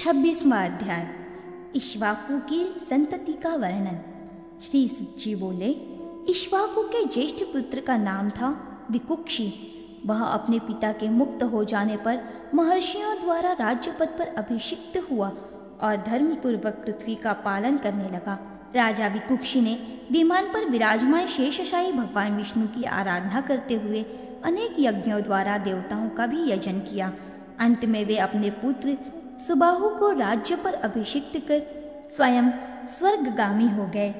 छब्बीसवा अध्याय इश्वाकु की संतति का वर्णन। श्री जी बोले इश्वाकु के ज्येष्ठ पुत्र का नाम था विकुक्षी। वह अपने पिता के मुक्त हो जाने पर महर्षियों द्वारा राज्य पद पर अभिषिक्त हुआ और धर्म पूर्वक पृथ्वी का पालन करने लगा। राजा विकुक्षी ने विमान पर विराजमान शेषशाही भगवान विष्णु की आराधना करते हुए अनेक यज्ञों द्वारा देवताओं का भी यजन किया। अंत में वे अपने पुत्र सुबाहु को राज्य पर अभिषिक्त कर स्वयं स्वर्गगामी हो गए।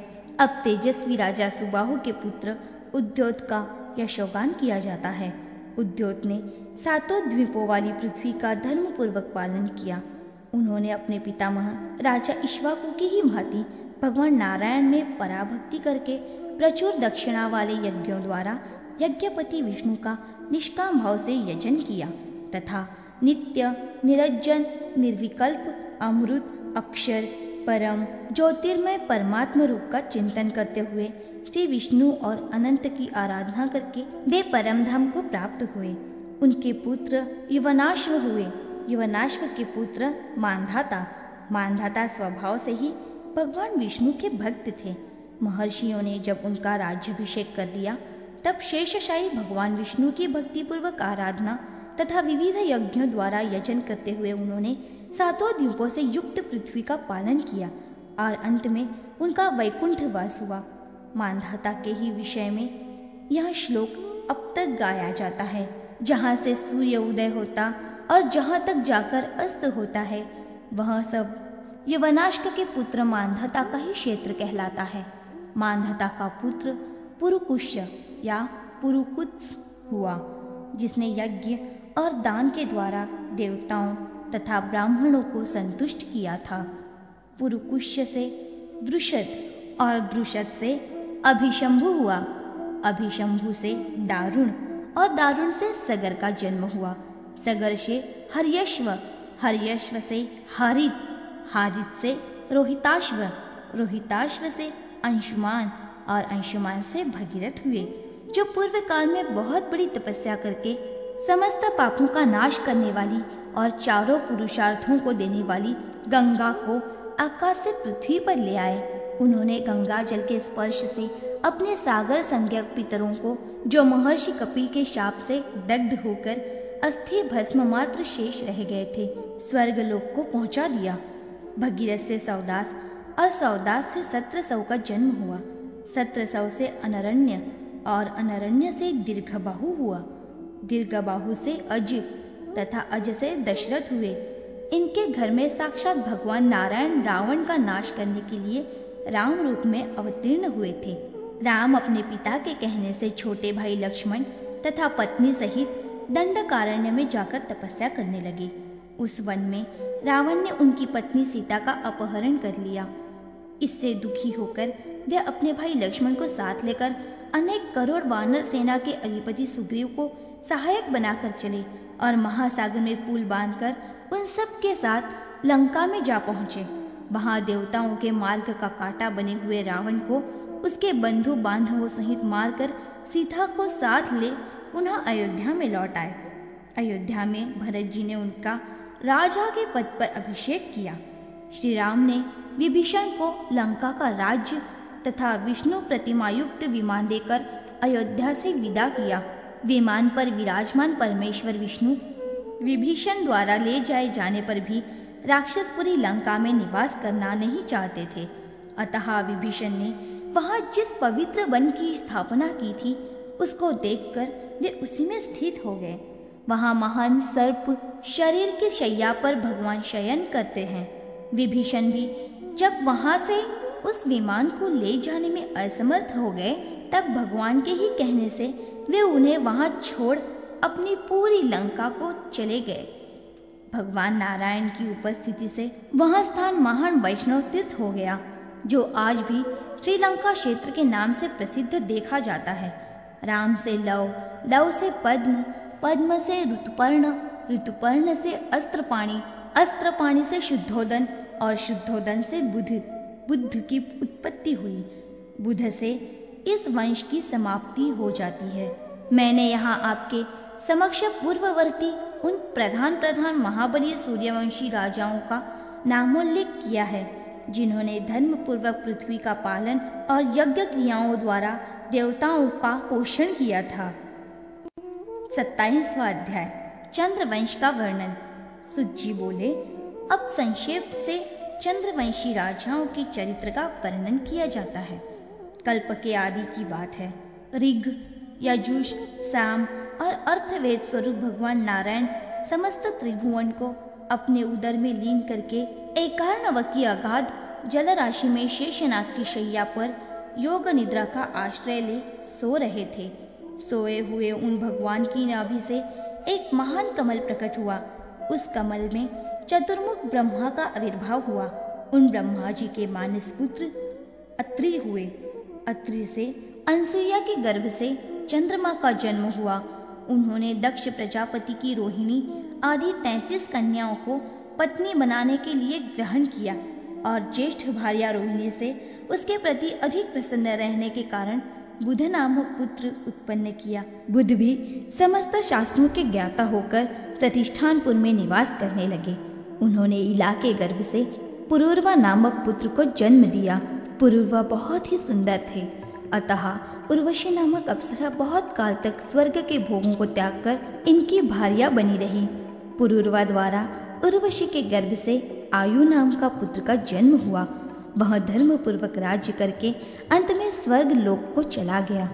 अब तेजस्वी राजा सुबाहु के पुत्र उद्योत का यशोगान किया जाता है। उद्योत ने सातों द्वीपों वाली पृथ्वी का धर्म पूर्वक पालन किया। उन्होंने अपने पितामह राजा इश्वाकु की ही भांति भगवान नारायण में पराभक्ति करके प्रचुर दक्षिणा वाले यज्ञों द्वारा यज्ञपति विष्णु का निष्काम भाव से यजन किया तथा नित्य निरज्जन निर्विकल्प अमृत अक्षर, परम, ज्योतिर्मय, परमात्म रूप का चिंतन करते हुए श्री विष्णु और अनंत की आराधना करके वे परम धाम को प्राप्त हुए। उनके पुत्र युवनाश्व हुए। युवनाश्व के पुत्र मानधाता। मानधाता स्वभाव से ही भगवान विष्णु के भक्त थे। महर्षियों ने जब उनका राज्यभिषेक कर दिया, तब शेषशाही भगवान विष्णु की भक्तिपूर्वक आराधना तथा विविध यज्ञों द्वारा यजन करते हुए उन्होंने सातों द्वीपों से युक्त पृथ्वी का पालन किया और अंत में उनका वैकुंठ वास हुआ। मानधाता के ही विषय में यह श्लोक अब तक गाया जाता है। जहाँ से सूर्य उदय होता और जहाँ तक जाकर अस्त होता है, वह सब यवनाश्क के पुत्र मानधाता का ही क्षेत्र कहलाता है। मानधाता का पुत्र पुरुकुश्य या पुरुकुत्स हुआ, जिसने यज्ञ और दान के द्वारा देवताओं तथा ब्राह्मणों को संतुष्ट किया था। पुरुकुश्य से द्रुषद और द्रुषद से अभिशंभु हुआ। अभिशंभु से दारुण और दारुण से सगर का जन्म हुआ। सगर से हर्यश्व हर्यश्व से हारित हारित से रोहिताश्व रोहिताश्व से अंशुमान और अंशुमान से भगीरथ हुए, जो पूर्व काल में बहुत बड़ी तपस्या करके समस्त पापों का नाश करने वाली और चारों पुरुषार्थों को देने वाली गंगा को आकाश से पृथ्वी पर ले आए। उन्होंने गंगा जल के स्पर्श से अपने सागर संज्ञक पितरों को, जो महर्षि कपिल के शाप से दग्ध होकर अस्थि भस्म मात्र शेष रह गए थे स्वर्ग लोक को पहुँचा दिया। भगीरथ से सौदास और सौदास से सत्र सौ का जन्म हुआ। सत्र सौ से अनरण्य और अनरण्य से दीर्घबाहु हुआ। दीर्घबाहु से अज तथा अज से दशरथ हुए। इनके घर में साक्षात भगवान नारायण रावण का नाश करने के लिए राम रूप में अवतीर्ण हुए थे। राम अपने पिता के कहने से छोटे भाई लक्ष्मण तथा पत्नी सहित दंडकारण्य में जाकर तपस्या करने लगे। उस वन में रावण ने उनकी पत्नी सीता का अपहरण कर लिया। इससे दुखी होकर वे अपने भाई लक्ष्मण को साथ लेकर अनेक करोड़ वानर सेना के अधिपति सुग्रीव को सहायक बनाकर चले और महासागर में पुल बांधकर उन सब के साथ लंका में जा पहुँचे। वहाँ देवताओं के मार्ग का कांटा बने हुए रावण को उसके बंधु बांधवों सहित मारकर सीता को साथ ले पुनः अयोध्या में लौट आए। अयोध्या में भरत जी ने उनका राजा के पद पर अभिषेक किया। श्री राम ने विभीषण को लंका का राज्य तथा विष्णु प्रतिमायुक्त विमान देकर अयोध्या से विदा किया। विमान पर विराजमान परमेश्वर विष्णु विभीषण द्वारा ले जाए जाने पर भी राक्षसपुरी लंका में निवास करना नहीं चाहते थे। अतः विभीषण ने वहाँ जिस पवित्र वन की स्थापना की थी, उसको देखकर वे उसी में स्थित हो गए। वहाँ महान सर्प शरीर की शैया पर भगवान शयन करते हैं। विभीषण भी जब वहाँ से उस विमान को ले जाने में असमर्थ हो गए, तब भगवान के ही कहने से वे उन्हें वहाँ छोड़ अपनी पूरी लंका को चले गए। भगवान नारायण की उपस्थिति से वह स्थान महान वैष्णव तीर्थ हो गया, जो आज भी श्रीलंका क्षेत्र के नाम से प्रसिद्ध देखा जाता है। राम से लव लव से पद्म पद्म से ऋतुपर्ण ऋतुपर्ण से अस्त्रपाणी अस्त्रपाणी से शुद्धोदन और शुद्धोदन से बुध बुद्ध की उत्पत्ति हुई। बुध से इस वंश की समाप्ति हो जाती है। मैंने यहाँ आपके समक्ष पूर्ववर्ती उन प्रधान प्रधान महाबली सूर्यवंशी राजाओं का नामोल्लेख किया है, जिन्होंने धर्म पूर्वक पृथ्वी का पालन और यज्ञ क्रियाओं द्वारा देवताओं का पोषण किया था। सत्ताईसवा अध्याय, चंद्रवंश का वर्णन। सुजी बोले, अब संक्षेप से चंद्रवंशी राजाओं के चरित्र का वर्णन किया जाता है। कल्प के आदि की बात है। ऋग, यजुष, साम और अर्थवेद स्वरूप भगवान नारायण समस्त त्रिभुवन को अपने उदर में लीन करके एकार्णवकी अगाध जल राशि में शेषनाग की शैया पर योग निद्रा का आश्रय ले सो रहे थे। सोए हुए उन भगवान की नाभि से एक महान कमल प्रकट हुआ। उस कमल में चतुर्मुख ब्रह्मा का आविर्भाव हुआ। उन ब्रह्मा जी के मानस पुत्र अत्रि हुए। अत्रि से, अनसुईया के गर्भ से चंद्रमा का जन्म हुआ। उन्होंने दक्ष प्रजापति की रोहिणी आदि तैतीस कन्याओं को पत्नी बनाने के लिए ग्रहण किया और ज्येष्ठ भार्या रोहिणी से उसके प्रति अधिक प्रसन्न रहने के कारण बुध नामक पुत्र उत्पन्न किया। बुध भी समस्त शास्त्रों के ज्ञाता होकर प्रतिष्ठानपुर में निवास करने लगे। उन्होंने इला के गर्भ से पुरुर्वा नामक पुत्र को जन्म दिया। पुरुर्वा बहुत ही सुंदर थे। अतः उर्वशी नामक अप्सरा बहुत काल तक स्वर्ग के भोगों को त्याग कर इनकी भार्या बनी रही। पुरुर्वा द्वारा उर्वशी के गर्भ से आयु नाम का पुत्र का जन्म हुआ। वह धर्म पूर्वक राज्य करके अंत में स्वर्ग लोक को चला गया।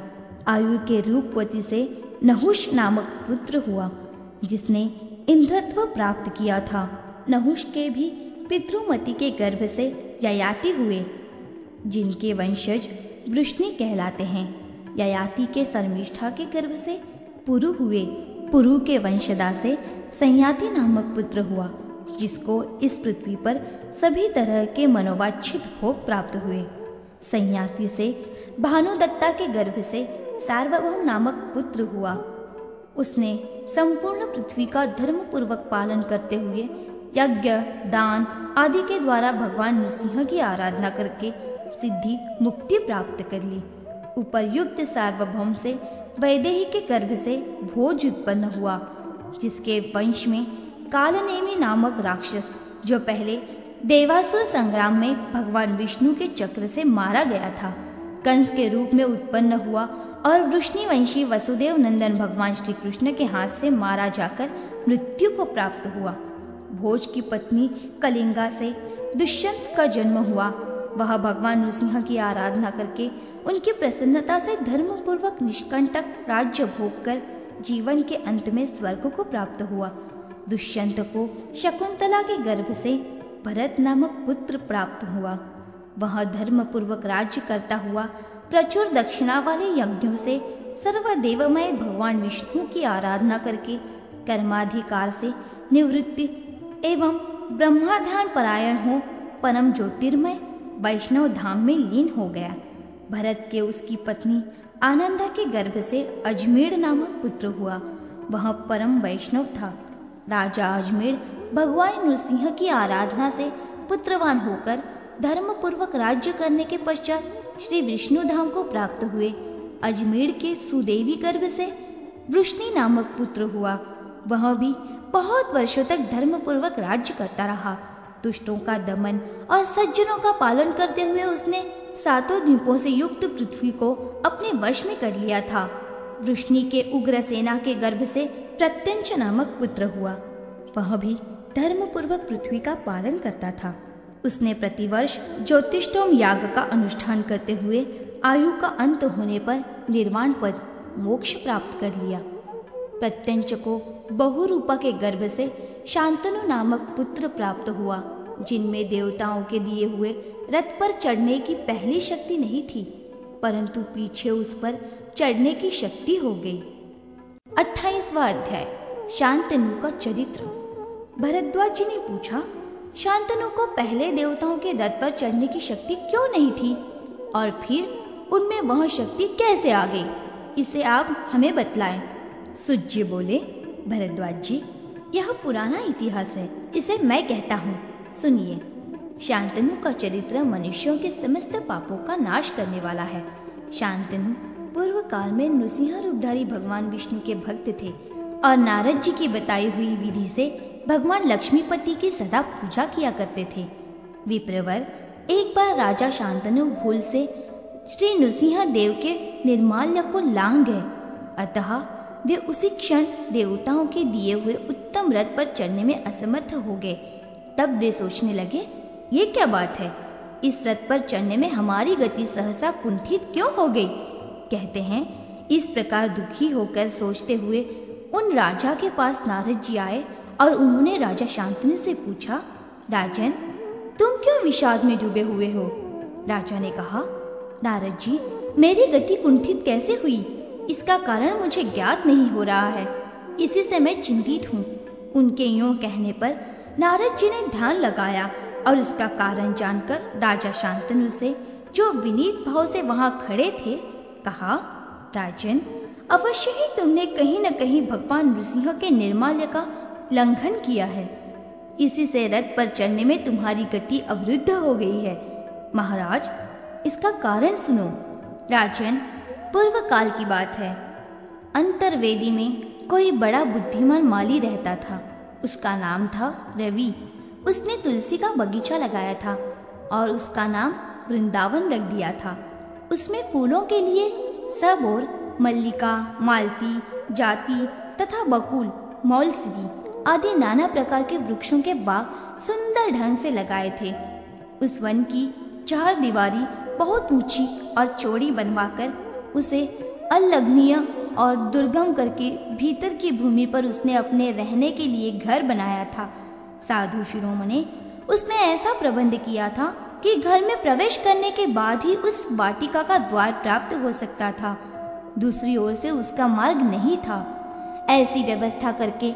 आयु के रूपवती से नहुष नामक पुत्र हुआ, जिसने इंद्रत्व प्राप्त किया था। नहुष के भी पितृमति के गर्भ से ययाति हुए। जिनके वंशज वृष्णि कहलाते हैं। ययाति के शर्मिष्ठा के गर्भ से पुरु हुए, पुरु के वंशदा से संयाति नामक पुत्र हुआ, जिसको इस पृथ्वी पर सभी तरह के मनोवांछित भोग प्राप्त हुए। संयाति से भानुदत्ता के गर्भ से सार्वभौम नामक पुत्र हुआ। उसने संपूर्ण पृथ्वी का धर्म पूर्वक पालन करते हुए यज्ञ, दान आदि के द्वारा भगवान नृसिंह की आराधना करके सिद्धि मुक्ति प्राप्त कर ली। उपरयुक्त सार्वभौम से, वैदेही के गर्भ से भोज उत्पन्न हुआ, जिसके वंश में कालनेमी नामक राक्षस, जो पहले देवासुर संग्राम में भगवान विष्णु के चक्र से मारा गया था, कंस के रूप में उत्पन्न हुआ और वृष्णिवंशी वसुदेव नंदन भगवान श्री कृष्ण के हाथ से मारा जाकर मृत्यु को प्राप्त हुआ। भोज की पत्नी कलिंगा से दुष्यंत का जन्म हुआ वह भगवान नृसिंह की आराधना करके उनकी प्रसन्नता से धर्म पूर्वक निष्कंटक राज्य भोग कर जीवन के अंत में स्वर्ग को प्राप्त हुआ। दुष्यंत को शकुंतला के गर्भ से भरत नामक पुत्र प्राप्त हुआ। वह धर्म पूर्वक राज्य करता हुआ प्रचुर दक्षिणा वाले यज्ञों से सर्वदेवमय भगवान विष्णु की आराधना करके कर्माधिकार से निवृत्ति एवं ब्रह्माध्यान परायण हो परम ज्योतिर्मय वैष्णव धाम में लीन हो गया। भरत के उसकी पत्नी आनंदा के गर्भ से अजमेर नामक पुत्र हुआ। वह परम वैष्णव था। राजा अजमेर भगवान नृसिंह की आराधना से पुत्रवान होकर धर्म पूर्वक राज्य करने के पश्चात श्री विष्णु धाम को प्राप्त हुए। अजमेर के सुदेवी गर्भ से वृष्णि नामक पुत्र हुआ। वह भी बहुत वर्षों तक धर्म पूर्वक राज्य करता रहा। दुष्टों का दमन और सज्जनों का पालन करते हुए उसने सातों द्वीपों से युक्त पृथ्वी को अपने वश में कर लिया था। वृष्णि के उग्र सेना के गर्भ से प्रत्यंश नामक पुत्र हुआ। वह भी धर्म पूर्वक पृथ्वी का पालन करता था। उसने प्रतिवर्ष ज्योतिषोम याग का अनुष्ठान करते हुए आयु का अंत होने पर निर्वाण पद मोक्ष प्राप्त कर लिया। प्रत्यंच को बहुरूपा के गर्भ से शांतनु नामक पुत्र प्राप्त हुआ, जिनमें देवताओं के दिए हुए रथ पर चढ़ने की पहली शक्ति नहीं थी, परंतु पीछे उस पर चढ़ने की शक्ति हो गई। अट्ठाईसवा अध्याय, शांतनु का चरित्र। भरद्वाज जी ने पूछा, शांतनु को पहले देवताओं के रथ पर चढ़ने की शक्ति क्यों नहीं थी? और फिर उनमें वह शक्ति कैसे आ गई? इसे आप हमें बतलाएँ। सुज्य बोले, भरद्वाज जी यह पुराना इतिहास है, इसे मैं कहता हूँ। सुनिए। शांतनु का चरित्र मनुष्यों के समस्त पापों का नाश करने वाला है। शांतनु पूर्व काल में नृसिंह रूपधारी भगवान विष्णु के भक्त थे और नारद जी की बताई हुई विधि से भगवान लक्ष्मीपति की सदा पूजा किया करते थे। विप्रवर एक बार राजा शांतनु भूल से श्री नृसिंह देव के निर्माल्य को लांग गए अतः वे उसी क्षण देवताओं के दिए हुए उत्तम रथ पर चढ़ने में असमर्थ हो गए। तब वे सोचने लगे, ये क्या बात है? इस रथ पर चढ़ने में हमारी गति सहसा कुंठित क्यों हो गई? कहते हैं, इस प्रकार दुखी होकर सोचते हुए उन राजा के पास नारद जी आए और उन्होंने राजा शांतनु से पूछा, राजन, तुम क्यों विषाद में डूबे हुए हो? राजा ने कहा, नारद जी, मेरी गति कुंठित कैसे हुई? इसका कारण मुझे ज्ञात नहीं हो रहा है। इसी से मैं चिंतित हूँ। उनके यूँ कहने पर नारद जी ने ध्यान लगाया और उसका कारण जानकर राजा शांतनु से, जो विनीत भाव से वहाँ खड़े थे, कहा, राजन, अवश्य ही तुमने कहीं न कहीं भगवान नृसिंह के निर्माल्य का लंघन किया है। इसी से रथ पर चढ़ने में तुम्हारी गति अवरुद्ध हो गई है। महाराज, इसका कारण सुनो। राजन पूर्व काल की बात है। अंतरवेदी में कोई बड़ा बुद्धिमान माली रहता था। उसका नाम था रवि। उसने तुलसी का बगीचा लगाया था और उसका नाम वृंदावन रख दिया था। उसमें फूलों के लिए सब और मल्लिका, मालती, जाति तथा बकुल मौलसरी आदि नाना प्रकार के वृक्षों के बाग सुंदर ढंग से लगाए थे। उस वन की चार दीवारी बहुत ऊँची और चौड़ी बनवाकर उसे अल्लग्नीय और दुर्गम करके भीतर की भूमि पर उसने अपने रहने के लिए घर बनाया था। साधु शिरोमणि, उसने ऐसा प्रबंध किया था कि घर में प्रवेश करने के बाद ही उस वाटिका का द्वार प्राप्त हो सकता था। दूसरी ओर से उसका मार्ग नहीं था। ऐसी व्यवस्था करके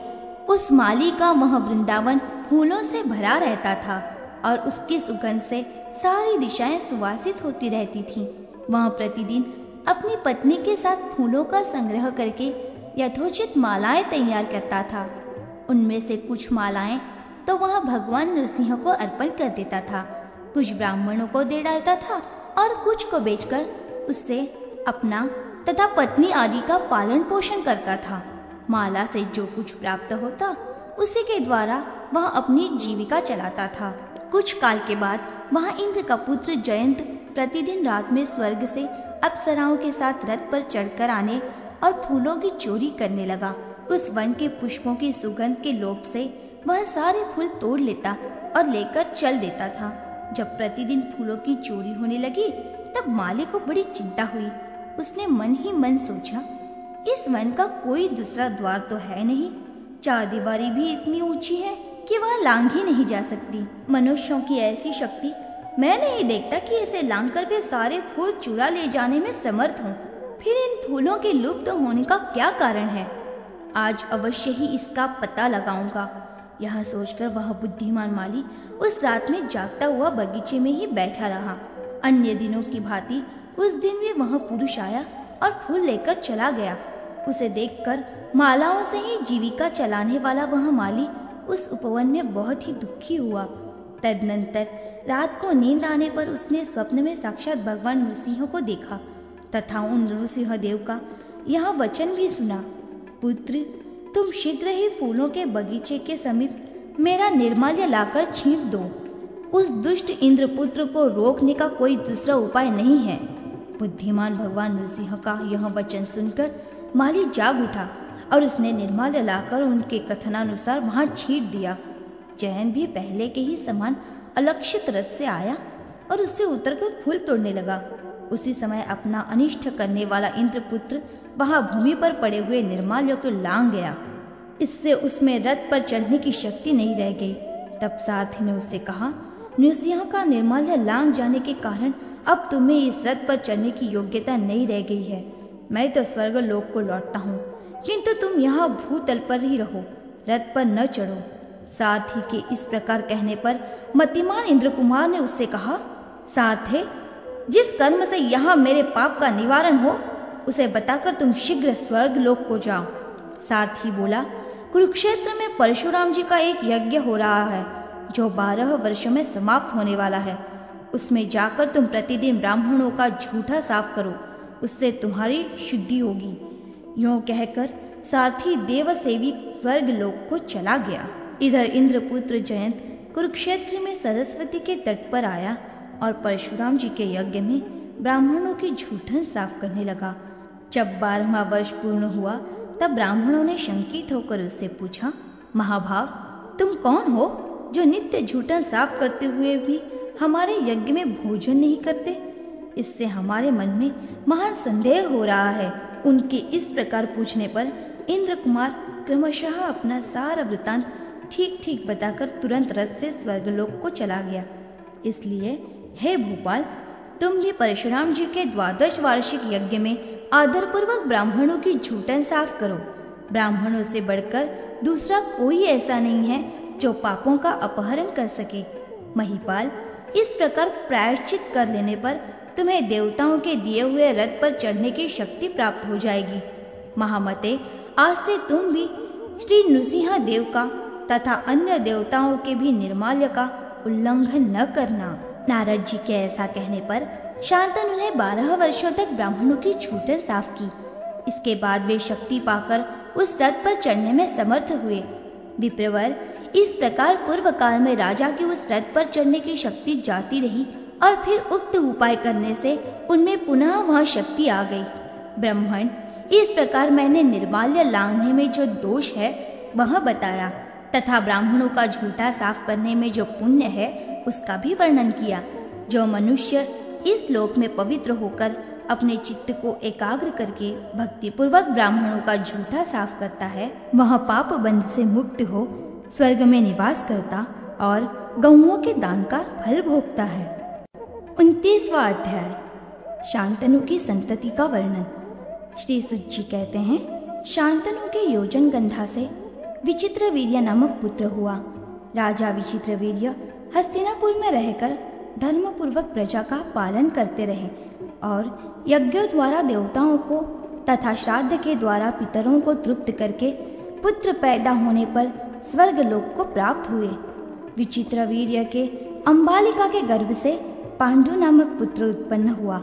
उस माली का वह वृंदावन फूलों से भरा रहता था और उसकी सुगंध से सारी दिशाएँ सुवासित होती रहती थीं। वह प्रतिदिन अपनी पत्नी के साथ फूलों का संग्रह करके यथोचित मालाएँ तैयार करता था। उनमें से कुछ मालाएँ तो वह भगवान नृसिंह को अर्पण कर देता था। कुछ ब्राह्मणों को दे डालता था और कुछ को बेचकर उससे अपना तथा पत्नी आदि का पालन पोषण करता था। माला से जो कुछ प्राप्त होता, उसी के द्वारा वह अपनी जीविका चलाता था। कुछ काल के बाद वह इंद्र का पुत्र जयंत प्रतिदिन रात में स्वर्ग से अप्सराओं के साथ रथ पर चढ़कर आने और फूलों की चोरी करने लगा। उस वन के पुष्पों की सुगंध के लोभ से वह सारे फूल तोड़ लेता और लेकर चल देता था। जब प्रतिदिन फूलों की चोरी होने लगी, तब माली को बड़ी चिंता हुई। उसने मन ही मन सोचा, इस वन का कोई दूसरा द्वार तो है नहीं। चार दीवारी भी इतनी ऊँची है कि वह ही नहीं जा सकती। मनुष्यों की ऐसी शक्ति मैं नहीं देखता कि इसे लांग कर भी सारे फूल चुरा ले जाने में समर्थ हूँ। फिर इन फूलों के लुप्त तो होने का क्या कारण है? आज अवश्य ही इसका पता लगाऊँगा। यह सोचकर वह बुद्धिमान माली उस रात में जागता हुआ बगीचे में ही बैठा रहा। अन्य दिनों की भांति उस दिन भी वह पुरुष आया और फूल लेकर चला गया। उसे देखकर मालाओं से ही जीविका चलाने वाला वह माली उस उपवन में बहुत ही दुखी हुआ। तदनंतर रात को नींद आने पर उसने स्वप्न में साक्षात भगवान नृसिंह को देखा, तथा उन नृसिंह देव का यह वचन भी सुना, पुत्र, तुम शीघ्र ही फूलों के बगीचे के समीप मेरा निर्माल्य लाकर छींट दो। उस दुष्ट इंद्रपुत्र को रोकने का कोई दूसरा उपाय नहीं है। बुद्धिमान भगवान नृसिंह का यह वचन सुनकर माली जाग उठा और उसने निर्माल्य लाकर उनके कथनानुसार वहाँ छीट दिया। जैन भी पहले के ही समान अलक्षित रथ से आया और उससे उतरकर फूल तोड़ने लगा। उसी समय अपना अनिष्ट करने वाला इंद्रपुत्र वहाँ भूमि पर पड़े हुए निर्माल्य को लांग गया। इससे उसमें रथ पर चढ़ने की शक्ति नहीं रह गई। तब सारथी ने उससे कहा नृसिंह का निर्माल्य लांग जाने के कारण अब तुम्हें इस रथ पर चढ़ने की योग्यता नहीं रह गई है। मैं तो स्वर्ग लोक को लौटता हूँ, किंतु तुम यहाँ भूतल पर ही रहो। रथ पर न चढ़ो। सारथी के इस प्रकार कहने पर मतिमान इंद्र कुमार ने उससे कहा सारथे जिस कर्म से यहाँ मेरे पाप का निवारण हो, उसे बताकर तुम शीघ्र स्वर्ग लोक को जाओ। ही बोला, कुरुक्षेत्र में परशुराम जी का एक यज्ञ हो रहा है, जो बारह वर्षों में समाप्त होने वाला है। उसमें जाकर तुम प्रतिदिन ब्राह्मणों का झूठा साफ़ करो, उससे तुम्हारी शुद्धि होगी। यूँ कहकर सारथी देवसेवी स्वर्ग लोक को चला गया। इधर इंद्रपुत्र जयंत कुरुक्षेत्र में सरस्वती के तट पर आया और परशुराम जी के यज्ञ में ब्राह्मणों की झूठन साफ़ करने लगा। जब बारहवा वर्ष पूर्ण हुआ, तब ब्राह्मणों ने शंकित होकर उससे पूछा महाभाव तुम कौन हो जो नित्य झूठन साफ़ करते हुए भी हमारे यज्ञ में भोजन नहीं करते? इससे हमारे मन में महान संदेह हो रहा है। उनके इस प्रकार पूछने पर इंद्र कुमार क्रमशः अपना सारा वृतांत ठीक ठीक बताकर तुरंत रथ से स्वर्गलोक को चला गया। इसलिए, हे भोपाल, तुम भी परशुराम जी के द्वादश वार्षिक यज्ञ में आदरपूर्वक ब्राह्मणों की झूठन साफ़ करो। ब्राह्मणों से बढ़कर दूसरा कोई ऐसा नहीं है जो पापों का अपहरण कर सके। महिपाल, इस प्रकार प्रायश्चित कर लेने पर तुम्हें देवताओं के दिए हुए रथ पर चढ़ने की शक्ति प्राप्त हो जाएगी। महामते, आज से तुम भी श्री नृसिंह देव का तथा अन्य देवताओं के भी निर्माल्य का उल्लंघन न करना। नारद जी के ऐसा कहने पर शांतनु ने बारह वर्षों तक ब्राह्मणों की छूटें साफ़ की। इसके बाद वे शक्ति पाकर उस रथ पर चढ़ने में समर्थ हुए। विप्रवर, इस प्रकार पूर्व काल में राजा की उस रथ पर चढ़ने की शक्ति जाती रही और फिर उक्त उपाय करने से उनमें पुनः वह शक्ति आ गई। ब्राह्मण, इस प्रकार मैंने निर्माल्य लांघने में जो दोष है, वह बताया। तथा ब्राह्मणों का झूठा साफ़ करने में जो पुण्य है, उसका भी वर्णन किया। जो मनुष्य इस लोक में पवित्र होकर अपने चित्त को एकाग्र करके भक्ति पूर्वक ब्राह्मणों का झूठा साफ़ करता है, वह पाप बंध से मुक्त हो, स्वर्ग में निवास करता और गौओं के दान का फल भोगता है। उन्तीसवा अध्याय, शांतनु की संतति का वर्णन। श्री सुजी कहते हैं, शांतनु के योजन गंधा से विचित्र वीर्य नामक पुत्र हुआ। राजा विचित्र वीर्य हस्तिनापुर में रहकर धर्म पूर्वक प्रजा का पालन करते रहे और यज्ञों द्वारा देवताओं को तथा श्राद्ध के द्वारा पितरों को तृप्त करके पुत्र पैदा होने पर स्वर्ग लोक को प्राप्त हुए। विचित्र वीर्य के अंबालिका के गर्भ से पांडु नामक पुत्र उत्पन्न हुआ।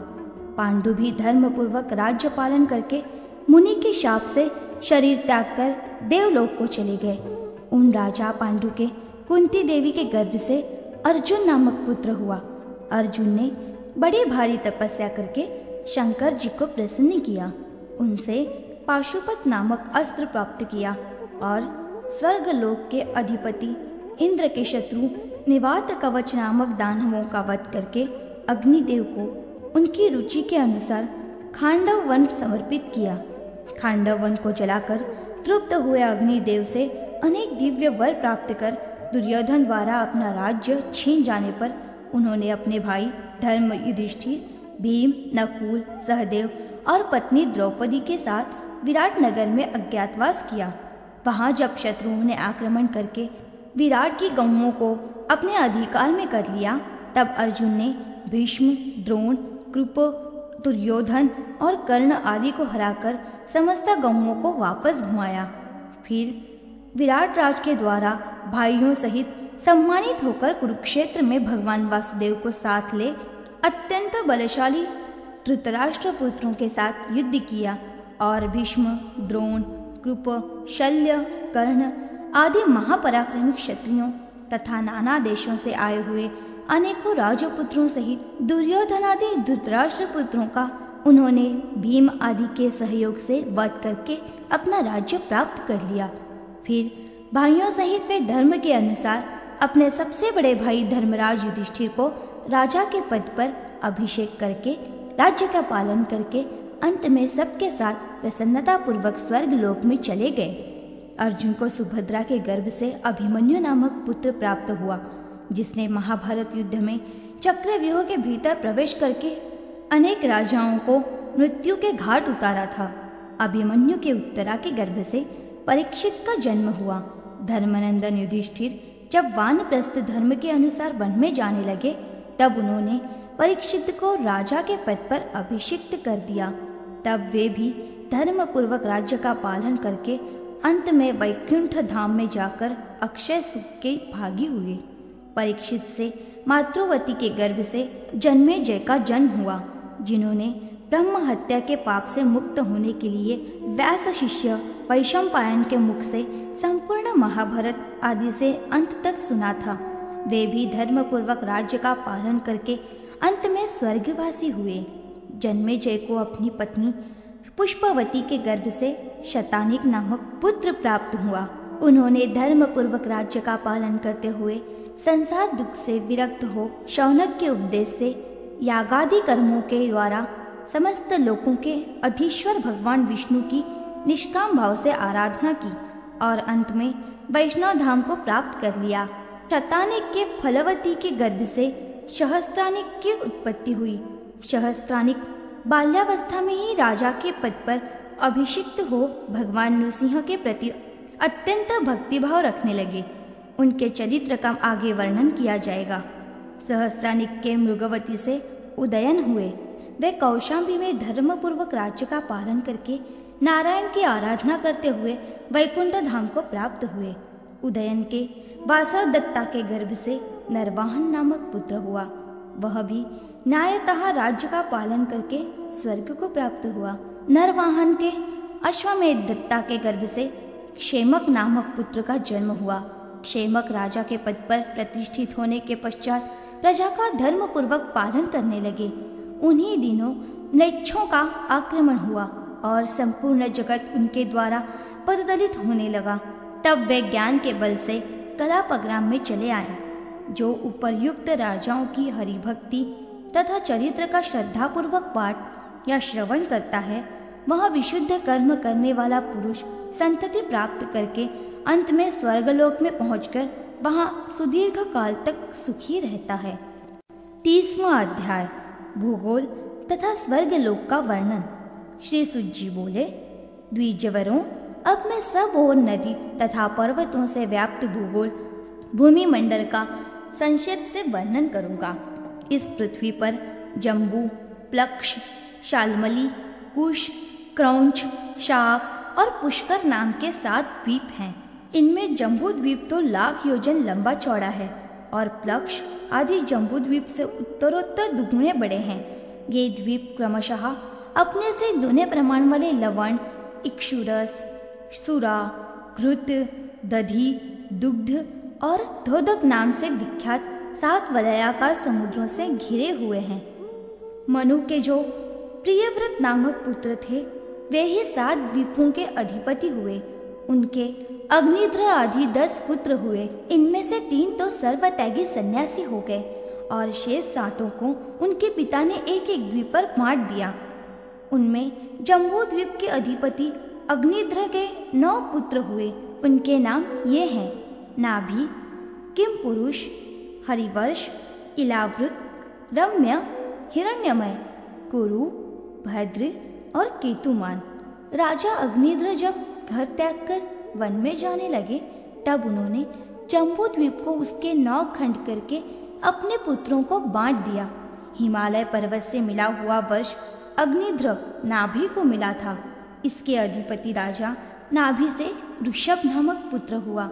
पांडु भी धर्म पूर्वक राज्य पालन करके मुनि के शाप से शरीर त्याग कर देवलोक को चले गए। उन राजा पांडु के, कुंती देवी के गर्भ से अर्जुन नामक पुत्र हुआ। अर्जुन ने बड़ी भारी तपस्या करके शंकर जी को प्रसन्न किया। उनसे पाशुपत नामक अस्त्र प्राप्त किया और स्वर्ग लोक के अधिपति इंद्र के शत्रु निवात कवच नामक दानवों का वध करके अग्निदेव को उनकी रुचि के अनुसार खांडव वन समर्पित किया। खांडव वन को जलाकर तृप्त हुए अग्निदेव से अनेक दिव्य वर प्राप्त कर दुर्योधन द्वारा अपना राज्य छीन जाने पर उन्होंने अपने भाई धर्म युधिष्ठिर, भीम, नकुल, सहदेव और पत्नी द्रौपदी के साथ विराट नगर में अज्ञातवास किया। वहाँ जब शत्रुओं ने आक्रमण करके विराट की गौओं को अपने अधिकार में कर लिया, तब अर्जुन ने भीष्म, द्रोण, कृप, दुर्योधन और कर्ण आदि को हराकर समस्त गौओं को वापस घुमाया। फिर विराट राज के द्वारा भाइयों सहित सम्मानित होकर कुरुक्षेत्र में भगवान वासुदेव को साथ ले अत्यंत बलशाली धृतराष्ट्र पुत्रों के साथ युद्ध किया और भीष्म, द्रोण, कृप, शल्य, कर्ण आदि महापराक्रमी क्षत्रियों तथा नाना देशों से आए हुए अनेकों राजपुत्रों सहित दुर्योधनादि धृतराष्ट्र पुत्रों का उन्होंने भीम आदि के सहयोग से वध करके अपना राज्य प्राप्त कर लिया। फिर भाइयों सहित वे धर्म के अनुसार अपने सबसे बड़े भाई धर्मराज युधिष्ठिर को राजा के पद पर अभिषेक करके, राज्य का पालन करके अंत में सबके साथ प्रसन्नता पूर्वक स्वर्ग लोक में चले गए। अर्जुन को सुभद्रा के गर्भ से अभिमन्यु नामक पुत्र प्राप्त हुआ, जिसने महाभारत युद्ध में चक्रव्यूह के भीतर प्रवेश करके अनेक राजाओं को मृत्यु के घाट उतारा था। अभिमन्यु के उत्तरा के गर्भ से परीक्षित का जन्म हुआ। धर्मनंदन युधिष्ठिर जब वानप्रस्थ धर्म के अनुसार वन में जाने लगे, तब उन्होंने परीक्षित को राजा के पद पर अभिषिक्त कर दिया। तब वे भी धर्म पूर्वक राज्य का पालन करके अंत में वैकुंठ धाम में जाकर अक्षय सुख के भागी हुए। परीक्षित से मातृवती के गर्भ से जन्मे जय का जन्म हुआ। जिन्होंने ब्रह्म हत्या के पाप से मुक्त होने के लिए व्यास शिष्य वैशम पायन के मुख से संपूर्ण महाभारत आदि से अंत तक सुना था। वे भी धर्म पूर्वक राज्य का पालन करके अंत में स्वर्गवासी हुए। जन्मे जय को अपनी पत्नी पुष्पावती के गर्भ से शतानिक नामक पुत्र प्राप्त हुआ। उन्होंने धर्म पूर्वक राज्य का पालन करते हुए संसार दुख से विरक्त हो शौनक के उपदेश से यागादि कर्मों के द्वारा समस्त लोगों के अधीश्वर भगवान विष्णु की निष्काम भाव से आराधना की और अंत में वैष्णव धाम को प्राप्त कर लिया। शतानिक के फलवती के गर्भ से सहस्त्रानिक की उत्पत्ति हुई। सहस्त्रानिक बाल्यावस्था में ही राजा के पद पर अभिषिक्त हो भगवान नृसिंह के प्रति अत्यंत भक्तिभाव रखने लगे। उनके चरित्र का आगे वर्णन किया जाएगा। सहस्रानिक के मृगवती से उदयन हुए। वे कौशाम्बी में धर्मपूर्वक राज्य का पालन करके नारायण की आराधना करते हुए वैकुंठ धाम को प्राप्त हुए। उदयन के वासव दत्ता के गर्भ से नरवाहन नामक पुत्र हुआ। वह भी न्यायतः राज्य का पालन करके स्वर्ग को प्राप्त हुआ। नरवाहन के अश्वमेध दत्ता के गर्भ से क्षेमक नामक पुत्र का जन्म हुआ। क्षेमक राजा के पद पर प्रतिष्ठित होने के पश्चात प्रजा का धर्म पूर्वक पालन करने लगे। उन्हीं दिनों नैच्छों का आक्रमण हुआ और संपूर्ण जगत उनके द्वारा पददलित होने लगा। तब वे ज्ञान के बल से कला पग्राम में चले आए, जो उपरयुक्त राजाओं की हरिभक्ति तथा चरित्र का श्रद्धापूर्वक पाठ या श्रवण करता है, वह विशुद्ध कर्म करने वाला पुरुष संतति प्राप्त करके अंत में स्वर्गलोक में पहुंचकर वहाँ सुदीर्घ काल तक सुखी रहता है। तीसवा अध्याय, भूगोल तथा स्वर्गलोक का वर्णन। श्री सुजी बोले, द्विजवरों, अब मैं सब और नदी तथा पर्वतों से व्याप्त भूगोल भूमि मंडल का संक्षेप से वर्णन करूँगा। इस पृथ्वी पर जम्बू, प्लक्ष, शालमली, कुश, क्रौंच शाक और पुष्कर नाम के सात द्वीप हैं। इनमें जम्बू द्वीप तो लाख योजन लंबा चौड़ा है और प्लक्ष आदि जम्बू द्वीप से उत्तरोत्तर दुगुने बड़े हैं। ये द्वीप क्रमशः अपने से दुने प्रमाण वाले लवण, इक्षुरस, सुरा, घृत, दधि, दुग्ध और धोधक नाम से विख्यात सात वलयाकार समुद्रों से घिरे हुए हैं। मनु के जो प्रियव्रत नामक पुत्र थे, वे ही सात द्वीपों के अधिपति हुए। उनके अग्निध्र आदि दस पुत्र हुए। इनमें से तीन तो सर्वत्यागी सन्यासी हो गए और शेष सातों को उनके पिता ने एक एक द्वीप पर बांट दिया। उनमें जम्बू द्वीप के अधिपति अग्निध्र के नौ पुत्र हुए। उनके नाम ये हैं, नाभि किम पुरुष हरिवर्ष, इलावृत, रम्य, हिरण्यमय, कुरु, भद्र और केतुमान। राजा अग्निद्र जब घर त्याग कर वन में जाने लगे। तब उन्होंने जम्बू द्वीप को उसके नौ खंड करके अपने पुत्रों को बांट दिया। हिमालय पर्वत से मिला हुआ वर्ष अग्निध्र नाभि को मिला था। इसके अधिपति राजा नाभि से ऋषभ नामक पुत्र हुआ।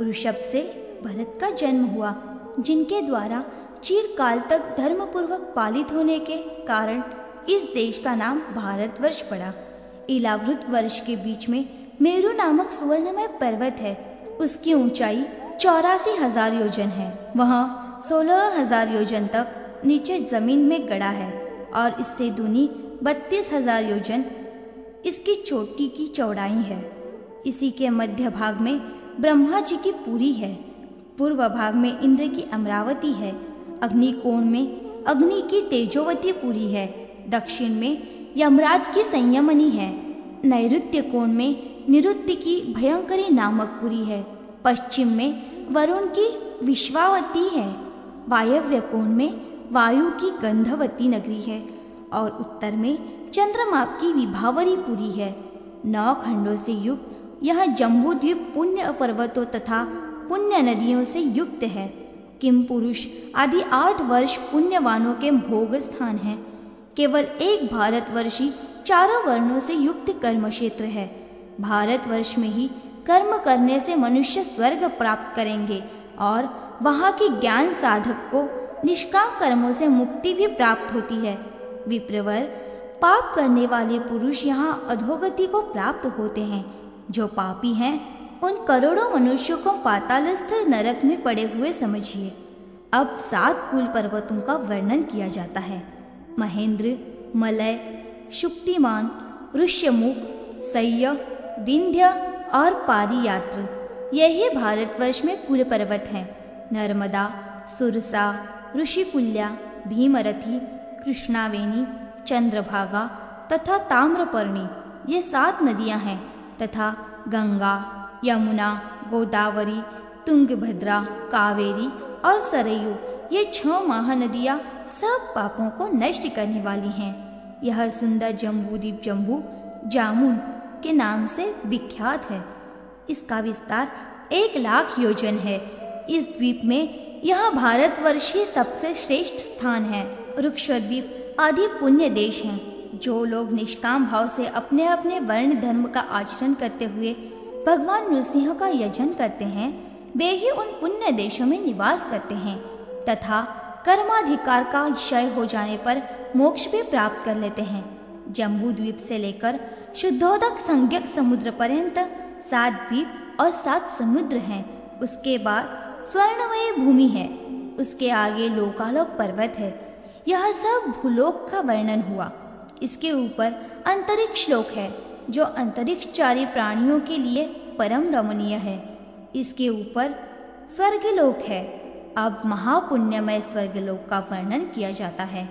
ऋषभ से भरत का जन्म हुआ, जिनके द्वारा चिरकाल तक धर्मपूर्वक पालित होने के कारण इस देश का नाम भारतवर्ष पड़ा। इलावृत वर्ष के बीच में मेरु नामक सुवर्णमय पर्वत है। उसकी ऊंचाई चौरासी हज़ार योजन है। वहाँ सोलह हज़ार योजन तक नीचे ज़मीन में गड़ा है और इससे दूनी बत्तीस हज़ार योजन इसकी चोटी की चौड़ाई है। इसी के मध्य भाग में ब्रह्मा जी की पूरी है। पूर्व भाग में इंद्र की अमरावती है। अग्नि कोण में अग्नि की तेजोवती पुरी है। दक्षिण में यमराज की संयमनी है। नैऋत्य कोण में निरुत्य की भयंकरी नामक पुरी है। पश्चिम में वरुण की विश्वावती है। वायव्य कोण में वायु की गंधवती नगरी है और उत्तर में चंद्रमाप की विभावरी पुरी है। नौ खंडों से युक्त यह जम्बू द्वीप पुण्य पर्वतों तथा पुण्य नदियों से युक्त है। किम पुरुष आदि आठ वर्ष पुण्यवानों के भोग स्थान है। केवल एक भारतवर्षी चारों वर्णों से युक्त कर्म क्षेत्र है। भारतवर्ष में ही कर्म करने से मनुष्य स्वर्ग प्राप्त करेंगे और वहाँ के ज्ञान साधक को निष्काम कर्मों से मुक्ति भी प्राप्त होती है। विप्रवर, पाप करने वाले पुरुष यहाँ अधोगति को प्राप्त होते हैं। जो पापी हैं, उन करोड़ों मनुष्यों को पातालस्थ नरक में पड़े हुए समझिए। अब सात कुल पर्वतों का वर्णन किया जाता है। महेंद्र, मलय, शुक्तिमान, ऋष्यमुख सय्य विंध्य और पारियात्र यही भारतवर्ष में कुल पर्वत हैं। नर्मदा, सुरसा, ऋषिकुल्या, भीमरथी, कृष्णावेणी, चंद्रभागा तथा ताम्रपर्णी, ये सात नदियाँ हैं तथा गंगा, यमुना, गोदावरी, तुंगभद्रा, कावेरी और सरयू, ये छह महानदियाँ सब पापों को नष्ट करने वाली हैं। यह सुंदर जम्बू द्वीप जम्बू, जामुन के नाम से विख्यात है। इसका विस्तार एक लाख योजन है। इस द्वीप में यह भारतवर्षीय सबसे श्रेष्ठ स्थान है। वृक्षद्वीप आदि पुण्य देश हैं, जो लोग निष्काम भाव से अपने अपने वर्ण धर्म का आचरण करते हुए भगवान नृसिंह का यजन करते हैं, वे ही उन पुण्य देशों में निवास करते हैं, तथा कर्माधिकार का क्षय हो जाने पर मोक्ष भी प्राप्त कर लेते हैं। जम्बू द्वीप से लेकर शुद्धोदक संज्ञक समुद्र पर्यंत सात द्वीप और सात समुद्र हैं। उसके बाद स्वर्णमय भूमि है। उसके आगे लोकालोक पर्वत है। यह सब भूलोक का वर्णन हुआ। इसके ऊपर अंतरिक्ष लोक है, जो अंतरिक्षचारी प्राणियों के लिए परम रमणीय है। इसके ऊपर स्वर्गलोक है। अब महापुण्यमय स्वर्गलोक का वर्णन किया जाता है।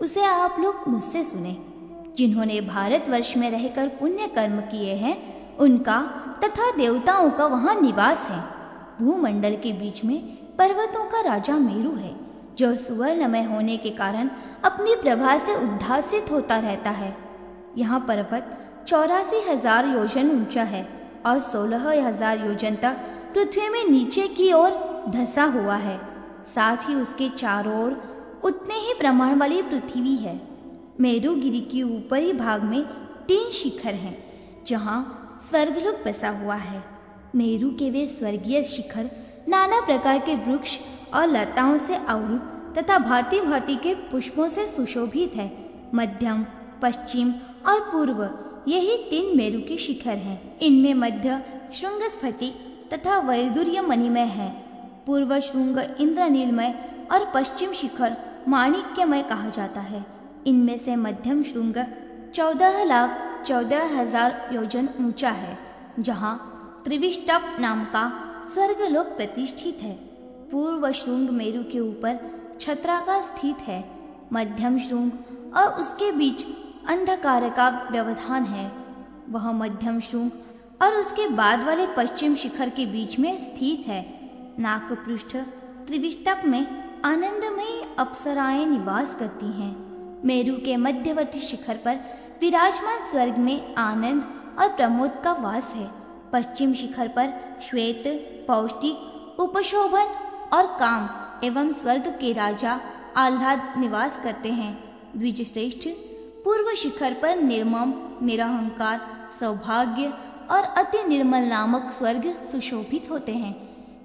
उसे आप लोग मुझसे सुने। जिन्होंने भारतवर्ष में रहकर पुण्य कर्म किए हैं, उनका तथा देवताओं का वहाँ निवास है। भूमंडल के बीच में पर्वतों का राजा मेरू है, जो सुवर्णमय होने के कारण अपनी प्रभा से उद्धासित होता रहता है। यहाँ पर्वत चौरासी हज़ार योजन ऊँचा है और सोलह हज़ार योजन तक पृथ्वी में नीचे की ओर धसा हुआ है। साथ ही उसके चारों ओर उतने ही प्रमाण वाली पृथ्वी है। मेरुगिरी के ऊपरी भाग में तीन शिखर हैं, जहाँ स्वर्गलोक बसा हुआ है। मेरू के वे स्वर्गीय शिखर नाना प्रकार के वृक्ष और लताओं से आवृत तथा भांति भांति के पुष्पों से सुशोभित है। मध्यम, पश्चिम और पूर्व यही तीन मेरु के शिखर हैं। इनमें मध्य श्रृंग स्फटिक तथा वैदुर्य मणिमय है। पूर्व श्रृंग इंद्रनीलमय और पश्चिम शिखर माणिक्यमय कहा जाता है। इनमें से मध्यम श्रृंग चौदह लाख चौदह हज़ार योजन ऊँचा है, जहाँ त्रिविष्टप नाम का स्वर्गलोक प्रतिष्ठित है। पूर्व श्रृंग मेरु के ऊपर छत्रा का स्थित है। मध्यम श्रृंग और उसके बीच अंधकार का व्यवधान है। वह मध्यम श्रृंग और उसके बाद वाले पश्चिम शिखर के बीच में स्थित है। नाक पृष्ठ त्रिविष्टप में आनंदमयी अप्सराएँ निवास करती हैं। मेरु के मध्यवर्ती शिखर पर विराजमान स्वर्ग में आनंद और प्रमोद का वास है। पश्चिम शिखर पर श्वेत, पौष्टिक, उपशोभन और काम एवं स्वर्ग के राजा आह्लाद निवास करते हैं। द्विज श्रेष्ठ पूर्व शिखर पर निर्मम, निरहंकार, सौभाग्य और अति निर्मल नामक स्वर्ग सुशोभित होते हैं।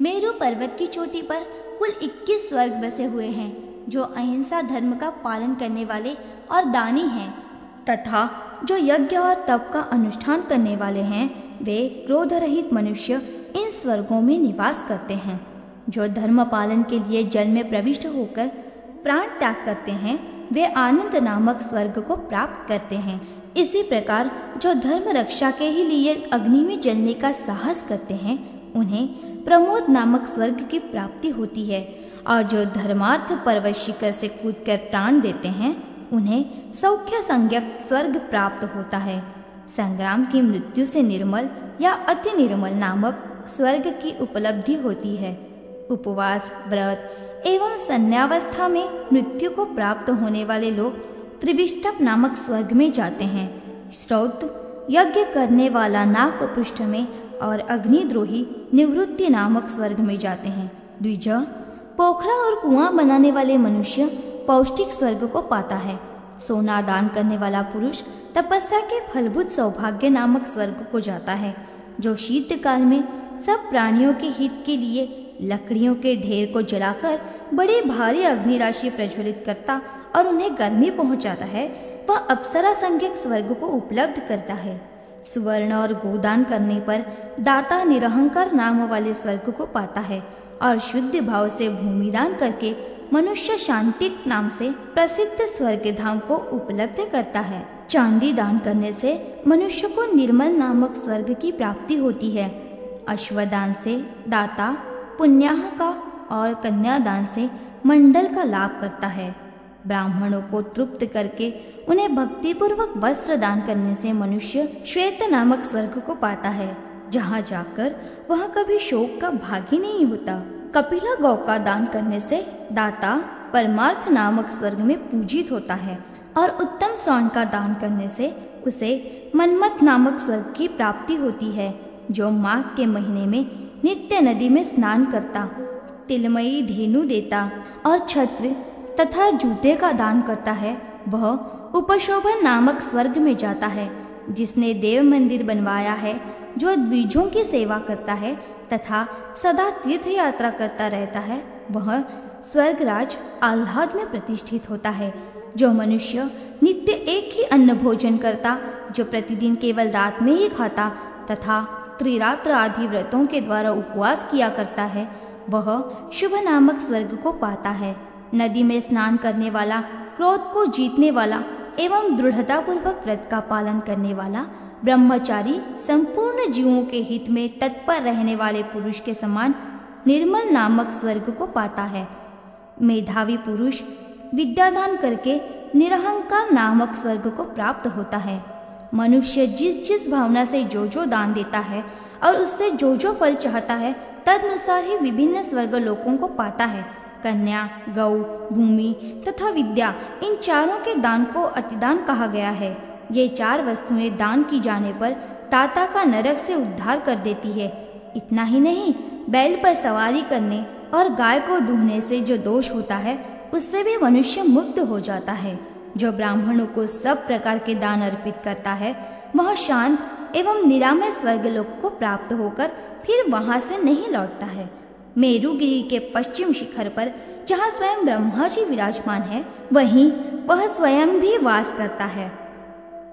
मेरु पर्वत की चोटी पर कुल 21 स्वर्ग बसे हुए हैं। जो अहिंसा धर्म का पालन करने वाले और दानी हैं, तथा जो यज्ञ और तप का अनुष्ठान करने वाले हैं, वे क्रोध रहित मनुष्य इन स्वर्गों में निवास करते हैं, जो धर्म पालन के लिए जल में प्रविष्ट होकर प्राण त्याग करते हैं, वे आनंद नामक स्वर्ग को प्राप्त करते हैं। इसी प्रकार जो धर्म रक्षा के ही लिए अग्नि में जलने का साहस करते हैं, उन्हें प्रमोद नामक स्वर्ग की प्राप्ति होती है। और जो धर्मार्थ पर्वत शिखर से कूद कर प्राण देते हैं, उन्हें सौख्य संज्ञक स्वर्ग प्राप्त होता है। संग्राम की मृत्यु से निर्मल या अति निर्मल नामक स्वर्ग की उपलब्धि होती है। उपवास, व्रत एवं संन्यावस्था में मृत्यु को प्राप्त होने वाले लोग त्रिविष्टप नामक स्वर्ग में जाते हैं। श्रौत, यज्ञ करने वाला नाक पृष्ठ में और अग्निद्रोही निवृत्ति नामक स्वर्ग में जाते हैं। द्विज पोखरा और कुआँ बनाने वाले मनुष्य पौष्टिक स्वर्ग को पाता है। सोना दान करने वाला पुरुष तपस्या के फलभूत सौभाग्य नामक स्वर्ग को जाता है, जो शीतकाल में सब प्राणियों के हित के लिए लकड़ियों के ढेर को जलाकर बड़ी भारी अग्नि राशि प्रज्वलित करता और उन्हें गर्मी पहुंचाता है, वह अप्सरा संज्ञक स्वर्ग को उपलब्ध करता है। सुवर्ण और गोदान करने पर दाता निरहंकार नाम वाले स्वर्ग को पाता है और शुद्ध भाव से भूमि दान करके मनुष्य शांति नाम से प्रसिद्ध स्वर्ग धाम को उपलब्ध करता है। चांदी दान करने से मनुष्य को निर्मल नामक स्वर्ग की प्राप्ति होती है। अश्वदान से दाता, पुण्याह का और कन्यादान से मंडल का लाभ करता है। ब्राह्मणों को तृप्त करके उन्हें भक्तिपूर्वक वस्त्र दान करने से मनुष्य श्वेत नामक स्वर्ग को पाता है। जहाँ जाकर वह कभी शोक का भाग नहीं होता। कपिला गौ का दान करने से दाता परमार्थ नामक स्वर्ग में पूजित होता है और उत्तम सौन का दान करने से उसे मनमत नामक स्वर्ग की प्राप्ति होती है, जो माघ के महीने में नित्य नदी में स्नान करता, तिलमयी धेनु देता और छत्र तथा जूते का दान करता है, वह उपशोभन नामक स्वर्ग में जाता है, जिसने देव मंदिर बनवाया है जो द्विजों की सेवा करता है तथा सदा तीर्थ यात्रा करता रहता है, वह स्वर्गराज आह्लाद में प्रतिष्ठित होता है, जो मनुष्य नित्य एक ही अन्न भोजन करता, जो प्रतिदिन केवल रात में ही खाता तथा त्रिरात्र आदि व्रतों के द्वारा उपवास किया करता है, वह शुभ नामक स्वर्ग को पाता है। नदी में स्नान करने वाला, क्रोध को जीतने वाला एवं दृढ़ता पूर्वक व्रत का पालन करने वाला ब्रह्मचारी संपूर्ण जीवों के हित में तत्पर रहने वाले पुरुष के समान निर्मल नामक स्वर्ग को पाता है। मेधावी पुरुष विद्यादान करके निरहंकार नामक स्वर्ग को प्राप्त होता है। मनुष्य जिस जिस भावना से जो जो दान देता है और उससे जो जो फल चाहता है, तदनुसार ही विभिन्न स्वर्ग लोकों को पाता है। कन्या, गौ, भूमि तथा विद्या इन चारों के दान को अतिदान कहा गया है। ये चार वस्तुएँ दान की जाने पर ताता का नरक से उद्धार कर देती है। इतना ही नहीं, बैल पर सवारी करने और गाय को दूहने से जो दोष होता है, उससे भी मनुष्य मुक्त हो जाता है। जो ब्राह्मणों को सब प्रकार के दान अर्पित करता है, वह शांत एवं निरामय स्वर्ग लोक को प्राप्त होकर फिर वहाँ से नहीं लौटता है। मेरुगिरी के पश्चिम शिखर पर, जहाँ स्वयं ब्रह्मा जी विराजमान है, वहीं वह स्वयं भी वास करता है।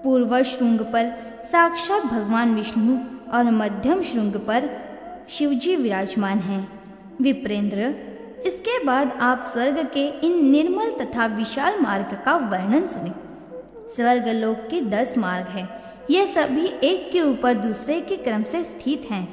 पूर्व श्रृंग पर, साक्षात भगवान विष्णु और मध्यम श्रृंग पर शिवजी विराजमान हैं। विप्रेंद्र, इसके बाद आप स्वर्ग के इन निर्मल तथा विशाल मार्ग का वर्णन सुने। स्वर्ग लोक के दस मार्ग हैं। ये सभी एक के ऊपर दूसरे के क्रम से स्थित हैं।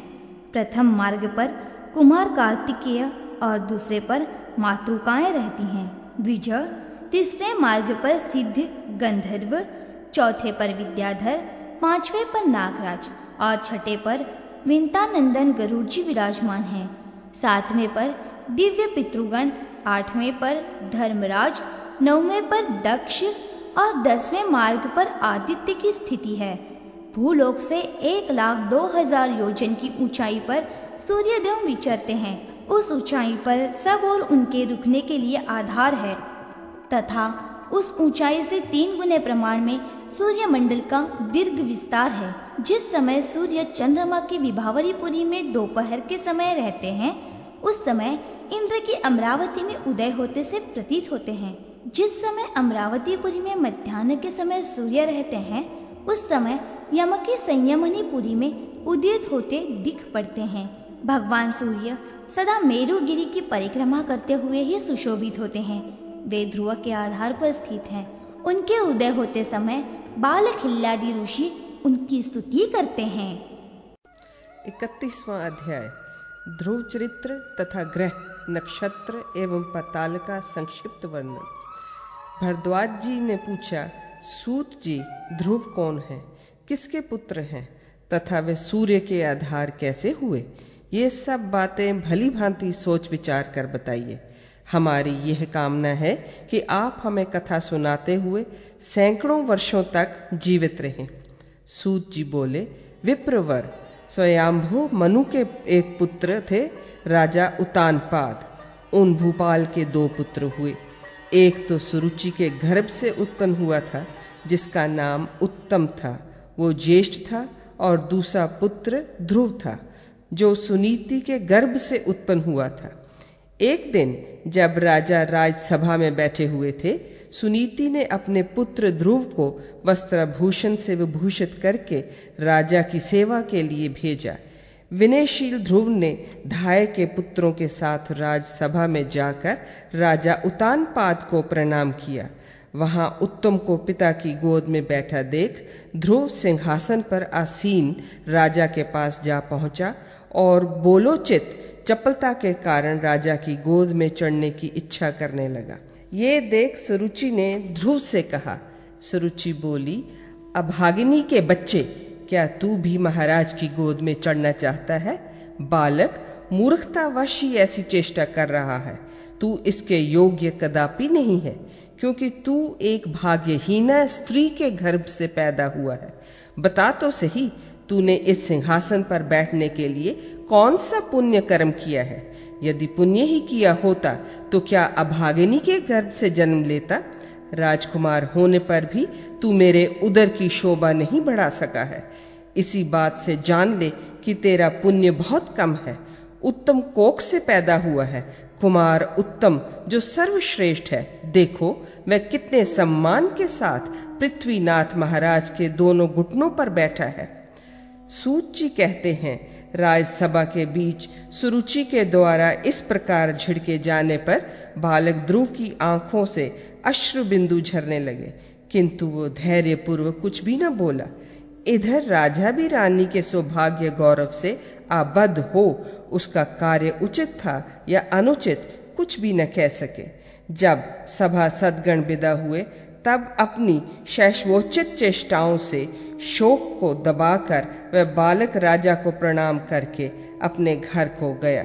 प्रथम मार्ग पर कुमार कार्तिकेय और दूसरे पर मातृकाएँ रहती हैं। विजय, तीसरे मार्ग पर सिद्ध गंधर्व चौथे पर विद्याधर, पांचवे पर नागराज और छठे पर विंतानंदन गरुड़ जी विराजमान हैं। सातवें पर दिव्य पितृगण, आठवें पर धर्मराज, नौवें पर दक्ष और दसवें मार्ग पर आदित्य की स्थिति है। भूलोक से एक लाख दो हज़ार योजन की ऊंचाई पर सूर्यदेव विचरते हैं। उस ऊंचाई पर सब और उनके रुकने के लिए आधार है। तथा उस ऊंचाई से तीन गुने प्रमाण में सूर्य मंडल का दीर्घ विस्तार है। जिस समय सूर्य चंद्रमा की विभावरीपुरी में दोपहर के समय रहते हैं, उस समय इंद्र की अमरावती में उदय होते से प्रतीत होते हैं। जिस समय अमरावतीपुरी में मध्यान्ह के समय सूर्य रहते हैं, उस समय यम की संयमनीपुरी में उदित होते दिख पड़ते हैं। भगवान सूर्य सदा मेरुगिरी की परिक्रमा करते हुए ही सुशोभित होते हैं। वे ध्रुव के आधार पर स्थित हैं। उनके उदय होते समय बाल खिल्लादि ऋषि उनकी स्तुति करते हैं। इकतीसवां अध्याय। ध्रुव चरित्र तथा ग्रह, नक्षत्र एवं पताल का संक्षिप्त वर्णन। भरद्वाज जी ने पूछा, सूत जी, ध्रुव कौन है? किसके पुत्र हैं? तथा वे सूर्य के आधार कैसे हुए? ये सब बातें भली भांति सोच विचार कर बताइए। हमारी यह कामना है कि आप हमें कथा सुनाते हुए सैकड़ों वर्षों तक जीवित रहें। सूत जी बोले, विप्रवर, स्वयंभू मनु के एक पुत्र थे, राजा उतानपाद। उन भूपाल के दो पुत्र हुए। एक तो सुरुचि के गर्भ से उत्पन्न हुआ था, जिसका नाम उत्तम था। वो ज्येष्ठ था और दूसरा पुत्र ध्रुव था, जो सुनीति के गर्भ से उत्पन्न हुआ था। एक दिन जब राजा राजसभा में बैठे हुए थे, सुनीति ने अपने पुत्र ध्रुव को वस्त्रभूषण से विभूषित करके राजा की सेवा के लिए भेजा। विनयशील ध्रुव ने धाय के पुत्रों के साथ राजसभा में जाकर राजा उतानपाद को प्रणाम किया। वहाँ उत्तम को पिता की गोद में बैठा देख ध्रुव सिंहासन पर आसीन राजा के पास जा पहुँचा और बोलोचित चपलता के कारण राजा की गोद में चढ़ने की इच्छा करने लगा। ये देख सुरुचि ने ध्रुव से कहा, सुरुचि बोली अभागिनी के बच्चे, क्या तू भी महाराज की गोद में चढ़ना चाहता है? बालक मूर्खतावश ही ऐसी चेष्टा कर रहा है। तू इसके योग्य कदापि नहीं है, क्योंकि तू एक भाग्यहीना स्त्री के गर्भ से पैदा हुआ है। बता तो सही, तूने इस सिंहासन पर बैठने के लिए कौन सा पुण्य कर्म किया है? यदि पुण्य ही किया होता तो क्या अभागिनी के गर्भ से जन्म लेता? राजकुमार होने पर भी तू मेरे उदर की शोभा नहीं बढ़ा सका है। इसी बात से जान ले कि तेरा पुण्य बहुत कम है। उत्तम कोक से पैदा हुआ है। कुमार उत्तम, जो सर्वश्रेष्ठ है। देखो वह कितने सम्मान के साथ पृथ्वीनाथ महाराज के दोनों घुटनों पर बैठा है। जी कहते हैं राजसभा के बीच सुरुचि के द्वारा इस प्रकार झिड़के जाने पर बालक ध्रुव की आँखों से अश्रु बिंदु झरने लगे। किंतु वो धैर्य पूर्वक कुछ भी न बोला। इधर राजा भी रानी के सौभाग्य गौरव से आबद्ध हो, उसका कार्य उचित था या अनुचित, कुछ भी न कह सके। जब सभा सदगण विदा हुए, तब अपनी शैशवोचित चेष्टाओं से शोक को दबाकर वह बालक राजा को प्रणाम करके अपने घर को गया।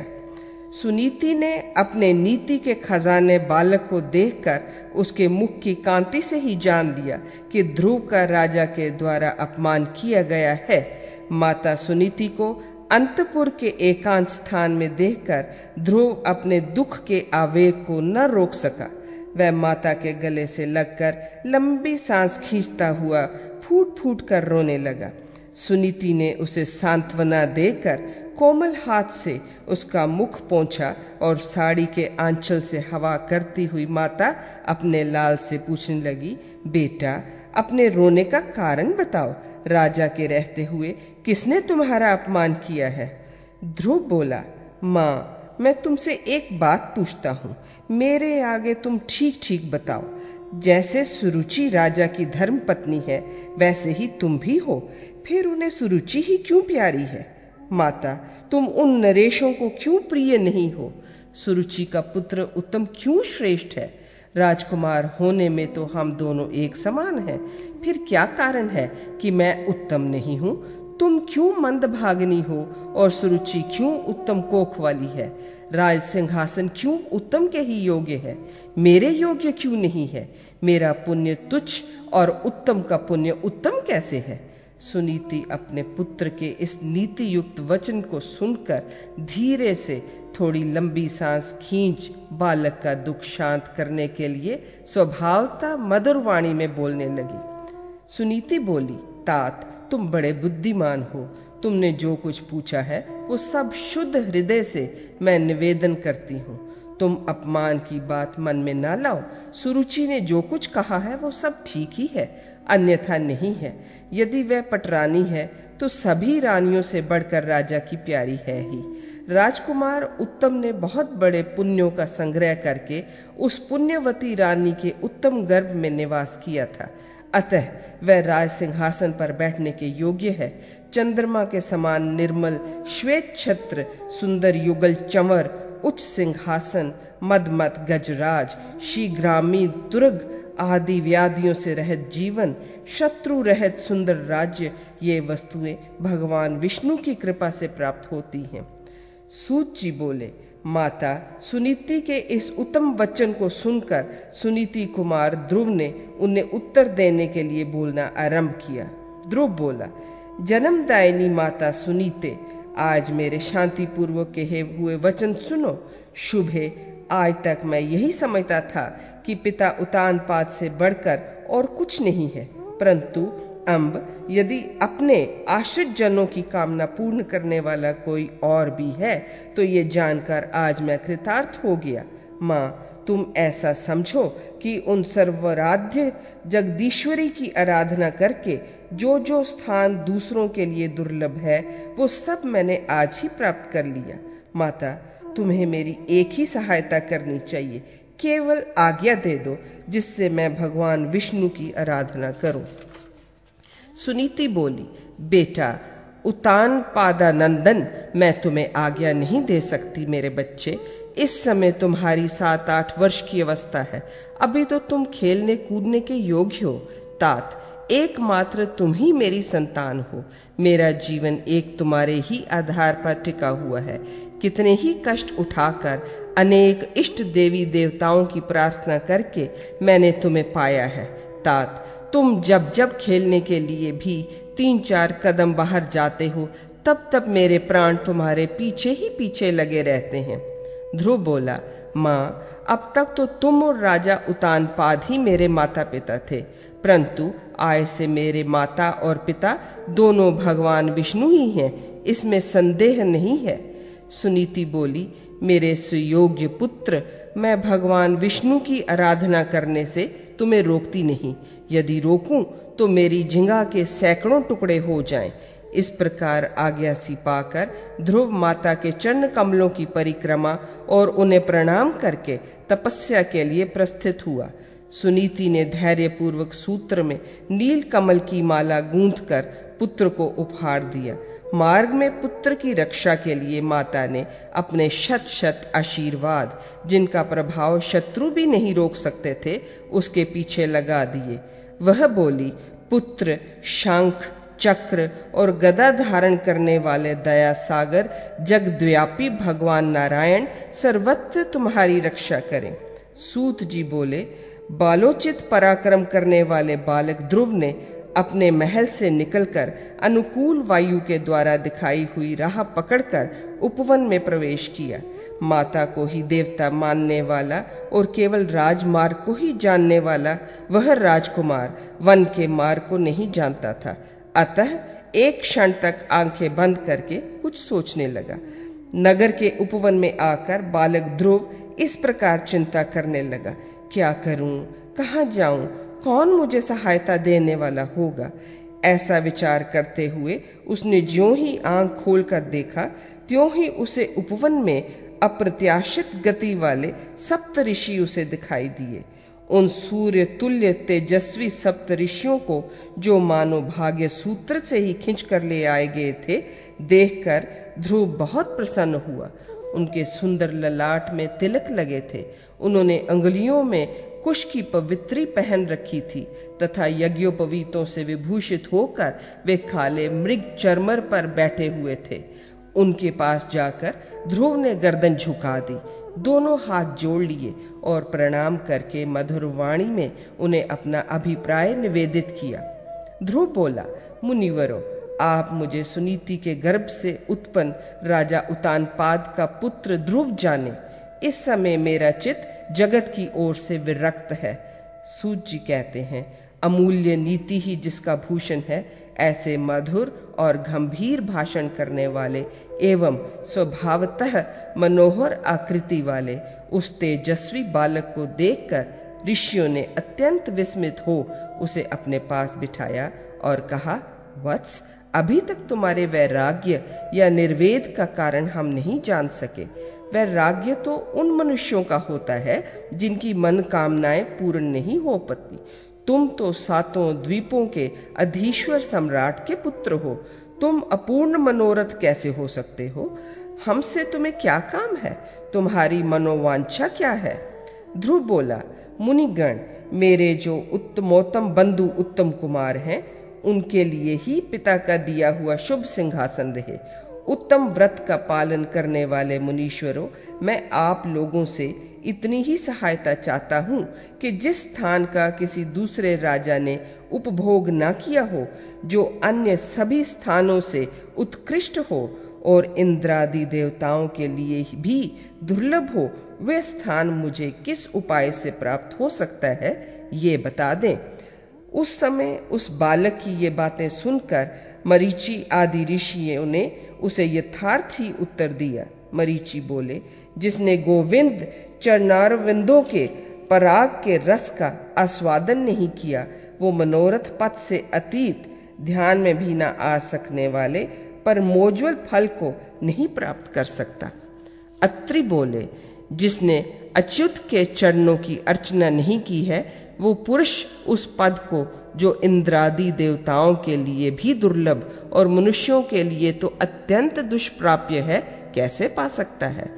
सुनीति ने अपने नीति के खजाने बालक को देखकर उसके मुख की कांति से ही जान लिया कि ध्रुव का राजा के द्वारा अपमान किया गया है। माता सुनीति को अंतपुर के एकांत स्थान में देखकर ध्रुव अपने दुख के आवेग को न रोक सका। वह माता के गले से लगकर लंबी सांस खींचता हुआ फूट फूट कर रोने लगा। सुनीति ने उसे सांत्वना देकर कोमल हाथ से उसका मुख पहुँचा और साड़ी के आंचल से हवा करती हुई माता अपने लाल से पूछने लगी, बेटा, अपने रोने का कारण बताओ। राजा के रहते हुए किसने तुम्हारा अपमान किया है? ध्रुव बोला, माँ, मैं तुमसे एक बात पूछता हूँ। मेरे आगे तुम ठीक ठीक बताओ। जैसे सुरुचि राजा की धर्म पत्नी है, वैसे ही तुम भी हो। फिर उन्हें सुरुचि ही क्यों प्यारी है? माता, तुम उन नरेशों को क्यों प्रिय नहीं हो? सुरुचि का पुत्र उत्तम क्यों श्रेष्ठ है? राजकुमार होने में तो हम दोनों एक समान हैं। फिर क्या कारण है कि मैं उत्तम नहीं हूँ? तुम क्यों मंद भागनी हो और सुरुचि क्यों उत्तम कोख वाली है? राज सिंहासन क्यों उत्तम के ही योग्य है? मेरे योग्य क्यों नहीं है? मेरा पुण्य तुच्छ और उत्तम का पुण्य उत्तम कैसे है? सुनीति अपने पुत्र के इस नीति युक्त वचन को सुनकर धीरे से थोड़ी लंबी सांस खींच, बालक का दुख शांत करने के लिए स्वभावता मधुर वाणी में बोलने लगी। सुनीति बोली, तात तुम बड़े बुद्धिमान हो। तुमने जो कुछ पूछा है, वो सब शुद्ध हृदय से मैं निवेदन करती हूँ। तुम अपमान की बात मन में ना लाओ। सुरुचि ने जो कुछ कहा है, वो सब ठीक ही है, अन्यथा नहीं है। यदि वह पटरानी है तो सभी रानियों से बढ़कर राजा की प्यारी है ही। राजकुमार उत्तम ने बहुत बड़े पुण्यों का संग्रह करके उस पुण्यवती रानी के उत्तम गर्भ में निवास किया था। अतः वह राज सिंहासन पर बैठने के योग्य है। चंद्रमा के समान निर्मल श्वेत छत्र सुंदर युगल चंवर, उच्च सिंहासन, मदमत गजराज, शीघ्रामी दुर्ग आदि व्याधियों से रहित जीवन, शत्रु रहित सुंदर राज्य, ये वस्तुएँ भगवान विष्णु की कृपा से प्राप्त होती हैं। सूची बोले माता सुनीति के इस उत्तम वचन को सुनकर सुनीति कुमार ध्रुव ने उन्हें उत्तर देने के लिए बोलना आरंभ किया। ध्रुव बोला, जन्मदायिनी माता सुनीते, आज मेरे शांति पूर्वक कहे हुए वचन सुनो। शुभ है आज तक मैं यही समझता था कि पिता उतान पात से बढ़कर और कुछ नहीं है, परंतु अम्ब यदि अपने आश्रित जनों की कामना पूर्ण करने वाला कोई और भी है तो ये जानकर आज मैं कृतार्थ हो गया। माँ, तुम ऐसा समझो कि उन सर्वराध्य जगदीश्वरी की आराधना करके जो जो स्थान दूसरों के लिए दुर्लभ है, वो सब मैंने आज ही प्राप्त कर लिया। माता, तुम्हें मेरी एक ही सहायता करनी चाहिए। केवल आज्ञा दे दो, जिससे मैं भगवान विष्णु की आराधना करूँ। सुनीति बोली, बेटा, उतान पादानंदन मैं तुम्हें आज्ञा नहीं दे सकती मेरे बच्चे। इस समय तुम्हारी सात आठ वर्ष की अवस्था है। अभी तो तुम खेलने कूदने के योग्य हो। तात, एकमात्र तुम ही मेरी संतान हो। मेरा जीवन एक तुम्हारे ही आधार पर टिका हुआ है। कितने ही कष्ट उठाकर, अनेक इष्ट देवी देवताओं की प्रार्थना करके मैंने तुम्हें पाया है। तात तुम जब जब खेलने के लिए भी तीन चार कदम बाहर जाते हो, तब तब मेरे प्राण तुम्हारे पीछे ही पीछे लगे रहते हैं। ध्रुव बोला, माँ, अब तक तो तुम और राजा उतान पाद ही मेरे माता पिता थे, परंतु आय से मेरे माता और पिता दोनों भगवान विष्णु ही हैं, इसमें संदेह नहीं है। सुनीति बोली, मेरे सुयोग्य पुत्र, मैं भगवान विष्णु की आराधना करने से तुम्हें रोकती नहीं यदि रोकूं तो मेरी झिंगा के सैकड़ों टुकड़े हो जाएँ। इस प्रकार आज्ञा सी पाकर ध्रुव माता के चरण कमलों की परिक्रमा और उन्हें प्रणाम करके तपस्या के लिए प्रस्थित हुआ। सुनीति ने धैर्य पूर्वक सूत्र में नील कमल की माला गूंथ कर पुत्र को उपहार दिया। मार्ग में पुत्र की रक्षा के लिए माता ने अपने शत शत आशीर्वाद, जिनका प्रभाव शत्रु भी नहीं रोक सकते थे, उसके पीछे लगा दिए। वह बोली, पुत्र, शंख, चक्र और गदा धारण करने वाले दया सागर जगद्व्यापी भगवान नारायण, सर्वत्र तुम्हारी रक्षा करें। सूत जी बोले, बालोचित पराक्रम करने वाले बालक ध्रुव ने अपने महल से निकलकर अनुकूल वायु के द्वारा दिखाई हुई राह पकड़कर उपवन में प्रवेश किया। माता को ही देवता मानने वाला और केवल राजमार्ग को ही जानने वाला वह राजकुमार वन के मार्ग को नहीं जानता था। अतः एक क्षण तक आँखें बंद करके कुछ सोचने लगा। नगर के उपवन में आकर बालक ध्रुव इस प्रकार चिंता करने लगा, क्या करूँ? कहाँ जाऊँ? कौन मुझे सहायता देने वाला होगा? ऐसा विचार करते हुए उसने ज्यो ही आँख खोलकर देखा, त्यों ही उसे उपवन में अप्रत्याशित गति वाले सप्त ऋषि उसे दिखाई दिए। उन सूर्य तुल्य तेजस्वी सप्त ऋषियों को जो मानो भाग्य सूत्र से ही खींच कर ले आए गए थे, देखकर ध्रुव बहुत प्रसन्न हुआ। उनके सुंदर ललाट में तिलक लगे थे। उन्होंने अंगुलियों में कुश की पवित्री पहन रखी थी तथा यज्ञोपवीतों से विभूषित होकर वे खाले मृग चरमर पर बैठे हुए थे। उनके पास जाकर ध्रुव ने गर्दन झुका दी। दोनों हाथ जोड़ लिए और प्रणाम करके मधुर वाणी में उन्हें अपना अभिप्राय निवेदित किया। ध्रुव बोला, मुनिवरो, आप मुझे सुनीति के गर्भ से उत्पन्न राजा उतानपाद का पुत्र ध्रुव जाने। इस समय मेरा चित जगत की ओर से विरक्त है। सूत जी कहते हैं, अमूल्य नीति ही जिसका भूषण है ऐसे मधुर और गंभीर भाषण करने वाले एवं स्वभावतः मनोहर आकृति वाले उस तेजस्वी बालक को देखकर ऋषियों ने अत्यंत विस्मित हो उसे अपने पास बिठाया और कहा, वत्स, अभी तक तुम्हारे वैराग्य या निर्वेद का कारण हम नहीं जान सके। वैराग्य तो उन मनुष्यों का होता है जिनकी मन कामनाएँ पूर्ण नहीं हो पाती। तुम तो सातों द्वीपों के अधीश्वर सम्राट के पुत्र हो। तुम अपूर्ण मनोरथ कैसे हो सकते हो? हमसे तुम्हें क्या काम है? तुम्हारी मनोवांछा क्या है? ध्रुव बोला, मुनिगण, मेरे जो उत्तमोत्तम बंधु उत्तम कुमार हैं, उनके लिए ही पिता का दिया हुआ शुभ सिंहासन रहे। उत्तम व्रत का पालन करने वाले मुनीश्वरों, मैं आप लोगों से इतनी ही सहायता चाहता हूँ कि जिस स्थान का किसी दूसरे राजा ने उपभोग न किया हो, जो अन्य सभी स्थानों से उत्कृष्ट हो और इंद्रादि देवताओं के लिए भी दुर्लभ हो, वे स्थान मुझे किस उपाय से प्राप्त हो सकता है, ये बता दें। उस समय उस बालक की ये बातें सुनकर मरीची आदि ऋषियों ने उसे यथार्थ ही उत्तर दिया। मरीची बोले, जिसने गोविंद चरणारविंदों के पराग के रस का आस्वादन नहीं किया। वो मनोरथ पथ से अतीत ध्यान में भी ना आ सकने वाले पर मोज्वल फल को नहीं प्राप्त कर सकता। अत्रि बोले, जिसने अच्युत के चरणों की अर्चना नहीं की है, वो पुरुष उस पद को जो इंद्रादि देवताओं के लिए भी दुर्लभ और मनुष्यों के लिए तो अत्यंत दुष्प्राप्य है, कैसे पा सकता है?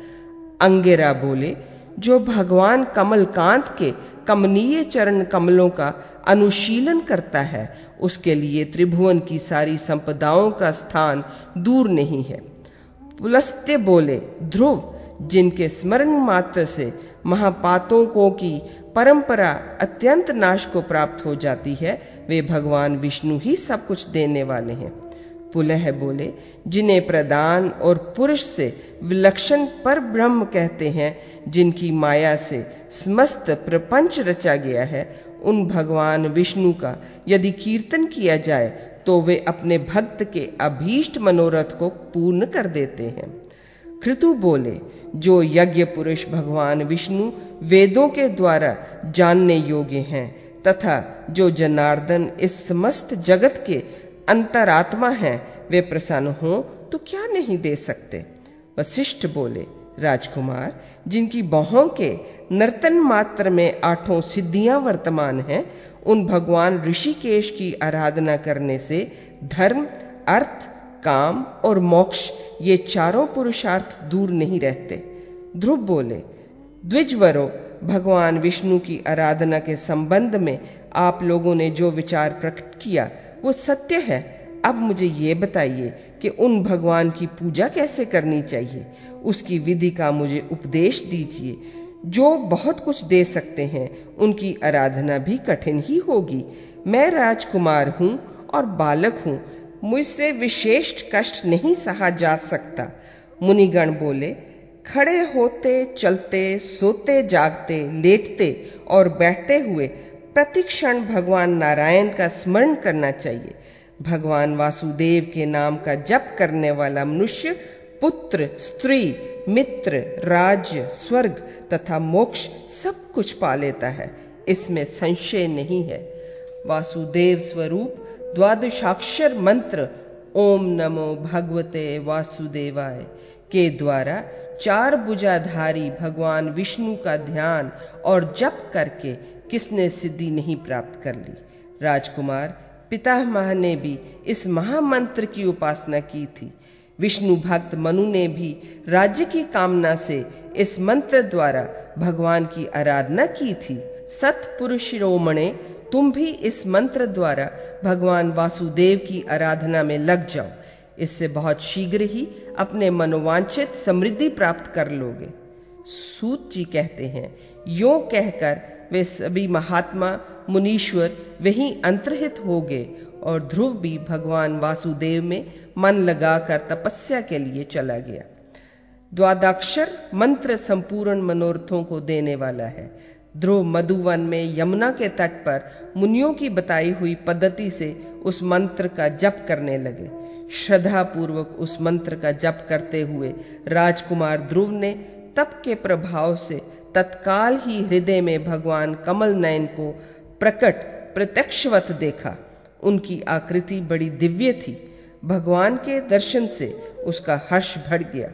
अंगेरा बोले जो भगवान कमलकांत के कमनीय चरण कमलों का अनुशीलन करता है, उसके लिए त्रिभुवन की सारी संपदाओं का स्थान दूर नहीं है। पुलस्त्य बोले, ध्रुव, जिनके स्मरण मात्र से महापातों को की परंपरा अत्यंत नाश को प्राप्त हो जाती है, वे भगवान विष्णु ही सब कुछ देने वाले हैं। पुलह बोले, जिन्हें प्रदान और पुरुष से विलक्षण पर ब्रह्म कहते हैं, जिनकी माया से समस्त प्रपंच रचा गया है, उन भगवान विष्णु का यदि कीर्तन किया जाए तो वे अपने भक्त के अभीष्ट मनोरथ को पूर्ण कर देते हैं। कृतु बोले, जो यज्ञ पुरुष भगवान विष्णु वेदों के द्वारा जानने योग्य हैं, तथा जो जनार्दन इस समस्त जगत के अंतरात्मा हैं, वे प्रसन्न हो तो क्या नहीं दे सकते? वशिष्ठ बोले, राजकुमार, जिनकी बहों के नर्तन मात्र में आठों सिद्धियाँ वर्तमान हैं, उन भगवान ऋषिकेश की आराधना करने से धर्म, अर्थ, काम और मोक्ष, ये चारों पुरुषार्थ दूर नहीं रहते। ध्रुव बोले, द्विजवरो, भगवान विष्णु की आराधना के संबंध में आप लोगों ने जो विचार प्रकट किया वो सत्य है। अब मुझे ये बताइए कि उन भगवान की पूजा कैसे करनी चाहिए? उसकी विधि का मुझे उपदेश दीजिए। जो बहुत कुछ दे सकते हैं, उनकी आराधना भी कठिन ही होगी। मैं राजकुमार हूँ और बालक हूँ। मुझसे विशेष कष्ट नहीं सहा जा सकता। मुनिगण बोले, खड़े होते, चलते, सोते, जागते, लेटते और बैठते हुए प्रतिक्षण भगवान नारायण का स्मरण करना चाहिए। भगवान वासुदेव के नाम का जप करने वाला मनुष्य पुत्र, स्त्री, मित्र राज्य स्वर्ग तथा मोक्ष सब कुछ पा लेता है। इसमें संशय नहीं है। वासुदेव स्वरूप, द्वादशाक्षर मंत्र, ओम नमो भगवते वासुदेवाय, के द्वारा चार बुजाधारी भगवान विष्णु का ध्यान और जप करके किसने सिद्धि नहीं प्राप्त कर ली? राजकुमार, पितामह ने भी इस महामंत्र की उपासना की थी। विष्णु भक्त मनु ने भी राज्य की कामना से इस मंत्र द्वारा भगवान की आराधना की थी। सतपुरुष रोमणे तुम भी इस मंत्र द्वारा भगवान वासुदेव की आराधना में लग जाओ। इससे बहुत शीघ्र ही अपने मनोवांछित समृद्धि प्राप्त कर लोगे। सूत जी कहते हैं, यो कहकर वे सभी महात्मा, मुनीश्वर वहीं अंतर्हित हो गए और ध्रुव भी भगवान वासुदेव में मन लगाकर तपस्या के लिए चला गया। द्वादाक्षर मंत्र संपूर्ण मनोरथों को देने वाला है। ध्रुव मधुवन में यमुना के तट पर मुनियों की बताई हुई पद्धति से उस मंत्र का जप करने लगे। श्रद्धा पूर्वक उस मंत्र का जप करते हुए राजकुमार ध्रुव ने तप के प्रभाव से तत्काल ही हृदय में भगवान कमल नयन को प्रकट, प्रत्यक्षवत देखा। उनकी आकृति बड़ी दिव्य थी। भगवान के दर्शन से उसका हर्ष बढ़ गया।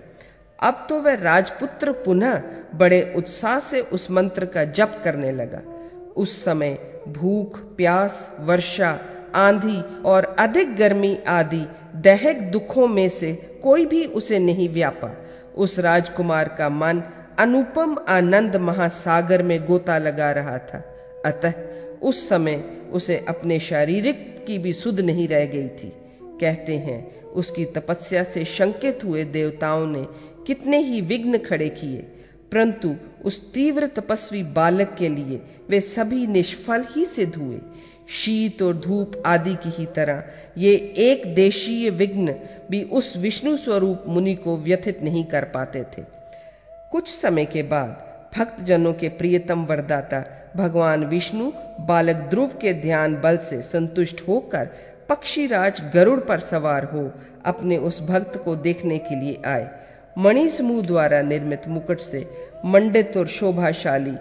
अब तो वह राजपुत्र पुनः बड़े उत्साह से उस मंत्र का जप करने लगा। उस समय भूख, प्यास, वर्षा, आंधी और अधिक गर्मी आदि दैहिक दुखों में से कोई भी उसे नहीं व्यापा। उस राजकुमार का मन अनुपम आनंद महासागर में गोता लगा रहा था। अतः उस समय उसे अपने शारीरिक की भी सुध नहीं रह गई थी। कहते हैं, उसकी तपस्या से शंकित हुए देवताओं ने कितने ही विघ्न खड़े किए, परंतु उस तीव्र तपस्वी बालक के लिए वे सभी निष्फल ही सिद्ध हुए। शीत और धूप आदि की ही तरह ये एक देशीय विघ्न भी उस विष्णु स्वरूप मुनि को व्यथित नहीं कर पाते थे। कुछ समय के बाद भक्त जनों के प्रियतम वरदाता भगवान विष्णु बालक ध्रुव के ध्यान बल से संतुष्ट होकर पक्षीराज गरुड़ पर सवार हो अपने उस भक्त को देखने के लिए आए। मणि समूह द्वारा निर्मित मुकुट से मंडित और शोभाशाली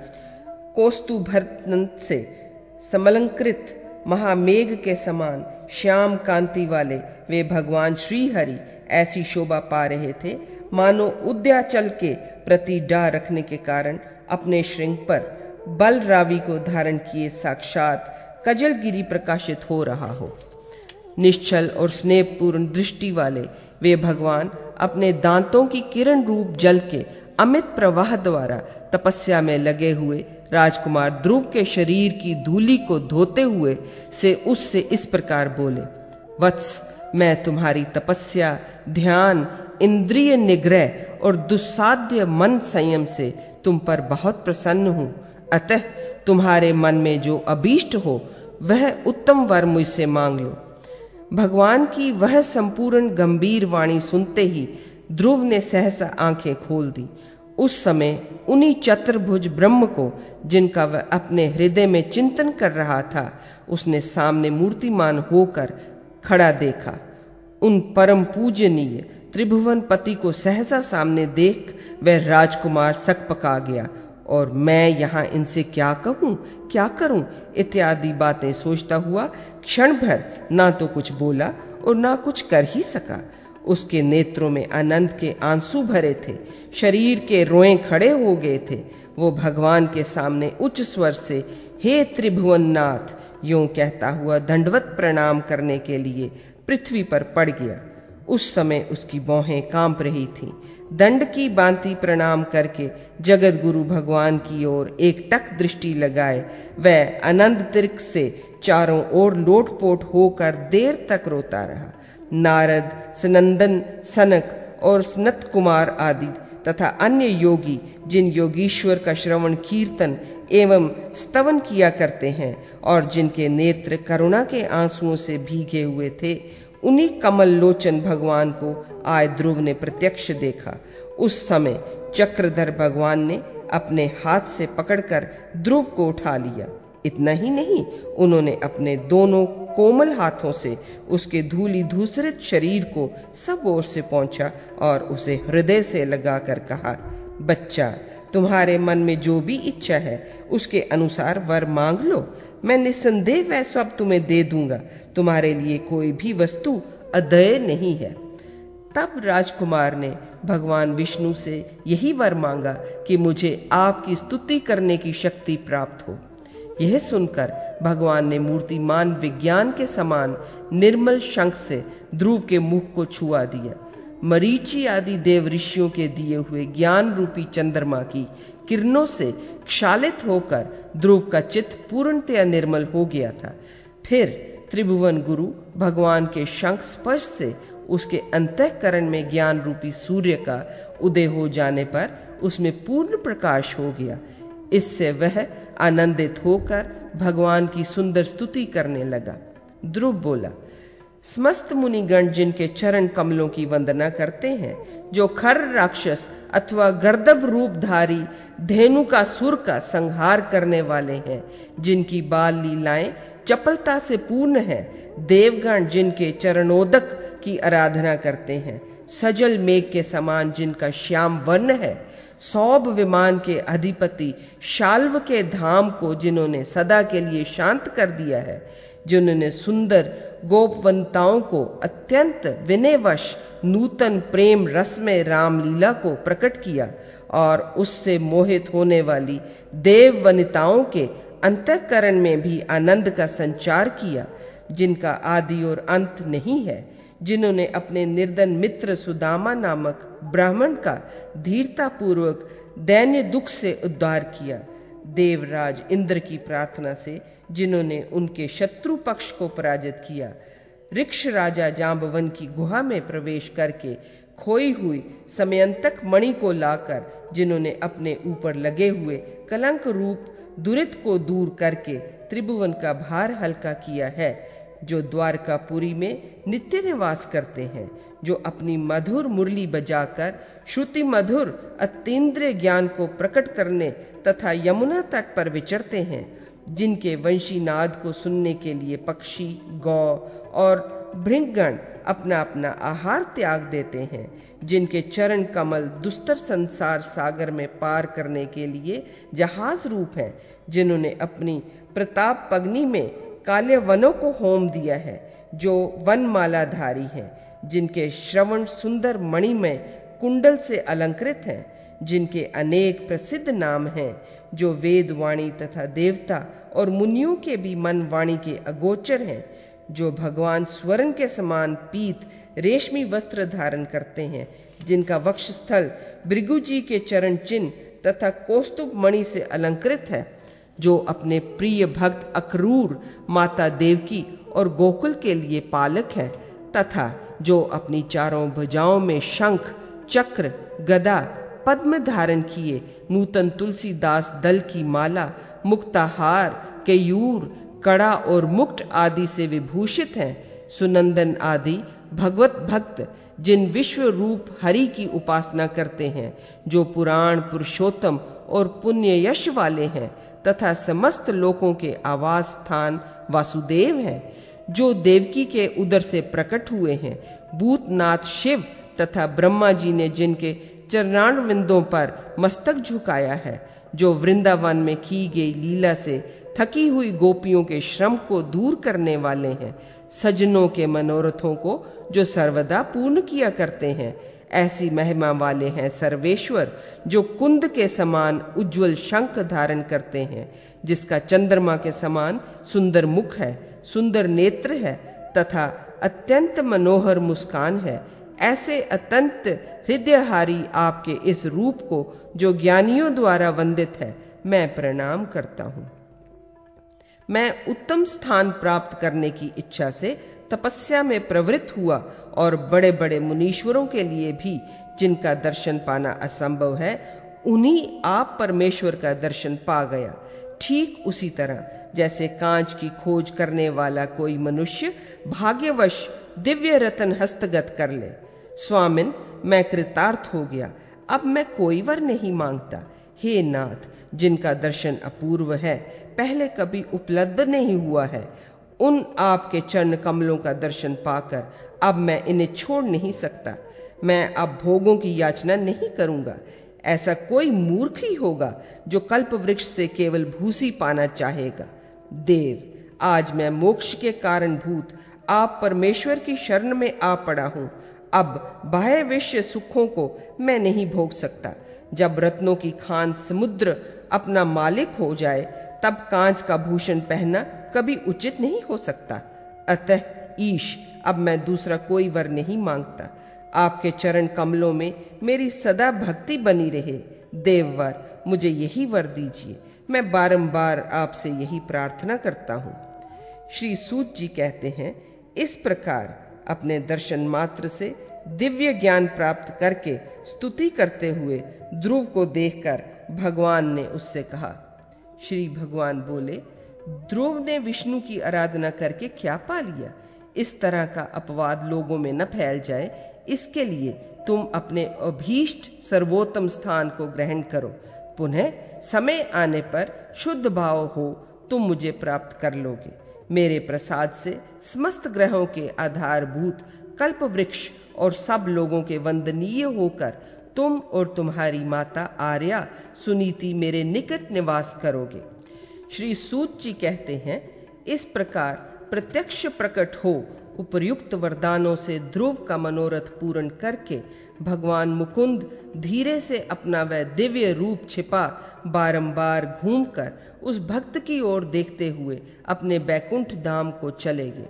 कोस्तु भरत से समलंकृत महामेघ के समान श्याम कांति वाले वे भगवान श्री हरि ऐसी शोभा पा रहे थे। मानो उद्याचल के प्रति डा रखने के कारण अपने श्रृंग पर बल रावि को धारण किए साक्षात कजलगिरी प्रकाशित हो रहा हो। निश्चल और स्नेहपूर्ण दृष्टि वाले वे भगवान अपने दांतों की किरण रूप जल के अमित प्रवाह द्वारा तपस्या में लगे हुए राजकुमार ध्रुव के शरीर की धूली को धोते हुए से उससे इस प्रकार बोले, वत्स मैं तुम्हारी तपस्या, ध्यान, इंद्रिय निग्रह और दुस्साध्य मन संयम से तुम पर बहुत प्रसन्न हूँ। अतः तुम्हारे मन में जो अभीष्ट हो, वह उत्तम वर मुझसे मांग लो। भगवान की वह संपूर्ण गंभीर वाणी सुनते ही ध्रुव ने सहसा आँखें खोल दी। उस समय उन्हीं चतुर्भुज ब्रह्म को, जिनका वह अपने हृदय में चिंतन कर रहा था, उसने सामने मूर्तिमान होकर खड़ा देखा। उन परम पूजनीय त्रिभुवन पति को सहसा सामने देख वह राजकुमार सक पका गया और मैं यहाँ इनसे क्या कहूँ, क्या करूँ? इत्यादि बातें सोचता हुआ क्षण भर ना तो कुछ बोला और ना कुछ कर ही सका। उसके नेत्रों में आनंद के आँसू भरे थे, शरीर के रोए खड़े हो गए थे। वो भगवान के सामने उच्च स्वर से, हे त्रिभुवन नाथ यूँ कहता हुआ दंडवत प्रणाम करने के लिए पृथ्वी पर पड़ गया। उस समय उसकी बौहें काँप रही थीं। दंड की बांति प्रणाम करके जगत गुरु भगवान की ओर एक टक दृष्टि लगाए। वह अनंत तिरक से चारों ओर लोटपोट होकर देर तक रोता रहा। नारद, सनंदन, सनक और सनत कुमार आदि तथा अन्य योगी जिन योगीश्वर का श्रवण कीर्तन एवं स्तवन किया करते हैं और जिनके नेत्र करुणा के आंसुओं से भीगे हुए थे, उन्हीं कमल लोचन भगवान को आय ध्रुव ने प्रत्यक्ष देखा। उस समय चक्रधर भगवान ने अपने हाथ से पकड़कर ध्रुव को उठा लिया। इतना ही नहीं, उन्होंने अपने दोनों कोमल हाथों से उसके धूली धूसरित शरीर को सब ओर से पहुँचा और उसे हृदय से लगाकर कहा, बच्चा तुम्हारे मन में जो भी इच्छा है, उसके अनुसार वर मांग लो। मैं निस्संदेह वह सब तुम्हें दे दूँगा। तुम्हारे लिए कोई भी वस्तु अदय नहीं है। तब राजकुमार ने भगवान विष्णु से यही वर मांगा कि मुझे आपकी स्तुति करने की शक्ति प्राप्त हो। यह सुनकर भगवान ने मूर्तिमान विज्ञान के समान निर्मल शंख से ध्रुव के मुख को छुआ दिया। मरीची आदि देव ऋषियों के दिए हुए ज्ञान रूपी चंद्रमा की किरणों से क्षालित होकर ध्रुव का चित्त पूर्णतया निर्मल हो गया था। फिर त्रिभुवन गुरु भगवान के शंख स्पर्श से उसके अंतकरण में ज्ञान रूपी सूर्य का उदय हो जाने पर उसमें पूर्ण प्रकाश हो गया। इससे वह आनंदित होकर भगवान की सुंदर स्तुति करने लगा। ध्रुव बोला समस्त मुनिगण जिनके चरण कमलों की वंदना करते हैं, जो खर राक्षस अथवा गर्दब रूपधारी धेनु का सुर का संहार करने वाले हैं, जिनकी बाल लीलाएँ चपलता से पूर्ण है, देवगण जिनके चरणोदक की आराधना करते हैं, सजल मेघ के समान जिनका श्याम वर्ण है, सौब विमान के अधिपति शाल्व के धाम को जिन्होंने सदा के लिए शांत कर दिया है, जिन्होंने सुंदर गोपवंताओं को अत्यंत विनयवश नूतन प्रेम रस में रामलीला को प्रकट किया और उससे मोहित होने वाली देव वनिताओं के अंतकरण में भी आनंद का संचार किया, जिनका आदि और अंत नहीं है, जिन्होंने अपने निर्धन मित्र सुदामा नामक ब्राह्मण का धीरता पूर्वक दैन्य दुख से उद्धार किया। देवराज इंद्र की प्रार्थना से जिन्होंने उनके शत्रु पक्ष को पराजित किया। ऋक्ष राजा जाम्बवन की गुहा में प्रवेश करके खोई हुई समयंतक मणि को लाकर, जिन्होंने अपने ऊपर लगे हुए कलंक रूप दुरित को दूर करके त्रिभुवन का भार हल्का किया है, जो द्वारकापुरी में नित्य निवास करते हैं, जो अपनी मधुर मुरली बजाकर श्रुति मधुर अतीन्द्रिय ज्ञान को प्रकट करने तथा यमुना तट पर विचरते हैं। जिनके वंशी नाद को सुनने के लिए पक्षी, गौ और भृंगगण अपना अपना आहार त्याग देते हैं, जिनके चरण कमल दुस्तर संसार सागर में पार करने के लिए जहाज़ रूप है, जिन्होंने अपनी प्रताप पग्नि में काले वनों को होम दिया है, जो वन मालाधारी हैं, जिनके श्रवण सुंदर मणि में कुंडल से अलंकृत हैं, जिनके अनेक प्रसिद्ध नाम हैं। जो वेद वाणी तथा देवता और मुनियों के भी मन वाणी के अगोचर हैं, जो भगवान स्वर्ण के समान पीत, रेशमी वस्त्र धारण करते हैं, जिनका वक्ष स्थल भृगु जी के चरण चिन्ह तथा कौस्तुभ मणि से अलंकृत है, जो अपने प्रिय भक्त अक्रूर, माता देवकी और गोकुल के लिए पालक है, तथा जो अपनी चारों भुजाओं में शंख, चक्र, गदा पद्म धारण किए, नूतन तुलसीदास दल की माला, मुक्ताहार, केयूर, कड़ा और मुक्त आदि से विभूषित हैं। सुनंदन आदि भगवत भक्त, जिन विश्व रूप हरि की उपासना करते हैं, जो पुराण, पुरुषोत्तम और पुण्य यश वाले हैं, तथा समस्त लोकों के आवास स्थान वासुदेव हैं, जो देवकी के उदर से प्रकट हुए हैं। भूतनाथ शिव तथा ब्रह्मा जी ने जिनके चरणाण विंदों पर मस्तक झुकाया है, जो वृंदावन में की गई लीला से थकी हुई गोपियों के श्रम को दूर करने वाले हैं, सजनों के मनोरथों को जो सर्वदा पूर्ण किया करते हैं। ऐसी महिमा वाले हैं सर्वेश्वर, जो कुंद के समान उज्जवल शंख धारण करते हैं, जिसका चंद्रमा के समान सुंदर मुख है, सुंदर नेत्र है, तथा अत्यंत मनोहर मुस्कान है ऐसे अत्यंत हृदयहारी आपके इस रूप को जो ज्ञानियों द्वारा वंदित है, मैं प्रणाम करता हूँ। मैं उत्तम स्थान प्राप्त करने की इच्छा से तपस्या में प्रवृत्त हुआ और बड़े बड़े मुनीश्वरों के लिए भी जिनका दर्शन पाना असंभव है, उन्हीं आप परमेश्वर का दर्शन पा गया। ठीक उसी तरह, जैसे कांच की खोज करने वाला कोई मनुष्य भाग्यवश दिव्य रतन हस्तगत कर ले। स्वामिन, मैं कृतार्थ हो गया। अब मैं कोई वर नहीं माँगता। हे नाथ, जिनका दर्शन अपूर्व है, पहले कभी उपलब्ध नहीं हुआ है। उन आपके चरण कमलों का दर्शन पाकर अब मैं इन्हें छोड़ नहीं सकता। मैं अब भोगों की याचना नहीं करूँगा। ऐसा कोई मूर्ख ही होगा जो कल्प वृक्ष से केवल भूसी पाना चाहेगा। देव, आज मैं मोक्ष के कारण भूत आप परमेश्वर की शरण में आ पड़ा हूँ। अब बाह्य विश्व सुखों को मैं नहीं भोग सकता। जब रत्नों की खान समुद्र अपना मालिक हो जाए, तब कांच का भूषण पहनना कभी उचित नहीं हो सकता। अतः ईश, अब मैं दूसरा कोई वर नहीं माँगता। आपके चरण कमलों में मेरी सदा भक्ति बनी रहे। देववर, मुझे यही वर दीजिए। मैं बारंबार आपसे यही प्रार्थना करता हूँ। श्री सूत जी कहते हैं इस प्रकार अपने दर्शन मात्र से दिव्य ज्ञान प्राप्त करके स्तुति करते हुए ध्रुव को देखकर भगवान ने उससे कहा, श्री भगवान बोले, ध्रुव ने विष्णु की आराधना करके क्या पा लिया? इस तरह का अपवाद लोगों में न फैल जाए। इसके लिए तुम अपने अभीष्ट सर्वोत्तम स्थान को ग्रहण करो। पुनः समय आने पर शुद्ध भाव हो, तुम मुझे प्राप्त कर लोगे। मेरे प्रसाद से समस्त ग्रहों के आधारभूत कल्प वृक्ष और सब लोगों के वंदनीय होकर तुम और तुम्हारी माता आर्या सुनीति मेरे निकट निवास करोगे। श्री सूत जी कहते हैं, इस प्रकार प्रत्यक्ष प्रकट हो उपयुक्त वरदानों से ध्रुव का मनोरथ पूर्ण करके भगवान मुकुंद धीरे से अपना वह दिव्य रूप छिपा बारंबार घूमकर उस भक्त की ओर देखते हुए अपने बैकुंठ धाम को चले गए।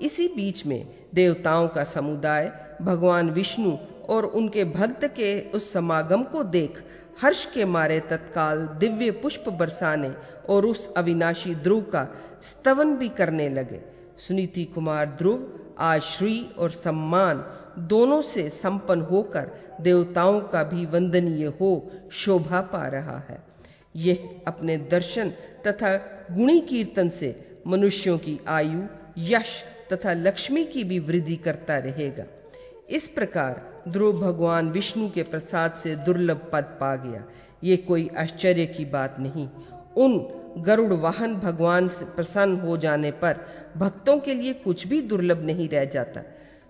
इसी बीच में देवताओं का समुदाय, भगवान विष्णु और उनके भक्त के उस समागम को देख हर्ष के मारे तत्काल दिव्य पुष्प बरसाने और उस अविनाशी ध्रुव का स्तवन भी करने लगे। सुनीति कुमार ध्रुव आज श्री और सम्मान दोनों से संपन्न होकर देवताओं का भी वंदनीय हो, शोभा पा रहा है। यह अपने दर्शन तथा गुणी कीर्तन से मनुष्यों की आयु, यश तथा लक्ष्मी की भी वृद्धि करता रहेगा। इस प्रकार ध्रुव भगवान विष्णु के प्रसाद से दुर्लभ पद पा गया। ये कोई आश्चर्य की बात नहीं। उन गरुड़ वाहन भगवान से प्रसन्न हो जाने पर भक्तों के लिए कुछ भी दुर्लभ नहीं रह जाता।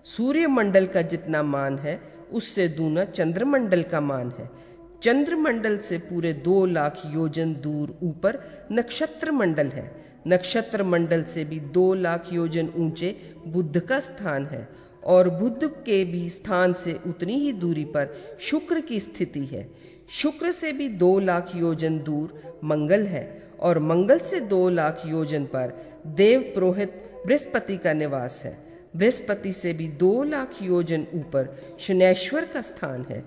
सूर्य मंडल का जितना मान है, उससे दूना चंद्रमंडल का मान है। चंद्रमंडल से पूरे दो लाख योजन दूर ऊपर नक्षत्र मंडल है। नक्षत्र मंडल से भी दो लाख योजन ऊँचे बुद्ध का स्थान है और बुद्ध के भी स्थान से उतनी ही दूरी पर शुक्र की स्थिति है। शुक्र से भी दो लाख योजन दूर मंगल है और मंगल से दो लाख योजन पर देव पुरोहित बृहस्पति का निवास है। बृहस्पति से भी दो लाख योजन ऊपर शनैश्वर का स्थान है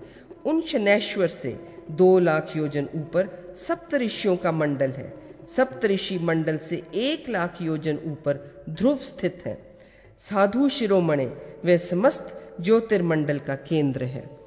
उन शनैश्वर से दो लाख योजन ऊपर सप्तऋषियों का मंडल है। सप्तऋषि मंडल से एक लाख योजन ऊपर ध्रुव स्थित है। साधु शिरोमणे, वे समस्त ज्योतिर्मंडल का केंद्र है।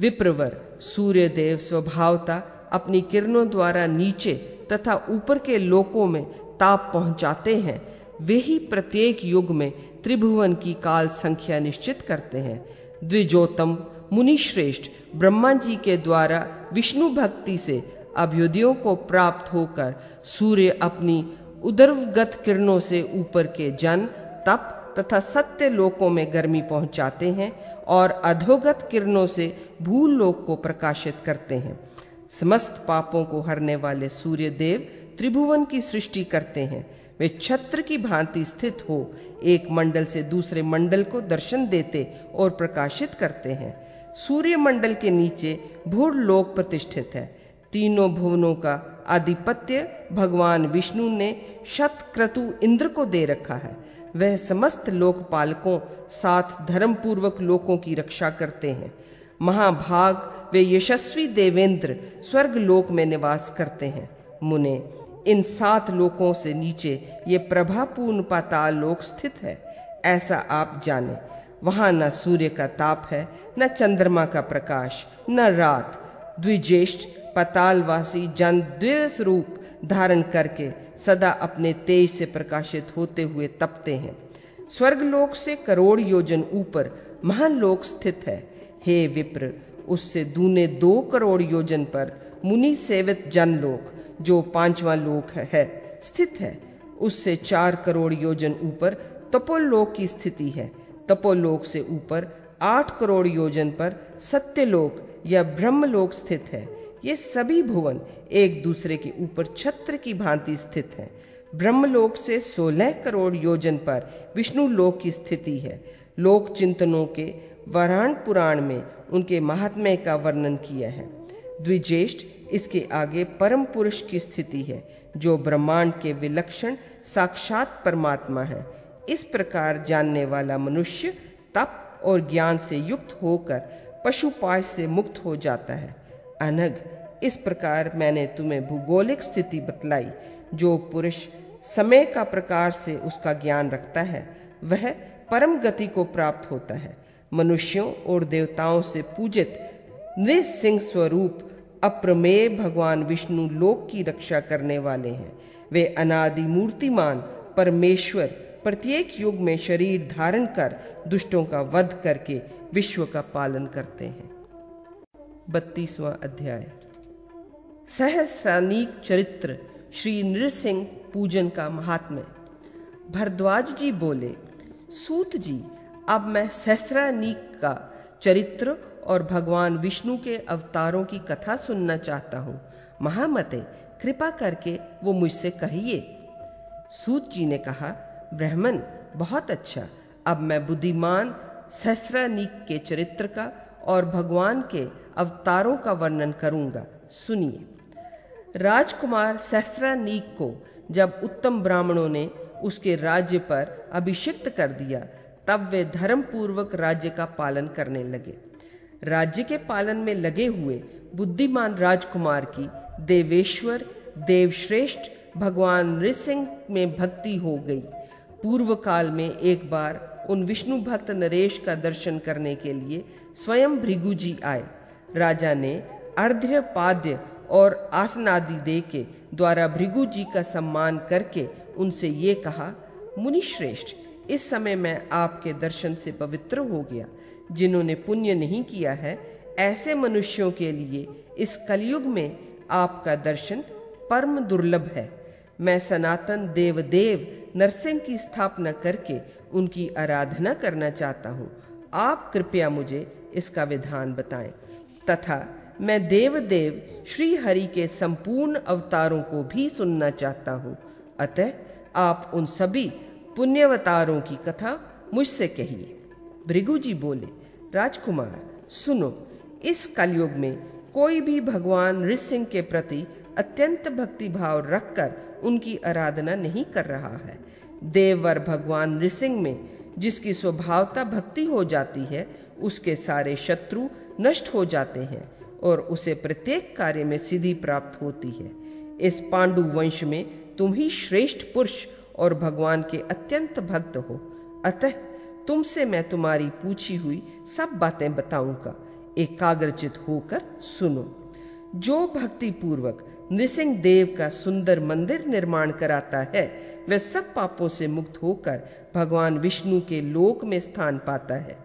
विप्रवर सूर्य देव स्वभावता अपनी किरणों द्वारा नीचे तथा ऊपर के लोकों में ताप पहुंचाते हैं। वे ही प्रत्येक युग में त्रिभुवन की काल संख्या निश्चित करते हैं। द्विजोतम मुनि श्रेष्ठ ब्रह्मा जी के द्वारा विष्णु भक्ति से अभ्युदयों को प्राप्त होकर सूर्य अपनी उदर्वगत किरणों से ऊपर के जन, तप तथा सत्य लोकों में गर्मी पहुंचाते हैं और अधोगत किरणों से भूल लोक को प्रकाशित करते हैं। समस्त पापों को हरने वाले सूर्य देव त्रिभुवन की सृष्टि करते हैं। वे छत्र की भांति स्थित हो, एक मंडल से दूसरे मंडल को दर्शन देते और प्रकाशित करते हैं। सूर्य मंडल के नीचे भूर लोक प्रतिष्ठित है। तीनों भुवनों का आधिपत्य भगवान विष्णु ने शत क्रतु इंद्र को दे रखा है। वह समस्त लोकपालकों साथ धर्म पूर्वक लोकों की रक्षा करते हैं। महाभाग वे यशस्वी देवेंद्र स्वर्ग लोक में निवास करते हैं। मुने, इन सात लोकों से नीचे ये प्रभापूर्ण पाताल लोक स्थित है। ऐसा आप जाने। वहाँ न सूर्य का ताप है, न चंद्रमा का प्रकाश, न रात। द्विज्येष्ठ पतालवासी जन द्विवस रूप धारण करके सदा अपने तेज से प्रकाशित होते हुए तपते हैं। स्वर्गलोक से करोड़ योजन ऊपर महालोक स्थित है। हे विप्र, उससे दूने दो करोड़ योजन पर मुनि सेवित जनलोक जो पांचवा लोक है, स्थित है। उससे चार करोड़ योजन ऊपर तपोलोक की स्थिति है। तपोलोक से ऊपर आठ करोड़ योजन पर सत्यलोक या ब्रह्मलोक स्थित है। ये सभी भुवन एक दूसरे के ऊपर छत्र की भांति स्थित हैं। ब्रह्मलोक से सोलह करोड़ योजन पर विष्णु लोक की स्थिति है। लोक चिंतनों के वराण पुराण में उनके महात्म्य का वर्णन किया है। द्विज्येष्ठ इसके आगे परम पुरुष की स्थिति है, जो ब्रह्मांड के विलक्षण साक्षात परमात्मा है। इस प्रकार जानने वाला मनुष्य तप और ज्ञान से युक्त होकर पशुपाश से मुक्त हो जाता है। अनग इस प्रकार मैंने तुम्हें भूगोलिक स्थिति बतलाई, जो पुरुष समय का प्रकार से उसका ज्ञान रखता है, वह परम गति को प्राप्त होता है। मनुष्यों और देवताओं से पूजित नृसिंह स्वरूप अप्रमेय भगवान विष्णु लोक की रक्षा करने वाले हैं। वे अनादि मूर्तिमान परमेश्वर प्रत्येक युग में शरीर धारण कर दुष्टों का वध करके विश्व का पालन करते हैं। बत्तीसवां अध्याय। सहस्रानीक चरित्र श्री नृसिंह पूजन का महात्म्य। भरद्वाज जी बोले, सूत जी, अब मैं सहस्रानीक का चरित्र और भगवान विष्णु के अवतारों की कथा सुनना चाहता हूँ। महामते, कृपा करके वो मुझसे कहिए। सूत जी ने कहा ब्राह्मण, बहुत अच्छा। अब मैं बुद्धिमान, सहस्रानीक के चरित्र का और भगवान के अवतारों का वर्णन करूँगा। सुनिए। राजकुमार सहस्रानीक को जब उत्तम ब्राह्मणों ने उसके राज्य पर अभिषिक्त कर दिया, तब वे धर्म पूर्वक राज्य का पालन करने लगे। राज्य के पालन में लगे हुए बुद्धिमान राजकुमार की देवेश्वर, देवश्रेष्ठ, भगवान नृसिंह में भक्ति हो गई। पूर्व काल में एक बार उन विष्णु भक्त नरेश का दर्शन करने के लिए स्वयं भृगु जी आए। राजा ने अर्ध्य पाद्य और आसनादि दे के द्वारा भृगु जी का सम्मान करके उनसे ये कहा मुनि श्रेष्ठ इस समय मैं आपके दर्शन से पवित्र हो गया। जिन्होंने पुण्य नहीं किया है, ऐसे मनुष्यों के लिए इस कलयुग में आपका दर्शन परम दुर्लभ है। मैं सनातन देव देव नरसिंह की स्थापना करके उनकी आराधना करना चाहता हूँ। आप कृपया मुझे इसका विधान बताएँ। तथा मैं देव देव श्री हरि के संपूर्ण अवतारों को भी सुनना चाहता हूँ। अतः आप उन सभी पुण्यवतारों की कथा मुझसे कहिए। भृगु जी बोले, राजकुमार, सुनो, इस कलयुग में कोई भी भगवान ऋषिंह के प्रति अत्यंत भक्ति भाव रखकर उनकी आराधना नहीं कर रहा है। देववर भगवान ऋषिंह में जिसकी स्वभावता भक्ति हो जाती है, उसके सारे शत्रु नष्ट हो जाते हैं और उसे प्रत्येक कार्य में सिद्धि प्राप्त होती है। इस पांडु वंश में तुम ही श्रेष्ठ पुरुष और भगवान के अत्यंत भक्त हो। अतः तुमसे मैं तुम्हारी पूछी हुई सब बातें बताऊँगा। एकाग्रचित होकर सुनो। जो भक्ति पूर्वक नृसिंह देव का सुंदर मंदिर निर्माण कराता है। वह सब पापों से मुक्त होकर भगवान विष्णु के लोक में स्थान पाता है।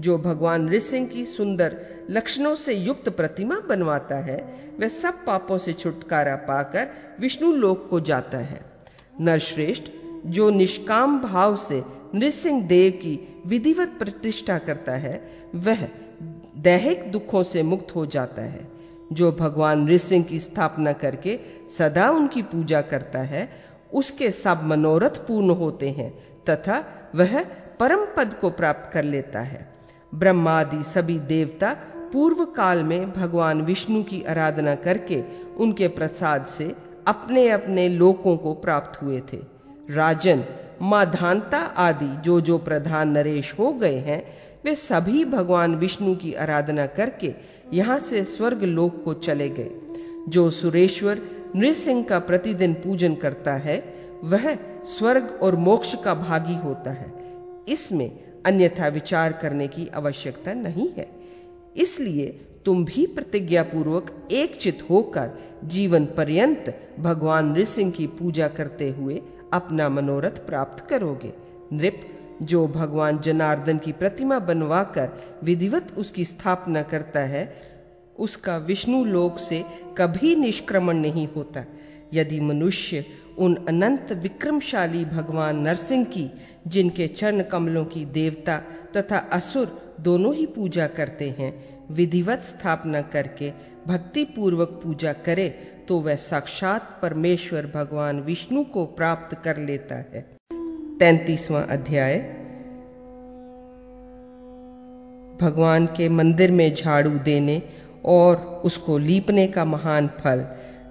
जो भगवान नृसिंह की सुंदर लक्षणों से युक्त प्रतिमा बनवाता है, वह सब पापों से छुटकारा पाकर विष्णु लोक को जाता है। नरश्रेष्ठ, जो निष्काम भाव से नृसिंह देव की विधिवत प्रतिष्ठा करता है, वह दैहिक दुखों से मुक्त हो जाता है। जो भगवान नृसिंह की स्थापना करके सदा उनकी पूजा करता है, उसके सब मनोरथ पूर्ण होते हैं, तथा वह परम पद को प्राप्त कर लेता है। ब्रह्मादि सभी देवता पूर्व काल में भगवान विष्णु की आराधना करके उनके प्रसाद से अपने अपने लोकों को प्राप्त हुए थे। राजन माधानता आदि जो जो प्रधान नरेश हो गए हैं, वे सभी भगवान विष्णु की आराधना करके यहाँ से स्वर्ग लोक को चले गए। जो सुरेश्वर नृसिंह का प्रतिदिन पूजन करता है, वह स्वर्ग और मोक्ष का भागी होता है। इसमें अन्यथा विचार करने की आवश्यकता नहीं है। इसलिए तुम भी प्रतिज्ञा पूर्वक एक चित होकर जीवन पर्यंत भगवान नृसिंह की पूजा करते हुए अपना मनोरथ प्राप्त करोगे। नृप जो भगवान जनार्दन की प्रतिमा बनवाकर विधिवत उसकी स्थापना करता है, उसका विष्णु लोक से कभी निष्क्रमण नहीं होता। यदि मनुष्य उन अनंत विक्रमशाली भगवान नरसिंह की, जिनके चरण कमलों की देवता तथा असुर दोनों ही पूजा करते हैं, विधिवत स्थापना करके भक्ति पूर्वक पूजा करे तो वह साक्षात परमेश्वर भगवान विष्णु को प्राप्त कर लेता है। तैतीसवां अध्याय। भगवान के मंदिर में झाड़ू देने और उसको लीपने का महान फल,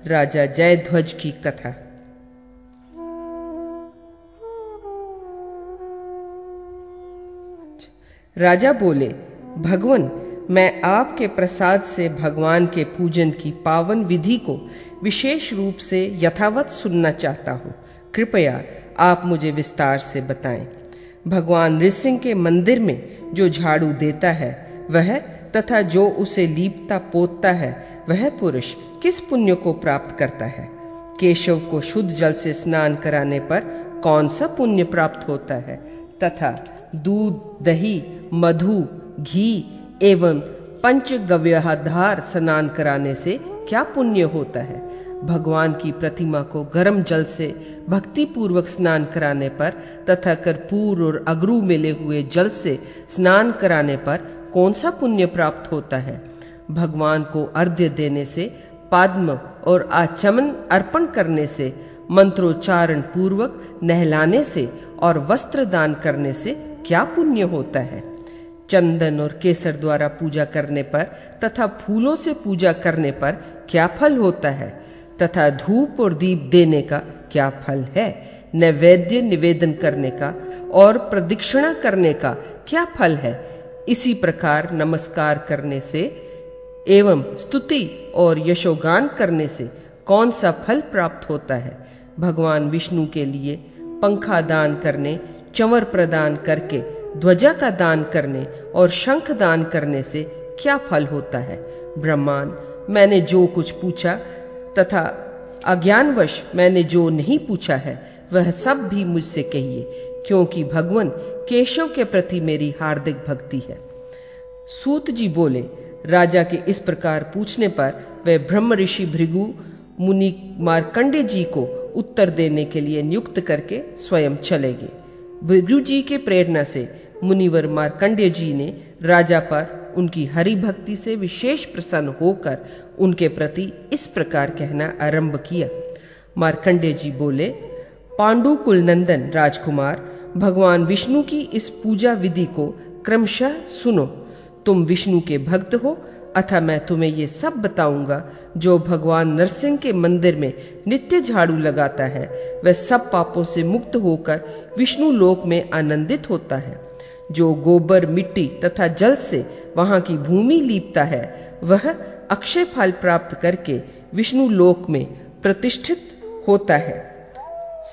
राजा जयध्वज की कथा। राजा बोले, भगवान, मैं आपके प्रसाद से भगवान के पूजन की पावन विधि को विशेष रूप से यथावत सुनना चाहता हूँ। कृपया आप मुझे विस्तार से बताएँ। भगवान ऋषिंह के मंदिर में जो झाड़ू देता है, वह तथा जो उसे लीपता पोतता है, वह पुरुष किस पुण्य को प्राप्त करता है? केशव को शुद्ध जल से स्नान कराने पर कौन सा पुण्य प्राप्त होता है? तथा दूध, दही, मधु, घी एवं पंच गव्यधार स्नान कराने से क्या पुण्य होता है? भगवान की प्रतिमा को गर्म जल से भक्ति पूर्वक स्नान कराने पर तथा कर्पूर और अगरू मिले हुए जल से स्नान कराने पर कौन सा पुण्य प्राप्त होता है? भगवान को अर्घ्य देने से, पद्म और आचमन अर्पण करने से, मंत्रोच्चारण पूर्वक नहलाने से और वस्त्र दान करने से क्या पुण्य होता है? चंदन और केसर द्वारा पूजा करने पर तथा फूलों से पूजा करने पर क्या फल होता है? तथा धूप और दीप देने का क्या फल है? नैवेद्य निवेदन करने का और प्रदक्षिणा करने का क्या फल है? इसी प्रकार नमस्कार करने से एवं स्तुति और यशोगान करने से कौन सा फल प्राप्त होता है? भगवान विष्णु के लिए पंखा दान करने, चंवर प्रदान करके, ध्वजा का दान करने और शंख दान करने से क्या फल होता है? ब्रह्मांड, मैंने जो कुछ पूछा तथा अज्ञानवश मैंने जो नहीं पूछा है, वह सब भी मुझसे कहिए, क्योंकि भगवान केशव के प्रति मेरी हार्दिक भक्ति है। सूत जी बोले, राजा के इस प्रकार पूछने पर वे ब्रह्म ऋषि भृगु मुनि मार्कंडे जी को उत्तर देने के लिए नियुक्त करके स्वयं चले गए। भृगु जी के प्रेरणा से मुनिवर मार्कंडे जी ने राजा पर उनकी हरि भक्ति से विशेष प्रसन्न होकर उनके प्रति इस प्रकार कहना आरंभ किया। मार्कंडे जी बोले पांडु कुल नंदन राजकुमार, भगवान विष्णु की इस पूजा विधि को क्रमशः सुनो। तुम विष्णु के भक्त हो, अथा मैं तुम्हें ये सब बताऊँगा, जो भगवान नरसिंह के मंदिर में नित्य झाड़ू लगाता है, वह सब पापों से मुक्त होकर विष्णु लोक में आनंदित होता है। जो गोबर, मिट्टी तथा जल से वहाँ की भूमि लीपता है, वह अक्षय फल प्राप्त करके विष्णु लोक में प्रतिष्ठित होता है।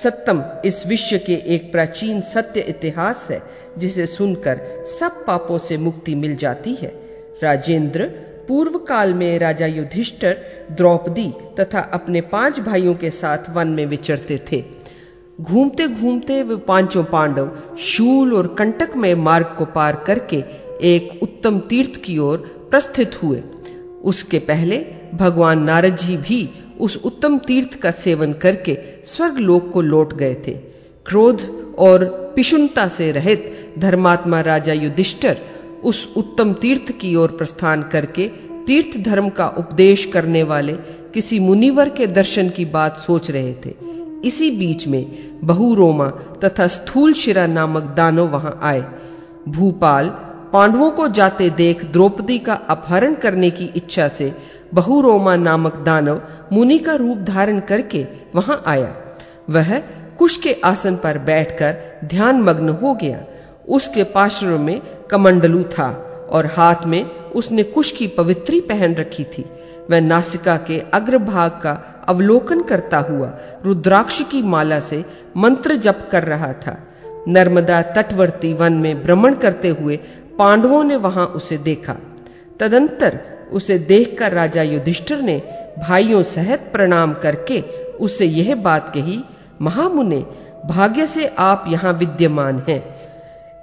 सत्यम इस विश्व के एक प्राचीन सत्य इतिहास है, जिसे सुनकर सब पापों से मुक्ति मिल जाती है। राजेंद्र पूर्व काल में राजा युधिष्ठर, द्रौपदी तथा अपने पाँच भाइयों के साथ वन में विचरते थे। घूमते घूमते वे पाँचों पांडव शूल और कंटक में मार्ग को पार करके एक उत्तम तीर्थ की ओर प्रस्थित हुए। उसके पहले भगवान नारद जी भी उस उत्तम तीर्थ का सेवन करके स्वर्ग लोक को लौट गए थे। क्रोध और पिशुनता से रहित धर्मात्मा राजा युधिष्ठर उस उत्तम तीर्थ की ओर प्रस्थान करके तीर्थ धर्म का उपदेश करने वाले किसी मुनिवर के दर्शन की बात सोच रहे थे। इसी बीच में बहुरोमा तथा स्थूल शिरा नामक दानव वहाँ आए। भूपाल पांडवों को जाते देख द्रौपदी का अपहरण करने की इच्छा से बहुरोमा नामक दानव मुनि का रूप धारण करके वहाँ आया। वह कुश के आसन पर बैठकर ध्यान मग्न हो गया। उसके पार्श्व में कमंडलू था और हाथ में उसने कुश की पवित्री पहन रखी थी। वह नासिका के अग्रभाग का अवलोकन करता हुआ रुद्राक्ष की माला से मंत्र जप कर रहा था। नर्मदा तटवर्ती वन में भ्रमण करते हुए पांडवों ने वहाँ उसे देखा। तदंतर उसे देखकर राजा युधिष्ठिर ने भाइयों सहित प्रणाम करके उसे यह बात कही, महामुने, भाग्य से आप यहाँ विद्यमान हैं।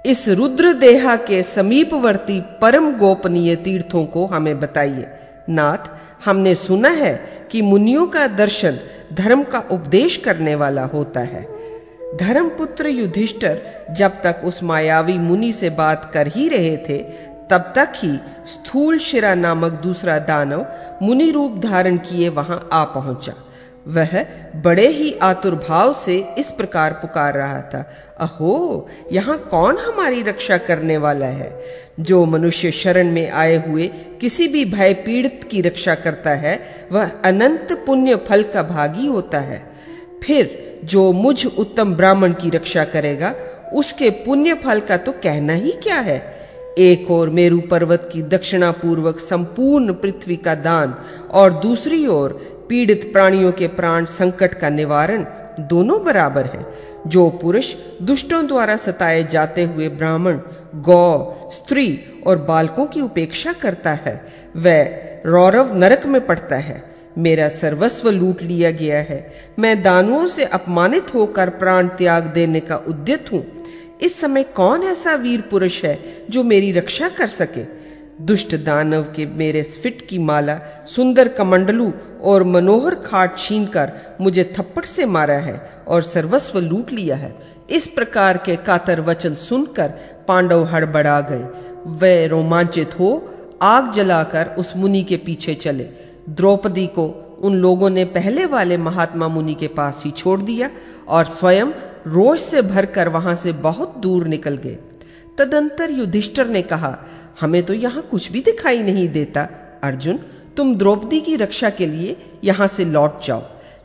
इस रुद्र देहा के समीपवर्ती परम गोपनीय तीर्थों को हमें बताइए। नाथ हमने सुना है कि मुनियों का दर्शन धर्म का उपदेश करने वाला होता है। धर्मपुत्र युधिष्ठर जब तक उस मायावी मुनि से बात कर ही रहे थे, तब तक ही स्थूल शिरा नामक दूसरा दानव मुनि रूप धारण किए वहाँ आ पहुँचा। वह बड़े ही आतुर भाव से इस प्रकार पुकार रहा था, अहो, यहाँ कौन हमारी रक्षा करने वाला है? जो मनुष्य शरण में आए हुए किसी भी भय पीड़ित की रक्षा करता है, वह अनंत पुण्य फल का भागी होता है। फिर जो मुझ उत्तम ब्राह्मण की रक्षा करेगा, उसके पुण्य फल का तो कहना ही क्या है? एक और मेरु पर्वत की दक्षिणा पूर्वक संपूर्ण पृथ्वी का दान और दूसरी ओर पीड़ित प्राणियों के प्राण संकट का निवारण दोनों बराबर है। जो पुरुष दुष्टों द्वारा सताए जाते हुए ब्राह्मण, गौ, स्त्री और बालकों की उपेक्षा करता है, वह रौरव नरक में पड़ता है। मेरा सर्वस्व लूट लिया गया है। मैं दानुओं से अपमानित होकर प्राण त्याग देने का उद्यत हूँ। इस समय कौन ऐसा वीर पुरुष है जो मेरी रक्षा कर सके? दुष्ट दानव के मेरे स्फिट की माला, सुंदर कमंडलू और मनोहर खाट छीन कर मुझे थप्पड़ से मारा है और सर्वस्व लूट लिया है। इस प्रकार के कातर वचन सुनकर पांडव हड़बड़ा गए। वे रोमांचित हो, आग जलाकर उस मुनि के पीछे चले। द्रौपदी को उन लोगों ने पहले वाले महात्मा मुनि के पास ही छोड़ दिया और स्वयं रोष से भरकर वहाँ से बहुत दूर निकल गए। तदंतर युधिष्ठर ने कहा हमें तो यहाँ कुछ भी दिखाई नहीं देता। अर्जुन, तुम द्रौपदी की रक्षा के लिए यहाँ से लौट जाओ।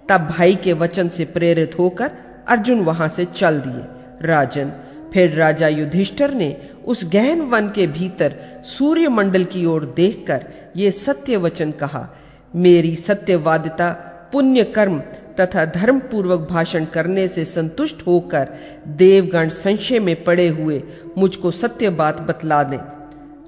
तब भाई के वचन से प्रेरित होकर अर्जुन वहाँ से चल दिए। राजन, फिर राजा युधिष्ठर ने उस गहन वन के भीतर सूर्य मंडल की ओर देखकर ये सत्य वचन कहा, मेरी सत्यवादिता पुण्य कर्म तथा धर्म पूर्वक भाषण करने से संतुष्ट होकर देवगण संशय में पड़े हुए मुझको सत्य बात बतला दें।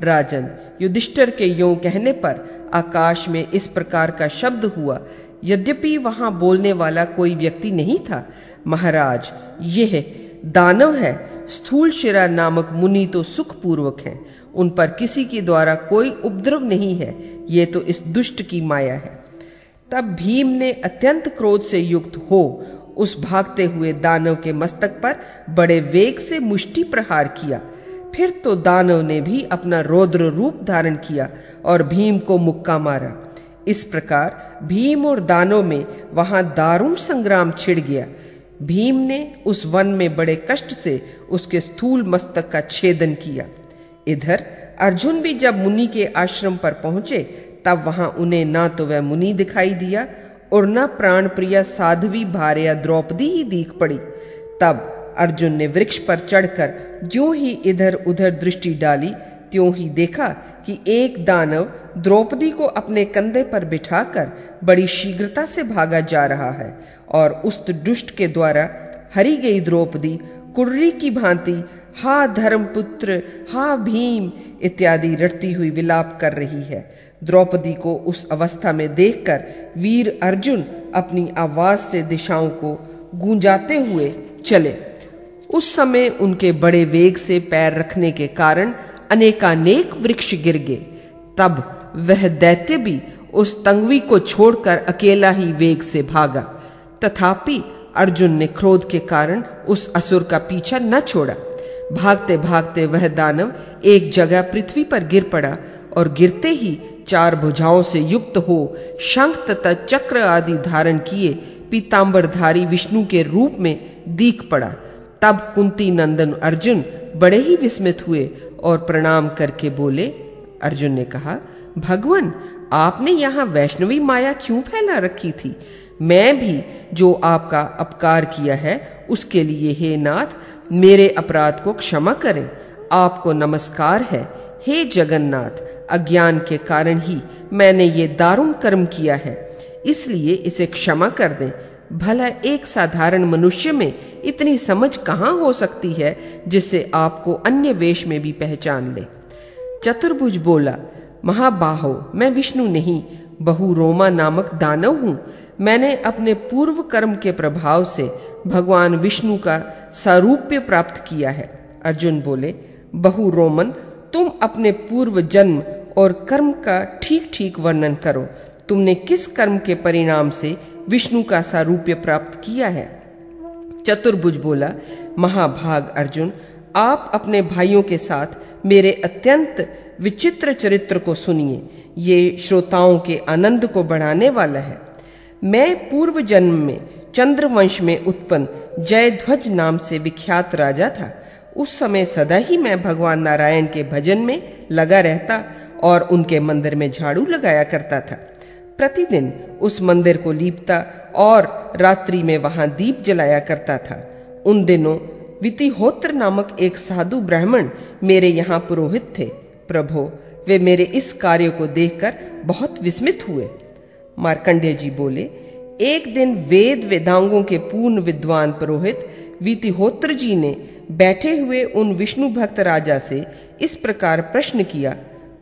राजन, युधिष्ठर के यो कहने पर आकाश में इस प्रकार का शब्द हुआ, यद्यपि वहाँ बोलने वाला कोई व्यक्ति नहीं था। महाराज, यह दानव है, स्थूल शिरा नामक मुनि तो सुखपूर्वक हैं, उन पर किसी के द्वारा कोई उपद्रव नहीं है, ये तो इस दुष्ट की माया है। तब भीम ने अत्यंत क्रोध से युक्त हो उस भागते हुए दानव के मस्तक पर बड़े वेग से मुष्टि प्रहार किया। फिर तो दानव ने भी अपना रौद्र रूप धारण किया और भीम को मुक्का मारा। इस प्रकार भीम और दानव में वहाँ दारुण संग्राम छिड़ गया। भीम ने उस वन में बड़े कष्ट से उसके स्थूल मस्तक का छेदन किया। इधर अर्जुन भी जब मुनि के आश्रम पर पहुँचे, तब वहाँ उन्हें ना तो वह मुनि दिखाई दिया और न प्राण प्रिया साध्वी भार्या द्रौपदी ही दीख पड़ी। तब अर्जुन ने वृक्ष पर चढ़कर जो ही इधर उधर दृष्टि डाली, त्यों ही देखा कि एक दानव द्रौपदी को अपने कंधे पर बिठाकर बड़ी शीघ्रता से भागा जा रहा है और उस दुष्ट के द्वारा हरी गई द्रौपदी, कुर्री की भांति, हा धर्मपुत्र, हा भीम इत्यादि रटती हुई विलाप कर रही है। द्रौपदी को उस अवस्था में देखकर वीर अर्जुन अपनी आवाज़ से दिशाओं को गूंजाते हुए चले। उस समय उनके बड़े वेग से पैर रखने के कारण अनेकानेक वृक्ष गिर गए। तब वह दैत्य भी उस तंगवी को छोड़कर अकेला ही वेग से भागा। तथापि अर्जुन ने क्रोध के कारण उस असुर का पीछा न छोड़ा। भागते भागते वह दानव एक जगह पृथ्वी पर गिर पड़ा और गिरते ही चार भुजाओं से युक्त हो शंख तथा चक्र आदि धारण किए पीताम्बरधारी विष्णु के रूप में दीख पड़ा। तब कुंती नंदन अर्जुन बड़े ही विस्मित हुए और प्रणाम करके बोले, अर्जुन ने कहा, भगवान, आपने यहाँ वैष्णवी माया क्यों फैला रखी थी? मैं भी जो आपका अपकार किया है, उसके लिए हे नाथ, मेरे अपराध को क्षमा करें। आपको नमस्कार है। हे जगन्नाथ, अज्ञान के कारण ही मैंने ये दारुण कर्म किया है। इसलिए इसे क्षमा कर दें। भला एक साधारण मनुष्य में इतनी समझ कहाँ हो सकती है जिससे आपको अन्य वेश में भी पहचान ले? चतुर्भुज बोला, महाबाहो, मैं विष्णु नहीं, बहु रोमा नामक दानव हूँ। मैंने अपने पूर्व कर्म के प्रभाव से भगवान विष्णु का सारूप्य प्राप्त किया है। अर्जुन बोले, बहु रोमन, तुम अपने पूर्व जन्म और कर्म का ठीक ठीक वर्णन करो। तुमने किस कर्म के परिणाम से विष्णु का सारूप्य प्राप्त किया है। चतुर्भुज बोला, महाभाग अर्जुन, आप अपने भाइयों के साथ मेरे अत्यंत विचित्र चरित्र को सुनिए। ये श्रोताओं के आनंद को बढ़ाने वाला है। मैं पूर्व जन्म में चंद्रवंश में उत्पन्न जयध्वज नाम से विख्यात राजा था। उस समय सदा ही मैं भगवान नारायण के भजन में लगा रहता और उनके मंदिर में झाड़ू लगाया करता था। प्रतिदिन उस मंदिर को लीपता और रात्रि में वहाँ दीप जलाया करता था। उन दिनों वितिहोत्र नामक एक साधु ब्राह्मण मेरे यहाँ पुरोहित थे। प्रभो, वे मेरे इस कार्य को देखकर बहुत विस्मित हुए। मार्कंडेय जी बोले, एक दिन वेद वेदांगों के पूर्ण विद्वान पुरोहित वितिहोत्र जी ने बैठे हुए उन विष्णु भक्त राजा से इस प्रकार प्रश्न किया,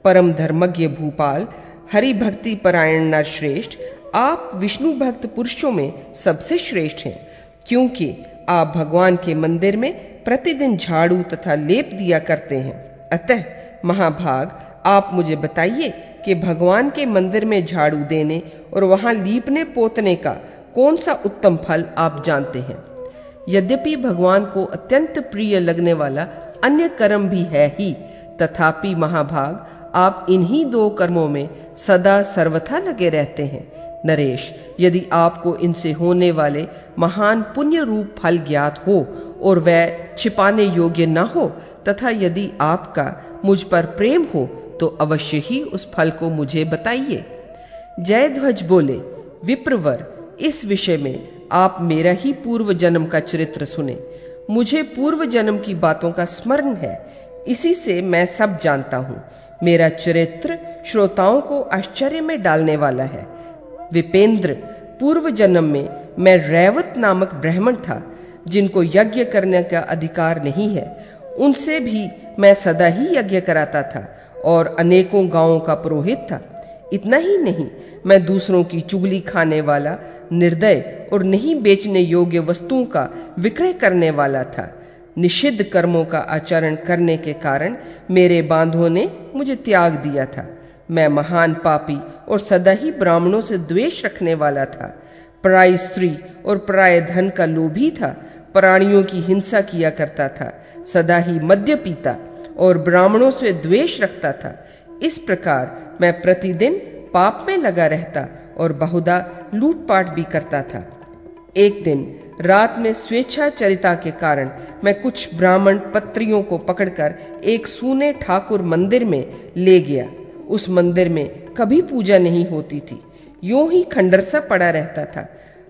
परम धर्मज्ञ भूपाल हरि भक्ति परायण नर श्रेष्ठ, आप विष्णु भक्त पुरुषों में सबसे श्रेष्ठ हैं, क्योंकि आप भगवान के मंदिर में प्रतिदिन झाड़ू तथा लेप दिया करते हैं। अतः महाभाग, आप मुझे बताइए कि भगवान के मंदिर में झाड़ू देने और वहाँ लीपने पोतने का कौन सा उत्तम फल आप जानते हैं? यद्यपि भगवान को अत्यंत प्रिय लगने वाला अन्य कर्म भी है ही, तथापि महाभाग आप इन्हीं दो कर्मों में सदा सर्वथा लगे रहते हैं। नरेश, यदि आपको इनसे होने वाले महान पुण्य रूप फल ज्ञात हो और वह छिपाने योग्य न हो, तथा यदि आपका मुझ पर प्रेम हो तो अवश्य ही उस फल को मुझे बताइए। जयध्वज बोले, विप्रवर, इस विषय में आप मेरा ही पूर्व जन्म का चरित्र सुने। मुझे पूर्व जन्म की बातों का स्मरण है। इसी से मैं सब जानता हूँ। मेरा चरित्र श्रोताओं को आश्चर्य में डालने वाला है। विपेंद्र, पूर्व जन्म में मैं रैवत नामक ब्राह्मण था, जिनको यज्ञ करने का अधिकार नहीं है। उनसे भी मैं सदा ही यज्ञ कराता था और अनेकों गाँवों का पुरोहित था। इतना ही नहीं, मैं दूसरों की चुगली खाने वाला, निर्दय और नहीं बेचने योग्य वस्तुओं का विक्रय करने वाला था। निषिद्ध कर्मों का आचरण करने के कारण मेरे बांधों ने मुझे त्याग दिया था। मैं महान पापी और सदा ही ब्राह्मणों से द्वेष रखने वाला था। पराई स्त्री और पराय धन का लोभी था। प्राणियों की हिंसा किया करता था। सदा ही मद्य पीता और ब्राह्मणों से द्वेष रखता था। इस प्रकार मैं प्रतिदिन पाप में लगा रहता और बहुधा लूटपाट भी करता था। एक दिन रात में स्वेच्छाचरिता के कारण मैं कुछ ब्राह्मण पत्रियों को पकड़कर एक सूने ठाकुर मंदिर में ले गया। उस मंदिर में कभी पूजा नहीं होती थी। यूँ ही खंडर सा पड़ा रहता था।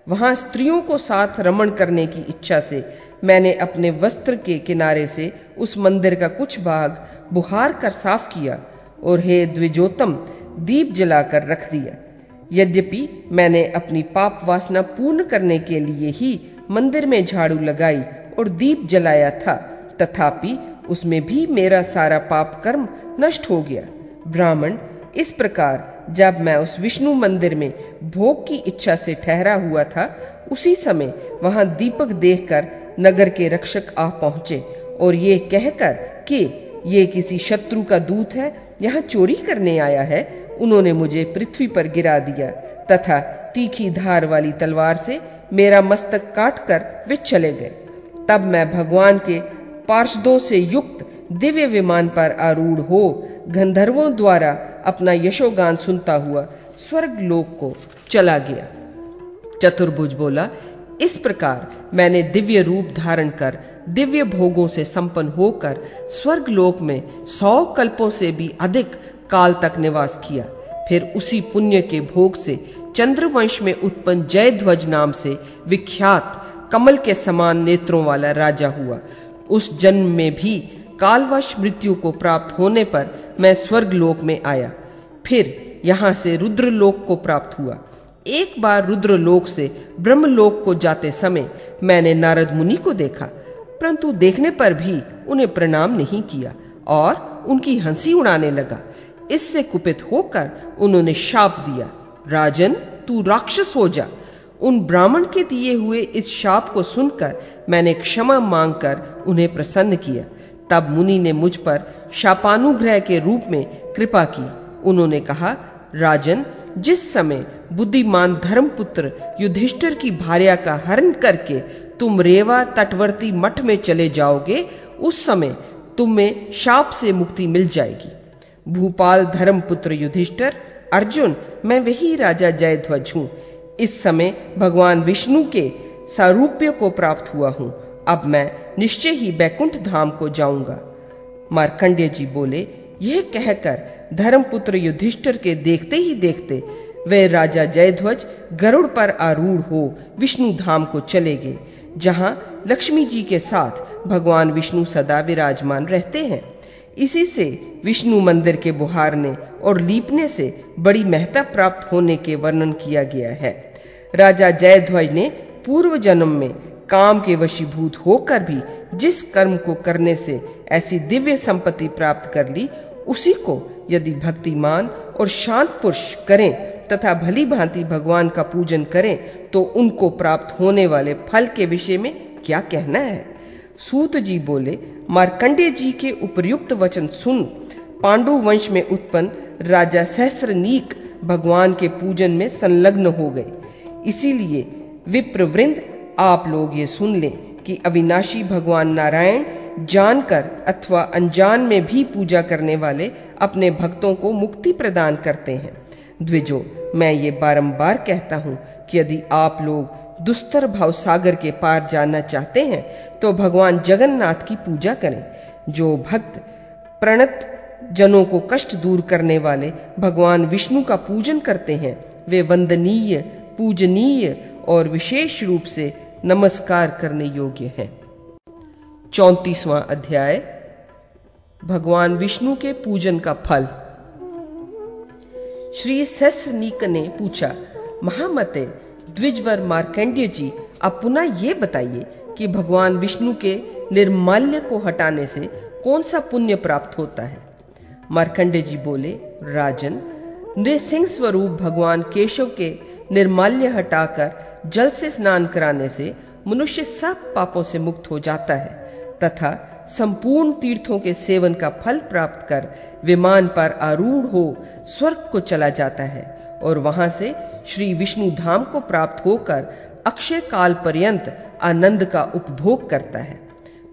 वहाँ स्त्रियों को साथ रमण करने की इच्छा से मैंने अपने वस्त्र के किनारे से उस मंदिर का कुछ भाग बुहार कर साफ़ किया और हे द्विजोतम दीप जलाकर रख दिया। यद्यपि मैंने अपनी पाप वासना पूर्ण करने के लिए ही मंदिर में झाड़ू लगाई और दीप जलाया था। तथापि उसमें भी मेरा सारा पाप कर्म नष्ट हो गया। ब्राह्मण, इस प्रकार जब मैं उस विष्णु मंदिर में भोग की इच्छा से ठहरा हुआ था, उसी समय वहाँ दीपक देखकर नगर के रक्षक आ पहुँचे और ये कहकर कि, ये किसी शत्रु का दूत है, यहाँ चोरी करने आया है। उन्होंने मुझे पृथ्वी पर गिरा दिया तथा तीखी धार वाली तलवार से मेरा मस्तक काट कर वे चले गए। तब मैं भगवान के पार्षदों से युक्त दिव्य विमान पर आरूढ़ हो गंधर्वों द्वारा अपना यशोगान सुनता हुआ स्वर्ग लोक को चला गया। चतुर्भुज बोला, इस प्रकार मैंने दिव्य रूप धारण कर दिव्य भोगों से संपन्न होकर स्वर्ग लोक में सौ कल्पों से भी अधिक काल तक निवास किया। फिर उसी पुण्य के भोग से चंद्रवंश में उत्पन्न जयध्वज नाम से विख्यात कमल के समान नेत्रों वाला राजा हुआ। उस जन्म में भी कालवश मृत्यु को प्राप्त होने पर मैं स्वर्ग लोक में आया। फिर यहाँ से रुद्रलोक को प्राप्त हुआ। एक बार रुद्रलोक से ब्रह्मलोक को जाते समय मैंने नारद मुनि को देखा, परंतु देखने पर भी उन्हें प्रणाम नहीं किया और उनकी हँसी उड़ाने लगा। इससे कुपित होकर उन्होंने शाप दिया। राजन, तू राक्षस हो जा। उन ब्राह्मण के दिए हुए इस शाप को सुनकर मैंने क्षमा मांगकर उन्हें प्रसन्न किया। तब मुनि ने मुझ पर शापानुग्रह के रूप में कृपा की। उन्होंने कहा, राजन, जिस समय बुद्धिमान धर्मपुत्र युधिष्ठिर की भार्या का हरण करके तुम रेवा तटवर्ती मठ में चले जाओगे, उस समय तुम्हें शाप से मुक्ति मिल जाएगी। भूपाल धर्मपुत्र युधिष्ठिर अर्जुन, मैं वही राजा जयध्वज हूँ। इस समय भगवान विष्णु के सारूप्य को प्राप्त हुआ हूँ। अब मैं निश्चय ही बैकुंठ धाम को जाऊँगा। मार्कंडेय जी बोले, यह कहकर धर्मपुत्र युधिष्ठिर के देखते ही देखते वे राजा जयध्वज गरुड़ पर आरूढ़ हो विष्णु धाम को चले गए, जहाँ लक्ष्मी जी के साथ भगवान विष्णु सदा विराजमान रहते हैं। इसी से विष्णु मंदिर के बुहारने और लीपने से बड़ी महत्ता प्राप्त होने के वर्णन किया गया है। राजा जयध्वज ने पूर्व जन्म में काम के वशीभूत होकर भी जिस कर्म को करने से ऐसी दिव्य संपत्ति प्राप्त कर ली, उसी को यदि भक्तिमान और शांत पुरुष करें तथा भली भांति भगवान का पूजन करें तो उनको प्राप्त होने वाले फल के विषय में क्या कहना है? सूत जी बोले, मार्कंडे जी के उपयुक्त वचन सुन। पांडु वंश में उत्पन्न राजा सहस्रनीक भगवान के पूजन में संलग्न हो गए। इसीलिए विप्रवृंद, आप लोग ये सुन लें कि अविनाशी भगवान नारायण जानकर अथवा अनजान में भी पूजा करने वाले अपने भक्तों को मुक्ति प्रदान करते हैं। द्विजो, मैं ये बारंबार कहता हूँ कि यदि आप लोग दुस्तर भाव सागर के पार जाना चाहते हैं तो भगवान जगन्नाथ की पूजा करें। जो भक्त प्रणत जनों को कष्ट दूर करने वाले भगवान विष्णु का पूजन करते हैं, वे वंदनीय, पूजनीय और विशेष रूप से नमस्कार करने योग्य हैं। चौतीसवां अध्याय, भगवान विष्णु के पूजन का फल। श्री सहस्रनीक ने पूछा, महामते द्विजवर मार्कंड्य जी अब पुनः ये बताइए कि भगवान विष्णु के निर्माल्य को हटाने से कौन सा पुण्य प्राप्त होता है? मार्कंडे जी बोले, राजन, नृसिंह स्वरूप भगवान केशव के निर्माल्य हटाकर जल से स्नान कराने से मनुष्य सब पापों से मुक्त हो जाता है, तथा संपूर्ण तीर्थों के सेवन का फल प्राप्त कर विमान पर आरूढ़ हो स्वर्ग को चला जाता है, और वहाँ से श्री विष्णु धाम को प्राप्त होकर अक्षय काल पर्यंत आनंद का उपभोग करता है।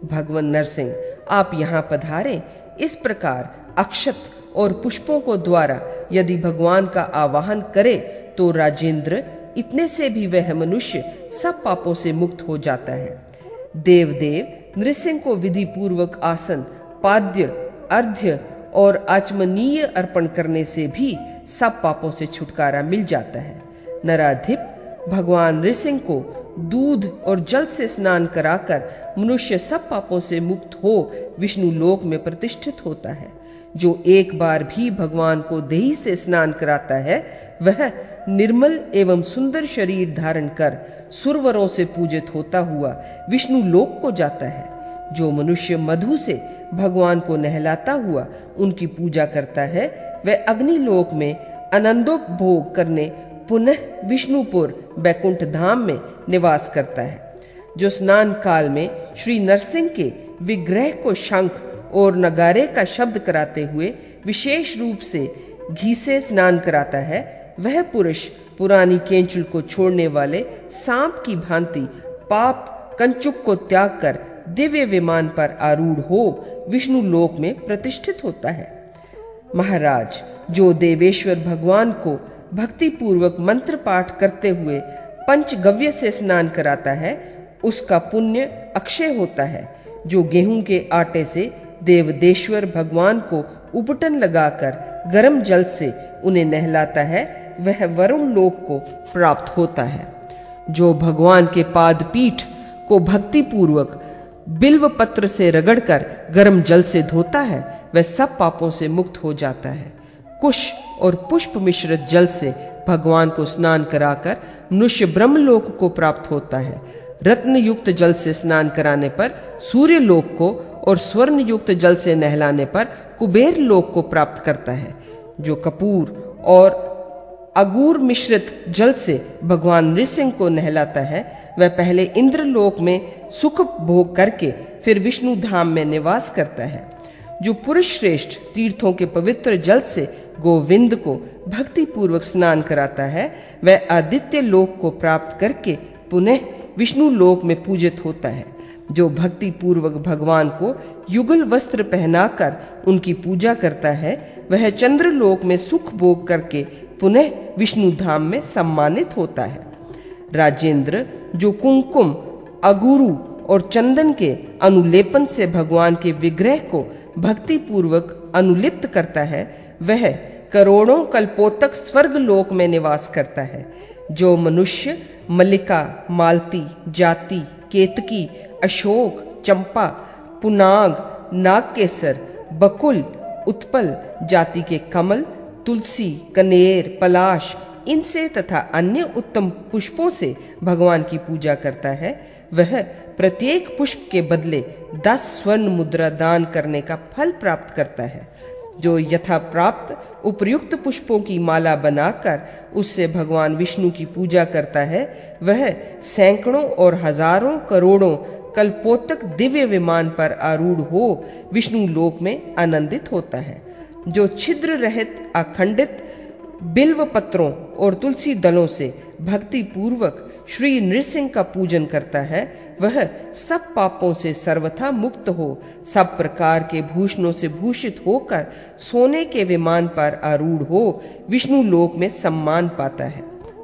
भगवान नरसिंह, आप यहाँ पधारे, इस प्रकार अक्षत और पुष्पों को द्वारा यदि भगवान का आवाहन करे तो राजेंद्र इतने से भी वह मनुष्य सब पापों से मुक्त हो जाता है। देव देव नृसिंह को विधि पूर्वक आसन, पाद्य, अर्ध्य और आचमनीय अर्पण करने से भी सब पापों से छुटकारा मिल जाता है। नराधिप भगवान नृसिंह को दूध और जल से स्नान कराकर मनुष्य सब पापों से मुक्त हो विष्णु लोक में प्रतिष्ठित होता है। जो एक बार भी भगवान को देही से स्नान कराता है, वह निर्मल एवं सुंदर शरीर धारण कर सुरवरों से पूजित होता हुआ विष्णु लोक को जाता है। जो मनुष्य मधु से भगवान को नहलाता हुआ उनकी पूजा करता है, वह अग्निलोक में आनंदोपभोग करने पुनः विष्णुपुर बैकुंठ धाम में निवास करता है, जो स्नान काल में श्री नरसिंह के विग्रह को शंख और नगारे का शब्द कराते हुए विशेष रूप से घी से स्नान कराता है, वह पुरुष पुरानी केंचुल को छोड़ने वाले सांप की भांति पाप कंचुक को त्याग कर दिव्य विमान पर आरूढ़ हो विष्णु लोक में प्रतिष्ठित होता है। महाराज, जो देवेश्वर भगवान को भक्ति पूर्वक मंत्र पाठ करते हुए पंचगव्य से स्नान कराता है, उसका पुण्य अक्षय होता है, जो गेहूँ के आटे से देवदेश्वर भगवान को उपटन लगाकर गर्म जल से उन्हें नहलाता है, वह वरुण लोक को प्राप्त होता है। जो भगवान के पाद पीठ को भक्ति पूर्वक बिल्व पत्र से रगड़कर गर्म जल से धोता है, वह सब पापों से मुक्त हो जाता है। कुश और पुष्प मिश्रित जल से भगवान को स्नान कराकर मनुष्य ब्रह्मलोक को प्राप्त होता है। रत्न युक्त जल से स्नान कराने पर सूर्य लोक को और स्वर्ण युक्त जल से नहलाने पर कुबेर लोक को प्राप्त करता है, जो कपूर और अगूर मिश्रित जल से भगवान नृसिंह को नहलाता है। वह पहले इंद्र लोक में सुख भोग करके फिर विष्णु धाम में निवास करता है। जो पुरुष श्रेष्ठ तीर्थों के पवित्र जल से गोविंद को भक्ति पूर्वक स्नान कराता है, वह आदित्य लोक को प्राप्त करके पुनः विष्णु लोक में पूजित होता है, जो भक्ति पूर्वक भगवान को युगल वस्त्र पहनाकर उनकी पूजा करता है, वह चंद्र लोक में सुख भोग करके पुनः विष्णु धाम में सम्मानित होता है। राजेंद्र, जो कुंकुम, अगुरु और चंदन के अनुलेपन से भगवान के विग्रह को भक्ति पूर्वक अनुलिप्त करता है, वह करोड़ों कल्पों तक स्वर्ग लोक में निवास करता है, जो मनुष्य, मल्लिका, मालती, जाति, केतकी, अशोक, चंपा, पुनाग, नागकेसर, बकुल, उत्पल, जाति के कमल, तुलसी, कनेर, पलाश, इनसे तथा अन्य उत्तम पुष्पों से भगवान की पूजा करता है वह प्रत्येक पुष्प के बदले दस स्वर्ण मुद्रा दान करने का फल प्राप्त करता है। जो यथा प्राप्त उपयुक्त पुष्पों की माला बनाकर उससे भगवान विष्णु की पूजा करता है, वह सैकड़ों और हज़ारों करोड़ों कल्पोतक दिव्य विमान पर आरूढ़ हो विष्णु लोक में आनंदित होता है। जो छिद्र रहित अखंडित बिल्व पत्रों और तुलसी दलों से भक्ति पूर्वक श्री नृसिंह का पूजन करता है, वह सब पापों से सर्वथा मुक्त हो, सब प्रकार के भूषणों से भूषित होकर सोने के विमान पर आरूढ़ हो, विष्णु लोक में सम्मान पाता है।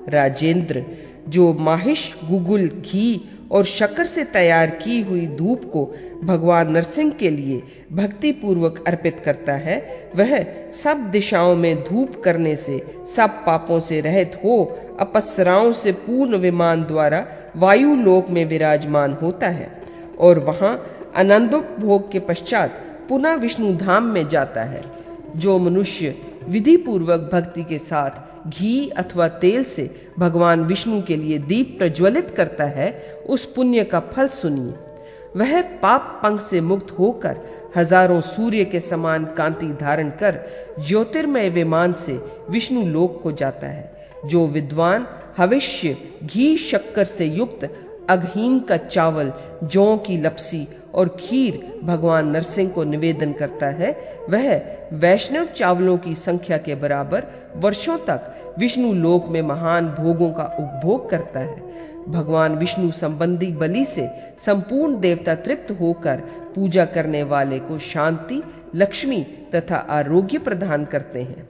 राजेंद्र, जो माहिश गुगुल, घी और शक्कर से तैयार की हुई धूप को भगवान नरसिंह के लिए भक्ति पूर्वक अर्पित करता है। वह सब दिशाओं में धूप करने से, सब पापों से रहित हो, अपसराओं से पूर्ण विमान द्वारा वायु लोक में विराजमान होता है और वहाँ आनंदोपभोग के पश्चात पुनः विष्णु धाम में जाता है, जो मनुष्य विधि पूर्वक भक्ति के साथ घी अथवा तेल से भगवान विष्णु के लिए दीप प्रज्वलित करता है, उस पुण्य का फल सुनिए। वह पाप पंख से मुक्त होकर हज़ारों सूर्य के समान कांति धारण कर ज्योतिर्मय विमान से विष्णु लोक को जाता है, जो विद्वान हविष्य घी शक्कर से युक्त अघहीन का चावल जौ की लपसी और खीर भगवान नरसिंह को निवेदन करता है, वह वैष्णव चावलों की संख्या के बराबर वर्षों तक विष्णु लोक में महान भोगों का उपभोग करता है। भगवान विष्णु संबंधी बलि से संपूर्ण देवता तृप्त होकर पूजा करने वाले को शांति, लक्ष्मी तथा आरोग्य प्रदान करते हैं।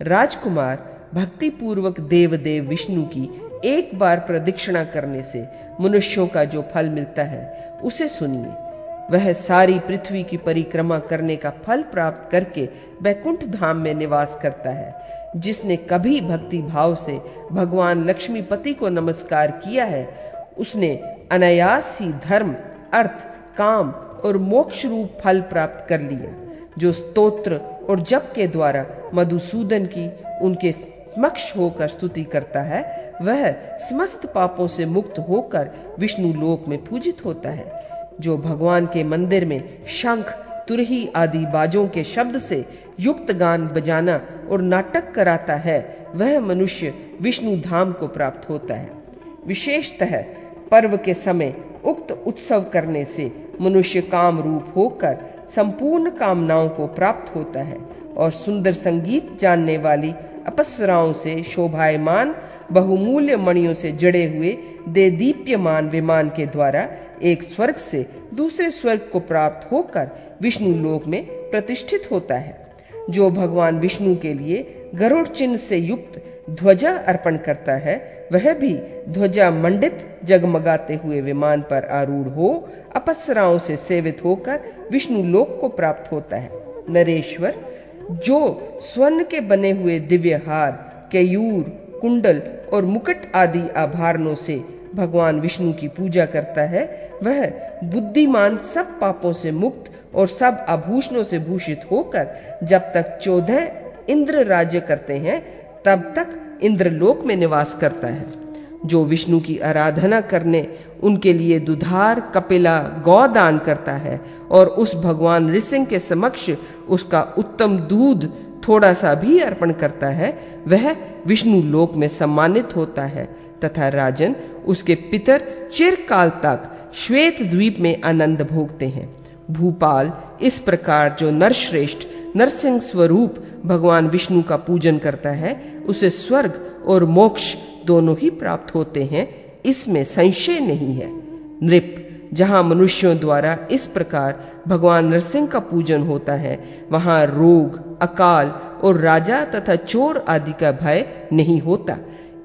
राजकुमार भक्ति पूर्वक देव देव विष्णु की एक बार प्रदक्षिणा करने से मनुष्यों का जो फल मिलता है, उसे सुनिए। वह सारी पृथ्वी की परिक्रमा करने का फल प्राप्त करके बैकुंठ धाम में निवास करता है, जिसने कभी भक्ति भाव से भगवान लक्ष्मीपति को नमस्कार किया है। उसने अनायास ही धर्म, अर्थ, काम और मोक्ष रूप फल प्राप्त कर लिया, जो स्तोत्र और जप के द्वारा मधुसूदन की उनके समक्ष होकर स्तुति करता है, वह समस्त पापों से मुक्त होकर विष्णु लोक में पूजित होता है। जो भगवान के मंदिर में शंख, तुरही आदि बाजों के शब्द से युक्त गान बजाना और नाटक कराता है, वह मनुष्य विष्णु धाम को प्राप्त होता है। विशेषतः पर्व के समय उक्त उत्सव करने से मनुष्य काम रूप होकर संपूर्ण कामनाओं को प्राप्त होता है और सुंदर संगीत जानने वाली अपसराओं से शोभायमान, बहुमूल्य मणियों से जड़े हुए दे दीप्यमान विमान के द्वारा एक स्वर्ग से दूसरे स्वर्ग को प्राप्त होकर विष्णु लोक में प्रतिष्ठित होता है, जो भगवान विष्णु के लिए गरुड़ चिन्ह से युक्त ध्वजा अर्पण करता है, वह भी ध्वजा मंडित जगमगाते हुए विमान पर आरूढ़ हो, अपसराओं से सेवित होकर विष्णु लोक को प्राप्त होता है। नरेश्वर, जो स्वर्ण के बने हुए दिव्य हार केयूर, कुंडल और मुकुट आदि आभरणों से भगवान विष्णु की पूजा करता है, वह बुद्धिमान सब पापों से मुक्त और सब आभूषणों से भूषित होकर जब तक चौदह इंद्र राज्य करते हैं, तब तक इंद्रलोक में निवास करता है। जो विष्णु की आराधना करने, उनके लिए दुधार कपिला गौदान करता है और उस भगवान ऋषिंह के समक्ष उसका उत्तम दूध थोड़ा सा भी अर्पण करता है, वह विष्णु लोक में सम्मानित होता है। तथा राजन उसके पितर चिरकाल तक श्वेत द्वीप में आनंद भोगते हैं। भूपाल, इस प्रकार जो नरश्रेष्ठ, नरसिंह स्वरूप भगवान विष्णु का पूजन करता है, उसे स्वर्ग और मोक्ष दोनों ही प्राप्त होते हैं, इसमें संशय नहीं है। नृप, जहाँ मनुष्यों द्वारा इस प्रकार भगवान नरसिंह का पूजन होता है, वहाँ रोग, अकाल और राजा तथा चोर आदि का भय नहीं होता।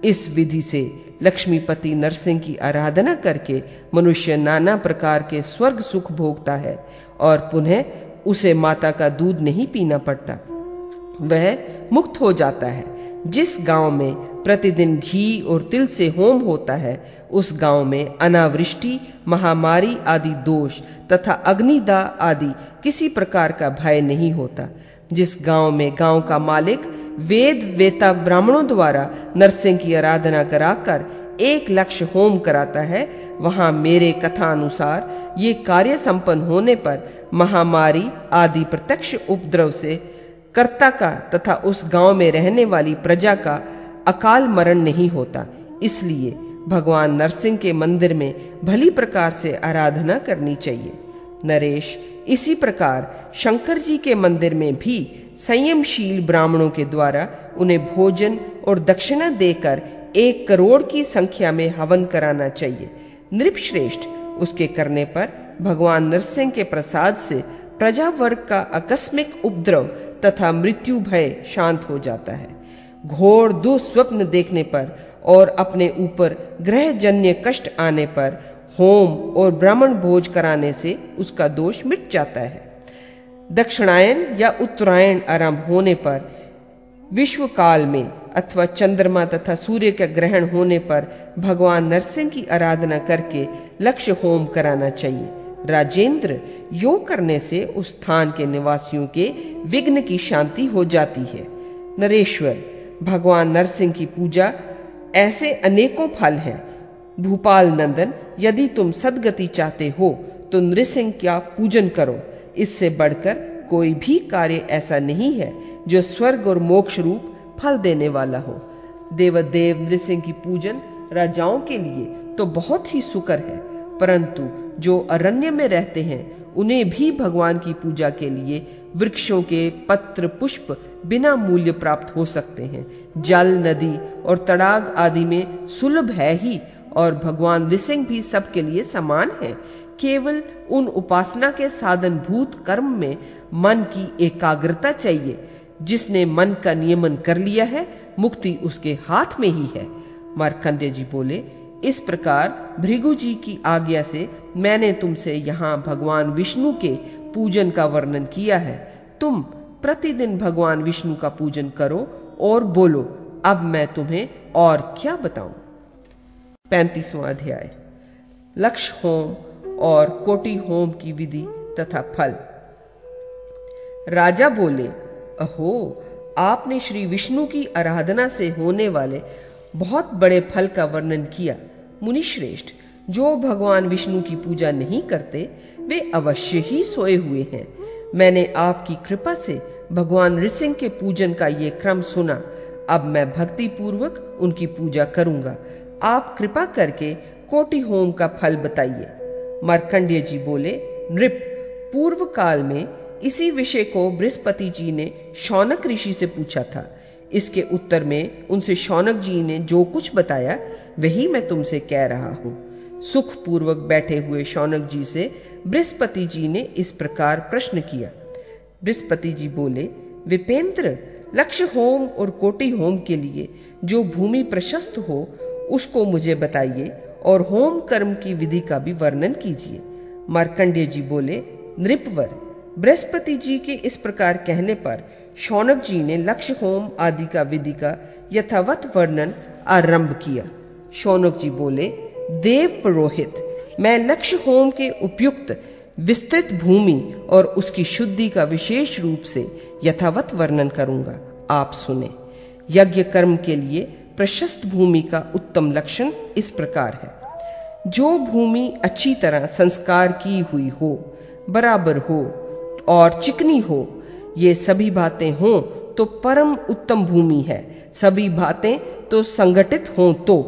इस विधि से लक्ष्मीपति नरसिंह की आराधना करके मनुष्य नाना प्रकार के स्वर्ग सुख भोगता है और पुनः उसे माता का दूध नहीं पीना पड़ता। वह मुक्त हो जाता है। जिस गाँव में प्रतिदिन घी और तिल से होम होता है, उस गाँव में अनावृष्टि, महामारी आदि दोष तथा अग्निदा आदि किसी प्रकार का भय नहीं होता। जिस गाँव में गाँव का मालिक वेद वेता ब्राह्मणों द्वारा नरसिंह की आराधना कराकर एक लक्ष्य होम कराता है, वहाँ मेरे कथा अनुसार ये कार्य संपन्न होने पर महामारी आदि प्रत्यक्ष उपद्रव से कर्ता का तथा उस गाँव में रहने वाली प्रजा का अकाल मरण नहीं होता। इसलिए भगवान नरसिंह के मंदिर में भली प्रकार से आराधना करनी चाहिए। नरेश इसी प्रकार शंकर जी के मंदिर में भी संयमशील ब्राह्मणों के द्वारा उन्हें भोजन और दक्षिणा देकर एक करोड़ की संख्या में हवन कराना चाहिए। नृपश्रेष्ठ उसके करने पर भगवान नरसिंह के प्रसाद से प्रजा वर्ग का आकस्मिक उपद्रव तथा मृत्यु भय शांत हो जाता है। घोर दुस्वप्न देखने पर और अपने ऊपर ग्रह जन्य कष्ट आने पर होम और ब्राह्मण भोज कराने से उसका दोष मिट जाता है। दक्षिणायन या उत्तरायण आरंभ होने पर विश्व काल में अथवा चंद्रमा तथा सूर्य का ग्रहण होने पर भगवान नरसिंह की आराधना करके लक्ष्य होम कराना चाहिए। राजेंद्र यो करने से उस स्थान के निवासियों के विघ्न की शांति हो जाती है। नरेश्वर, भगवान नरसिंह की पूजा ऐसे अनेकों फल हैं भूपाल नंदन, यदि तुम सदगति चाहते हो तो नृसिंह का पूजन करो। इससे बढ़कर कोई भी कार्य ऐसा नहीं है जो स्वर्ग और मोक्ष रूप फल देने वाला हो। देवदेव नृसिंह की पूजन राजाओं के लिए तो बहुत ही सुकर है, परंतु जो अरण्य में रहते हैं, उन्हें भी भगवान की पूजा के लिए वृक्षों के पत्र पुष्प बिना मूल्य प्राप्त हो सकते हैं। जल, नदी और तड़ाग आदि में सुलभ है ही और भगवान नृसिंह भी सबके लिए समान है। केवल उन उपासना के साधन भूत कर्म में मन की एकाग्रता चाहिए, जिसने मन का नियमन कर लिया है, मुक्ति उसके हाथ में ही है। मार्कंडे जी बोले, इस प्रकार भृगु जी की आज्ञा से मैंने तुमसे यहाँ भगवान विष्णु के पूजन का वर्णन किया है। तुम प्रतिदिन भगवान विष्णु का पूजन करो और बोलो, अब मैं तुम्हें और क्या बताऊँ? पैंतीसवां अध्याय। लक्ष्य होम और कोटि होम की विधि तथा फल। राजा बोले, अहो, आपने श्री विष्णु की आराधना से होने वाले बहुत बड़े फल का वर्णन किया। मुनि श्रेष्ठ जो भगवान विष्णु की पूजा नहीं करते, वे अवश्य ही सोए हुए हैं। मैंने आपकी कृपा से भगवान ऋसिंह के पूजन का ये क्रम सुना। अब मैं भक्ति पूर्वक उनकी पूजा करूँगा। आप कृपा करके कोटि होम का फल बताइए। मार्कंडेय जी बोले, नृप, पूर्व काल में इसी विषय को बृहस्पति जी ने शौनक ऋषि से पूछा था। इसके उत्तर में उनसे शौनक जी ने जो कुछ बताया, वही मैं तुमसे कह रहा हूँ। सुख पूर्वक बैठे हुए शौनक जी से बृहस्पति जी ने इस प्रकार प्रश्न किया। बृहस्पति जी बोले, विपेंद्र, लक्ष्य होम और कोटि होम के लिए जो भूमि प्रशस्त हो उसको मुझे बताइए और होम कर्म की विधि का भी वर्णन कीजिए। मार्कंडेय जी बोले, नृपवर, बृहस्पति जी के इस प्रकार कहने पर शौनक जी ने लक्ष्य होम आदि का विधि का यथावत वर्णन आरंभ किया। शौनक जी बोले, देव पुरोहित, मैं लक्ष्य होम के उपयुक्त विस्तृत भूमि और उसकी शुद्धि का विशेष रूप से यथावत वर्णन करूँगा। आप सुने। यज्ञ कर्म के लिए प्रशस्त भूमि का उत्तम लक्षण इस प्रकार है। जो भूमि अच्छी तरह संस्कार की हुई हो, बराबर हो और चिकनी हो, ये सभी बातें हों तो परम उत्तम भूमि है। सभी बातें तो संगठित हों तो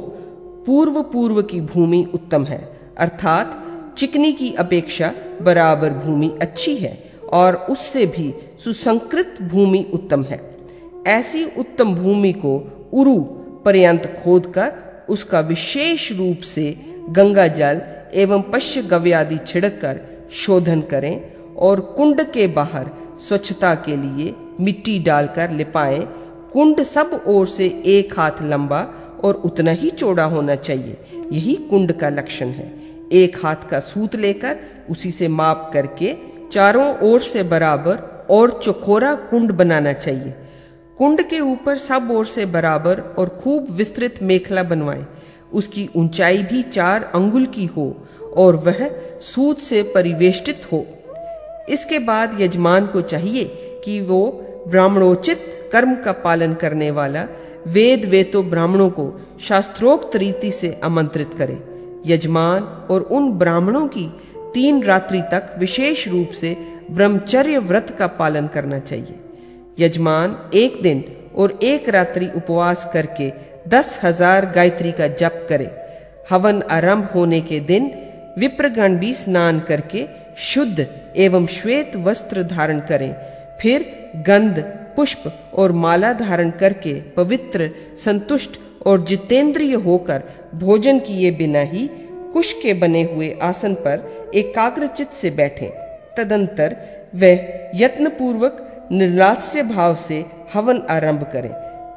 पूर्व पूर्व की भूमि उत्तम है। अर्थात चिकनी की अपेक्षा बराबर भूमि अच्छी है और उससे भी सुसंकृत भूमि उत्तम है। ऐसी उत्तम भूमि को उरु पर्यंत खोदकर उसका विशेष रूप से गंगा जल एवं पश्य गव्यादि छिड़क कर शोधन करें और कुंड के बाहर स्वच्छता के लिए मिट्टी डालकर लिपाएँ। कुंड सब ओर से एक हाथ लंबा और उतना ही चौड़ा होना चाहिए। यही कुंड का लक्षण है। एक हाथ का सूत लेकर उसी से माप करके चारों ओर से बराबर और चौखोरा कुंड बनाना चाहिए। कुंड के ऊपर सब ओर से बराबर और खूब विस्तृत मेखला बनवाएँ। उसकी ऊंचाई भी चार अंगुल की हो और वह सूत से परिवेष्टित हो। इसके बाद यजमान को चाहिए कि वो ब्राह्मणोचित कर्म का पालन करने वाला वेद वे तो ब्राह्मणों को शास्त्रोक्त रीति से आमंत्रित करे। यजमान और उन ब्राह्मणों की तीन रात्रि तक विशेष रूप से ब्रह्मचर्य व्रत का पालन करना चाहिए। यजमान एक दिन और एक रात्रि उपवास करके दस हज़ार गायत्री का जप करे। हवन आरंभ होने के दिन विप्रगण भी स्नान करके शुद्ध एवं श्वेत वस्त्र धारण करें। फिर गंध, पुष्प और माला धारण करके पवित्र, संतुष्ट और जितेंद्रिय होकर भोजन किए बिना ही कुश के बने हुए आसन पर एकाग्रचित से बैठे। तदंतर वह यत्न पूर्वक निर्लास्य भाव से हवन आरंभ करें।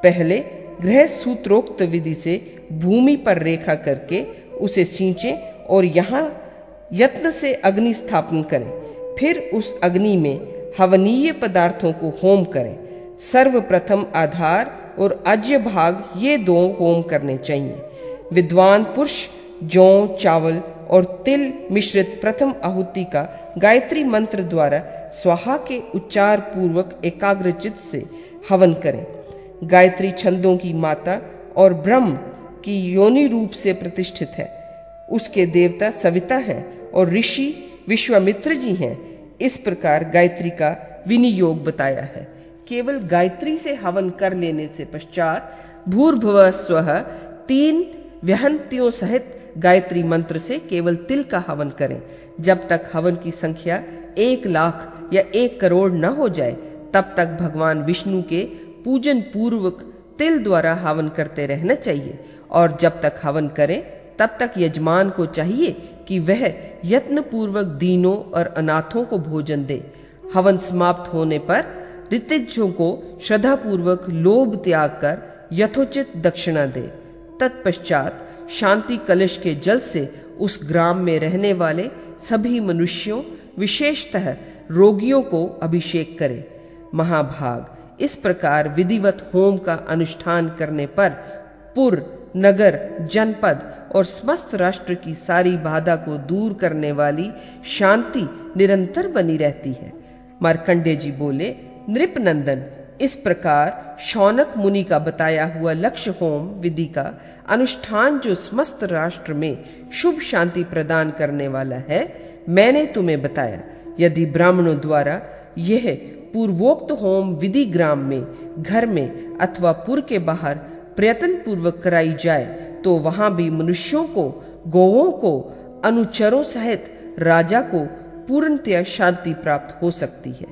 पहले गृह सूत्रोक्त विधि से भूमि पर रेखा करके उसे सींचें और यहाँ यत्न से अग्नि स्थापन करें। फिर उस अग्नि में हवनीय पदार्थों को होम करें। सर्वप्रथम आधार और अज्य भाग ये दो होम करने चाहिए। विद्वान पुरुष जौ, चावल और तिल मिश्रित प्रथम आहुति का गायत्री मंत्र द्वारा स्वाहा के उच्चार पूर्वक एकाग्रचित से हवन करें। गायत्री छंदों की माता और ब्रह्म की योनि रूप से प्रतिष्ठित है। उसके देवता सविता है और ऋषि विश्वामित्र जी हैं। इस प्रकार गायत्री का विनियोग बताया है। केवल गायत्री से हवन कर लेने से पश्चात भूर्भुव स्व तीन व्यहंतियों सहित गायत्री मंत्र से केवल तिल का हवन करें। जब तक हवन की संख्या एक लाख या एक करोड़ न हो जाए, तब तक भगवान विष्णु के पूजन पूर्वक तिल द्वारा हवन करते रहना चाहिए। और जब तक हवन करें, तब तक यजमान को चाहिए कि वह यत्न पूर्वक दीनों और अनाथों को भोजन दे। हवन समाप्त होने पर ऋतिजों को श्रद्धा पूर्वक लोभ त्याग कर यथोचित दक्षिणा दे। तत्पश्चात शांति कलश के जल से उस ग्राम में रहने वाले सभी मनुष्यों, विशेषतः रोगियों को अभिषेक करे। महाभाग। इस प्रकार विधिवत होम का अनुष्ठान करने पर पुर, नगर, जनपद और समस्त राष्ट्र की सारी बाधा को दूर करने वाली शांति निरंतर बनी रहती है। मार्कंडे जी बोले, नृपनंदन इस प्रकार शौनक मुनि का बताया हुआ लक्ष्य होम विधि का अनुष्ठान जो समस्त राष्ट्र में शुभ शांति प्रदान करने वाला है, मैंने तुम्हें बताया। यदि ब्राह्मणों द्वारा यह पूर्वोक्त होम विधि ग्राम में, घर में अथवा पुर के बाहर प्रयत्न पूर्वक कराई जाए तो वहाँ भी मनुष्यों को गौओं को, अनुचरों सहित राजा को पूर्णतया शांति प्राप्त हो सकती है।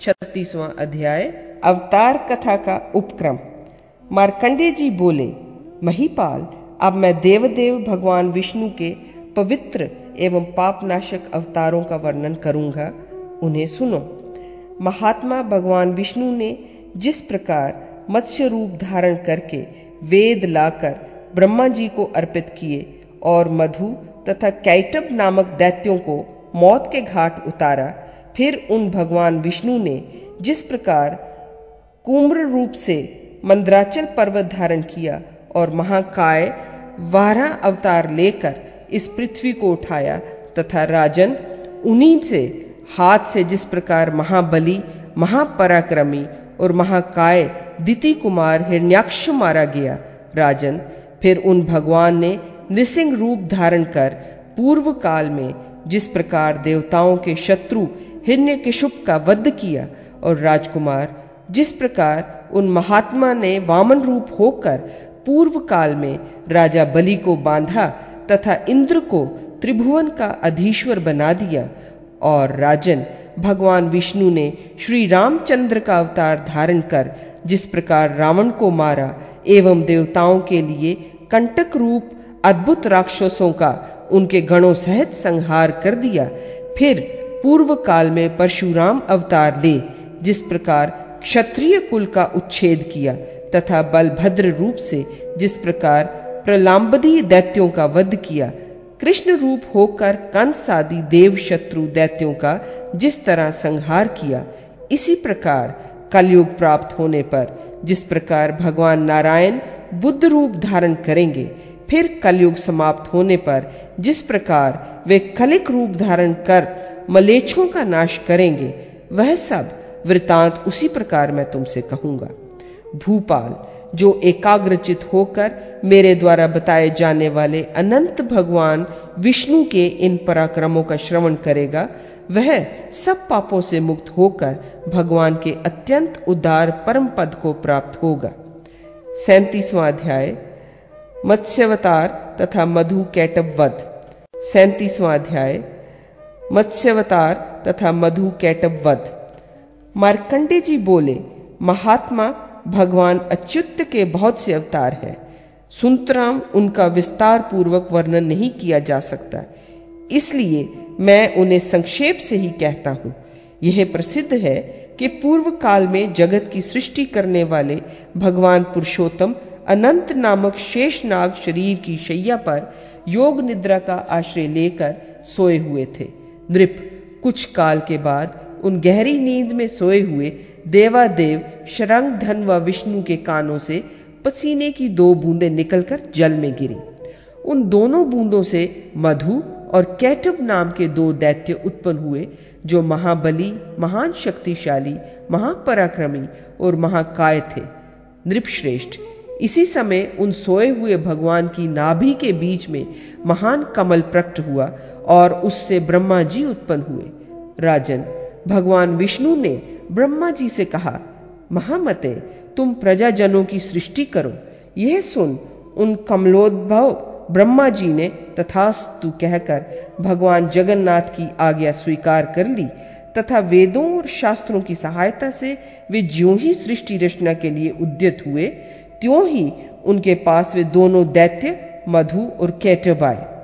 छत्तीसवां अध्याय अवतार कथा का उपक्रम। मार्कंडे जी बोले, महीपाल, अब मैं देवदेव भगवान विष्णु के पवित्र एवं पापनाशक अवतारों का वर्णन करूँगा। उन्हें सुनो। महात्मा भगवान विष्णु ने जिस प्रकार मत्स्य रूप धारण करके वेद लाकर ब्रह्मा जी को अर्पित किए और मधु तथा कैटब नामक दैत्यों को मौत के घाट उतारा, फिर उन भगवान विष्णु ने जिस प्रकार कुम्र रूप से मंद्राचल पर्वत धारण किया और महाकाय वारा अवतार लेकर इस पृथ्वी को उठाया तथा राजन उन्हीं से, हाथ से जिस प्रकार महाबली, महापराक्रमी और महाकाय दिति कुमार हिरण्याक्ष मारा गया, राजन फिर उन भगवान ने नृसिंह रूप धारण कर पूर्व काल में जिस प्रकार देवताओं के शत्रु हिरण्य का वध किया और राजकुमार जिस प्रकार उन महात्मा ने वामन रूप होकर पूर्व काल में राजा बलि को बांधा तथा इंद्र को त्रिभुवन का अधीश्वर बना दिया और राजन भगवान विष्णु ने श्री रामचंद्र का अवतार धारण कर जिस प्रकार रावण को मारा एवं देवताओं के लिए कंटक रूप अद्भुत राक्षसों का उनके गणों सहित संहार कर दिया, फिर पूर्व काल में परशुराम अवतार ले, जिस प्रकार क्षत्रिय कुल का उच्छेद किया तथा बलभद्र रूप से जिस प्रकार प्रलाम्बदी दैत्यों का वध किया, कृष्ण रूप होकर कंस आदि देव शत्रु दैत्यों का जिस तरह संहार किया, इसी प्रकार कलयुग प्राप्त होने पर जिस प्रकार भगवान नारायण बुद्ध रूप धारण करेंगे, फिर कलयुग समाप्त होने पर जिस प्रकार वे कलिक रूप धारण कर मलेच्छों का नाश करेंगे, वह सब वृतांत उसी प्रकार मैं तुमसे कहूँगा। भूपाल, जो एकाग्रचित होकर मेरे द्वारा बताए जाने वाले अनंत भगवान विष्णु के इन पराक्रमों का श्रवण करेगा, वह सब पापों से मुक्त होकर भगवान के अत्यंत उदार परम पद को प्राप्त होगा। सैतीसवां अध्याय, मत्स्यवतार तथा मधु कैटब वध सैतीसवां अध्याय, मत्स्यवतार तथा मधु कैटब वध मार्कंडे जी बोले, महात्मा भगवान अच्युत के बहुत से अवतार हैं। सुंतराम उनका विस्तार पूर्वक वर्णन नहीं किया जा सकता। इसलिए मैं उन्हें संक्षेप से ही कहता हूँ। यह प्रसिद्ध है कि पूर्व काल में जगत की सृष्टि करने वाले भगवान पुरुषोत्तम अनंत नामक शेष नाग शरीर की शैया पर योग निद्रा का आश्रय लेकर सोए हुए थे। नृप कुछ काल के बाद उन गहरी नींद में सोए हुए देवादेव शरंग धन व विष्णु के कानों से पसीने की दो बूंदें निकलकर जल में गिरी। उन दोनों बूंदों से मधु और कैटब नाम के दो दैत्य उत्पन्न हुए, जो महाबली, महान शक्तिशाली, महापराक्रमी और महाकाय थे। नृपश्रेष्ठ, इसी समय उन सोए हुए भगवान की नाभि के बीच में महान कमल प्रकट हुआ और उससे ब्रह्मा जी उत्पन्न हुए। राजन भगवान विष्णु ने ब्रह्मा जी से कहा, महामते, तुम प्रजाजनों की सृष्टि करो। यह सुन उन कमलोद्भव ब्रह्मा जी ने तथास्तु कहकर भगवान जगन्नाथ की आज्ञा स्वीकार कर ली तथा वेदों और शास्त्रों की सहायता से वे ज्यों ही सृष्टि रचना के लिए उद्यत हुए, त्यों ही उनके पास वे दोनों दैत्य, मधु और कैटब आए।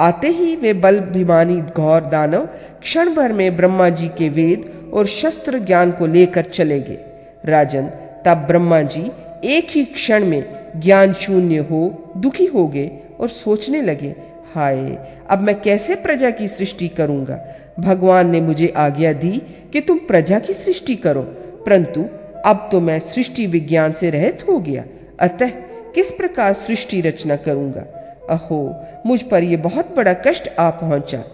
आते ही वे बल भिमानी घौर दानव क्षण भर में ब्रह्मा जी के वेद और शस्त्र ज्ञान को लेकर चले गए। राजन, तब ब्रह्मा जी एक ही क्षण में ज्ञान शून्य हो, दुखी हो गए और सोचने लगे, हाय, अब मैं कैसे प्रजा की सृष्टि करूँगा? भगवान ने मुझे आज्ञा दी कि तुम प्रजा की सृष्टि करो, परंतु अब तो मैं सृष्टि विज्ञान से रहित हो गया। अतः किस प्रकार सृष्टि रचना करूँगा? अहो, मुझ पर यह बहुत बड़ा कष्ट आ पहुँचा।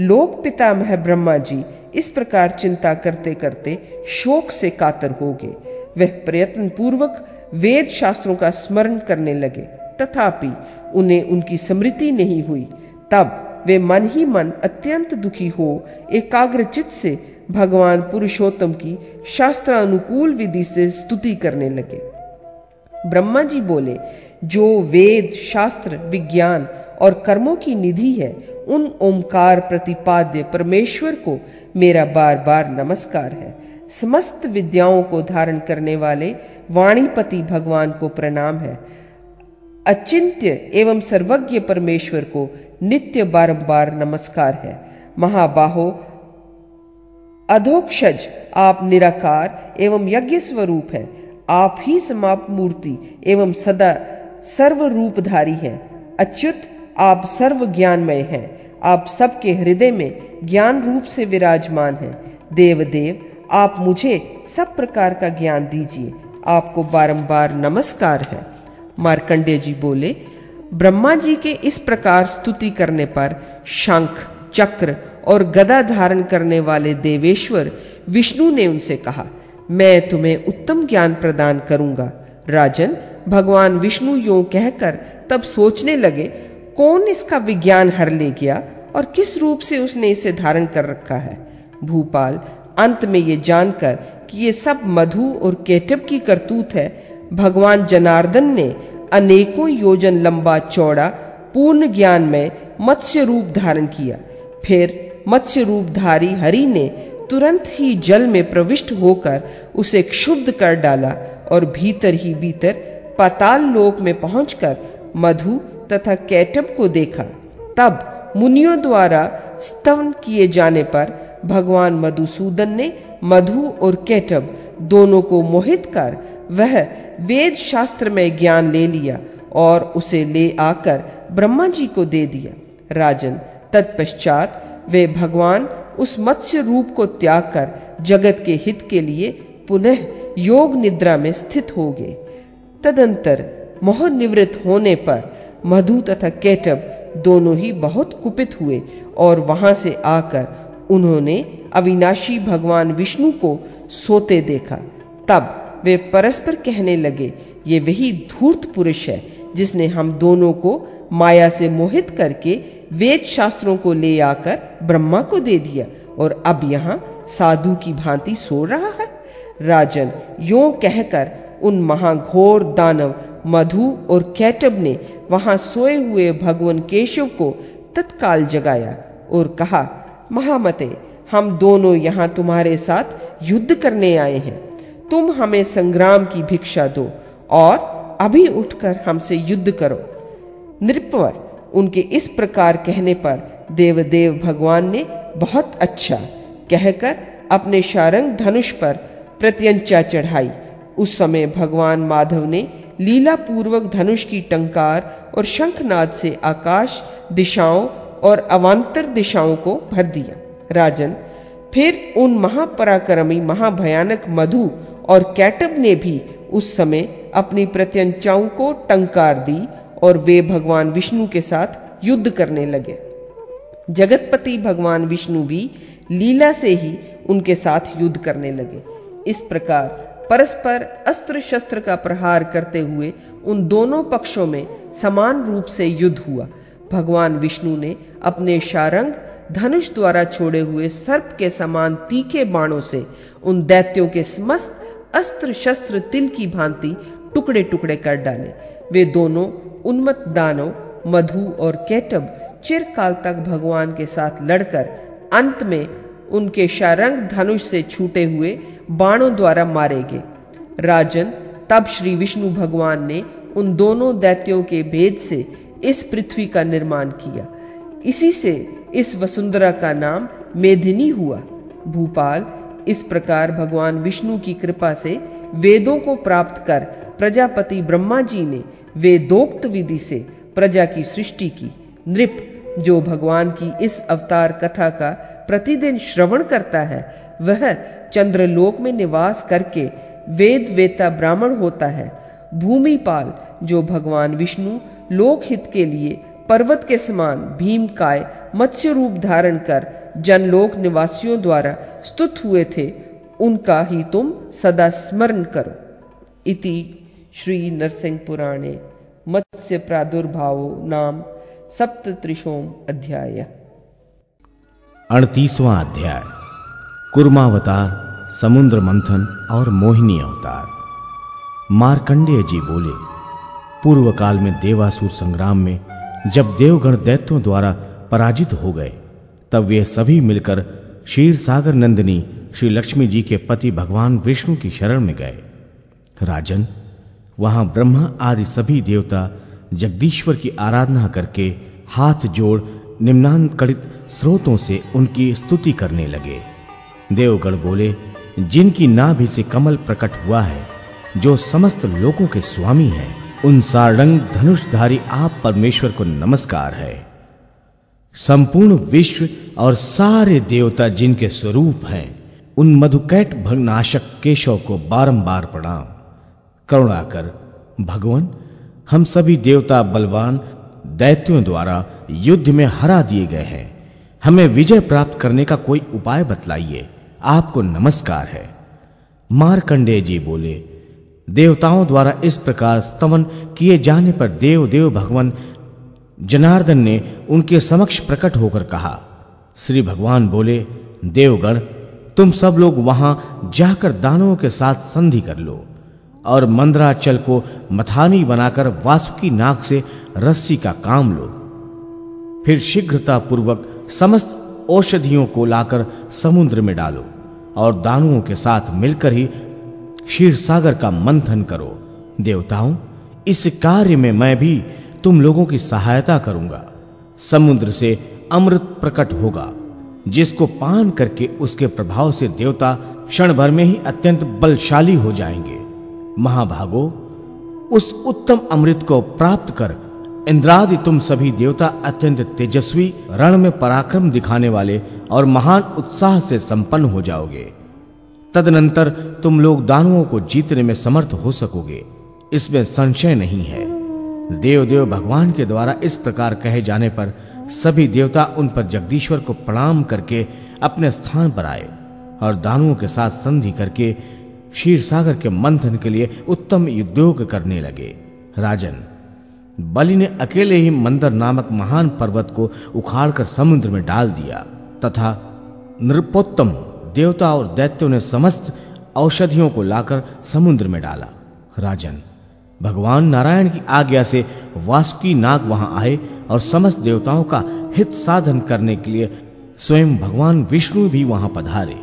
लोक पितामह ब्रह्मा जी, इस प्रकार चिंता करते करते शोक से कातर हो गए। वह प्रयत्न पूर्वक वेद शास्त्रों का स्मरण करने लगे। तथापि उन्हें उनकी स्मृति नहीं हुई। तब वे मन ही मन अत्यंत दुखी हो एकाग्रचित से भगवान पुरुषोत्तम की शास्त्रानुकूल विधि से स्तुति करने लगे। ब्रह्मा जी बोले जो वेद, शास्त्र, विज्ञान और कर्मों की निधि है, उन ओमकार प्रतिपाद्य परमेश्वर को मेरा बार बार नमस्कार है। समस्त विद्याओं को धारण करने वाले वाणीपति भगवान को प्रणाम है। अचिंत्य एवं सर्वज्ञ परमेश्वर को नित्य बारंबार नमस्कार है। महाबाहो, अधोक्षज, आप निराकार एवं यज्ञ स्वरूप है। आप ही समाप्त मूर्ति एवं सदा सर्व रूपधारी हैं। अच्युत, आप सर्व ज्ञानमय हैं। आप सबके हृदय में ज्ञान रूप से विराजमान हैं। देव देव आप मुझे सब प्रकार का ज्ञान दीजिए। आपको बारंबार नमस्कार है। मार्कंडे जी बोले, ब्रह्मा जी के इस प्रकार स्तुति करने पर शंख, चक्र और गदा धारण करने वाले देवेश्वर विष्णु ने उनसे कहा, मैं तुम्हें उत्तम ज्ञान प्रदान करूँगा। राजन भगवान विष्णु यो कहकर तब सोचने लगे, कौन इसका विज्ञान हर ले गया और किस रूप से उसने इसे धारण कर रखा है? भूपाल, अंत में ये जानकर कि ये सब मधु और केटब की करतूत है, भगवान जनार्दन ने अनेकों योजन लंबा चौड़ा, पूर्ण ज्ञान में मत्स्य रूप धारण किया। फिर मत्स्य रूपधारी हरि ने तुरंत ही जल में प्रविष्ट होकर उसे क्षुब्ध कर डाला और भीतर ही भीतर पाताल लोक में पहुंचकर मधु तथा कैटब को देखा। तब मुनियों द्वारा स्तवन किए जाने पर भगवान मधुसूदन ने मधु और कैटब दोनों को मोहित कर वह वेद शास्त्र में ज्ञान ले लिया और उसे ले आकर ब्रह्मा जी को दे दिया। राजन, तत्पश्चात वे भगवान उस मत्स्य रूप को त्याग कर जगत के हित के लिए पुनः योग निद्रा में स्थित हो गए। तदंतर मोह निवृत्त होने पर मधु तथा केटब दोनों ही बहुत कुपित हुए और वहाँ से आकर उन्होंने अविनाशी भगवान विष्णु को सोते देखा। तब वे परस्पर कहने लगे, ये वही धूर्त पुरुष है जिसने हम दोनों को माया से मोहित करके वेद शास्त्रों को ले आकर ब्रह्मा को दे दिया और अब यहाँ साधु की भांति सो रहा है। राजन, यो कहकर उन महाघोर दानव मधु और कैटब ने वहाँ सोए हुए भगवान केशव को तत्काल जगाया और कहा, महामते, हम दोनों यहाँ तुम्हारे साथ युद्ध करने आए हैं। तुम हमें संग्राम की भिक्षा दो और अभी उठकर हमसे युद्ध करो। नृपवर, उनके इस प्रकार कहने पर देवदेव भगवान ने बहुत अच्छा कहकर अपने शारंग धनुष पर प्रत्यंचा चढ़ाई उस समय भगवान माधव ने लीला पूर्वक धनुष की टंकार और शंखनाद से आकाश दिशाओं और अवान्तर दिशाओं को भर दिया। राजन, फिर उन महापराक्रमी, महाभयानक मधु और कैटब ने भी उस समय अपनी प्रत्यंचाओं को टंकार दी और वे भगवान विष्णु के साथ युद्ध करने लगे। जगतपति भगवान विष्णु भी लीला से ही उनके साथ युद्ध करने लगे। इस प्रकार परस्पर अस्त्र शस्त्र का प्रहार करते हुए उन दोनों पक्षों में समान रूप से युद्ध हुआ। भगवान विष्णु ने अपने शारंग धनुष द्वारा छोड़े हुए सर्प के समान तीखे बाणों से उन दैत्यों के समस्त अस्त्र शस्त्र तिल की भांति टुकड़े टुकड़े कर डाले। वे दोनों उन्मत्त दानव, मधु और कैटब चिरकाल तक भगवान के साथ लड़कर अंत में उनके शारंग धनुष से छूटे हुए बाणों द्वारा मारे गए राजन, तब श्री विष्णु भगवान ने उन दोनों दैत्यों के भेद से इस पृथ्वी का निर्माण किया। इसी से इस वसुंधरा का नाम मेदिनी हुआ। भूपाल, इस प्रकार भगवान विष्णु की कृपा से वेदों को प्राप्त कर प्रजापति ब्रह्मा जी ने वेदोक्त विधि से प्रजा की सृष्टि की। नृप, जो भगवान की इस अवतार कथा का प्रतिदिन श्रवण करता है, वह चंद्रलोक में निवास करके वेद वेता ब्राह्मण होता है। भूमिपाल, जो भगवान विष्णु लोकहित के लिए पर्वत के समान भीम काय मत्स्य रूप धारण कर जनलोक निवासियों द्वारा स्तुत हुए थे, उनका ही तुम सदा स्मरण करो। इति श्री नरसिंह पुराणे, मत्स्य प्रादुर्भावो नाम सप्तत्रिशोम अध्याय। अड़तीसवां अध्याय। कुर्मावतार समुद्र मंथन और मोहिनी अवतार। मार्कंडेय जी बोले पूर्व काल में देवासुर संग्राम में जब देवगण दैत्यों द्वारा पराजित हो गए, तब वे सभी मिलकर क्षीर सागर नंदिनी श्री लक्ष्मी जी के पति भगवान विष्णु की शरण में गए। राजन, वहाँ ब्रह्मा आदि सभी देवता जगदीश्वर की आराधना करके हाथ जोड़ निम्नांकड़ित स्रोतों से उनकी स्तुति करने लगे। देवगण बोले, जिनकी नाभि से कमल प्रकट हुआ है, जो समस्त लोकों के स्वामी हैं, उन सारंग धनुषधारी आप परमेश्वर को नमस्कार है। संपूर्ण विश्व और सारे देवता जिनके स्वरूप हैं, उन मधुकैट भगनाशक केशव को बारंबार प्रणाम। करुणा कर, भगवान, हम सभी देवता बलवान दैत्यों द्वारा युद्ध में हरा दिए गए हैं। हमें विजय प्राप्त करने का कोई उपाय बतलाइए। आपको नमस्कार है। मारकंडे जी बोले, देवताओं द्वारा इस प्रकार स्तवन किए जाने पर देव देव भगवान जनार्दन ने उनके समक्ष प्रकट होकर कहा। श्री भगवान बोले, देवगण, तुम सब लोग वहाँ जाकर दानवों के साथ संधि कर लो और मंदराचल को मथानी बनाकर वासुकी नाग से रस्सी का काम लो। फिर शीघ्रता पूर्वक समस्त औषधियों को लाकर समुद्र में डालो और दानुओं के साथ मिलकर ही क्षीर सागर का मंथन करो। देवताओं, इस कार्य में मैं भी तुम लोगों की सहायता करूँगा। समुद्र से अमृत प्रकट होगा, जिसको पान करके उसके प्रभाव से देवता क्षण भर में ही अत्यंत बलशाली हो जाएँगे। महाभागो, उस उत्तम अमृत को प्राप्त कर इंद्रादि तुम सभी देवता अत्यंत तेजस्वी, रण में पराक्रम दिखाने वाले और महान उत्साह से संपन्न हो जाओगे। तदनंतर तुम लोग दानवों को जीतने में समर्थ हो सकोगे। इसमें संशय नहीं है। देव देव भगवान के द्वारा इस प्रकार कहे जाने पर सभी देवता उन पर जगदीश्वर को प्रणाम करके अपने स्थान पर आए और दानुओं के साथ संधि करके क्षीर सागर के मंथन के लिए उत्तम उद्योग करने लगे। राजन बलि ने अकेले ही मंदर नामक महान पर्वत को उखाड़कर समुद्र में डाल दिया, तथा नृपोत्तम देवता और दैत्यों ने समस्त औषधियों को लाकर समुद्र में डाला। राजन, भगवान नारायण की आज्ञा से वासुकी नाग वहाँ आए और समस्त देवताओं का हित साधन करने के लिए स्वयं भगवान विष्णु भी वहाँ पधारे।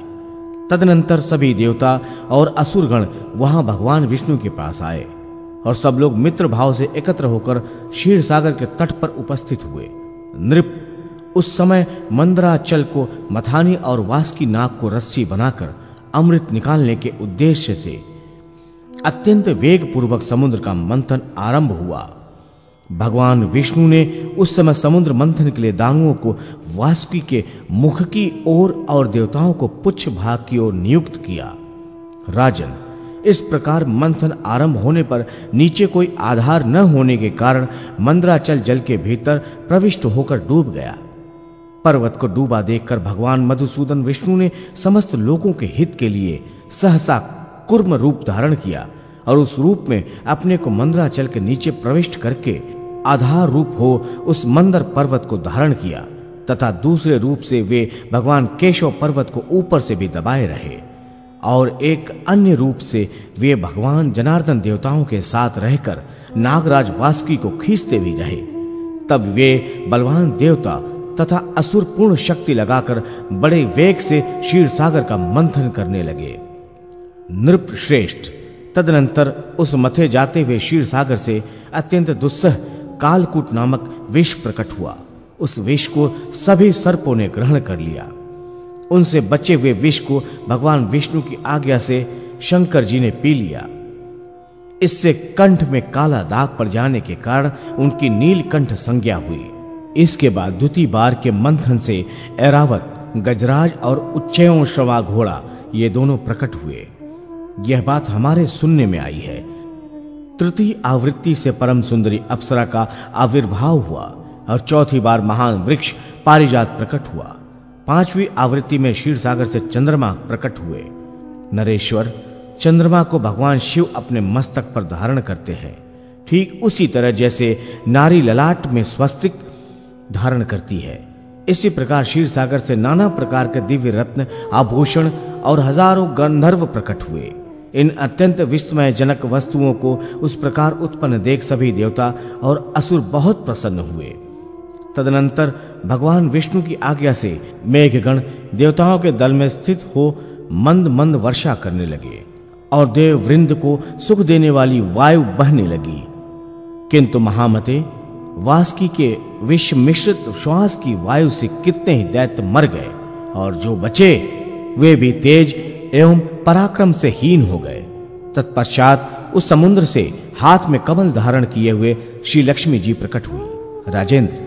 तदनंतर सभी देवता और असुरगण वहाँ भगवान विष्णु के पास आए। और सब लोग मित्र भाव से एकत्र होकर क्षीर सागर के तट पर उपस्थित हुए। नृप उस समय मंदराचल को मथानी और वासकी नाग को रस्सी बनाकर अमृत निकालने के उद्देश्य से अत्यंत वेग पूर्वक समुद्र का मंथन आरंभ हुआ। भगवान विष्णु ने उस समय समुद्र मंथन के लिए दानुओं को वासुकी के मुख की ओर और, और देवताओं को पुच्छ भाग की ओर नियुक्त किया। राजन इस प्रकार मंथन आरंभ होने पर नीचे कोई आधार न होने के कारण मंदराचल जल के भीतर प्रविष्ट होकर डूब गया। पर्वत को डूबा देखकर भगवान मधुसूदन विष्णु ने समस्त लोगों के हित के लिए सहसा कुर्म रूप धारण किया और उस रूप में अपने को मंदराचल के नीचे प्रविष्ट करके आधार रूप हो उस मंदर पर्वत को धारण किया, तथा दूसरे रूप से वे भगवान केशव पर्वत को ऊपर से भी दबाए रहे। और एक अन्य रूप से वे भगवान जनार्दन देवताओं के साथ रहकर नागराज वासुकी को खींचते भी रहे। तब वे बलवान देवता तथा असुर पूर्ण शक्ति लगाकर बड़े वेग से क्षीर सागर का मंथन करने लगे। नृप श्रेष्ठ तदनंतर उस मथे जाते हुए क्षीर सागर से अत्यंत दुस्सह कालकूट नामक विष प्रकट हुआ। उस विष को सभी सर्पों ने ग्रहण कर लिया। उनसे बचे हुए विष को भगवान विष्णु की आज्ञा से शंकर जी ने पी लिया। इससे कंठ में काला दाग पड़ जाने के कारण उनकी नीलकंठ संज्ञा हुई। इसके बाद द्वितीय बार के मंथन से ऐरावत, गजराज और उच्चयों श्रवा घोड़ा ये दोनों प्रकट हुए। यह बात हमारे सुनने में आई है। तृतीय आवृत्ति से परम सुंदरी अप्सरा का आविर्भाव हुआ और चौथी बार महान वृक्ष पारिजात प्रकट हुआ। पांचवी आवृत्ति में क्षीर सागर से चंद्रमा प्रकट हुए। नरेश्वर चंद्रमा को भगवान शिव अपने मस्तक पर धारण करते हैं। ठीक उसी तरह जैसे नारी ललाट में स्वस्तिक धारण करती है। इसी प्रकार क्षीर सागर से नाना प्रकार के दिव्य रत्न, आभूषण और हज़ारों गंधर्व प्रकट हुए। इन अत्यंत विस्मय जनक वस्तुओं को उस प्रकार उत्पन्न देख सभी देवता और असुर बहुत प्रसन्न हुए। तदनंतर भगवान विष्णु की आज्ञा से मेघगण देवताओं के दल में स्थित हो मंद मंद वर्षा करने लगे और देव वृंद को सुख देने वाली वायु बहने लगी। किंतु महामते, वासकी के विष मिश्रित श्वास की वायु से कितने ही दैत्य मर गए और जो बचे, वे भी तेज एवं पराक्रम से हीन हो गए। तत्पश्चात उस समुद्र से हाथ में कमल धारण किए हुए श्री लक्ष्मी जी प्रकट हुई। राजेंद्र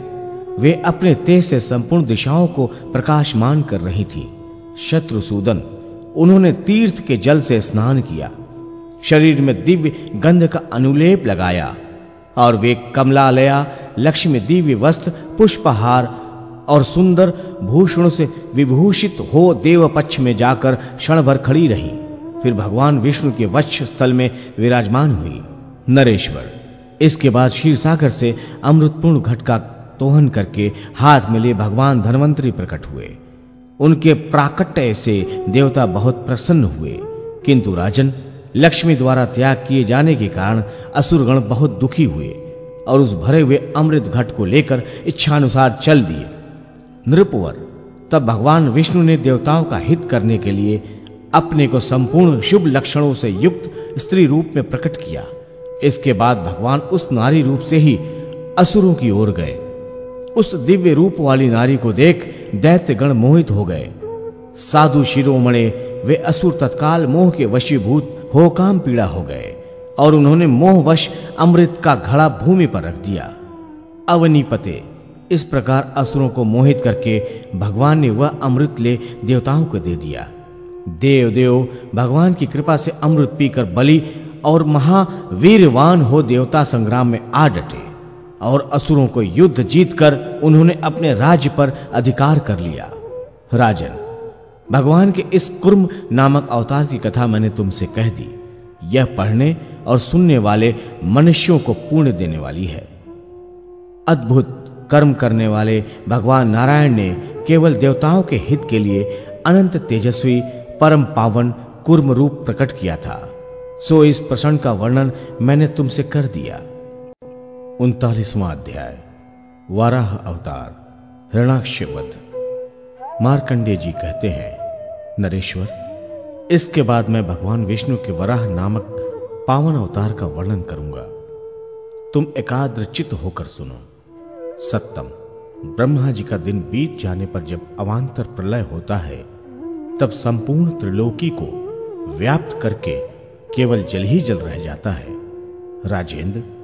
वे अपने तेज से संपूर्ण दिशाओं को प्रकाशमान कर रही थी। शत्रुसूदन उन्होंने तीर्थ के जल से स्नान किया। शरीर में दिव्य गंध का अनुलेप लगाया और वे कमलालया, लक्ष्मी दिव्य वस्त्र, पुष्पहार और सुंदर भूषणों से विभूषित हो देव पक्ष में जाकर क्षण भर खड़ी रही। फिर भगवान विष्णु के वक्ष स्थल में विराजमान हुई। नरेश्वर, इसके बाद क्षीर सागर से अमृतपूर्ण घट का तोहन करके हाथ में ले भगवान धनवंतरी प्रकट हुए। उनके प्राकट्य से देवता बहुत प्रसन्न हुए। किंतु राजन, लक्ष्मी द्वारा त्याग किए जाने के कारण असुरगण बहुत दुखी हुए और उस भरे हुए अमृत घट को लेकर इच्छानुसार चल दिए। नृपवर, तब भगवान विष्णु ने देवताओं का हित करने के लिए अपने को संपूर्ण शुभ लक्षणों से युक्त स्त्री रूप में प्रकट किया। इसके बाद भगवान उस नारी रूप से ही असुरों की ओर गए। उस दिव्य रूप वाली नारी को देख दैत्य गण मोहित हो गए। साधु शिरोमणे, वे असुर तत्काल मोह के वशीभूत हो काम पीड़ा हो गए और उन्होंने मोहवश अमृत का घड़ा भूमि पर रख दिया। अवनीपते, इस प्रकार असुरों को मोहित करके भगवान ने वह अमृत ले देवताओं को दे दिया। देव देव भगवान की कृपा से अमृत पीकर बलि और महावीरवान हो देवता संग्राम में आ डटे। और असुरों को युद्ध जीतकर उन्होंने अपने राज्य पर अधिकार कर लिया। राजन, भगवान के इस कुर्म नामक अवतार की कथा मैंने तुमसे कह दी। यह पढ़ने और सुनने वाले मनुष्यों को पूर्ण देने वाली है। अद्भुत कर्म करने वाले भगवान नारायण ने केवल देवताओं के हित के लिए अनंत तेजस्वी, परम पावन, कुर्म रूप प्रकट किया था। सो इस प्रसन्न का वर्णन मैंने तुमसे कर दिया। उनतालीसवां अध्याय, वाराह अवतार ऋणाक्षवध मार्कंडे जी कहते हैं, नरेश्वर, इसके बाद मैं भगवान विष्णु के वराह नामक पावन अवतार का वर्णन करूँगा। तुम एकाग्र चित होकर सुनो। सत्तम ब्रह्मा जी का दिन बीत जाने पर जब अवान्तर प्रलय होता है, तब संपूर्ण त्रिलोकी को व्याप्त करके केवल जल ही जल रह जाता है। राजेंद्र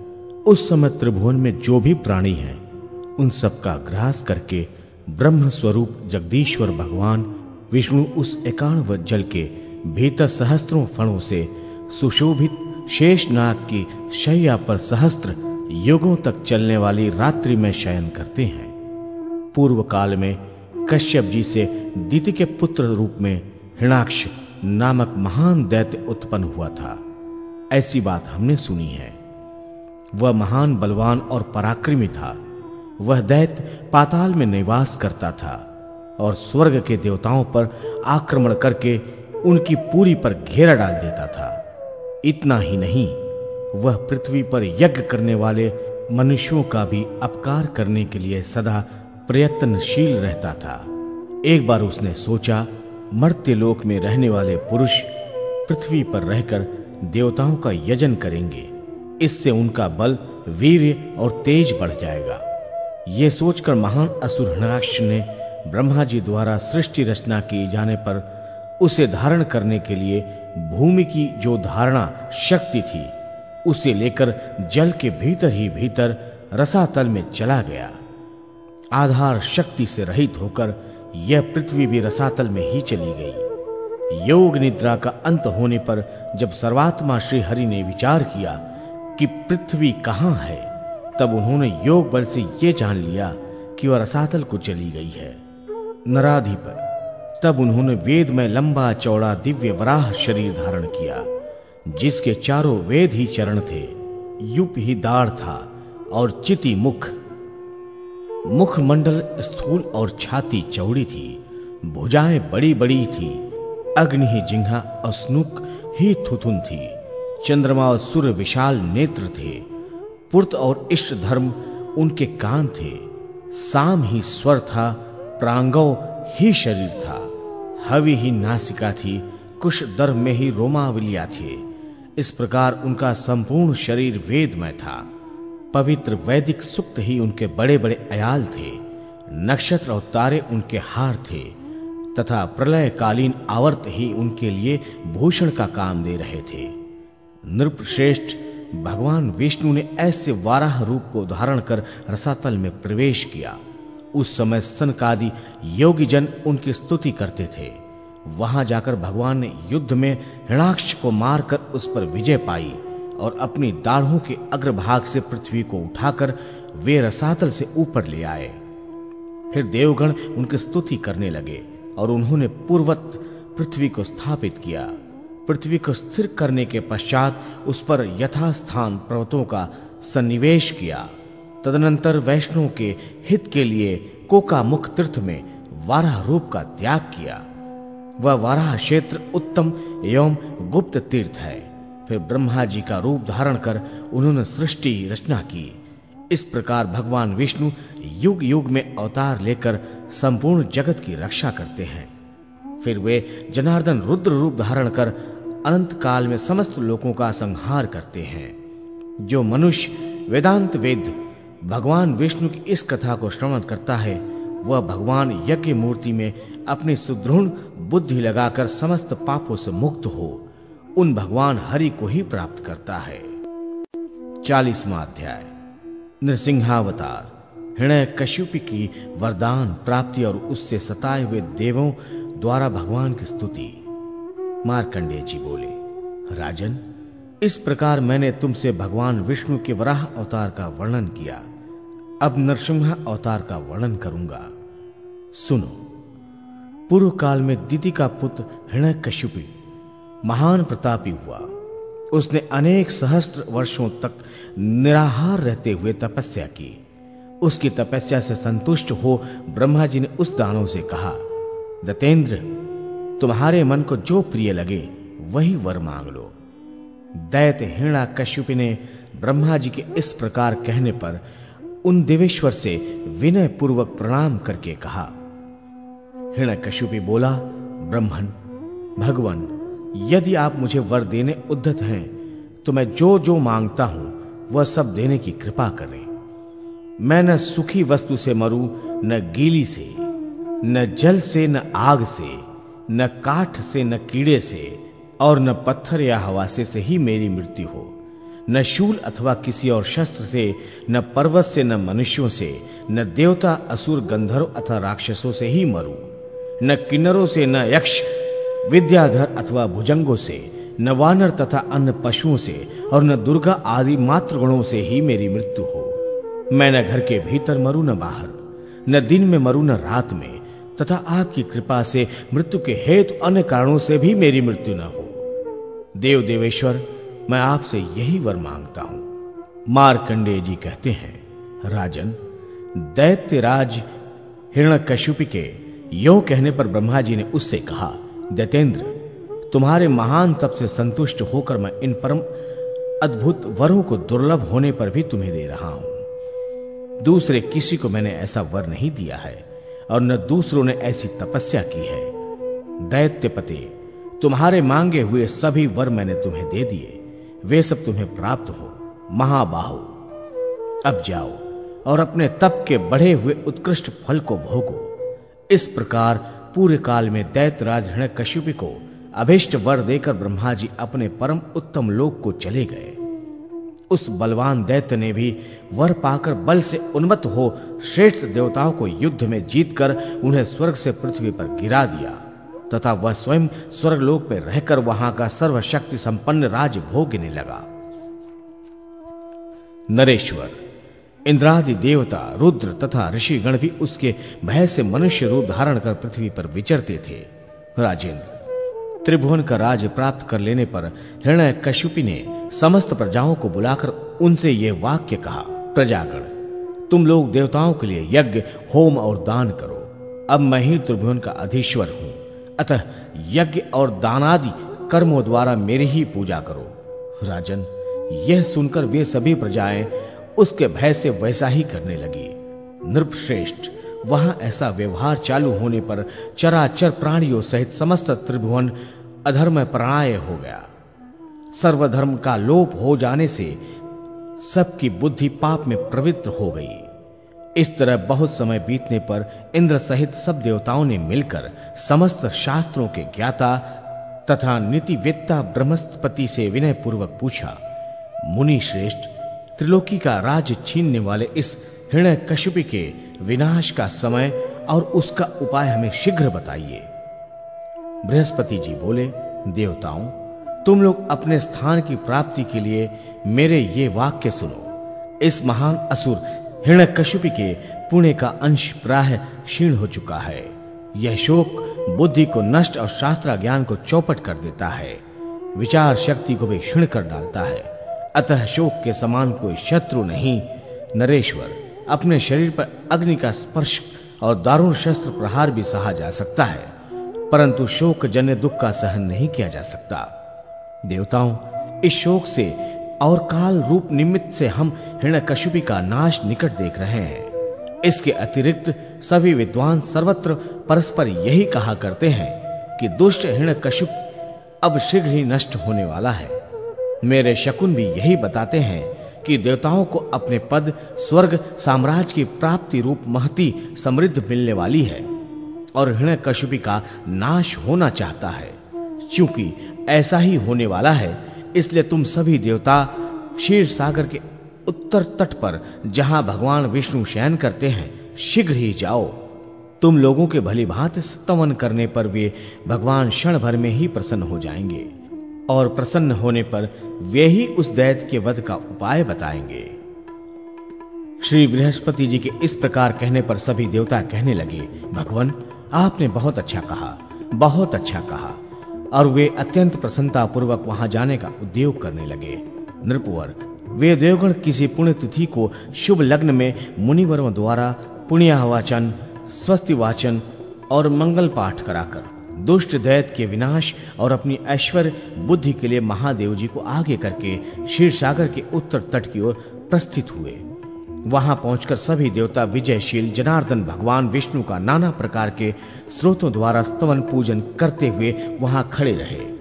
उस समय त्रिभुवन में जो भी प्राणी हैं, उन सब का ग्रास करके ब्रह्म स्वरूप जगदीश्वर भगवान, विष्णु उस एकाणव जल के भीतर सहस्त्रों फणों से सुशोभित शेष नाग की शैया पर सहस्त्र युगों तक चलने वाली रात्रि में शयन करते हैं। पूर्व काल में कश्यप जी से दिति के पुत्र रूप में हिणाक्ष नामक महान दैत्य उत्पन्न हुआ था। ऐसी बात हमने सुनी है। वह महान, बलवान और पराक्रमी था। वह दैत्य पाताल में निवास करता था और स्वर्ग के देवताओं पर आक्रमण करके उनकी पूरी पर घेरा डाल देता था। इतना ही नहीं, वह पृथ्वी पर यज्ञ करने वाले मनुष्यों का भी अपकार करने के लिए सदा प्रयत्नशील रहता था। एक बार उसने सोचा, मर्त्य लोक में रहने वाले पुरुष पृथ्वी पर रहकर देवताओं का यजन करेंगे। इससे उनका बल वीर्य और तेज बढ़ जाएगा। यह सोचकर महान असुर हृणाक्ष ने ब्रह्मा जी द्वारा सृष्टि रचना किए जाने पर उसे धारण करने के लिए भूमि की जो धारणा शक्ति थी, उसे लेकर जल के भीतर ही भीतर रसातल में चला गया। आधार शक्ति से रहित होकर यह पृथ्वी भी रसातल में ही चली गई। योग निद्रा का अंत होने पर जब सर्वात्मा श्री हरि ने विचार किया कि पृथ्वी कहाँ है, तब उन्होंने योग बल से यह जान लिया कि वह रसातल को चली गई है नराधिप तब उन्होंने वेद में लंबा चौड़ा दिव्य वराह शरीर धारण किया, जिसके चारों वेद ही चरण थे, युप ही दाढ़ था और चिति मुख। मुखमंडल स्थूल और छाती चौड़ी थी, भुजाएँ बड़ी बड़ी थी, अग्नि ही जिंघा और स्नुक ही थुथुन थी। चंद्रमा और सूर्य विशाल नेत्र थे। पुर्त और इष्ट धर्म उनके कान थे। साम ही स्वर था प्रांगव ही शरीर था। हवि ही नासिका थी, कुश दर में ही रोमावलिया थे। इस प्रकार उनका संपूर्ण शरीर वेदमय था। पवित्र वैदिक सुक्त ही उनके बड़े बड़े अयाल थे। नक्षत्र और तारे उनके हार थे। तथा प्रलयकालीन आवर्त ही उनके लिए भूषण का काम दे रहे थे। नृपश्रेष्ठ भगवान विष्णु ने ऐसे वाराह रूप को धारण कर रसातल में प्रवेश किया। उस समय सनकादि योगी जन उनकी स्तुति करते थे। वहाँ जाकर भगवान ने युद्ध में हृणाक्ष को मारकर उस पर विजय पाई और अपनी दाढ़ों के अग्रभाग से पृथ्वी को उठाकर वे रसातल से ऊपर ले आए। फिर देवगण उनकी स्तुति करने लगे और उन्होंने पूर्वत पृथ्वी को स्थापित किया। पृथ्वी को स्थिर करने के पश्चात उस पर यथास्थान पर्वतों का सन्निवेश किया। तदनंतर वैष्णव के हित के लिए कोका मुख तीर्थ में वाराह रूप का त्याग किया। वह वाराह क्षेत्र उत्तम एवं गुप्त तीर्थ है। फिर ब्रह्मा जी का रूप धारण कर उन्होंने सृष्टि रचना की। इस प्रकार भगवान विष्णु युग युग में अवतार लेकर संपूर्ण जगत की रक्षा करते हैं। फिर वे जनार्दन रुद्र रूप धारण कर अनंत काल में समस्त लोगों का संहार करते हैं। जो मनुष्य, वेदांत वेद, भगवान विष्णु की इस कथा को श्रवण करता है, वह भगवान यज्ञ मूर्ति में अपनी सुदृढ़ बुद्धि लगाकर समस्त पापों से मुक्त हो, उन भगवान हरि को ही प्राप्त करता है। चालीसवा अध्याय। नृसिंहावतार। हृणय कश्यपी की वरदान, प्राप्ति और उससे सताए हुए देवों द्वारा भगवान की स्तुति। मार्कंडेय जी बोले, राजन, इस प्रकार मैंने तुमसे भगवान विष्णु के वराह अवतार का वर्णन किया। अब नरसिंह अवतार का वर्णन करूँगा। सुनो, पूर्व काल में दीदी का पुत्र हृणय कश्यपी महान प्रतापी हुआ। उसने अनेक सहस्त्र वर्षों तक निराहार रहते हुए तपस्या की। उसकी तपस्या से संतुष्ट हो ब्रह्मा जी ने उस दानों से कहा, दतेंद्र तुम्हारे मन को जो प्रिय लगे, वही वर मांग लो। दैत हिरणा कश्यप ने ब्रह्मा जी के इस प्रकार कहने पर उन देवेश्वर से विनय पूर्वक प्रणाम करके कहा। हिरण कश्यपी बोला, ब्रह्मन, भगवान, यदि आप मुझे वर देने उद्धत हैं तो मैं जो जो माँगता हूँ, वह सब देने की कृपा करें। मैं न सुखी वस्तु से मरू, न गीली से, न जल से, न आग से न काठ से न कीड़े से और न पत्थर या हवासे से ही मेरी मृत्यु हो। न शूल अथवा किसी और शस्त्र से, न पर्वत से, न मनुष्यों से, न देवता, असुर, गंधर्व अथवा राक्षसों से ही मरू। न किन्नरों से, न यक्ष, विद्याधर अथवा भुजंगों से, न वानर तथा अन्य पशुओं से और न दुर्गा आदि मातृगुणों से ही मेरी मृत्यु हो। मैं न घर के भीतर मरू, न बाहर, न दिन में मरू, न रात में तथा आपकी कृपा से मृत्यु के हेतु अन्य कारणों से भी मेरी मृत्यु न हो। देव देवेश्वर, मैं आपसे यही वर माँगता हूँ। मारकंडे जी कहते हैं, राजन दैत्यराज हिरण कश्यप के यो कहने पर ब्रह्मा जी ने उससे कहा, दैतेंद्र, तुम्हारे महान तप से संतुष्ट होकर मैं इन परम अद्भुत वरों को दुर्लभ होने पर भी तुम्हें दे रहा हूँ। दूसरे किसी को मैंने ऐसा वर नहीं दिया है। और न दूसरों ने ऐसी तपस्या की है। दैत्य पते तुम्हारे मांगे हुए सभी वर मैंने तुम्हें दे दिए। वे सब तुम्हें प्राप्त हो। महाबाहु। अब जाओ और अपने तप के बढ़े हुए उत्कृष्ट फल को भोगो। इस प्रकार पूरे काल में दैत्यराज कश्यपी को अभिष्ट वर देकर ब्रह्मा जी अपने परम उत्तम लोक को चले गए। उस बलवान दैत्य ने भी वर पाकर बल से उन्मत्त हो श्रेष्ठ देवताओं को युद्ध में जीतकर उन्हें स्वर्ग से पृथ्वी पर गिरा दिया। तथा वह स्वयं स्वर्गलोक में रहकर वहाँ का सर्वशक्ति संपन्न राज भोगने लगा। नरेश्वर, इंद्रादि देवता, रुद्र तथा ऋषिगण भी उसके भय से मनुष्य रूप धारण कर पृथ्वी पर विचरते थे। राजेंद्र त्रिभुवन का राज प्राप्त कर लेने पर हृणय कश्यपी ने समस्त प्रजाओं को बुलाकर उनसे यह वाक्य कहा, प्रजागण, तुम लोग देवताओं के लिए यज्ञ, होम और दान करो। अब मैं ही त्रिभुवन का अधीश्वर हूँ। अतः यज्ञ और दानादि कर्मों द्वारा मेरी ही पूजा करो। राजन, यह सुनकर वे सभी प्रजाएँ उसके भय से वैसा ही करने लगी। नृपश्रेष्ठ, वहाँ ऐसा व्यवहार चालू होने पर चराचर प्राणियों सहित समस्त त्रिभुवन अधर्म प्राणाय हो गया। सर्वधर्म का लोप हो जाने से सबकी बुद्धि पाप में प्रवृत्त हो गई। इस तरह बहुत समय बीतने पर इंद्र सहित सब देवताओं ने मिलकर समस्त शास्त्रों के ज्ञाता तथा नीतिवेत्ता ब्रह्मस्पति से विनय पूर्वक पूछा, मुनि श्रेष्ठ, त्रिलोकी का राज्य छीनने वाले इस हृणय कश्यपी के विनाश का समय और उसका उपाय हमें शीघ्र बताइए। बृहस्पति जी बोले, देवताओं, तुम लोग अपने स्थान की प्राप्ति के लिए मेरे ये वाक्य सुनो। इस महान असुर हिरण्यकश्यपी के पुण्य का अंश प्राय क्षीण हो चुका है। यह शोक बुद्धि को नष्ट और शास्त्र ज्ञान को चौपट कर देता है। विचार शक्ति को भी क्षीण कर डालता है। अतः शोक के समान कोई शत्रु नहीं। नरेश्वर, अपने शरीर पर अग्नि का स्पर्श और दारुण शस्त्र प्रहार भी सहा जा सकता है। परंतु शोक जन्य दुख का सहन नहीं किया जा सकता। देवताओं, इस शोक से और काल रूप निमित्त से हम हिरण्यकश्यपी का नाश निकट देख रहे हैं। इसके अतिरिक्त सभी विद्वान सर्वत्र परस्पर यही कहा करते हैं कि दुष्ट हिरण्यकश्यप अब शीघ्र ही नष्ट होने वाला है। मेरे शकुन भी यही बताते हैं कि देवताओं को अपने पद, स्वर्ग, साम्राज्य की प्राप्ति रूप महती समृद्ध मिलने वाली है। और हिरण्यकश्यपी का नाश होना चाहता है। क्योंकि ऐसा ही होने वाला है, इसलिए तुम सभी देवता क्षीर सागर के उत्तर तट पर, जहाँ भगवान विष्णु शयन करते हैं, शीघ्र ही जाओ। तुम लोगों के भली भांति स्तवन करने पर वे भगवान क्षण भर में ही प्रसन्न हो जाएँगे, और प्रसन्न होने पर वे ही उस दैत के वध का उपाय बताएँगे। श्री बृहस्पति जी के इस प्रकार कहने पर सभी देवता कहने लगे, भगवान आपने बहुत अच्छा कहा, बहुत अच्छा कहा। और वे अत्यंत प्रसन्नता पूर्वक वहाँ जाने का उद्योग करने लगे। नृपवर, वे देवगण किसी पुण्य तिथि को शुभ लग्न में मुनिवरों द्वारा पुण्यावाचन स्वस्ति वाचन और मंगल पाठ कराकर, दुष्ट दैत के विनाश और अपनी ऐश्वर्य बुद्धि के लिए महादेव जी को आगे करके क्षीर सागर के उत्तर तट की ओर प्रस्थित हुए। वहाँ पहुंचकर सभी देवता विजयशील, जनार्दन, भगवान, विष्णु का नाना प्रकार के स्रोतों द्वारा स्तवन पूजन करते हुए वहाँ खड़े रहे।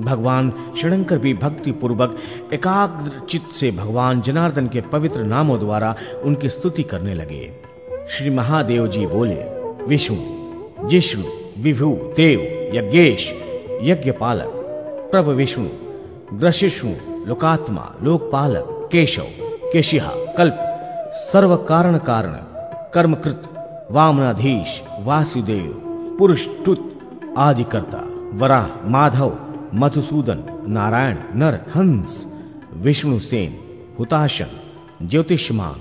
भगवान शंकर भी भक्ति पूर्वक एकाग्र चित्त से भगवान जनार्दन के पवित्र नामों द्वारा उनकी स्तुति करने लगे। श्री महादेव जी बोले, विष्णु, जिष्णु, विभु, देव, यज्ञेश यज्ञ पालक प्रभ विष्णु ग्रशिष्णु लोकात्मा, लोकपालक, केशव, केशिहा, कल्प सर्व कारण कारण कर्मकृत, वामनाधीश, वासुदेव, पुरुष टुत आदिकर्ता, वराह, माधव, मधुसूदन, नारायण, नर, हंस, विष्णु सेन हुताशन ज्योतिषमान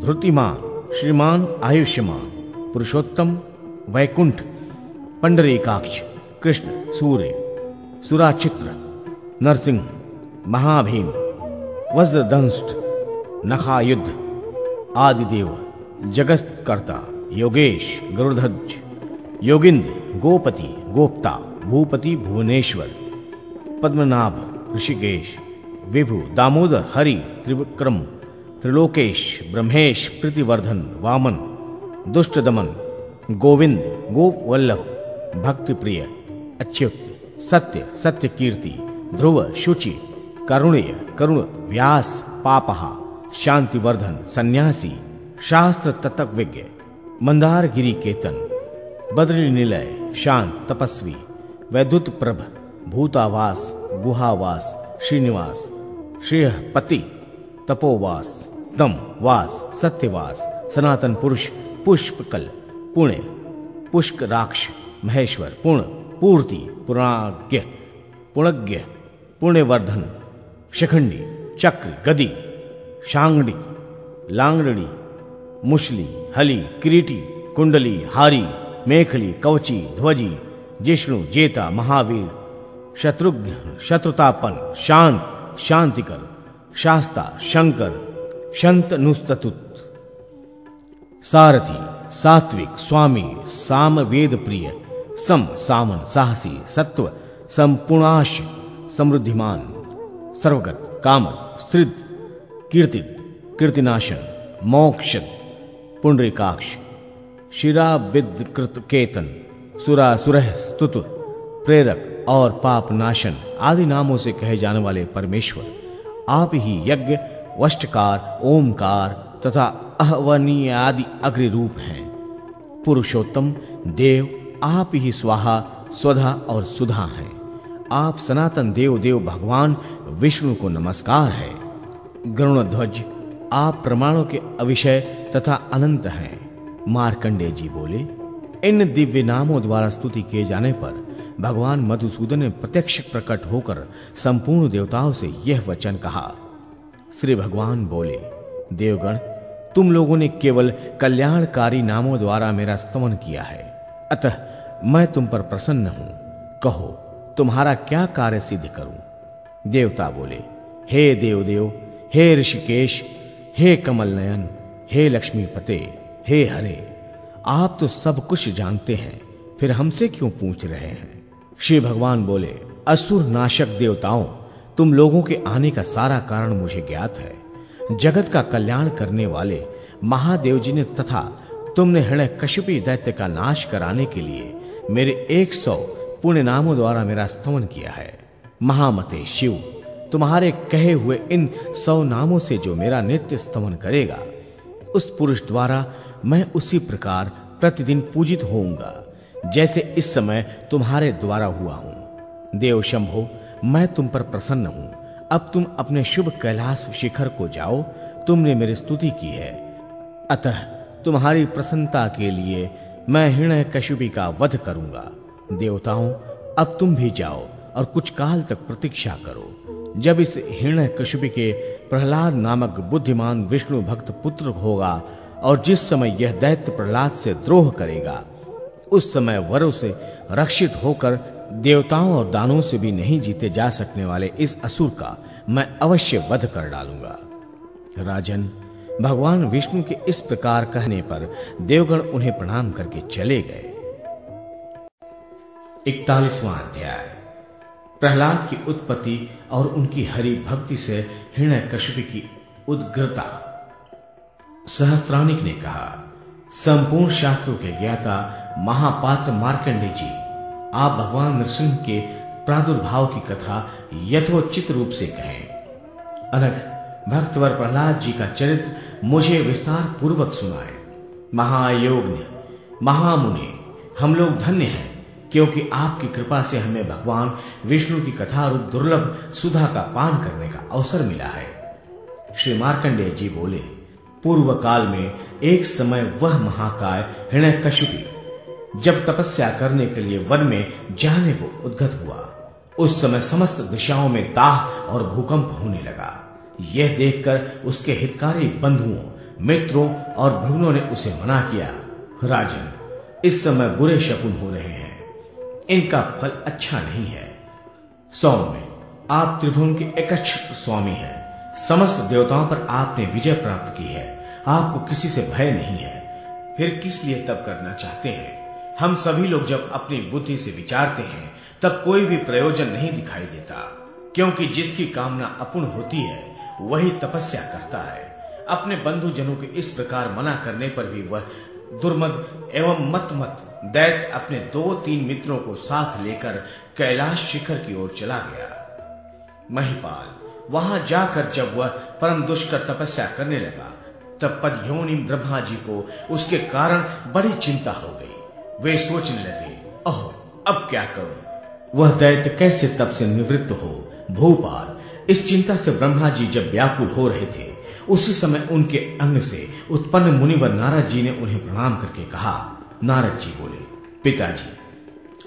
धृतिमान, श्रीमान, आयुष्यमान, पुरुषोत्तम, वैकुंठ, पंडरीकाक्ष, कृष्ण, सूर्य, सुराचित्र, नरसिंह, महाभीम, वज्रदंष्ट, नखायुद्ध आदिदेव जगत कर्ता योगेश गरुध्वज योगिंद्र गोपति, गोप्ता, भूपति, भुवनेश्वर, पद्मनाभ, ऋषिकेश, विभु, दामोदर, हरि, त्रिविक्रम, त्रिलोकेश, ब्रह्मेश, प्रीतिवर्धन, वामन दुष्ट दमन गोविंद गोप वल्लभ भक्ति प्रिय अच्युत, सत्य सत्य कीर्ति ध्रुव, शुचि, करुणीय, करुण, व्यास, पापहा शांतिवर्धन, सन्यासी शास्त्र तत्विज्ञ मंदार गिरी केतन बद्री निलय, शांत तपस्वी, वैद्युत प्रभ, भूतावास, गुहावास, श्रीनिवास, श्रेयपति, तपोवास, दम वास, सत्यवास, सनातन पुरुष, पुष्पकल पुण्य पुष्क राक्ष महेश्वर पुण्य पूर्ति, पुराज्ञ, पुणज्ञ पुण्यवर्धन शिखंडी चक्र गदी शांगड़ी लांगड़ी मुशली हली, किरीटी, कुंडली, हारी, मेखली, कवची, ध्वजी, जिष्णु, जेता, महावीर, शत्रुघ्न, शत्रुतापन, शांत, शांतिकर, शास्ता, शंकर शंत नुस्तुत सारथी, सात्विक, स्वामी साम वेद प्रिय सम, सामन, साहसी, सत्व संपूर्णाश समृद्धिमान, सर्वगत, कामद सृद कीर्तित कीर्तिनाशन, मोक्षद, पुंडरीकाक्ष शिराबिद कृत केतन सुरा, सुरह, स्तुत, प्रेरक और पाप नाशन आदि नामों से कहे जाने वाले परमेश्वर, आप ही यज्ञ, वष्टकार, ओमकार तथा अहवनीय आदि अग्र रूप हैं। पुरुषोत्तम, देव, आप ही स्वाहा, स्वधा और सुधा हैं। आप सनातन देव देव भगवान विष्णु को नमस्कार है। गरुण ध्वज आप प्रमाणों के अविषय तथा अनंत हैं। मार्कंडे जी बोले, इन दिव्य नामों द्वारा स्तुति किए जाने पर भगवान मधुसूदन ने प्रत्यक्ष प्रकट होकर संपूर्ण देवताओं से यह वचन कहा। श्री भगवान बोले, देवगण, तुम लोगों ने केवल कल्याणकारी नामों द्वारा मेरा स्तमन किया है। अतः मैं तुम पर प्रसन्न हूँ। कहो, तुम्हारा क्या कार्य सिद्ध करूँ? देवता बोले, हे देव देव हे ऋषिकेश, हे कमल नयन, हे लक्ष्मी पते, हे हरे, आप तो सब कुछ जानते हैं, फिर हमसे क्यों पूछ रहे हैं? श्री भगवान बोले, असुर नाशक देवताओं, तुम लोगों के आने का सारा कारण मुझे ज्ञात है। जगत का कल्याण करने वाले महादेव जी ने तथा तुमने हृदय कश्यपी दैत्य का नाश कराने के लिए मेरे एक सौ पुण्य नामों द्वारा मेरा स्तमन किया है। महामते शिव। तुम्हारे कहे हुए इन सौ नामों से जो मेरा नित्य स्तमन करेगा, उस पुरुष द्वारा मैं उसी प्रकार प्रतिदिन पूजित होऊँगा, जैसे इस समय तुम्हारे द्वारा हुआ हूँ। देव शंभो, मैं तुम पर प्रसन्न हूँ। अब तुम अपने शुभ कैलाश शिखर को जाओ, तुमने मेरी स्तुति की है। अतः तुम्हारी प्रसन्नता के लिए मैं हृणय कशुपी का वध करूँगा। देवताओं, अब तुम भी जाओ और कुछ काल तक प्रतीक्षा करो। जब इस हृणय कशुपी के प्रहलाद नामक बुद्धिमान विष्णु भक्त पुत्र होगा और जिस समय यह दैत्य प्रहलाद से द्रोह करेगा, उस समय वरों से रक्षित होकर देवताओं और दानों से भी नहीं जीते जा सकने वाले इस असुर का मैं अवश्य वध कर डालूँगा। राजन, भगवान विष्णु के इस प्रकार कहने पर देवगण उन्हें प्रणाम करके चले गए। इकतालीसवां अध्याय। प्रहलाद की उत्पत्ति और उनकी हरि भक्ति से हृणय कश्यप की उद्ग्रता। सहस्त्रानिक ने कहा, संपूर्ण शास्त्रों के ज्ञाता महापात्र मार्कंडे जी, आप भगवान नृसिंह के प्रादुर्भाव की कथा यथोचित रूप से कहें। अनग भक्तवर प्रहलाद जी का चरित्र मुझे विस्तार पूर्वक सुनाए। महायोग महायोग्य महामुनि, हम लोग धन्य हैं। क्योंकि आपकी कृपा से हमें भगवान विष्णु की कथा रूप दुर्लभ सुधा का पान करने का अवसर मिला है। श्री मार्कंडेय जी बोले, पूर्व काल में एक समय वह महाकाय हृणय कशुपी जब तपस्या करने के लिए वन में जाने को उद्गत हुआ। उस समय समस्त दिशाओं में दाह और भूकंप होने लगा। यह देखकर उसके हितकारी बंधुओं, मित्रों और भगनों ने उसे मना किया। राजन, इस समय बुरे शकुन हो रहे हैं। इनका फल अच्छा नहीं है। सौम्य आप त्रिभुवन के एकच्छ स्वामी हैं। समस्त देवताओं पर आपने विजय प्राप्त की है। आपको किसी से भय नहीं है। फिर किस लिए तब करना चाहते हैं? हम सभी लोग जब अपनी बुद्धि से विचारते हैं, तब कोई भी प्रयोजन नहीं दिखाई देता। क्योंकि जिसकी कामना अपूर्ण होती है, वही तपस्या करता है। अपने बंधुजनों के इस प्रकार मना करने पर भी वह दुर्मद एवं मत मत दैत अपने दो तीन मित्रों को साथ लेकर कैलाश शिखर की ओर चला गया। महिपाल, वहाँ जाकर जब वह परम दुष्कर तपस्या करने लगा, तब पदयोनि ब्रह्मा जी को उसके कारण बड़ी चिंता हो गई। वे सोचने लगे ओह अब क्या करूँ? वह दैत्य कैसे तब से निवृत्त हो? भोपाल, इस चिंता से ब्रह्मा जी जब व्याकुल हो रहे थे उसी समय उनके अंग से उत्पन्न मुनिवर नारद जी ने उन्हें प्रणाम करके कहा, नारद जी बोले, पिताजी,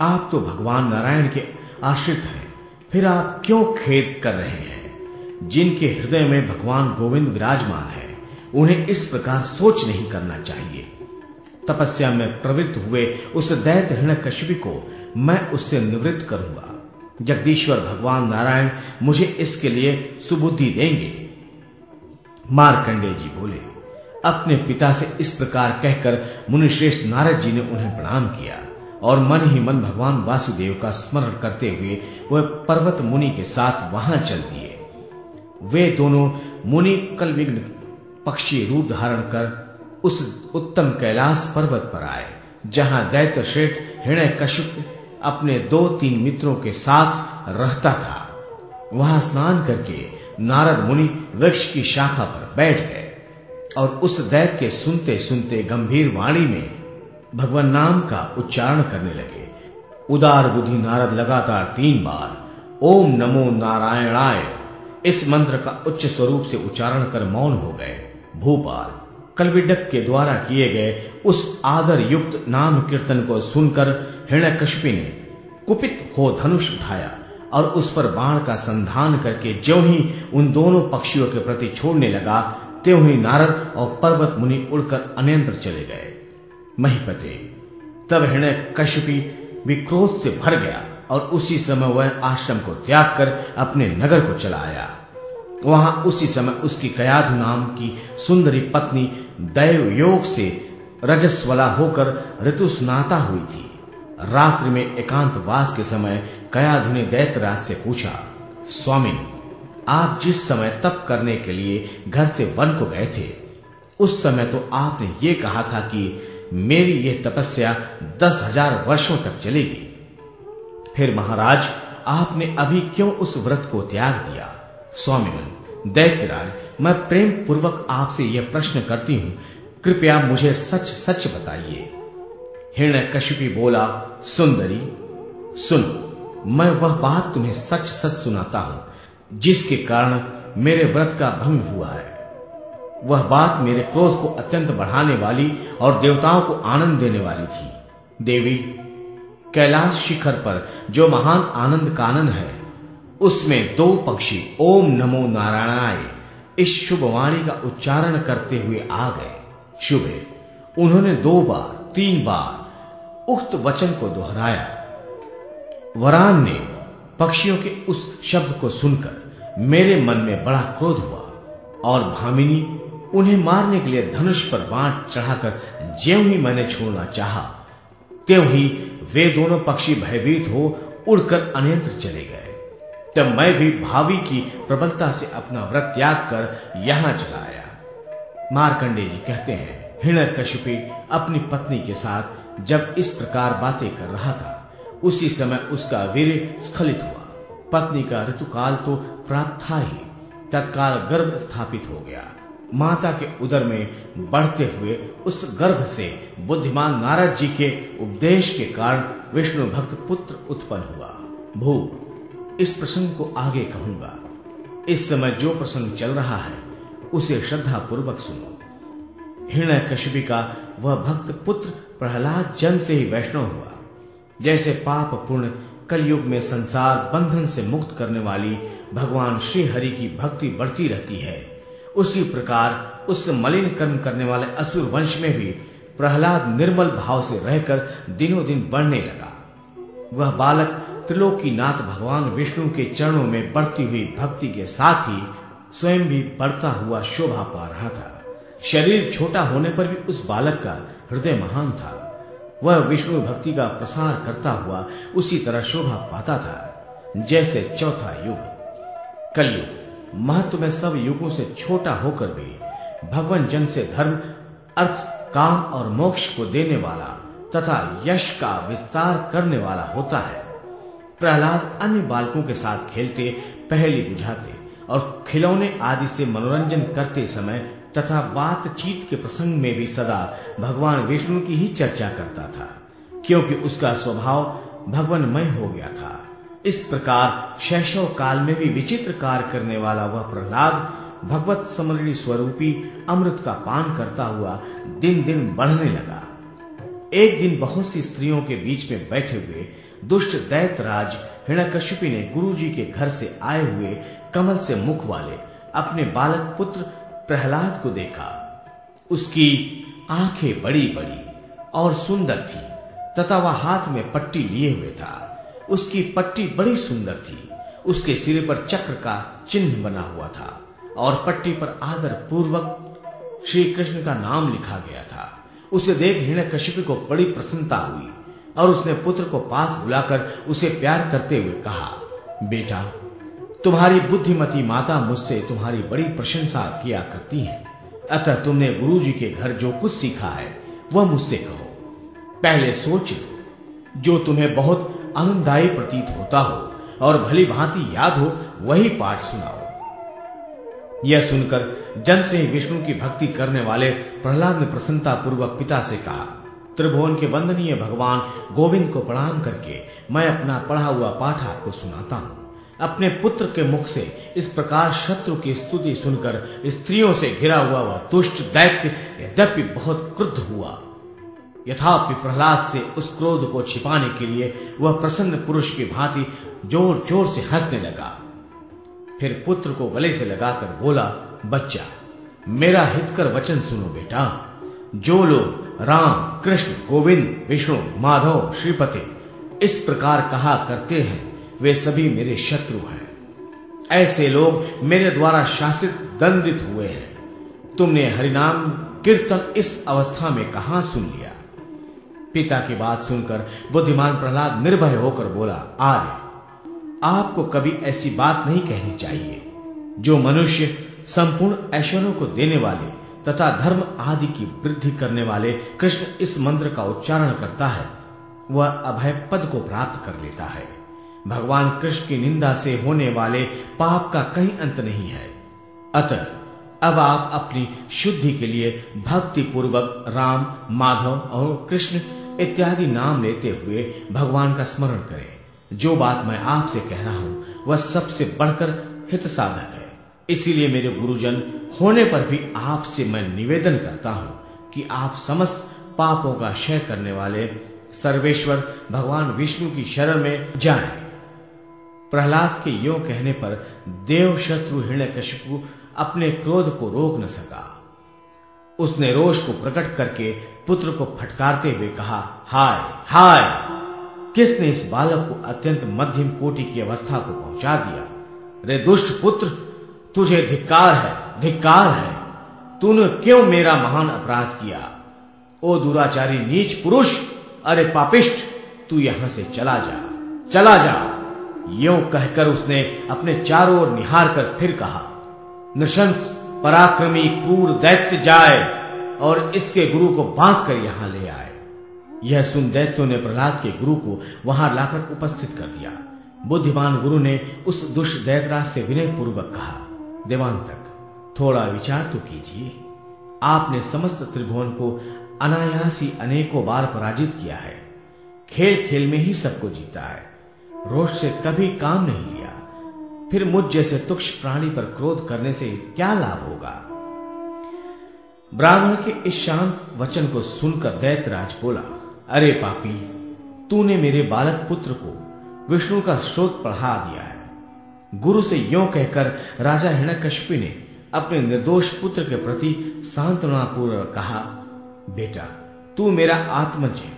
आप तो भगवान नारायण के आश्रित हैं, फिर आप क्यों खेद कर रहे हैं? जिनके हृदय में भगवान गोविंद विराजमान है, उन्हें इस प्रकार सोच नहीं करना चाहिए। तपस्या में प्रवृत्त हुए उस दैत हृणय कश्यपी को मैं उससे निवृत्त करूँगा। जगदीश्वर भगवान नारायण मुझे इसके लिए सुबुद्धि देंगे। मारकंडे जी बोले, अपने पिता से इस प्रकार कहकर मुनिश्रेष्ठ नारद जी ने उन्हें प्रणाम किया और मन ही मन भगवान वासुदेव का स्मरण करते हुए वह पर्वत मुनि के साथ वहाँ चल दिए। वे दोनों मुनि कल विघ्न पक्षी रूप धारण कर उस उत्तम कैलाश पर्वत पर आए, जहाँ दैत्य श्रेष्ठ हृणय कश्यप अपने दो तीन मित्रों के साथ रहता था। वहाँ स्नान करके नारद मुनि वृक्ष की शाखा पर बैठ गए और उस दैत के सुनते सुनते गंभीर वाणी में भगवान नाम का उच्चारण करने लगे। उदार बुद्धि नारद लगातार तीन बार, ओम नमो नारायणाय। इस मंत्र का उच्च स्वरूप से उच्चारण कर मौन हो गए। भूपाल कलविडक के द्वारा किए गए उस आदर युक्त नाम कीर्तन को सुनकर हिरण्यकश्यपी ने कुपित हो धनुष उठाया। और उस पर बाण का संधान करके ज्यो ही उन दोनों पक्षियों के प्रति छोड़ने लगा, त्यों ही नारद और पर्वत मुनि उड़कर अनियंत्र चले गए। महीपते, तब हृणय कश्यपी भी क्रोध से भर गया और उसी समय वह आश्रम को त्याग कर अपने नगर को चला आया। वहाँ उसी समय उसकी कयाधु नाम की सुंदरी पत्नी दैव योग से रजस्वला होकर ऋतु स्नाता हुई थी। रात्रि में एकांत वास के समय कयाधु ने दैतराज से पूछा, स्वामी, आप जिस समय तप करने के लिए घर से वन को गए थे, उस समय तो आपने ये कहा था कि मेरी यह तपस्या दस हज़ार वर्षों तक चलेगी। फिर महाराज, आपने अभी क्यों उस व्रत को त्याग दिया? स्वामी दैत्यराज, मैं प्रेम पूर्वक आपसे यह प्रश्न करती हूँ। कृपया मुझे सच सच बताइए। हिरण कश्यपी बोला, सुंदरी, सुनो, मैं वह बात तुम्हें सच सच सुनाता हूँ, जिसके कारण मेरे व्रत का भंग हुआ है। वह बात मेरे क्रोध को अत्यंत बढ़ाने वाली और देवताओं को आनंद देने वाली थी। देवी, कैलाश शिखर पर जो महान आनंद कानन है, उसमें दो पक्षी ओम नमो नारायणाय इस शुभ वाणी का उच्चारण करते हुए आ गए। शुभे, उन्होंने दो बार, तीन बार उक्त वचन को दोहराया। वरान ने पक्षियों के उस शब्द को सुनकर मेरे मन में बड़ा क्रोध हुआ और भामिनी, उन्हें मारने के लिए धनुष पर बांट चढ़ाकर ज्यों ही मैंने छोड़ना चाहा, त्यों ही वे दोनों पक्षी भयभीत हो उड़कर अनियंत्र चले गए। तब मैं भी भावी की प्रबलता से अपना व्रत त्याग कर यहाँ चला आया। मारकंडे जी कहते हैं हिरण कश्यपी अपनी पत्नी के साथ जब इस प्रकार बातें कर रहा था, उसी समय उसका वीर स्खलित हुआ। पत्नी का ऋतुकाल तो प्राप्त था ही, तत्काल गर्भ स्थापित हो गया। माता के उदर में बढ़ते हुए उस गर्भ से बुद्धिमान नारद जी के उपदेश के कारण विष्णु भक्त पुत्र उत्पन्न हुआ। भू, इस प्रसंग को आगे कहूँगा। इस समय जो प्रसंग चल रहा है, उसे श्रद्धा पूर्वक सुनो। हिरण कश्यपी का वह भक्त पुत्र प्रहलाद जन्म से ही वैष्णव हुआ। जैसे पाप पूर्ण कलयुग में संसार बंधन से मुक्त करने वाली भगवान श्री हरि की भक्ति बढ़ती रहती है, उसी प्रकार उस मलिन कर्म करने वाले असुर वंश में भी प्रहलाद निर्मल भाव से रहकर दिनों दिन बढ़ने लगा। वह बालक त्रिलोकीनाथ भगवान विष्णु के चरणों में बढ़ती हुई भक्ति के साथ ही स्वयं भी बढ़ता हुआ शोभा पा रहा था। शरीर छोटा होने पर भी उस बालक का हृदय महान था। वह विष्णु भक्ति का प्रसार करता हुआ उसी तरह शोभा पाता था, जैसे चौथा युग। कलयुग, महत्व में सब युगों से छोटा होकर भी भगवान जन से धर्म, अर्थ, काम और मोक्ष को देने वाला तथा यश का विस्तार करने वाला होता है। प्रहलाद अन्य बालकों के साथ खेलते, पहली बुझाते और खिलौने आदि से मनोरंजन करते समय तथा बातचीत के प्रसंग में भी सदा भगवान विष्णु की ही चर्चा करता था, क्योंकि उसका स्वभाव भगवानमय हो गया था। इस प्रकार शैशव काल में भी विचित्र कार्य करने वाला वह प्रहलाद भगवत समरणी स्वरूपी अमृत का पान करता हुआ दिन दिन बढ़ने लगा। एक दिन बहुत सी स्त्रियों के बीच में बैठे हुए दुष्ट दैतराज हिणकश्यपी ने गुरुजी के घर से आए हुए कमल से मुख वाले अपने बालक पुत्र प्रहलाद को देखा। उसकी आँखें बड़ी बड़ी और सुंदर थी, तथा वह हाथ में पट्टी लिए हुए था। उसकी पट्टी बड़ी सुंदर थी, उसके सिरे पर चक्र का चिन्ह बना हुआ था, और पट्टी पर आदर पूर्वक श्री कृष्ण का नाम लिखा गया था। उसे देख हिरण्यकशिपु को बड़ी प्रसन्नता हुई, और उसने पुत्र को पास बुलाकर उसे प्यार करते हुए कहा, बेटा तुम्हारी बुद्धिमती माता मुझसे तुम्हारी बड़ी प्रशंसा किया करती है। अतः तुमने गुरु जी के घर जो कुछ सीखा है, वह मुझसे कहो। पहले सोच लो, जो तुम्हें बहुत आनंददायी प्रतीत होता हो और भली भांति याद हो, वही पाठ सुनाओ। यह सुनकर जन से ही विष्णु की भक्ति करने वाले प्रहलाद ने प्रसन्नता पूर्वक पिता से कहा, त्रिभुवन के वंदनीय भगवान गोविंद को प्रणाम करके मैं अपना पढ़ा हुआ पाठ आपको सुनाता हूँ। अपने पुत्र के मुख से इस प्रकार शत्रु की स्तुति सुनकर स्त्रियों से घिरा हुआ वह दुष्ट दैत्य यद्यपि बहुत क्रुद्ध हुआ। यथापि प्रहलाद से उस क्रोध को छिपाने के लिए वह प्रसन्न पुरुष की भांति ज़ोर ज़ोर से हंसने लगा। फिर पुत्र को गले से लगाकर बोला, बच्चा, मेरा हितकर वचन सुनो बेटा। जो लोग राम, कृष्ण, गोविंद, विष्णु, माधव, श्रीपति इस प्रकार कहा करते हैं वे सभी मेरे शत्रु हैं। ऐसे लोग मेरे द्वारा शासित दंडित हुए हैं। तुमने हरिनाम कीर्तन इस अवस्था में कहा सुन लिया? पिता की बात सुनकर बुद्धिमान प्रहलाद निर्भय होकर बोला, आर्य, आपको कभी ऐसी बात नहीं कहनी चाहिए। जो मनुष्य संपूर्ण ऐश्वर्यों को देने वाले तथा धर्म आदि की वृद्धि करने वाले कृष्ण इस मंत्र का उच्चारण करता है, वह अभय पद को प्राप्त कर लेता है। भगवान कृष्ण की निंदा से होने वाले पाप का कहीं अंत नहीं है। अतः, अब आप अपनी शुद्धि के लिए भक्ति पूर्वक राम, माधव और कृष्ण इत्यादि नाम लेते हुए भगवान का स्मरण करें। जो बात मैं आपसे कह रहा हूँ, वह सबसे बढ़कर हित साधक है। इसीलिए मेरे गुरुजन, होने पर भी आपसे मैं निवेदन करता हूँ कि आप समस्त पापों का क्षय करने वाले सर्वेश्वर भगवान विष्णु की शरण में जाएँ। प्रहलाद के यो कहने पर देव शत्रु हिरण्यकशिपु अपने क्रोध को रोक न सका। उसने रोष को प्रकट करके पुत्र को फटकारते हुए कहा, हाय हाय! किसने इस बालक को अत्यंत मध्यम कोटि की अवस्था को पहुँचा दिया? रे दुष्ट पुत्र, तुझे धिक्कार है धिक्कार है। तूने क्यों मेरा महान अपराध किया? ओ दुराचारी नीच पुरुष, अरे पापिष्ट, तू यहाँ से चला जा चला जा। यो कहकर उसने अपने चारों ओर निहार कर फिर कहा, नृशंस, पराक्रमी क्रूर दैत्य जाए और इसके गुरु को बाँध कर यहाँ ले आए। यह सुन दैत्यों ने प्रहलाद के गुरु को वहाँ लाकर उपस्थित कर दिया। बुद्धिमान गुरु ने उस दुष्ट दैतराज से विनय पूर्वक कहा देवांतक थोड़ा विचार तो कीजिए। आपने समस्त त्रिभुवन को अनायासी अनेकों बार पराजित किया है। खेल खेल में ही सबको जीता है। रोष से कभी काम नहीं लिया। फिर मुझ जैसे तुक्ष प्राणी पर क्रोध करने से क्या लाभ होगा? ब्राह्मण के इस शांत वचन को सुनकर दैतराज बोला, अरे पापी, तूने मेरे बालक पुत्र को विष्णु का स्रोत पढ़ा दिया है। गुरु से यो कहकर राजा हिरण्यकश्यपु ने अपने निर्दोष पुत्र के प्रति सांत्वनापूर्वक कहा, बेटा, तू मेरा आत्मज है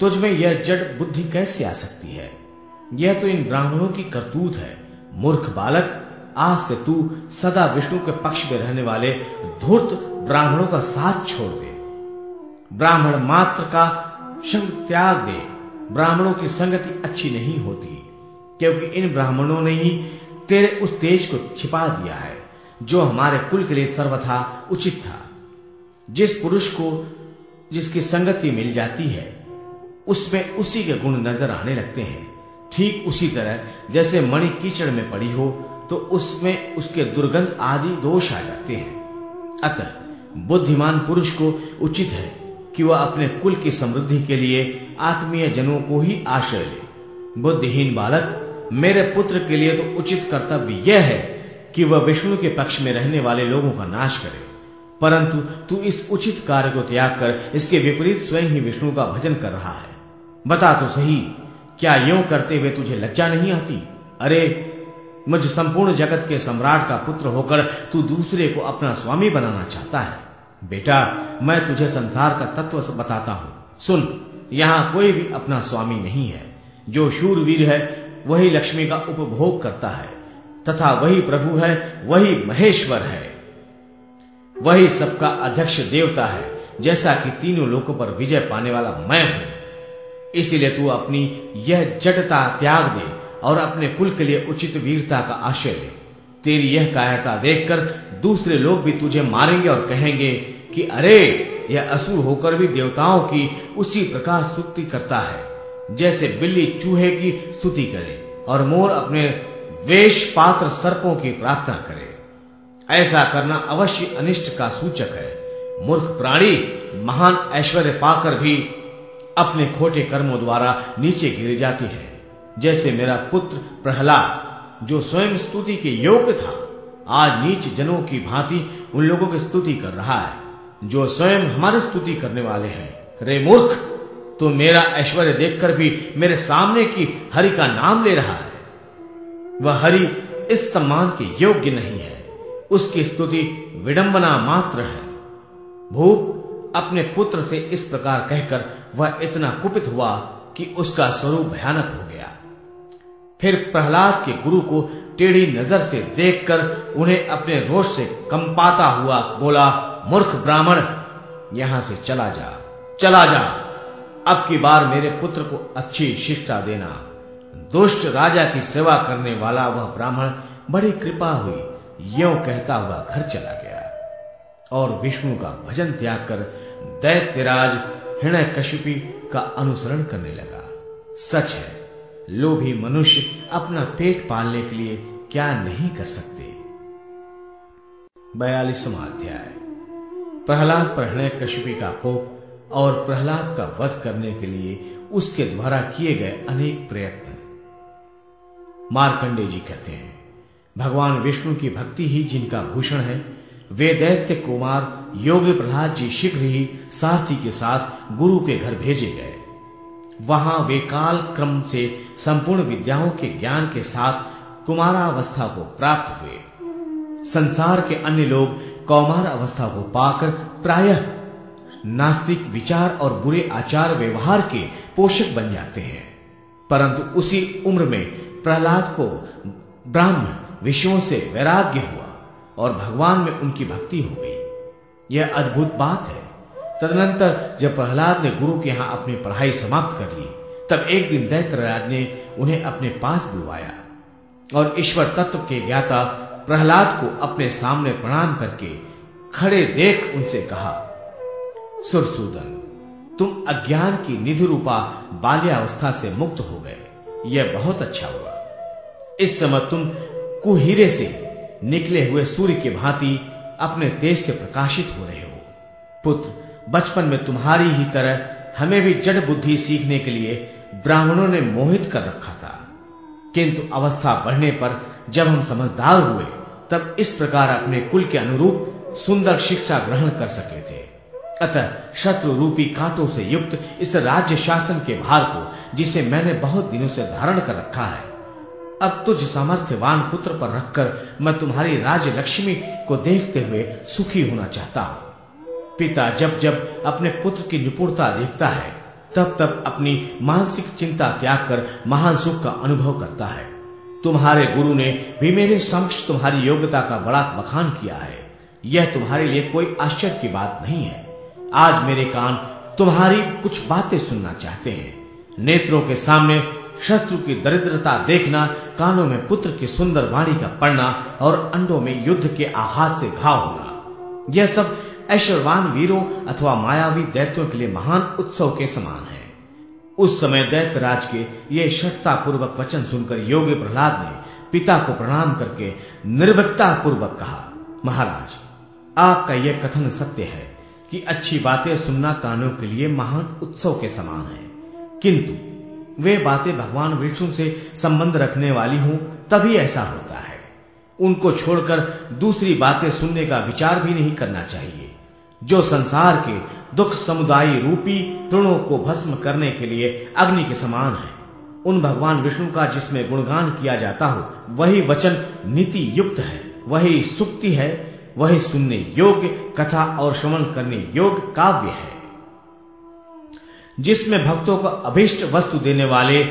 तुझ में यह जड़ बुद्धि कैसे आ सकती है? यह तो इन ब्राह्मणों की करतूत है। मूर्ख बालक, आज से तू सदा विष्णु के पक्ष में रहने वाले धूर्त ब्राह्मणों का साथ छोड़ दे। ब्राह्मण मात्र का संग त्याग दे। ब्राह्मणों की संगति अच्छी नहीं होती, क्योंकि इन ब्राह्मणों ने ही तेरे उस तेज को छिपा दिया है, जो हमारे कुल के लिए सर्वथा उचित था। जिस पुरुष को जिसकी संगति मिल जाती है, उसमें उसी के गुण नज़र आने लगते हैं। ठीक उसी तरह, जैसे मणि कीचड़ में पड़ी हो तो उसमें उसके दुर्गंध आदि दोष आ जाते हैं। अतः, बुद्धिमान पुरुष को उचित है कि वह अपने कुल की समृद्धि के लिए आत्मीय जनों को ही आश्रय ले। बुद्धिहीन बालक, मेरे पुत्र के लिए तो उचित कर्तव्य यह है कि वह विष्णु के पक्ष में रहने वाले लोगों का नाश करे। परंतु तू इस उचित कार्य को त्याग कर, इसके विपरीत स्वयं ही विष्णु का भजन कर रहा है। बता तो सही। क्या यूँ करते हुए तुझे लज्जा नहीं आती? अरे, मुझ संपूर्ण जगत के सम्राट का पुत्र होकर तू दूसरे को अपना स्वामी बनाना चाहता है। बेटा, मैं तुझे संसार का तत्व बताता हूँ। सुन, यहाँ कोई भी अपना स्वामी नहीं है। जो शूरवीर है, वही लक्ष्मी का उपभोग करता है। तथा वही प्रभु है, वही महेश्वर है। वही सबका अध्यक्ष देवता है, जैसा कि तीनों लोकों पर विजय पाने वाला मैं हूँ। इसीलिए तू अपनी यह जटता त्याग दे और अपने कुल के लिए उचित वीरता का आशय ले। तेरी यह कायरता देखकर दूसरे लोग भी तुझे मारेंगे और कहेंगे कि, अरे, यह असुर होकर भी देवताओं की उसी प्रकार स्तुति करता है, जैसे बिल्ली चूहे की स्तुति करे और मोर अपने वेश पात्र सर्पों की प्रार्थना करे। ऐसा करना अवश्य अनिष्ट का सूचक है। मूर्ख प्राणी, महान ऐश्वर्य पाकर भी अपने खोटे कर्मों द्वारा नीचे गिर जाती है। जैसे मेरा पुत्र प्रहलाद, जो स्वयं स्तुति के योग्य था, आज नीच जनों की भांति उन लोगों की स्तुति कर रहा है, जो स्वयं हमारी स्तुति करने वाले हैं। रे मूर्ख तो मेरा ऐश्वर्य देखकर भी मेरे सामने की हरि का नाम ले रहा है। वह हरि इस सम्मान के योग्य नहीं है, उसकी स्तुति विडंबना मात्र है। भूप अपने पुत्र से इस प्रकार कहकर वह इतना कुपित हुआ कि उसका स्वरूप भयानक हो गया। फिर प्रहलाद के गुरु को टेढ़ी नज़र से देखकर उन्हें अपने रोष से कंपाता हुआ बोला, मूर्ख ब्राह्मण, यहाँ से चला जा चला जा। अब की बार मेरे पुत्र को अच्छी शिक्षा देना। दुष्ट राजा की सेवा करने वाला वह ब्राह्मण बड़ी कृपा हुई, यो कहता हुआ घर चला गया। और विष्णु का भजन त्याग कर दैत्यराज हृणय कश्यपी का अनुसरण करने लगा। सच है, लोभी मनुष्य अपना पेट पालने के लिए क्या नहीं कर सकते। बयालीसवा अध्याय। प्रहलाद पर हृणय कश्यपी का कोप और प्रहलाद का वध करने के लिए उसके द्वारा किए गए अनेक प्रयत्न। मार्कंडे जी कहते हैं, भगवान विष्णु की भक्ति ही जिनका भूषण है वे दैत्य कुमार योगी प्रहलाद जी शीघ्र ही सारथी के साथ गुरु के घर भेजे गए। वहाँ वे काल क्रम से संपूर्ण विद्याओं के ज्ञान के साथ कुमारावस्था को प्राप्त हुए। संसार के अन्य लोग कौमार अवस्था को पाकर प्रायः नास्तिक विचार और बुरे आचार व्यवहार के पोषक बन जाते हैं। परंतु उसी उम्र में प्रहलाद को ब्राह्म विषयों से वैराग्य हुआ। और भगवान में उनकी भक्ति हो गई। यह अद्भुत बात है। तदनंतर जब प्रहलाद ने गुरु के यहाँ अपनी पढ़ाई समाप्त कर ली, तब एक दिन दैत्यराज ने उन्हें अपने पास बुलवाया और ईश्वर तत्व के ज्ञाता प्रहलाद को अपने सामने प्रणाम करके खड़े देख उनसे कहा, सुरसूदन, तुम अज्ञान की निधि रूपा बाल्यावस्था से मुक्त हो गए। यह बहुत अच्छा हुआ। इस समय तुम कुहीरे से निकले हुए सूर्य के भांति अपने तेज से प्रकाशित हो रहे हो। पुत्र, बचपन में तुम्हारी ही तरह हमें भी जड़ बुद्धि सीखने के लिए ब्राह्मणों ने मोहित कर रखा था। किंतु अवस्था बढ़ने पर जब हम समझदार हुए, तब इस प्रकार अपने कुल के अनुरूप सुंदर शिक्षा ग्रहण कर सके थे। अतः शत्रु रूपी कांटों से युक्त इस राज्य शासन के भार को, जिसे मैंने बहुत दिनों से धारण कर रखा है अब तुझ सामर्थ्यवान पुत्र पर रखकर मैं तुम्हारी राज लक्ष्मी को देखते हुए सुखी होना चाहता हूँ। पिता जब जब अपने पुत्र की निपुणता देखता है, तब तब अपनी मानसिक चिंता त्याग कर महान सुख का अनुभव करता है। तुम्हारे गुरु ने भी मेरे समक्ष तुम्हारी योग्यता का बड़ा बखान किया है। यह तुम्हारे लिए कोई आश्चर्य की बात नहीं है। आज मेरे कान तुम्हारी कुछ बातें सुनना चाहते हैं। नेत्रों के सामने शत्रु की दरिद्रता देखना, कानों में पुत्र की सुंदर वाणी का पड़ना और अंडों में युद्ध के आघात से घाव होना। यह सब ऐश्वर्वान वीरों अथवा मायावी दैत्यों के लिए महान उत्सव के समान है। उस समय दैत्य राज के ये शठता पूर्वक वचन सुनकर योगी प्रहलाद ने पिता को प्रणाम करके निर्भकता पूर्वक कहा, महाराज, आपका यह कथन सत्य है कि अच्छी बातें सुनना कानों के लिए महान उत्सव के समान है। किंतु वे बातें भगवान विष्णु से संबंध रखने वाली हूँ, तभी ऐसा होता है। उनको छोड़कर दूसरी बातें सुनने का विचार भी नहीं करना चाहिए। जो संसार के दुख समुदायी रूपी तृणों को भस्म करने के लिए अग्नि के समान है, उन भगवान विष्णु का जिसमें गुणगान किया जाता हो, वही वचन नीति युक्त है, वही सुक्ति है, वही सुनने योग्य, कथा और श्रवण करने योग्य काव्य है। जिसमें भक्तों को अभिष्ट वस्तु देने वाले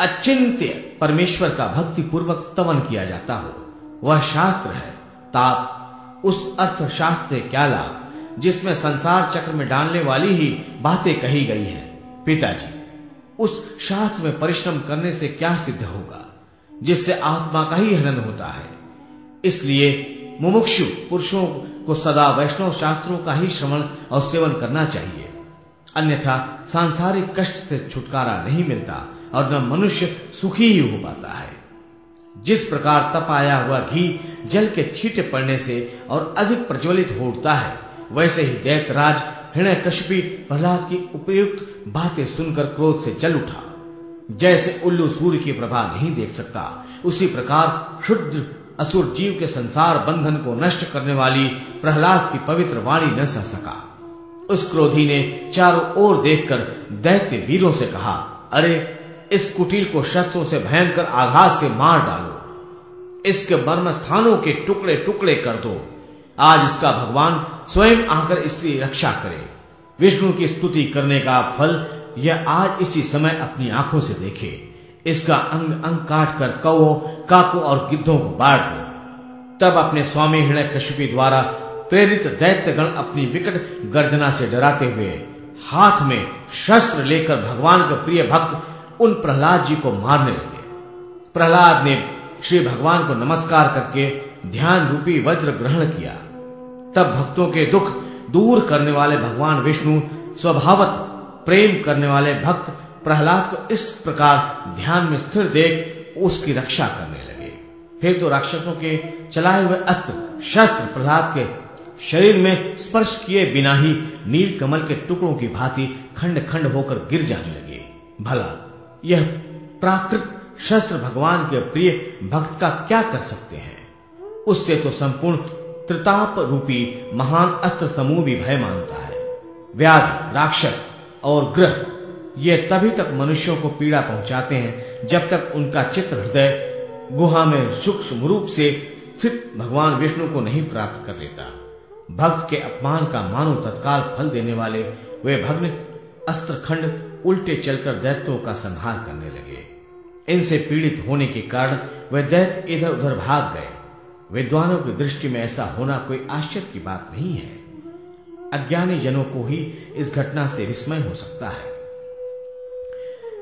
अचिंत्य परमेश्वर का भक्ति पूर्वक स्तवन किया जाता हो। वह शास्त्र है। तात उस अर्थ शास्त्र क्या लाभ जिसमें संसार चक्र में डालने वाली ही बातें कही गई हैं। पिताजी, उस शास्त्र में परिश्रम करने से क्या सिद्ध होगा, जिससे आत्मा का ही हनन होता है? इसलिए मुमुक्षु पुरुषों को सदा वैष्णव शास्त्रों का ही श्रवण और सेवन करना चाहिए। अन्यथा सांसारिक कष्ट से छुटकारा नहीं मिलता और न मनुष्य सुखी ही हो पाता है। जिस प्रकार तप आया हुआ घी जल के छीटे पड़ने से और अधिक प्रज्वलित हो उठता है, वैसे ही दैतराज हृणय कश्यपी प्रहलाद की उपयुक्त बातें सुनकर क्रोध से जल उठा। जैसे उल्लू सूर्य की प्रभा नहीं देख सकता, उसी प्रकार शुद्ध असुर जीव के संसार बंधन को नष्ट करने वाली प्रहलाद की पवित्र वाणी न सह सका। उस क्रोधी ने चारों ओर देखकर दैत्य वीरों से कहा, अरे, इस कुटीर को शस्त्रों से भयंकर आघात से मार डालो। इसके मर्म स्थानों के टुकड़े टुकड़े कर दो। आज इसका भगवान स्वयं आकर इसकी रक्षा करे। विष्णु की स्तुति करने का फल यह आज इसी समय अपनी आँखों से देखे। इसका अंग अंग काट कर कौ काको और गिद्धों को बाढ़ दो। तब अपने स्वामी हृदय कश्यपी द्वारा प्रेरित दैत्यगण अपनी विकट गर्जना से डराते हुए हाथ में शस्त्र लेकर भगवान के प्रिय भक्त उन प्रहलाद जी को मारने लगे। प्रहलाद ने श्री भगवान को नमस्कार करके ध्यान रूपी वज्र ग्रहण किया। तब भक्तों के दुख दूर करने वाले भगवान विष्णु, स्वभावत प्रेम करने वाले भक्त प्रहलाद को इस प्रकार ध्यान में स्थिर देख उसकी रक्षा करने लगे। फिर तो राक्षसों के चलाए हुए अस्त्र, शस्त्र प्रहलाद के शरीर में स्पर्श किए बिना ही नील कमल के टुकड़ों की भांति खंड खंड होकर गिर जाने लगे। भला, यह प्राकृत शस्त्र भगवान के प्रिय भक्त का क्या कर सकते हैं? उससे तो संपूर्ण त्रिताप रूपी महान अस्त्र समूह भी भय मानता है। व्याध राक्षस और ग्रह, ये तभी तक मनुष्यों को पीड़ा पहुंचाते हैं जब तक उनका चित्र हृदय गुहा में सूक्ष्म रूप से स्थित भगवान विष्णु को नहीं प्राप्त कर लेता। भक्त के अपमान का मानो तत्काल फल देने वाले, वे भग्न अस्त्र खंड उल्टे चलकर दैत्यों का संहार करने लगे। इनसे पीड़ित होने के कारण वे दैत्य इधर उधर भाग गए। विद्वानों की दृष्टि में ऐसा होना कोई आश्चर्य की बात नहीं है। अज्ञानी जनों को ही इस घटना से विस्मय हो सकता है।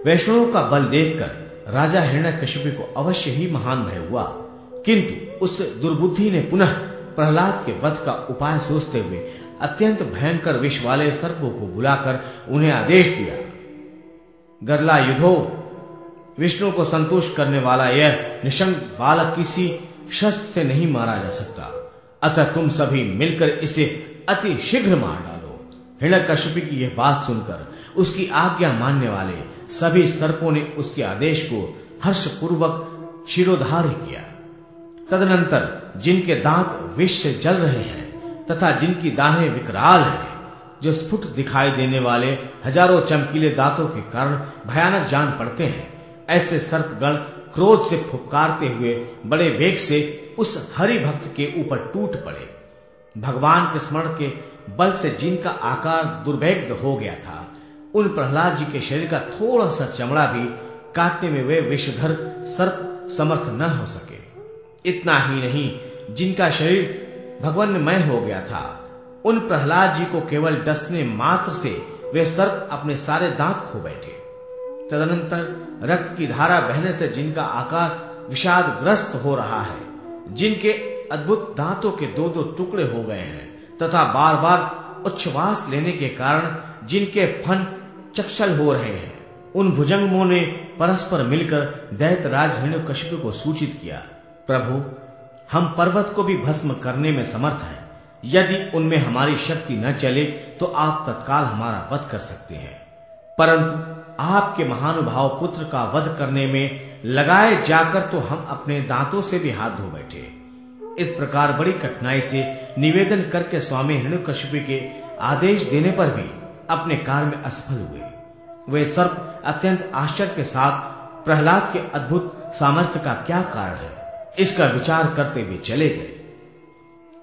वैष्णवों का बल देखकर राजा हिरण्य को अवश्य ही महान भय हुआ, किंतु उस दुर्बुद्धि ने पुनः प्रहलाद के वध का उपाय सोचते हुए अत्यंत भयंकर विष वाले सर्पों को बुलाकर उन्हें आदेश दिया। गरला युद्धो विष्णु को संतुष्ट करने वाला यह निशंक बालक किसी शस्त्र से नहीं मारा जा सकता। अतः तुम सभी मिलकर इसे अति शीघ्र मार डालो। हिणक कश्यपी की यह बात सुनकर उसकी आज्ञा मानने वाले सभी सर्पों ने उसके आदेश को हर्षपूर्वक शिरोधार्य किया। तदनंतर जिनके दांत विष से जल रहे हैं तथा जिनकी दाहें विकराल हैं, जो स्फुट दिखाई देने वाले हज़ारों चमकीले दांतों के कारण भयानक जान पड़ते हैं, ऐसे सर्पगण क्रोध से फुपकारते हुए बड़े वेग से उस हरि भक्त के ऊपर टूट पड़े। भगवान के स्मरण के बल से जिनका आकार दुर्भेद्य हो गया था, उन प्रहलाद जी के शरीर का थोड़ा सा चमड़ा भी काटने में वे विषधर सर्प समर्थ न हो सके। इतना ही नहीं, जिनका शरीर भगवानमय हो गया था। उन प्रहलाद जी को केवल डसने मात्र से वे सर्प अपने सारे दांत खो बैठे। तदनंतर रक्त की धारा बहने से जिनका आकार विषादग्रस्त हो रहा है, जिनके अद्भुत दांतों के दो दो टुकड़े हो गए हैं, तथा बार बार उच्छ्वास लेने के कारण जिनके फन चक्षल हो रहे हैं, उन भुजंगमों ने परस्पर मिलकर दैतराज हिरण्यकशिपु को सूचित किया। प्रभु, हम पर्वत को भी भस्म करने में समर्थ हैं। यदि उनमें हमारी शक्ति न चले तो आप तत्काल हमारा वध कर सकते हैं। परंतु आपके महानुभाव पुत्र का वध करने में लगाए जाकर तो हम अपने दांतों से भी हाथ धो बैठे। इस प्रकार बड़ी कठिनाई से निवेदन करके स्वामी हिरण्यकशिपु के आदेश देने पर भी अपने कार्य में असफल हुए। वे सर्प अत्यंत आश्चर्य के साथ प्रहलाद के अद्भुत सामर्थ्य का क्या कारण है? इसका विचार करते हुए चले गए।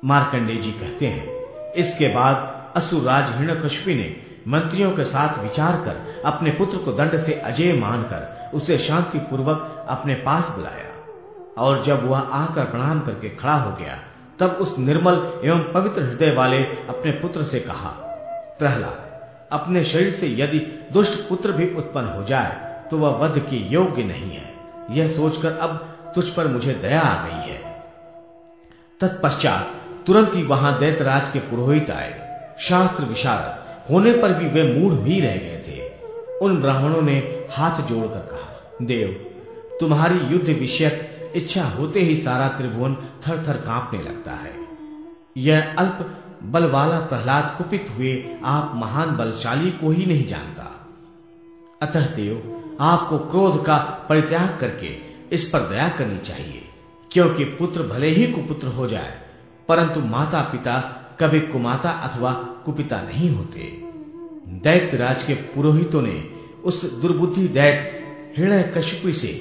मार्कंडे जी कहते हैं, इसके बाद असुरराज हिरण्यकशिपु ने मंत्रियों के साथ विचार कर अपने पुत्र को दंड से अजय मानकर उसे शांति पूर्वक अपने पास बुलाया। और जब वह आकर प्रणाम करके खड़ा हो गया, तब उस निर्मल एवं पवित्र हृदय वाले अपने पुत्र से कहा, प्रहलाद, अपने शरीर से यदि दुष्ट पुत्र भी उत्पन्न हो जाए तो वह वध के योग्य नहीं है। यह सोचकर अब तुझ पर मुझे दया आ गई है। तत्पश्चात तुरंत ही वहाँ दैतराज के पुरोहित आए। शास्त्र विशारद, होने पर भी वे मूढ़ भी रह गए थे। उन ब्राह्मणों ने हाथ जोड़कर कहा, देव, तुम्हारी युद्ध विषयक इच्छा होते ही सारा त्रिभुवन थर थर कांपने लगता है। यह अल्प बल वाला प्रहलाद कुपित हुए आप महान बलशाली को ही नहीं जानता। अतः देव, आपको क्रोध का परित्याग करके इस पर दया करनी चाहिए, क्योंकि पुत्र भले ही कुपुत्र हो जाए, परंतु माता पिता कभी कुमाता अथवा कुपिता नहीं होते। दैत्य राज के पुरोहितों ने उस दुर्बुद्धि दैत हृदय कश्यपु से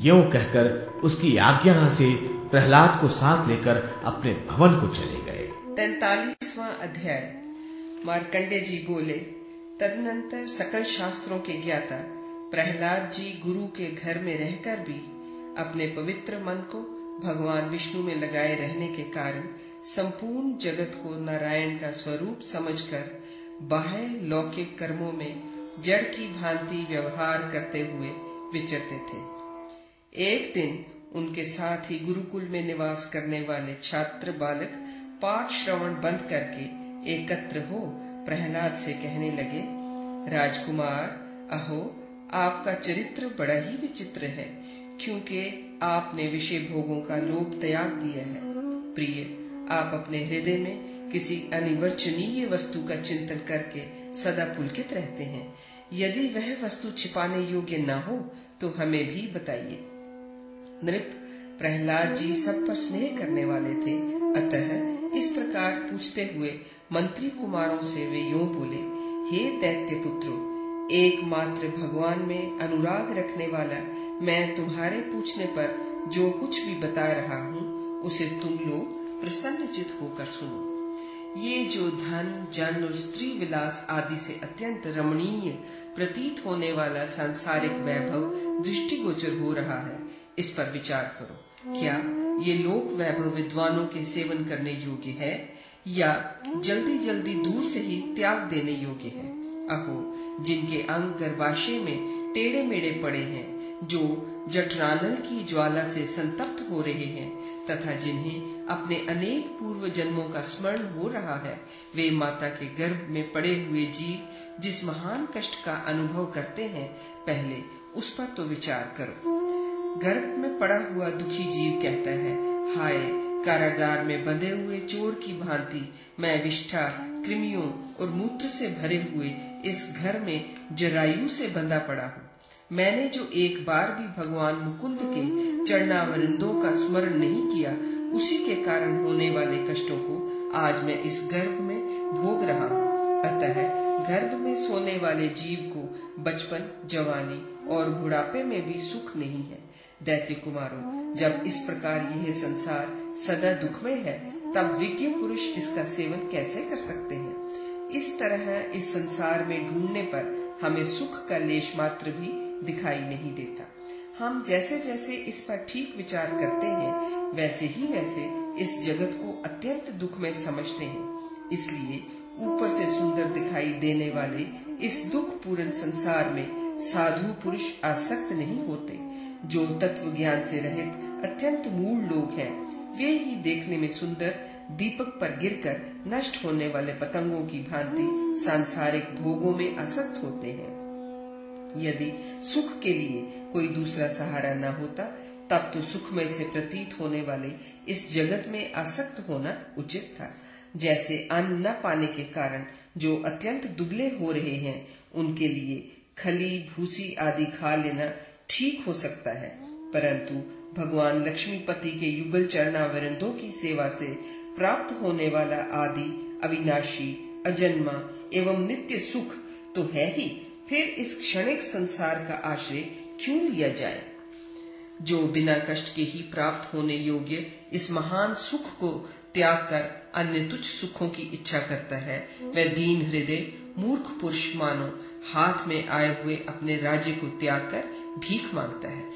यो कहकर उसकी आज्ञा से प्रहलाद को साथ लेकर अपने भवन को चले गए। तैतालीसवा अध्याय। मार्कंडे जी बोले, तदनंतर सकल शास्त्रों के ज्ञाता प्रहलाद जी गुरु के घर में रहकर भी अपने पवित्र मन को भगवान विष्णु में लगाए रहने के कारण संपूर्ण जगत को नारायण का स्वरूप समझकर बाह्य लौकिक कर्मों में जड़ की भांति व्यवहार करते हुए विचरते थे। एक दिन उनके साथ ही गुरुकुल में निवास करने वाले छात्र बालक पाठ श्रवण बंद करके एकत्र हो प्रहलाद से कहने लगे, राजकुमार, अहो, आपका चरित्र बड़ा ही विचित्र है। क्योंकि आपने विषय भोगों का लोभ त्याग दिया है। प्रिय, आप अपने हृदय में किसी अनिवर्चनीय वस्तु का चिंतन करके सदा पुलकित रहते हैं। यदि वह वस्तु छिपाने योग्य न हो तो हमें भी बताइए। नृप, प्रहलाद जी सब पर स्नेह करने वाले थे। अतः इस प्रकार पूछते हुए मंत्री कुमारों से वे यूँ बोले, हे दैत्य पुत्रो, एकमात्र भगवान में अनुराग रखने वाला मैं तुम्हारे पूछने पर जो कुछ भी बता रहा हूँ, उसे तुम लोग प्रसन्नचित होकर सुनो। ये जो धन, जन और स्त्री विलास आदि से अत्यंत रमणीय प्रतीत होने वाला सांसारिक वैभव दृष्टिगोचर हो रहा है, इस पर विचार करो। क्या ये लोक वैभव विद्वानों के सेवन करने योग्य है, या जल्दी जल्दी दूर से ही त्याग देने योग्य है? अहो, जिनके अंग गर्भाशय में टेढ़े मेढ़े पड़े हैं जो जठरानल की ज्वाला से संतप्त हो रहे हैं तथा जिन्हें अपने अनेक पूर्व जन्मों का स्मरण हो रहा है, वे माता के गर्भ में पड़े हुए जीव जिस महान कष्ट का अनुभव करते हैं, पहले उस पर तो विचार करो। गर्भ में पड़ा हुआ दुखी जीव कहता है, हाय, कारागार में बंधे हुए चोर की भांति मैं विष्ठा, कृमियों और मूत्र से भरे हुए इस घर में जरायु से बंधा पड़ा हूँ। मैंने जो एक बार भी भगवान मुकुंद के चरणावरिंदों का स्मरण नहीं किया, उसी के कारण होने वाले कष्टों को आज मैं इस गर्भ में भोग रहा हूँ। अतः गर्भ में सोने वाले जीव को बचपन, जवानी और बुढ़ापे में भी सुख नहीं है। दैत्य कुमारों, जब इस प्रकार यह संसार सदा दुख में है, तब विज्ञ पुरुष इसका सेवन कैसे कर सकते हैं? इस तरह इस संसार में ढूँढने पर हमें सुख का लेश मात्र भी दिखाई नहीं देता। हम जैसे जैसे इस पर ठीक विचार करते हैं, वैसे ही वैसे इस जगत को अत्यंत दुख में समझते हैं। इसलिए ऊपर से सुंदर दिखाई देने वाले इस दुख पूर्ण संसार में साधु पुरुष आसक्त नहीं होते। जो तत्व ज्ञान से रहित अत्यंत मूल लोग हैं, वे ही देखने में सुंदर, दीपक पर गिरकर नष्ट होने वाले पतंगों की भांति सांसारिक भोगों में आसक्त होते हैं। यदि सुख के लिए कोई दूसरा सहारा न होता, तब तो सुखमय से प्रतीत होने वाले इस जगत में आसक्त होना उचित था। जैसे अन्न न पाने के कारण जो अत्यंत दुबले हो रहे हैं, उनके लिए खली, भूसी आदि खा लेना ठीक हो सकता है। परंतु भगवान लक्ष्मीपति के युगल चरणावरंदों की सेवा से प्राप्त होने वाला आदि अविनाशी, अजन्मा एवं नित्य सुख तो है ही। फिर इस क्षणिक संसार का आश्रय क्यों लिया जाए? जो बिना कष्ट के ही प्राप्त होने योग्य इस महान सुख को त्याग कर अन्य तुच्छ सुखों की इच्छा करता है, वह दीन हृदय, मूर्ख पुरुष मानो, हाथ में आए हुए अपने राज्य को त्याग कर भीख माँगता है।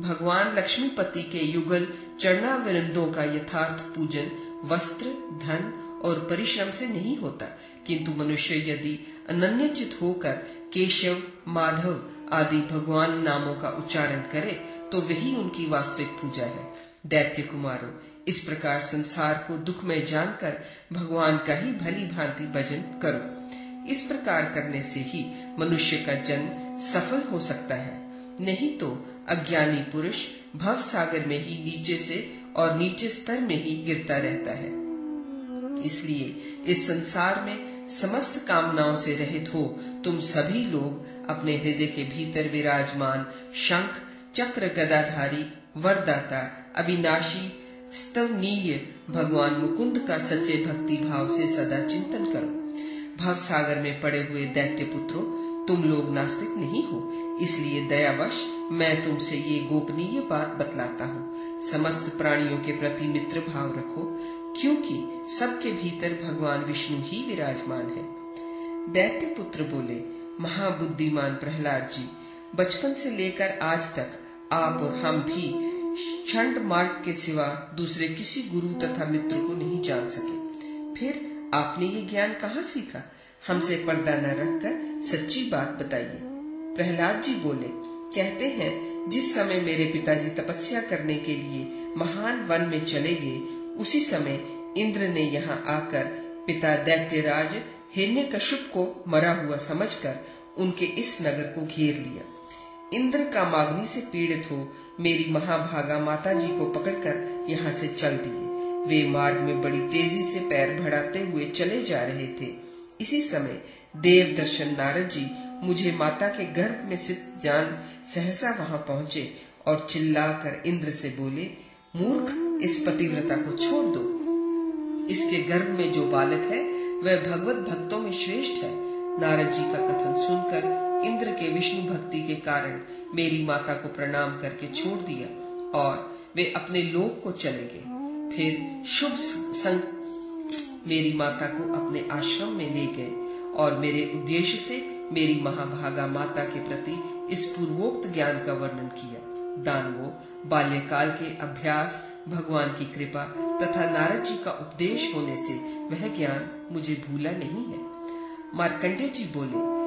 भगवान लक्ष्मीपति के युगल चरणाविरंदों का यथार्थ पूजन वस्त्र, धन और परिश्रम से नहीं होता। किंतु मनुष्य यदि अनन्यचित होकर केशव, माधव आदि भगवान नामों का उच्चारण करे तो वही उनकी वास्तविक पूजा है। दैत्य कुमारों, इस प्रकार संसार को दुखमय जानकर भगवान का ही भली भांति भजन करो। इस प्रकार करने से ही मनुष्य का जन्म सफल हो सकता है। नहीं तो अज्ञानी पुरुष भव सागर में ही नीचे से और नीचे स्तर में ही गिरता रहता है। इसलिए इस संसार में समस्त कामनाओं से रहित हो, तुम सभी लोग अपने हृदय के भीतर विराजमान शंख, चक्र, गदाधारी, वरदाता, अविनाशी, स्तवनीय भगवान मुकुंद का सच्चे भक्ति भाव से सदा चिंतन करो। भव सागर में पड़े हुए दैत्य पुत्रों, तुम लोग नास्तिक नहीं हो, इसलिए दयावश मैं तुमसे ये गोपनीय बात बतलाता हूँ। समस्त प्राणियों के प्रति मित्र भाव रखो क्योंकि सबके भीतर भगवान विष्णु ही विराजमान है। दैत्य पुत्र बोले, महाबुद्धिमान प्रहलाद जी, बचपन से लेकर आज तक आप और हम भी छंड मार्ग के सिवा दूसरे किसी गुरु तथा मित्र को नहीं जान सके। फिर आपने ये ज्ञान कहाँ सीखा? हमसे पर्दा न रखकर सच्ची बात बताइए। प्रहलाद जी बोले, कहते हैं, जिस समय मेरे पिताजी तपस्या करने के लिए महान वन में चले गए उसी समय इंद्र ने यहाँ आकर पिता दैत्यराज हिरण्य कश्यप को मरा हुआ समझकर उनके इस नगर को घेर लिया। इंद्र का माग्नि से पीड़ित हो मेरी महाभागा माता जी को पकड़कर यहाँ से चल दिए। वे मार्ग में बड़ी तेज़ी से पैर बढ़ाते हुए चले जा रहे थे। इसी समय देव दर्शन नारद जी मुझे माता के गर्भ में स्थित जान सहसा वहाँ पहुँचे और चिल्लाकर इंद्र से बोले, मूर्ख इस पतिव्रता को छोड़ दो। इसके गर्भ में जो बालक है, वह भगवत भक्तों में श्रेष्ठ है। नारद जी का कथन सुनकर इंद्र के विष्णु भक्ति के कारण मेरी माता को प्रणाम करके छोड़ दिया और वे अपने लोक को चले गए। फिर शुभ संग मेरी माता को अपने आश्रम में ले गए और मेरे उद्देश्य से मेरी महाभागा माता के प्रति इस पूर्वोक्त ज्ञान का वर्णन किया। दानवो, बाल्यकाल के अभ्यास, भगवान की कृपा तथा नारद जी का उपदेश होने से वह ज्ञान मुझे भूला नहीं है। मार्कंडे जी बोले,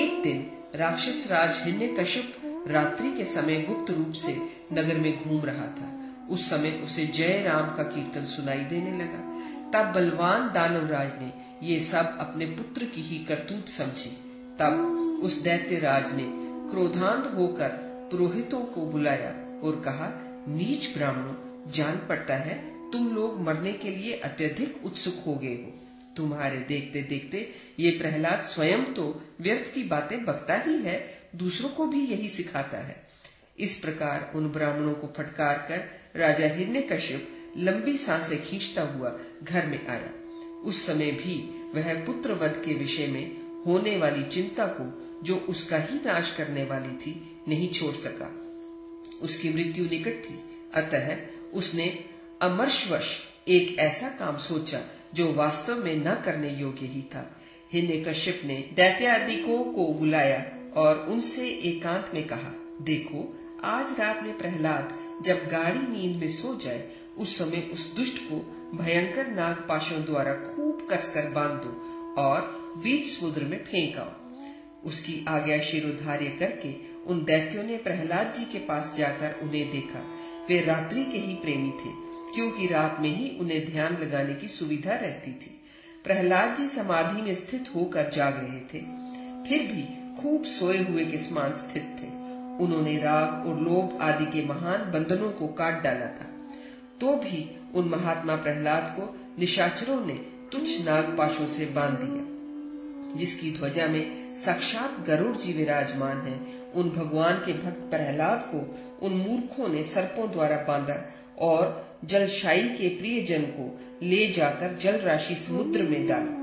एक दिन राक्षस राज हिन्य कश्यप रात्रि के समय गुप्त रूप से नगर में घूम रहा था। उस समय उसे जय राम का कीर्तन सुनाई देने लगा। तब बलवान दानवराज ने ये सब अपने पुत्र की ही करतूत समझी। तब उस दैत्य राज ने क्रोधांत होकर पुरोहितों को बुलाया और कहा, नीच ब्राह्मणों, जान पड़ता है, तुम लोग मरने के लिए अत्यधिक उत्सुक हो गए हो। तुम्हारे देखते देखते ये प्रहलाद स्वयं तो व्यर्थ की बातें बकता ही है, दूसरों को भी यही सिखाता है। इस प्रकार उन ब्राह्मणों को फटकार कर राजा हिरण्य कश्यप लंबी साँसें खींचता हुआ घर में आया। उस समय भी वह पुत्र वध के विषय में होने वाली चिंता को, जो उसका ही नाश करने वाली थी नहीं छोड़ सका। उसकी मृत्यु निकट थी। अतः उसने अमर्शवश एक ऐसा काम सोचा जो वास्तव में न करने योग्य ही था। हिन्य कश्यप ने दैत्यादिकों को बुलाया और उनसे एकांत में कहा, देखो, आज रात में प्रहलाद जब गाड़ी नींद में सो जाए, उस समय उस दुष्ट को भयंकर नाग पाशों द्वारा खूब कसकर बाँध दो और बीच समुद्र में फेंक आओ। उसकी आज्ञा शिरोधार्य करके उन दैत्यों ने प्रहलाद जी के पास जाकर उन्हें देखा। वे रात्रि के ही प्रेमी थे, क्योंकि रात में ही उन्हें ध्यान लगाने की सुविधा रहती थी। प्रहलाद जी समाधि में स्थित होकर जाग रहे थे। फिर भी खूब सोए हुए के समान स्थित थे। उन्होंने राग और लोभ आदि के महान बंधनों को काट डाला था। तो भी उन महात्मा प्रहलाद को निशाचरों ने तुच्छ नागपाशों से बाँध दिया। जिसकी ध्वजा में साक्षात गरुड़ जी विराजमान है। उन भगवान के भक्त प्रहलाद को उन मूर्खों ने सर्पों द्वारा बांधा और जलशाई के प्रिय जन को ले जाकर जल राशि समुद्र में डाला।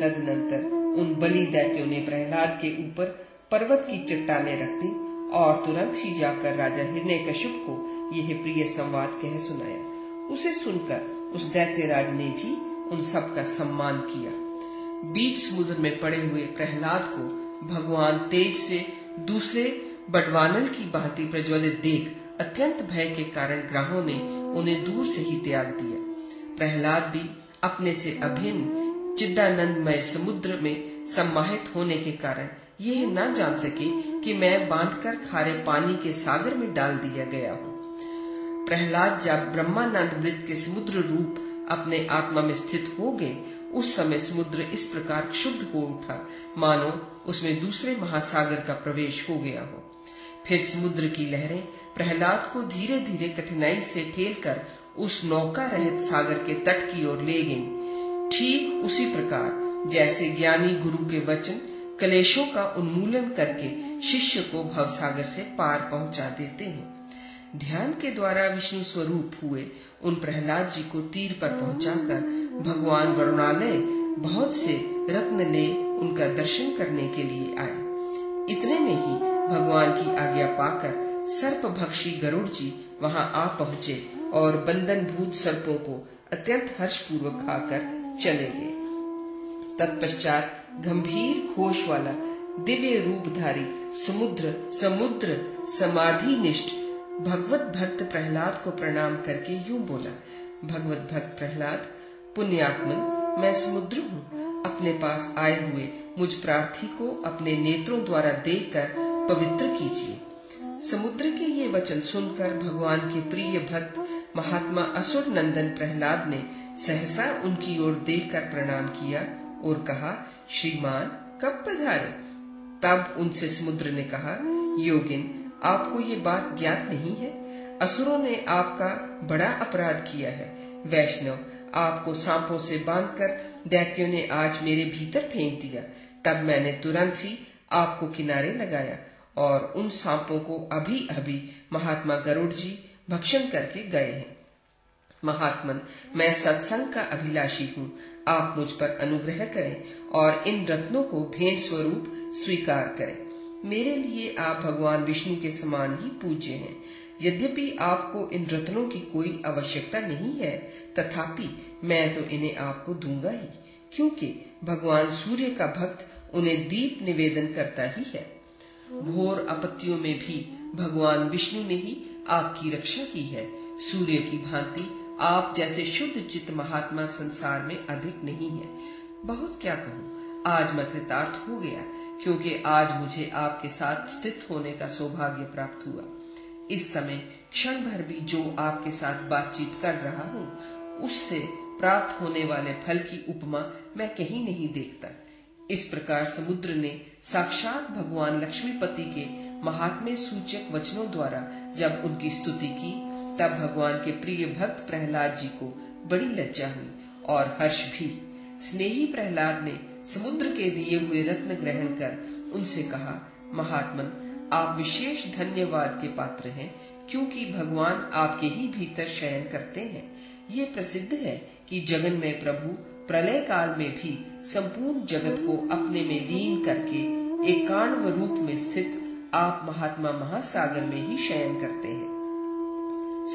तदनंतर उन बलि दैत्यों ने प्रहलाद के ऊपर पर्वत की चट्टाने रख दी और तुरंत ही जाकर राजा हिरण्य कश्यप को यह प्रिय संवाद कह सुनाया। उसे सुनकर उस दैत्य राज ने भी उन सब का सम्मान किया। बीच समुद्र में पड़े हुए प्रहलाद को भगवान तेज से दूसरे बडवानल की भांति प्रज्वलित देख अत्यंत भय के कारण ग्राहों ने उन्हें दूर से ही त्याग दिया। प्रहलाद भी अपने से अभिन्न, चिदानंदमय समुद्र में सम्माहित होने के कारण यह न जान सके कि मैं बांधकर खारे पानी के सागर में डाल दिया गया हूँ। प्रहलाद जब ब्रह्मानंद मृत के समुद्र रूप अपने आत्मा में स्थित हो गए उस समय समुद्र इस प्रकार शुद्ध हो उठा। मानो उसमें दूसरे महासागर का प्रवेश हो गया हो। फिर समुद्र की लहरें प्रहलाद को धीरे धीरे कठिनाई से ठेल कर उस नौका रहित सागर के तट की ओर ले गई। ठीक उसी प्रकार, जैसे ज्ञानी गुरु के वचन कलेशों का उन्मूलन करके शिष्य को भवसागर से पार पहुँचा देते हैं। ध्यान के द्वारा विष्णु स्वरूप हुए, उन प्रहलाद जी को तीर पर पहुंचाकर भगवान वरुणालय बहुत से रत्न ले उनका दर्शन करने के लिए आए। इतने में ही भगवान की आज्ञा पाकर सर्प भक्षी गरुड़ जी वहाँ आ पहुँचे और बंधन भूत सर्पों को अत्यंत हर्ष पूर्वक खाकर चले गए। तत्पश्चात गंभीर घोष वाला दिव्य रूपधारी समुद्र समुद्र समाधि निष्ठ भगवत भक्त प्रहलाद को प्रणाम करके यूँ बोला, भगवत भक्त प्रहलाद, पुण्यात्मन, मैं समुद्र हूँ। अपने पास आए हुए मुझ प्रार्थी को अपने नेत्रों द्वारा देखकर पवित्र कीजिए। समुद्र के ये वचन सुनकर भगवान के प्रिय भक्त महात्मा असुर नंदन प्रहलाद ने सहसा उनकी ओर देखकर प्रणाम किया और कहा, श्रीमान, कब पधारे? तब उनसे समुद्र ने कहा, योगिन आपको ये बात ज्ञात नहीं है? असुरों ने आपका बड़ा अपराध किया है। वैष्णव, आपको सांपों से बांधकर दैत्यों ने आज मेरे भीतर फेंक दिया। तब मैंने तुरंत ही आपको किनारे लगाया और उन सांपों को अभी अभी महात्मा गरुड़ जी भक्षण करके गए हैं। महात्मन, मैं सत्संग का अभिलाषी हूँ। आप मुझ पर अनुग्रह करें और इन रत्नों को भेंट स्वरूप स्वीकार करें। मेरे लिए आप भगवान विष्णु के समान ही पूज्य हैं। यद्यपि आपको इन रत्नों की कोई आवश्यकता नहीं है, तथापि मैं तो इन्हें आपको दूँगा ही, क्योंकि भगवान सूर्य का भक्त उन्हें दीप निवेदन करता ही है। घोर आपत्तियों में भी भगवान विष्णु ने ही आपकी रक्षा की है। सूर्य की भांति आप जैसे शुद्ध चित्त महात्मा संसार में अधिक नहीं है। बहुत क्या कहूँ, आज मैं कृतार्थ हो गया। क्योंकि आज मुझे आपके साथ स्थित होने का सौभाग्य प्राप्त हुआ। इस समय क्षण भर भी जो आपके साथ बातचीत कर रहा हूँ, उससे प्राप्त होने वाले फल की उपमा मैं कहीं नहीं देखता। इस प्रकार समुद्र ने साक्षात भगवान लक्ष्मीपति के महात्म्य सूचक वचनों द्वारा जब उनकी स्तुति की, तब भगवान के प्रिय भक्त प्रहलाद जी को बड़ी लज्जा हुई और हर्ष भी। स्नेही प्रहलाद ने समुद्र के दिए हुए रत्न ग्रहण कर उनसे कहा, महात्मन, आप विशेष धन्यवाद के पात्र हैं, क्योंकि भगवान आपके ही भीतर शयन करते हैं। ये प्रसिद्ध है कि जगन में प्रभु प्रलय काल में भी संपूर्ण जगत को अपने में लीन करके एकांव रूप में स्थित आप महात्मा महासागर में ही शयन करते हैं।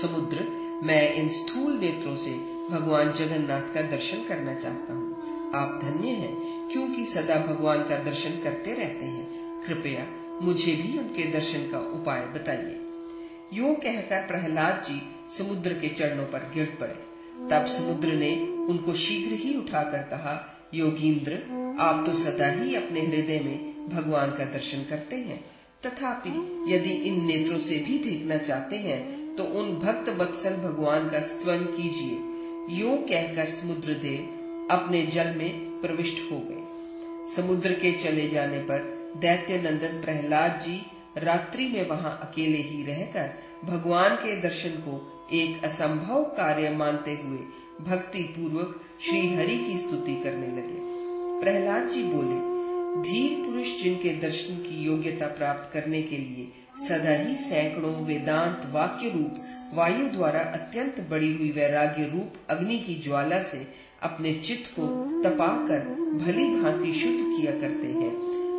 समुद्र, मैं इन स्थूल नेत्रों से भगवान जगन्नाथ का दर्शन करना चाहता हूँ। आप धन्य हैं क्योंकि सदा भगवान का दर्शन करते रहते हैं। कृपया मुझे भी उनके दर्शन का उपाय बताइए। यो कहकर प्रहलाद जी समुद्र के चरणों पर गिर पड़े। तब समुद्र ने उनको शीघ्र ही उठाकर कहा, योगींद्र, आप तो सदा ही अपने हृदय में भगवान का दर्शन करते हैं। तथापि यदि इन नेत्रों से भी देखना चाहते हैं तो उन भक्त वत्सल भगवान का स्तवन कीजिए। यो कहकर समुद्र देव अपने जल में प्रविष्ट हो गए। समुद्र के चले जाने पर दैत्य नंदन प्रहलाद जी रात्रि में वहाँ अकेले ही रहकर भगवान के दर्शन को एक असंभव कार्य मानते हुए भक्ति पूर्वक श्री हरि की स्तुति करने लगे। प्रहलाद जी बोले धीर पुरुष जिनके दर्शन की योग्यता प्राप्त करने के लिए सदा ही सैकड़ों वेदांत वाक्य रूप, वायु द्वारा अत्यंत बड़ी हुई वैराग्य रूप अग्नि की ज्वाला से अपने चित्त को तपाकर भली भांति शुद्ध किया करते हैं।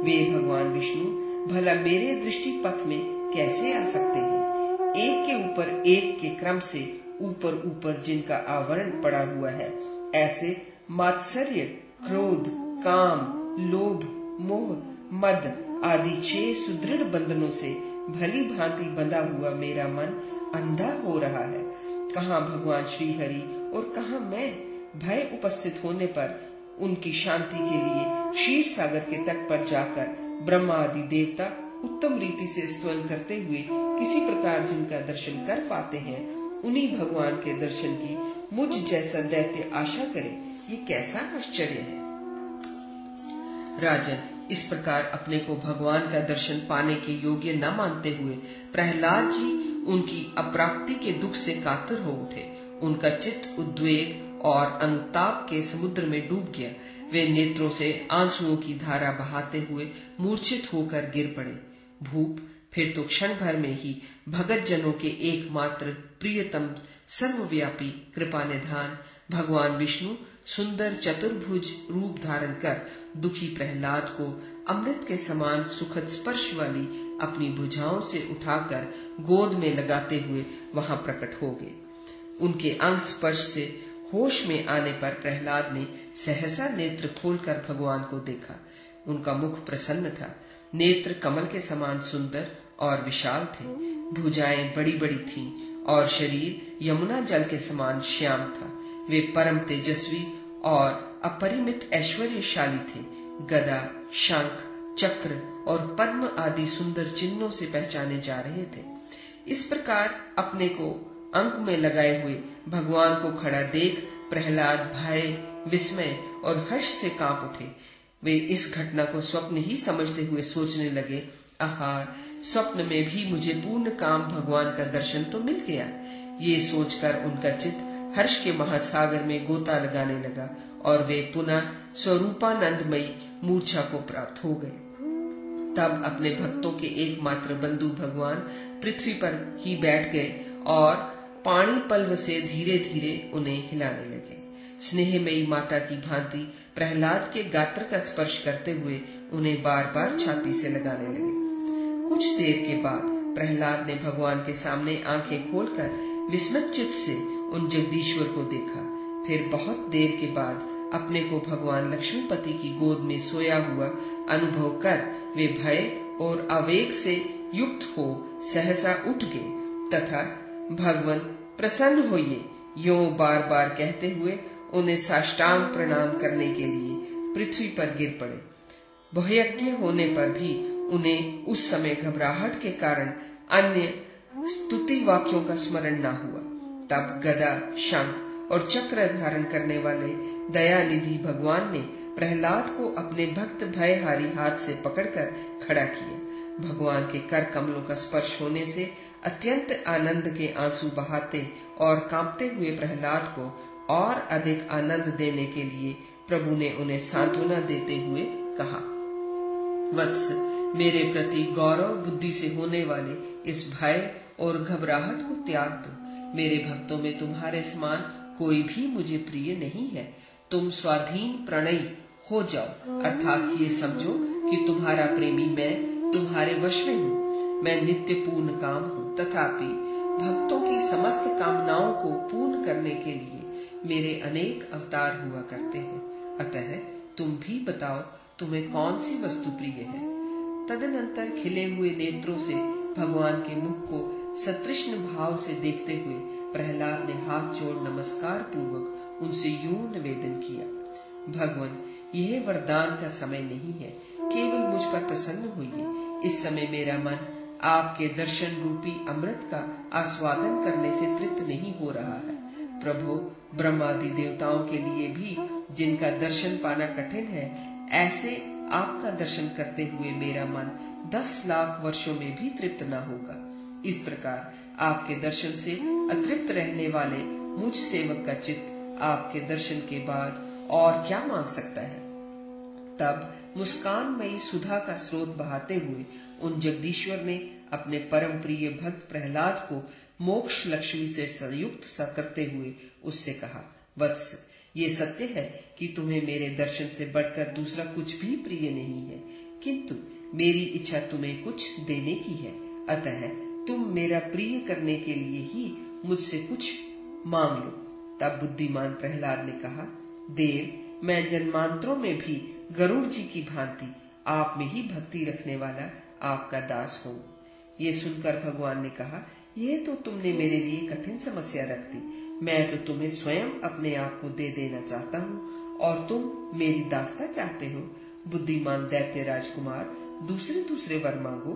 वे भगवान विष्णु, भला मेरे दृष्टि पथ में कैसे आ सकते हैं? एक के ऊपर एक के क्रम से ऊपर ऊपर जिनका आवरण पड़ा हुआ है, ऐसे मात्सर्य, क्रोध, काम, लोभ मोह, मद आदि छह सुदृढ़ बंधनों से भली भांति बंधा हुआ मेरा मन अंधा हो रहा है। कहा भगवान श्री हरि और कहा मैं भय उपस्थित होने पर उनकी शांति के लिए शीर सागर के तट पर जाकर ब्रह्मा आदि देवता उत्तम रीति से स्तवन करते हुए किसी प्रकार जिनका दर्शन कर पाते हैं, उन्हीं भगवान के दर्शन की मुझ जैसा दैत्य आशा करे, ये कैसा आश्चर्य है। राजन, इस प्रकार अपने को भगवान का दर्शन पाने के योग्य न मानते हुए प्रहलाद जी उनकी अप्राप्ति के दुख से कातर हो उठे। उनका चित्त उद्वेग और अनुताप के समुद्र में डूब गया। वे नेत्रों से आंसुओं की धारा बहाते हुए मूर्छित होकर गिर पड़े। भूप फिर तो क्षण भर में ही भगत जनों के एकमात्र प्रियतम सर्वव्यापी कृपा निधान भगवान विष्णु सुंदर चतुर्भुज रूप धारण कर दुखी प्रहलाद को अमृत के समान सुखद स्पर्श वाली अपनी भुजाओं से उठाकर गोद में लगाते हुए वहाँ प्रकट हो गए। उनके अंग स्पर्श से होश में आने पर प्रहलाद ने सहसा नेत्र खोलकर भगवान को देखा। उनका मुख प्रसन्न था। नेत्र कमल के समान सुंदर और विशाल थे। भुजाएँ बड़ी बड़ी थीं और शरीर यमुना जल के समान श्याम था। वे परम तेजस्वी और अपरिमित ऐश्वर्यशाली थे। गदा, शंख, चक्र और पद्म आदि सुंदर चिन्हों से पहचाने जा रहे थे। इस प्रकार अपने को अंक में लगाए हुए भगवान को खड़ा देख प्रहलाद भय, विस्मय और हर्ष से काँप उठे। वे इस घटना को स्वप्न ही समझते हुए सोचने लगे, आहा, स्वप्न में भी मुझे पूर्ण काम भगवान का दर्शन तो मिल गया। ये सोचकर उनका चित्त हर्ष के महासागर में गोता लगाने लगा और वे पुनः स्वरूपानंदमयी मूर्छा को प्राप्त हो गए। तब अपने भक्तों के एकमात्र बंधु भगवान पृथ्वी पर ही बैठ गए और पानी पल्व से धीरे धीरे उन्हें हिलाने लगे। स्नेहमयी माता की भांति प्रहलाद के गात्र का स्पर्श करते हुए उन्हें बार बार छाती से लगाने लगे। कुछ देर के बाद प्रहलाद ने भगवान के सामने आँखें खोलकर विस्मत चित्त से उन जगदीश्वर को देखा। फिर बहुत देर के बाद अपने को भगवान लक्ष्मीपति की गोद में सोया हुआ अनुभव कर वे भय और आवेग से युक्त हो सहसा उठ गए तथा भगवान प्रसन्न होइए, यो बार बार कहते हुए उन्हें साष्टांग प्रणाम करने के लिए पृथ्वी पर गिर पड़े। बहुयज्ञ होने पर भी उन्हें उस समय घबराहट के कारण अन्य स्तुति वाक्यों का स्मरण न हुआ। तब गदा, शंख और चक्र धारण करने वाले दया निधि भगवान ने प्रहलाद को अपने भक्त भयहारी हाथ से पकड़कर खड़ा किया। भगवान के कर कमलों का स्पर्श होने से अत्यंत आनंद के आँसू बहाते और कांपते हुए प्रहलाद को और अधिक आनंद देने के लिए प्रभु ने उन्हें सांत्वना देते हुए कहा, वत्स, मेरे प्रति गौरव बुद्धि से होने वाले इस भय और घबराहट को त्याग दो। मेरे भक्तों में तुम्हारे समान कोई भी मुझे प्रिय नहीं है। तुम स्वाधीन प्रणयी हो जाओ। अर्थात ये समझो कि तुम्हारा प्रेमी मैं तुम्हारे वश में हूँ। मैं नित्य पूर्ण काम हूँ। तथापि भक्तों की समस्त कामनाओं को पूर्ण करने के लिए मेरे अनेक अवतार हुआ करते हैं। अतः तुम भी बताओ, तुम्हें कौन सी वस्तु प्रिय है? तदनंतर खिले हुए नेत्रों से भगवान के मुख को सतृष्ण भाव से देखते हुए प्रहलाद ने हाथ जोड़ नमस्कार पूर्वक उनसे यूँ निवेदन किया, भगवान, यह वरदान का समय नहीं है, केवल मुझ पर प्रसन्न होइए। इस समय मेरा मन आपके दर्शन रूपी अमृत का आस्वादन करने से तृप्त नहीं हो रहा है। प्रभु, ब्रह्मादि देवताओं के लिए भी जिनका दर्शन पाना कठिन है, ऐसे आपका दर्शन करते हुए मेरा मन दस लाख वर्षों में भी तृप्त न होगा। इस प्रकार आपके दर्शन से अतृप्त रहने वाले मुझ सेवक का चित्त आपके दर्शन के बाद और क्या मांग सकता है? तब मुस्कान मई सुधा का स्रोत बहाते हुए उन जगदीश्वर ने अपने परम प्रिय भक्त प्रहलाद को मोक्ष लक्ष्मी से संयुक्त करते हुए उससे कहा, वत्स, ये सत्य है कि तुम्हें मेरे दर्शन से बढ़कर दूसरा कुछ भी प्रिय नहीं है। किंतु मेरी इच्छा तुम्हें कुछ देने की है। अतः तुम मेरा प्रिय करने के लिए ही मुझसे कुछ मांग लो। तब बुद्धिमान प्रहलाद ने कहा, देव, मैं जन्मांतरों में भी गरुड़ जी की भांति आप में ही भक्ति रखने वाला आपका दास हूँ। ये सुनकर भगवान ने कहा ये तो तुमने मेरे लिए कठिन समस्या रख दी। मैं तो तुम्हें स्वयं अपने आप को दे देना चाहता हूँ और तुम मेरी दास्ता चाहते हो। बुद्धिमान दैत्य राजकुमार दूसरे दूसरे वर मांगो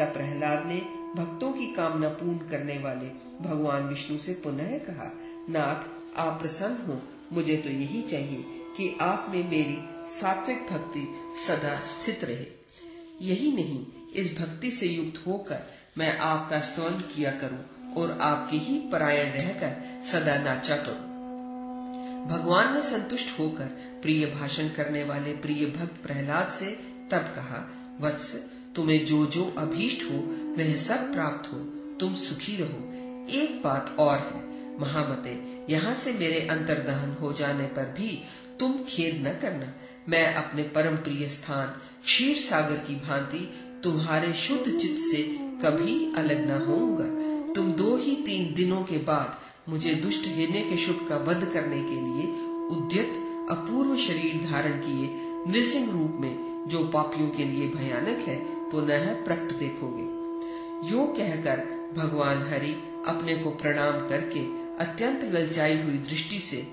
तब प्रहलाद ने भक्तों की कामना पूर्ण करने वाले भगवान विष्णु से पुनः कहा, नाथ, आप प्रसन्न हो। मुझे तो यही चाहिए कि आप में मेरी सात्विक भक्ति सदा स्थित रहे। यही नहीं, इस भक्ति से युक्त होकर मैं आपका स्तवन किया करूँ और आपके ही परायण रहकर सदा नाचा करूँ। भगवान ने संतुष्ट होकर प्रिय भाषण करने वाले प्रिय भक्त प्रहलाद से तब कहा वत्स, तुम्हें जो जो अभीष्ट हो, वह सब प्राप्त हो। तुम सुखी रहो। एक बात और है, महामते, यहाँ से मेरे अंतर्दहन हो जाने पर भी तुम खेद न करना। मैं अपने परम प्रिय स्थान, क्षीर सागर की भांति, तुम्हारे शुद्ध चित्त से कभी अलग न होऊँगा। तुम दो ही तीन दिनों के बाद मुझे दुष्ट हिरण्य के शुभ का वध करने के लिए उद्यत, अपूर्व शरीर धारण किए, नृसिंह रूप में जो पापियों के लिए भयानक है पुनः प्रकट देखोगे। यो कहकर भगवान हरि अपने को प्रणाम करके अत्यंत ललचाई हुई दृष्टि से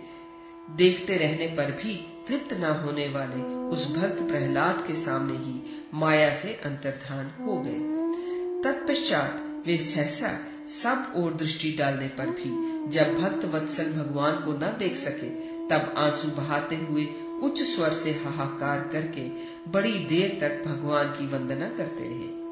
देखते रहने पर भी तृप्त न होने वाले उस भक्त प्रहलाद के सामने ही माया से अंतर्धान हो गए। तत्पश्चात वे सहसा सब और दृष्टि डालने पर भी जब भक्त वत्सल भगवान को न देख सके, तब आँसू बहाते हुए उच्च स्वर से हाहाकार करके बड़ी देर तक भगवान की वंदना करते रहे।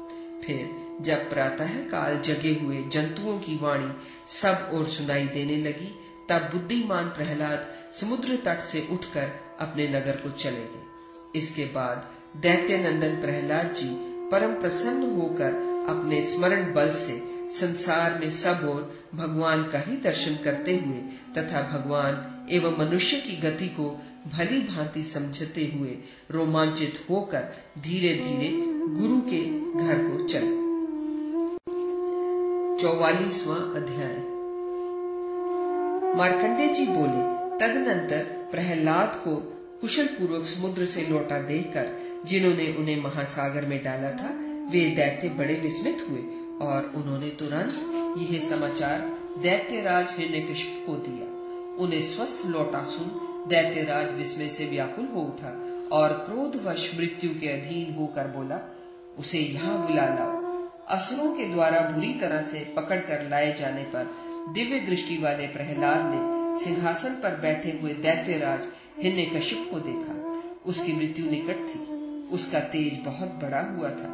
फिर जब प्रातः काल जगे हुए जंतुओं की वाणी सब और सुनाई देने लगी, तब बुद्धिमान प्रहलाद समुद्र तट से उठकर अपने नगर को चले गए। इसके बाद दैत्य नंदन प्रहलाद जी परम प्रसन्न होकर अपने स्मरण बल से संसार में सब और भगवान का ही दर्शन करते हुए तथा भगवान एवं मनुष्य की गति को भली भांति समझते हुए रोमांचित होकर धीरे धीरे गुरु के घर को चले। चौवालीसवा अध्याय। मार्कंडे जी बोले, तदनंतर प्रहलाद को कुशल पूर्वक समुद्र से लौटा देखकर, जिन्होंने उन्हें महासागर में डाला था, वे दैत्य बड़े विस्मित हुए और उन्होंने तुरंत यह समाचार दैत्य राज हिरण्य को दिया। उन्हें स्वस्थ लौटा सुन दैत्यराज विस्मय से व्याकुल हो उठा और क्रोधवश मृत्यु के अधीन होकर बोला, उसे यहाँ बुला लाओ। असुरों के द्वारा बुरी तरह से पकड़ कर लाए जाने पर दिव्य दृष्टि वाले प्रहलाद ने सिंहासन पर बैठे हुए दैत्यराज हिन्ने कश्यप को देखा। उसकी मृत्यु निकट थी। उसका तेज बहुत बड़ा हुआ था।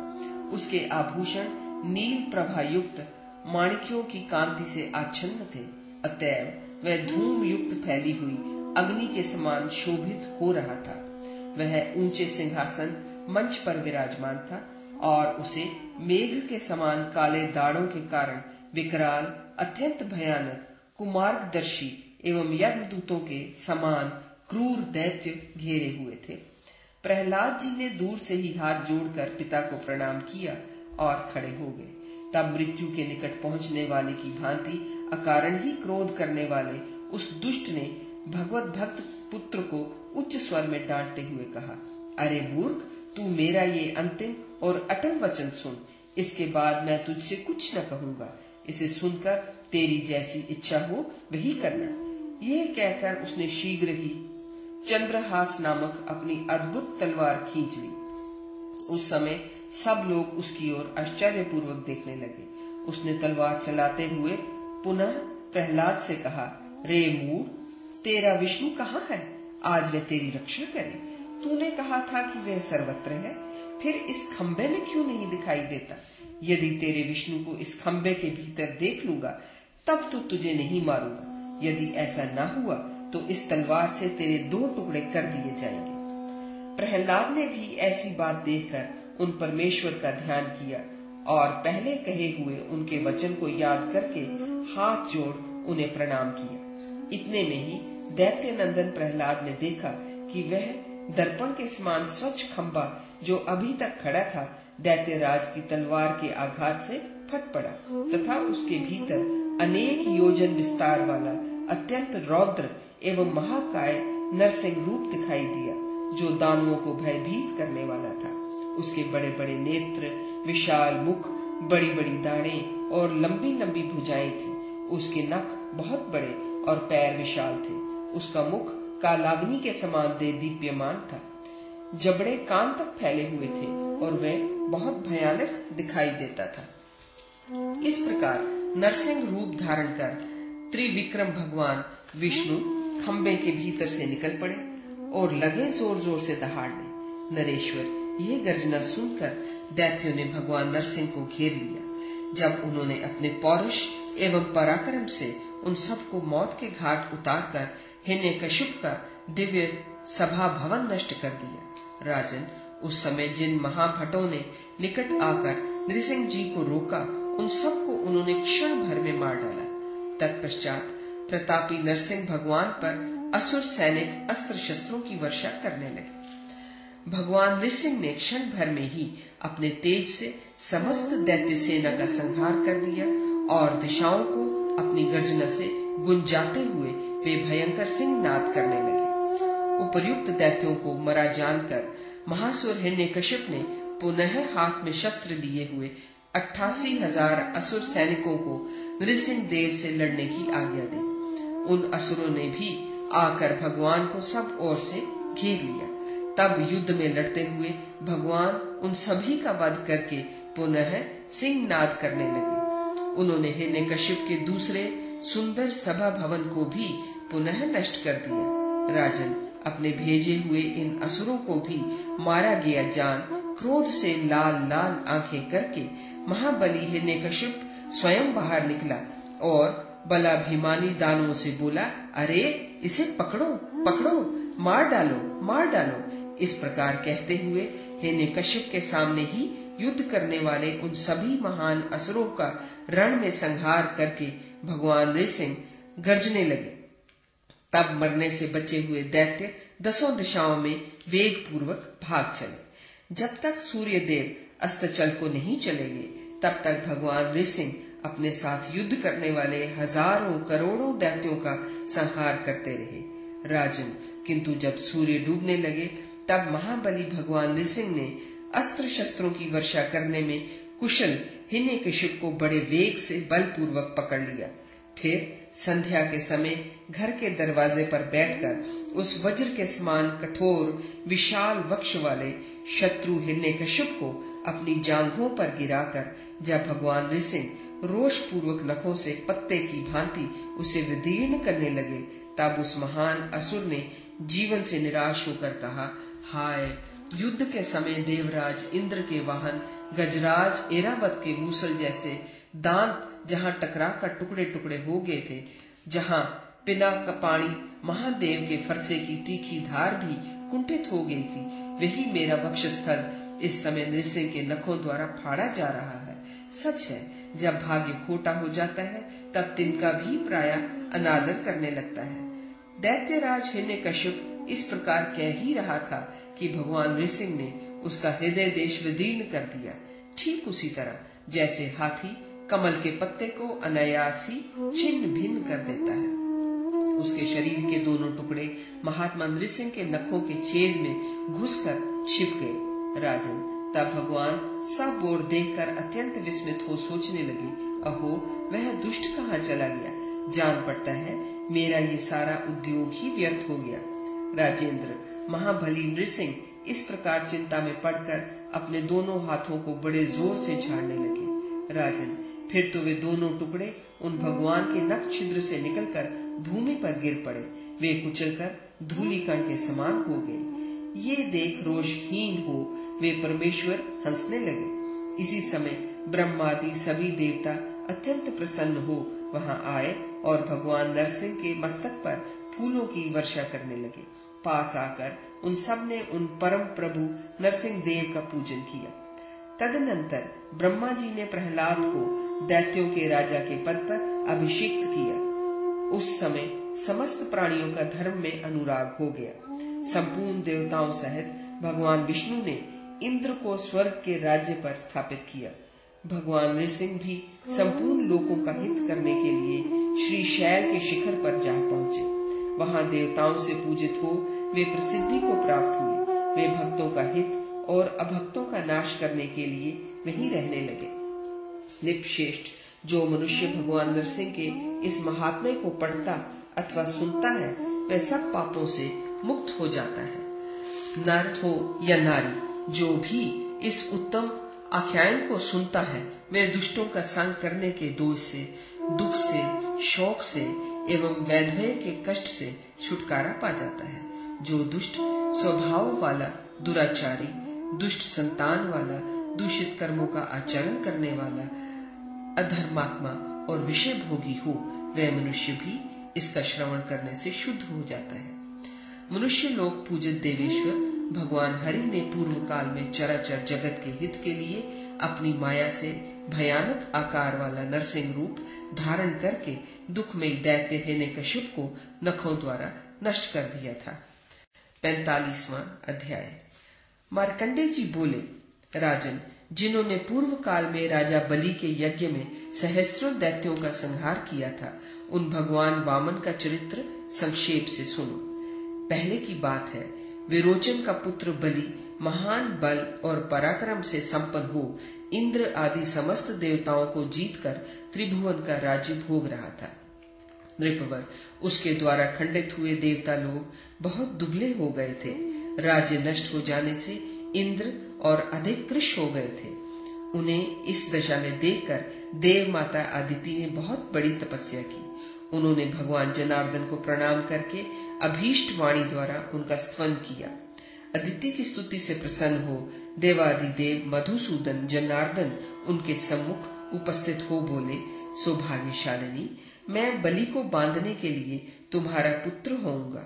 उसके आभूषण नील प्रभा युक्त माणिक्यों की कांति से आच्छन्न थे। अतएव वह धूम युक्त फैली हुई अग्नि के समान शोभित हो रहा था। वह ऊँचे सिंहासन मंच पर विराजमान था और उसे मेघ के समान काले दाड़ों के कारण विकराल, अत्यंत भयानक, कुमार्गदर्शी एवं यज्ञदूतों के समान क्रूर दैत्य घेरे हुए थे। प्रहलाद जी ने दूर से ही हाथ जोड़कर पिता को प्रणाम किया और खड़े हो गए। तब मृत्यु के निकट पहुँचने वाले की भांति अकारण ही क्रोध करने वाले उस दुष्ट ने भगवत भक्त पुत्र को उच्च स्वर में डांटते हुए कहा, अरे मूर्ख, तू मेरा ये अंतिम और अटल वचन सुन। इसके बाद मैं तुझसे कुछ न कहूँगा। इसे सुनकर तेरी जैसी इच्छा हो वही करना। यह कहकर उसने शीघ्र ही चंद्रहास नामक अपनी अद्भुत तलवार खींच ली। उस समय सब लोग उसकी ओर आश्चर्यपूर्वक देखने लगे। उसने तलवार चलाते हुए पुनः प्रहलाद से कहा, रे मूड तेरा विष्णु कहाँ है? आज वह तेरी रक्षा करे। तूने कहा था कि वह सर्वत्र है, फिर इस खंबे में क्यों नहीं दिखाई देता? यदि तेरे विष्णु को इस खंबे के भीतर देख लूँगा, तब तो तुझे नहीं मारूँगा। यदि ऐसा ना हुआ तो इस तलवार से तेरे दो टुकड़े कर दिए जाएँगे। प्रहलाद ने भी ऐसी बात देखकर उन परमेश्वर का ध्यान किया और पहले कहे हुए उनके वचन को याद करके हाथ जोड़ उन्हें प्रणाम किया। इतने में ही दैत्य नंदन प्रहलाद ने देखा कि वह दर्पण के समान स्वच्छ खंबा, जो अभी तक खड़ा था दैत्य राज की तलवार के आघात से फट पड़ा तथा उसके भीतर अनेक योजन विस्तार वाला अत्यंत रौद्र एवं महाकाय नरसिंह रूप दिखाई दिया, जो दानुओं को भयभीत करने वाला था। उसके बड़े बड़े नेत्र, विशाल मुख बड़ी बड़ी दाढ़े और लंबी लंबी भुजाएँ थी। उसके नख बहुत बड़े और पैर विशाल थे। उसका मुख कालाग्नि के समान दे दीप्यमान था। जबड़े कान तक फैले हुए थे और वह बहुत भयानक दिखाई देता था। इस प्रकार नरसिंह रूप धारण कर त्रिविक्रम भगवान विष्णु खंबे के भीतर से निकल पड़े और लगे ज़ोर ज़ोर से दहाड़ने। नरेश्वर, यह गर्जना सुनकर दैत्यों ने भगवान नरसिंह को घेर लिया, जब उन्होंने अपने पौरुष एवं पराक्रम से उन सबको मौत के घाट उतार कर हिन्य कश्यप का दिव्य सभा भवन नष्ट कर दिया। राजन, उस समय जिन महाभटों ने निकट आकर नृसिंह जी को रोका, उन सबको उन्होंने क्षण भर में मार डाला। तत्पश्चात प्रतापी नरसिंह भगवान पर असुर सैनिक अस्त्र शस्त्रों की वर्षा करने लगे। भगवान नृसिंह ने क्षण भर में ही अपने तेज से समस्त दैत्य सेना का संहार कर दिया और दिशाओं को अपनी गर्जना से गुंजाते हुए वे भयंकर सिंह नाद करने लगे। उपर्युक्त दैत्यों को मरा जानकर महासुर हिरण्य कश्यप ने पुनः हाथ में शस्त्र लिए हुए अट्ठासी हज़ार असुर सैनिकों को नृसिंह देव से लड़ने की आज्ञा दी। उन असुरों ने भी आकर भगवान को सब ओर से घेर लिया। तब युद्ध में लड़ते हुए भगवान उन सभी का वध करके पुनः सिंह नाद करने लगे। उन्होंने हिरण्य कश्यप के दूसरे सुंदर सभा भवन को भी पुनः नष्ट कर दिया। राजन अपने भेजे हुए इन असुरों को भी मारा गया जान क्रोध से लाल लाल आँखें करके महाबली हिरण्य कश्यप स्वयं बाहर निकला और बलाभिमानी दानों से बोला, अरे, इसे पकड़ो पकड़ो, मार डालो मार डालो। इस प्रकार कहते हुए हिरण्य कश्यप के सामने ही युद्ध करने वाले उन सभी महान असुरों का रण में संहार करके भगवान नृसिंह गर्जने लगे। तब मरने से बचे हुए दैत्य दसों दिशाओं में वेग पूर्वक भाग चले। जब तक सूर्य देव अस्तचल को नहीं चलेंगे, तब तक भगवान नृसिंह अपने साथ युद्ध करने वाले हज़ारों करोड़ों दैत्यों का संहार करते रहे। राजन, किंतु जब सूर्य डूबने लगे, तब महाबली भगवान नृसिंह ने अस्त्र शस्त्रों की वर्षा करने में कुशल हिन्य कश्यप को बड़े वेग से बलपूर्वक पकड़ लिया। फिर संध्या के समय घर के दरवाजे पर बैठकर उस वज्र के समान कठोर, विशाल वक्ष वाले शत्रु हिरण्य कश्यप को अपनी जांघों पर गिराकर जब भगवान नृसिंह रोष पूर्वक नखों से पत्ते की भांति उसे विदीर्ण करने लगे, तब उस महान असुर ने जीवन से निराश होकर कहा, हाय युद्ध के समय देवराज इंद्र के वाहन, गजराज एरावत के मूसल जैसे दांत जहाँ टकरा कर टुकड़े टुकड़े हो गए थे, जहाँ पिना का पानी महादेव के फरसे की तीखी धार भी कुंठित हो गई थी, वही मेरा वक्ष स्थल इस समय नृसिंह के नखों द्वारा फाड़ा जा रहा है। सच है, जब भाग्य खोटा हो जाता है, तब तिनका भी प्राय अनादर करने लगता है। दैत्यराज हिन्य कश्यप इस प्रकार कह ही रहा था कि भगवान नृसिंह ने उसका हृदय देश विदीर्ण कर दिया। ठीक उसी तरह, जैसे हाथी कमल के पत्ते को अनायास ही छिन्न भिन्न कर देता है। उसके शरीर के दोनों टुकड़े महात्मा नृसिंह के नखों के छेद में घुसकर छिप गए। राजन, तब भगवान सब ओर देखकर अत्यंत विस्मित हो सोचने लगे, अहो, वह दुष्ट कहाँ चला गया? जान पड़ता है, मेरा ये सारा उद्योग ही व्यर्थ हो गया। राजेंद्र महाबली नृसिंह इस प्रकार चिंता में पड़कर अपने दोनों हाथों को बड़े ज़ोर से झाड़ने लगे। राजन, फिर तो वे दोनों टुकड़े उन भगवान के नख छिद्र से निकलकर भूमि पर गिर पड़े। वे कुचलकर धूली कण के समान हो गए। ये देख रोषहीन हो वे परमेश्वर हंसने लगे। इसी समय ब्रह्मादि सभी देवता अत्यंत प्रसन्न हो वहाँ आए और भगवान नरसिंह के मस्तक पर फूलों की वर्षा करने लगे। पास आकर उन सबने उन परम प्रभु नरसिंह देव का पूजन किया। तदनंतर ब्रह्मा जी ने प्रहलाद को दैत्यों के राजा के पद पर अभिषिक्त किया। उस समय समस्त प्राणियों का धर्म में अनुराग हो गया। संपूर्ण देवताओं सहित भगवान विष्णु ने इंद्र को स्वर्ग के राज्य पर स्थापित किया। भगवान नृसिंह भी संपूर्ण लोगों का हित करने के लिए श्री शैल के शिखर पर जा पहुँचे। वहाँ देवताओं से पूजित हो, वे प्रसिद्धि को प्राप्त हुए। वे भक्तों का हित और अभक्तों का नाश करने के लिए वहीं रहने लगे। निपश्रेष्ठ, जो मनुष्य भगवान नरसिंह के इस महात्म्य को पढ़ता अथवा सुनता है, वह सब पापों से मुक्त हो जाता है। नर हो या नारी, जो भी इस उत्तम आख्यान को सुनता है, वह दुष्टों का संग करने के दोष से, दुख से, शोक से एवं वैधव्य के कष्ट से छुटकारा पा जाता है। जो दुष्ट स्वभाव वाला, दुराचारी, दुष्ट संतान वाला, दूषित कर्मों का आचरण करने वाला, अधर्मात्मा और विषय भोगी हो, वह मनुष्य भी इसका श्रवण करने से शुद्ध हो जाता है। मनुष्य लोग पूजित देवेश्वर, भगवान हरि ने पूर्व काल में चराचर जगत के हित के लिए अपनी माया से भयानक आकार वाला नरसिंह रूप धारण करके दुख में दैत्य हेने कश्यप को नखों द्वारा नष्ट कर दिया था। पैतालीसवां अध्याय। मार्कंडे जी बोले, राजन, जिन्होंने पूर्व काल में राजा बलि के यज्ञ में सहस्रों दैत्यों का संहार किया था, उन भगवान वामन का चरित्र संक्षेप से सुनो। पहले की बात है, विरोचन का पुत्र बलि महान बल और पराक्रम से संपन्न हो, इंद्र आदि समस्त देवताओं को जीतकर त्रिभुवन का राज्य भोग रहा था। नृपवर, उसके द्वारा खंडित हुए देवता लोग बहुत दुबले हो गए थे। राज्य नष्ट हो जाने से इंद्र और अधिक कृष हो गए थे। उन्हें इस दशा में देखकर देव माता आदिति ने बहुत बड़ी तपस्या की। उन्होंने भगवान जनार्दन को प्रणाम करके अभीष्ट वाणी द्वारा उनका स्तवन किया। अदिति की स्तुति से प्रसन्न हो देवादिदेव मधुसूदन जनार्दन उनके सम्मुख उपस्थित हो बोले, सौभाग्यशालिनी, मैं बलि को बांधने के लिए तुम्हारा पुत्र होऊँगा।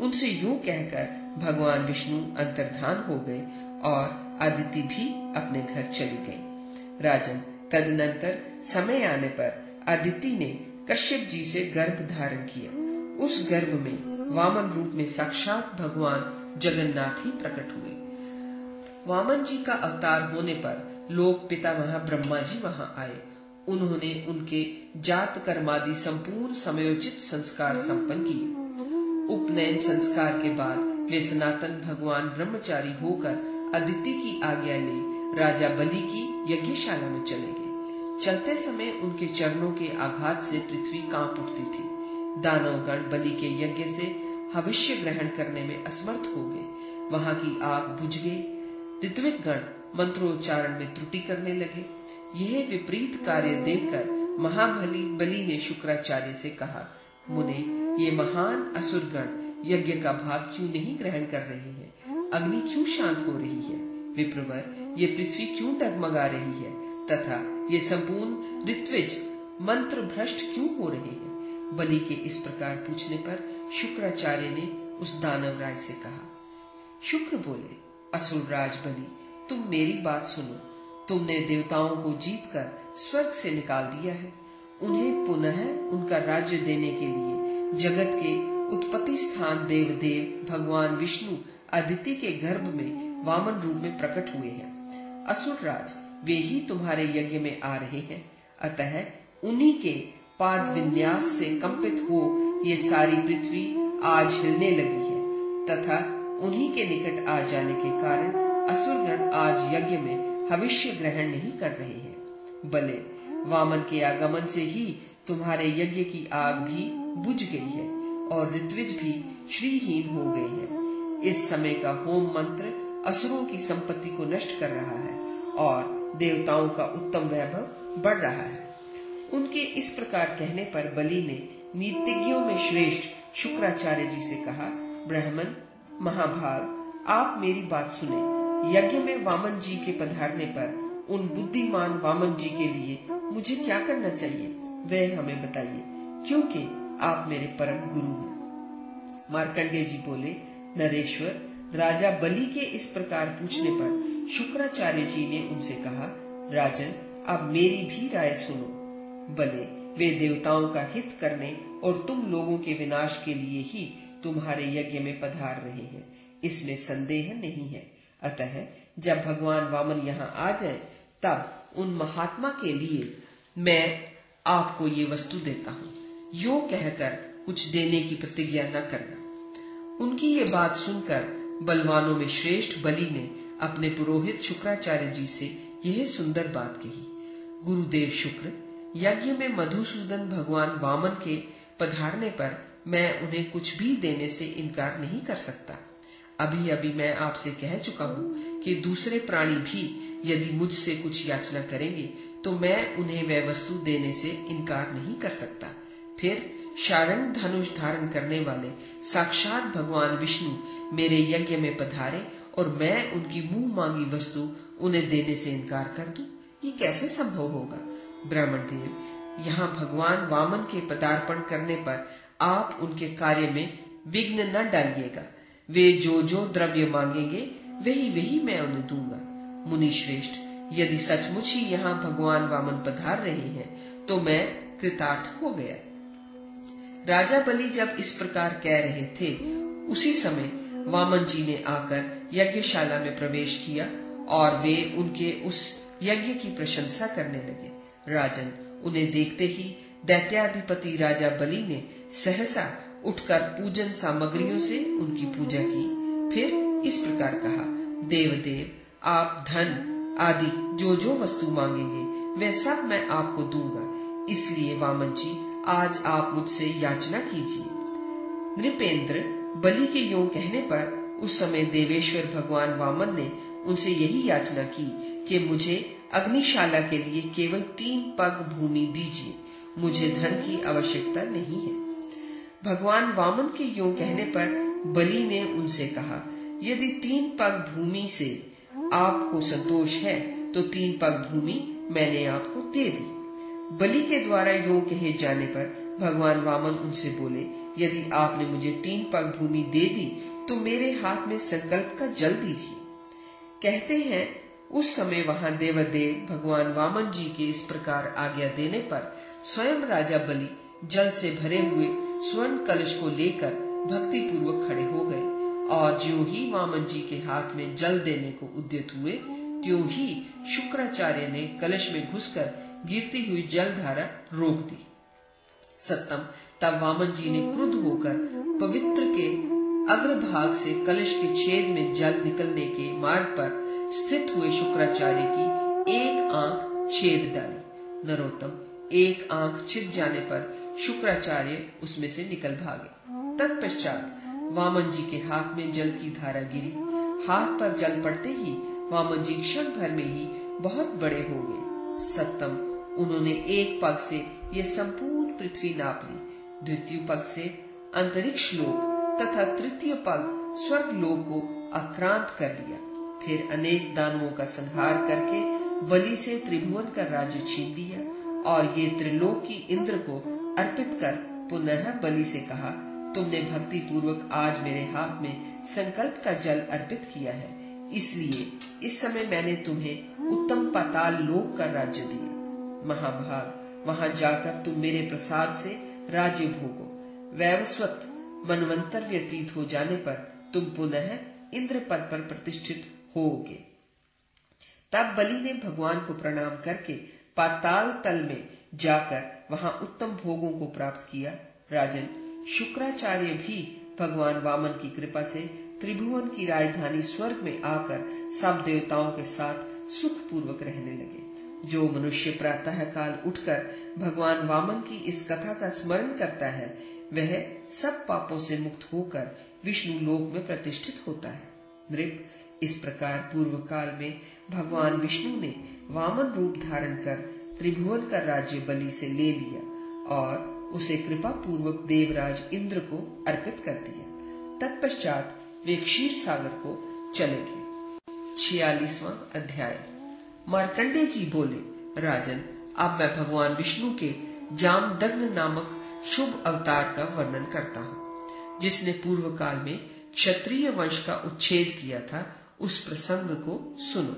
उनसे यूँ कहकर भगवान विष्णु अंतर्धान हो गए और अदिति भी अपने घर चली गई राजन, तदनंतर समय आने पर अदिति ने कश्यप जी से गर्भ धारण किया। उस गर्भ में वामन रूप में साक्षात भगवान जगन्नाथ ही प्रकट हुए। वामन जी का अवतार होने पर लोक पिता वहाँ, ब्रह्मा जी वहाँ आए। उन्होंने उनके जात कर्मादि संपूर्ण समयोचित संस्कार संपन्न किए। उपनयन संस्कार के बाद वे सनातन भगवान ब्रह्मचारी होकर अदिति की आज्ञा ले राजा बलि की यज्ञशाला में चले गए। चलते समय उनके चरणों के आघात से पृथ्वी काँप उठती थी। दानवगण बलि के यज्ञ से भविष्य ग्रहण करने में असमर्थ हो गए। वहाँ की आग बुझ गई ऋत्विक गण मंत्रोच्चारण में त्रुटि करने लगे। यह विपरीत कार्य देखकर महाबली बलि ने शुक्राचार्य से कहा, मुने, ये महान असुरगण यज्ञ का भाग क्यों नहीं ग्रहण कर रहे हैं? अग्नि क्यों शांत हो रही है? विप्रवर, ये पृथ्वी क्यों डगमगा रही है? तथा ये संपूर्ण ऋत्विज मंत्र भ्रष्ट क्यों हो रहे हैं? बलि के इस प्रकार पूछने पर शुक्राचार्य ने उस दानव राय से कहा, शुक्र बोले, असुर राज बलि तुम मेरी बात सुनो। तुमने देवताओं को जीतकर स्वर्ग से निकाल दिया है। उन्हें पुनः उनका राज्य देने के लिए जगत के उत्पत्ति स्थान देव देव भगवान विष्णु अदिति के गर्भ में वामन रूप में प्रकट हुए हैं। असुर राज, वे ही तुम्हारे यज्ञ में आ रहे हैं। अतः उन्हीं के पाद विन्यास से कंपित हो ये सारी पृथ्वी आज हिलने लगी है, तथा उन्हीं के निकट आ जाने के कारण असुरगण आज यज्ञ में भविष्य ग्रहण नहीं कर रहे हैं। बले वामन के आगमन से ही तुम्हारे यज्ञ की आग भी बुझ गई है, और ऋत्विज भी श्रीहीन हो गए हैं। इस समय का होम मंत्र असुरों की संपत्ति को नष्ट कर रहा है, और देवताओं का उत्तम वैभव बढ़ रहा है। उनके इस प्रकार कहने पर बलि ने नीतिज्ञों में श्रेष्ठ शुक्राचार्य जी से कहा, ब्राह्मण, महाभाग, आप मेरी बात सुने। यज्ञ में वामन जी के पधारने पर उन बुद्धिमान वामन जी के लिए मुझे क्या करना चाहिए? वह हमें बताइए, क्योंकि आप मेरे परम गुरु हैं। मार्कंडेय जी बोले, नरेश्वर, राजा बलि के इस प्रकार पूछने पर शुक्राचार्य जी ने उनसे कहा, राजन अब मेरी भी राय सुनो। बले वे देवताओं का हित करने और तुम लोगों के विनाश के लिए ही तुम्हारे यज्ञ में पधार रहे हैं। इसमें संदेह नहीं है। अतः जब भगवान वामन यहाँ आ जाए, तब उन महात्मा के लिए मैं आपको ये वस्तु देता हूँ। यो कहकर कुछ देने की प्रतिज्ञा न करना। उनकी ये बात सुनकर बलवानों में श्रेष्ठ बलि ने अपने पुरोहित शुक्राचार्य जी से यह सुंदर बात कही। गुरुदेव शुक्र यज्ञ में मधुसूदन भगवान वामन के पधारने पर मैं उन्हें कुछ भी देने से इनकार नहीं कर सकता। अभी अभी मैं आपसे कह चुका हूँ कि दूसरे प्राणी भी यदि मुझसे कुछ याचना करेंगे तो मैं उन्हें वह वस्तु देने से इनकार नहीं कर सकता। फिर शारण धनुष धारण करने वाले साक्षात भगवान विष्णु मेरे यज्ञ में पधारे और मैं उनकी मुँह मांगी वस्तु उन्हें देने से इनकार कर दूँ। ये कैसे संभव होगा? ब्राह्मण देव, यहाँ भगवान वामन के पदार्पण करने पर आप उनके कार्य में विघ्न न डालिएगा। वे जो जो द्रव्य मांगेंगे, वही वही मैं उन्हें दूँगा। मुनि श्रेष्ठ यदि सचमुच ही यहाँ भगवान वामन पधार रहे हैं तो मैं कृतार्थ हो गया। राजा बलि जब इस प्रकार कह रहे थे, उसी समय वामन जी ने आकर यज्ञशाला में प्रवेश किया और वे उनके उस यज्ञ की प्रशंसा करने लगे। राजन, उन्हें देखते ही दैत्याधिपति राजा बलि ने सहसा उठकर पूजन सामग्रियों से उनकी पूजा की। फिर इस प्रकार कहा देव देव आप धन आदि जो जो वस्तु मांगेंगे वे सब मैं आपको दूँगा। इसलिए वामन जी, आज आप मुझसे याचना कीजिए। नृपेंद्र बलि के यो कहने पर उस समय देवेश्वर भगवान वामन ने उनसे यही याचना की कि मुझे अग्निशाला के लिए केवल तीन पग भूमि दीजिए। मुझे धन की आवश्यकता नहीं है। भगवान वामन के यो कहने पर बलि ने उनसे कहा, यदि तीन पग भूमि से आपको संतोष है तो तीन पग भूमि मैंने आपको दे दी। बलि के द्वारा यो कहे जाने पर भगवान वामन उनसे बोले, यदि आपने मुझे तीन पग भूमि दे दी तो मेरे हाथ में संकल्प का जल दीजिए। कहते हैं उस समय वहाँ देवदेव भगवान वामन जी के इस प्रकार आज्ञा देने पर स्वयं राजा बलि जल से भरे हुए स्वर्ण कलश को लेकर भक्ति पूर्वक खड़े हो गए और ज्यो ही वामन जी के हाथ में जल देने को उद्यत हुए, त्यों ही शुक्राचार्य ने कलश में घुसकर गिरती हुई जल धारा रोक दी। सत्तम तब वामन जी ने क्रुद्ध होकर पवित्र के अग्रभाग से कलश के छेद में जल निकलने के मार्ग पर स्थित हुए शुक्राचार्य की एक आँख छेद डाली। नरोत्तम एक आँख छिद जाने पर शुक्राचार्य उसमें से निकल भागे। तत्पश्चात वामन जी के हाथ में जल की धारा गिरी। हाथ पर जल पड़ते ही वामन जी क्षण भर में ही बहुत बड़े हो गए। सप्तम, उन्होंने एक पग से ये संपूर्ण पृथ्वी नाप ली। द्वितीय पग से अंतरिक्ष लोक तथा तृतीय पग स्वर्ग लोक को आक्रांत कर लिया। फिर अनेक दानवों का संहार करके बलि से त्रिभुवन का राज्य छीन लिया और ये त्रिलोक की इंद्र को अर्पित कर पुनः बलि से कहा, तुमने भक्ति पूर्वक आज मेरे हाथ में संकल्प का जल अर्पित किया है। इसलिए इस समय मैंने तुम्हें उत्तम पाताल लोक का राज्य दिया। महाभाग, वहाँ जाकर तुम मेरे प्रसाद से राज्य भोगो। वैवस्वत मनवंतर व्यतीत हो जाने पर तुम पुनः इंद्र पद पर प्रतिष्ठित होगे। तब बलि ने भगवान को प्रणाम करके पाताल तल में जाकर वहाँ उत्तम भोगों को प्राप्त किया। राजन, शुक्राचार्य भी भगवान वामन की कृपा से त्रिभुवन की राजधानी स्वर्ग में आकर सब देवताओं के साथ सुख पूर्वक रहने लगे। जो मनुष्य प्रातः काल उठकर भगवान वामन की इस कथा का स्मरण करता है, वह सब पापों से मुक्त होकर विष्णु लोक में प्रतिष्ठित होता है। नृप इस प्रकार पूर्व काल में भगवान विष्णु ने वामन रूप धारण कर त्रिभुवन का राज्य बलि से ले लिया और उसे कृपा पूर्वक देवराज इंद्र को अर्पित कर दिया। तत्पश्चात वे क्षीर सागर को चले गए। छियालीसवा अध्याय। मार्कंडे जी बोले, राजन, अब मैं भगवान विष्णु के जामदग्न नामक शुभ अवतार का वर्णन करता हूँ, जिसने पूर्व काल में क्षत्रिय वंश का उच्छेद किया था उस प्रसंग को सुनो।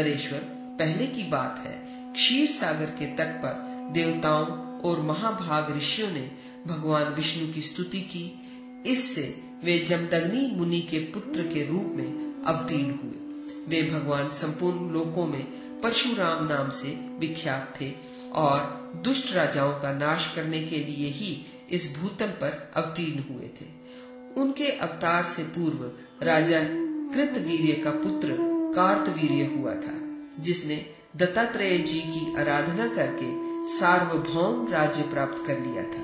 नरेश्वर, पहले की बात है, क्षीर सागर के तट पर देवताओं और महाभाग ऋषियों ने भगवान विष्णु की स्तुति की। इससे वे जमदग्नि मुनि के पुत्र के रूप में अवतीर्ण हुए। वे भगवान संपूर्ण लोकों में परशुराम नाम से विख्यात थे और दुष्ट राजाओं का नाश करने के लिए ही इस भूतल पर अवतीर्ण हुए थे। उनके अवतार से पूर्व राजा कृतवीर्य का पुत्र कार्तवीर्य हुआ था, जिसने दत्तात्रेय जी की आराधना करके सार्वभौम राज्य प्राप्त कर लिया था।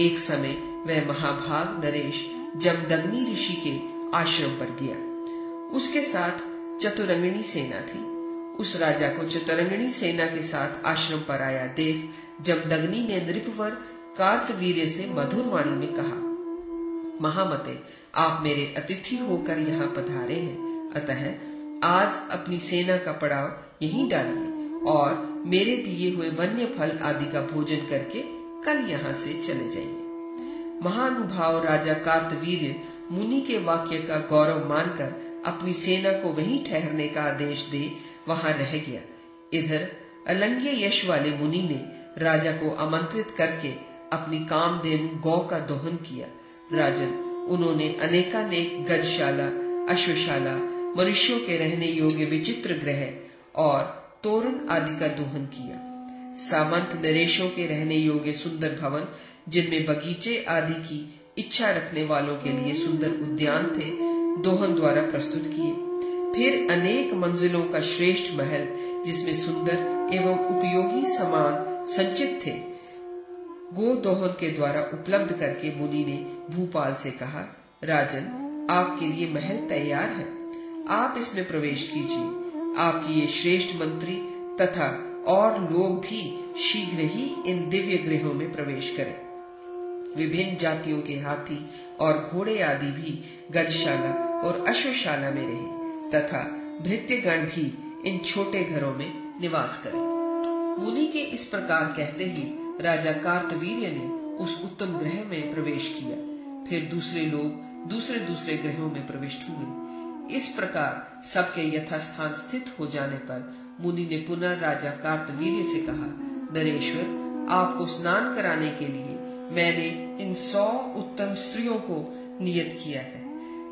एक समय वह महाभाग नरेश जमदग्नि ऋषि के आश्रम पर गया। उसके साथ चतुरंगिणी सेना थी। उस राजा को चतुरंगिणी सेना के साथ आश्रम पर आया देख जमदग्नि ने नृपवर कार्तवीर्य से मधुर वाणी में कहा, महामते आप मेरे अतिथि होकर यहाँ पधारे हैं। अतः आज अपनी सेना का पड़ाव यहीं डालिए और मेरे दिए हुए वन्य फल आदि का भोजन करके कल यहाँ से चले जाइए। महानुभाव राजा कार्तवीर्य मुनि के वाक्य का गौरव मानकर अपनी सेना को वहीं ठहरने का आदेश दे वहाँ रह गया। इधर अलंग्य यश वाले मुनि ने राजा को आमंत्रित करके अपनी कामधेनु गौ का दोहन किया। राजन उन्होंने अनेकानेक गजशाला, अश्वशाला, मनुष्यों के रहने योग्य विचित्र ग्रह और तोरण आदि का दोहन किया। सामंत नरेशों के रहने योग्य सुंदर भवन, जिनमें बगीचे आदि की इच्छा रखने वालों के लिए सुंदर उद्यान थे, दोहन द्वारा प्रस्तुत किए। फिर अनेक मंजिलों का श्रेष्ठ महल, जिसमें सुंदर एवं उपयोगी सामान संचित थे। गो दोहन के द्वारा उपलब्ध करके मुनि ने भूपाल से कहा, राजन, आपके लिए महल तैयार है। आप इसमें प्रवेश कीजिए। आपकी ये श्रेष्ठ मंत्री तथा और लोग भी शीघ्र ही इन दिव्य गृहों में प्रवेश करें। विभिन्न जातियों के हाथी और घोड़े आदि भी गजशाला और अश्वशाला में रहे तथा भृत्यगण भी इन छोटे घरों में निवास करें। मुनि के इस प्रकार कहते ही राजा कार्तवीर्य ने उस उत्तम ग्रह में प्रवेश किया। फिर दूसरे लोग दूसरे दूसरे ग्रहों में प्रविष्ट हुए। इस प्रकार सबके यथास्थान स्थित हो जाने पर मुनि ने पुनः राजा कार्तवीर्य से कहा, नरेश्वर, आपको स्नान कराने के लिए मैंने इन सौ उत्तम स्त्रियों को नियत किया है।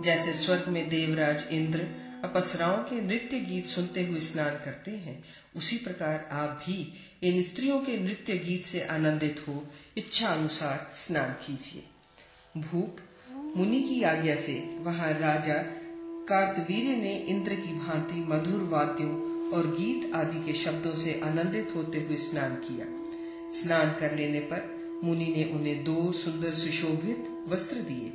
जैसे स्वर्ग में देवराज इंद्र अपसराओं के नृत्य गीत सुनते हुए स्नान करते हैं उसी प्रकार आप भी इन स्त्रियों के नृत्य गीत से आनंदित हो इच्छा अनुसार स्नान कीजिए। भूप, मुनि की आज्ञा से वहाँ राजा कार्तवीर्य ने इंद्र की भांति मधुर वाद्यों और गीत आदि के शब्दों से आनंदित होते हुए स्नान किया। स्नान कर लेने पर मुनि ने उन्हें दो सुंदर सुशोभित वस्त्र दिए,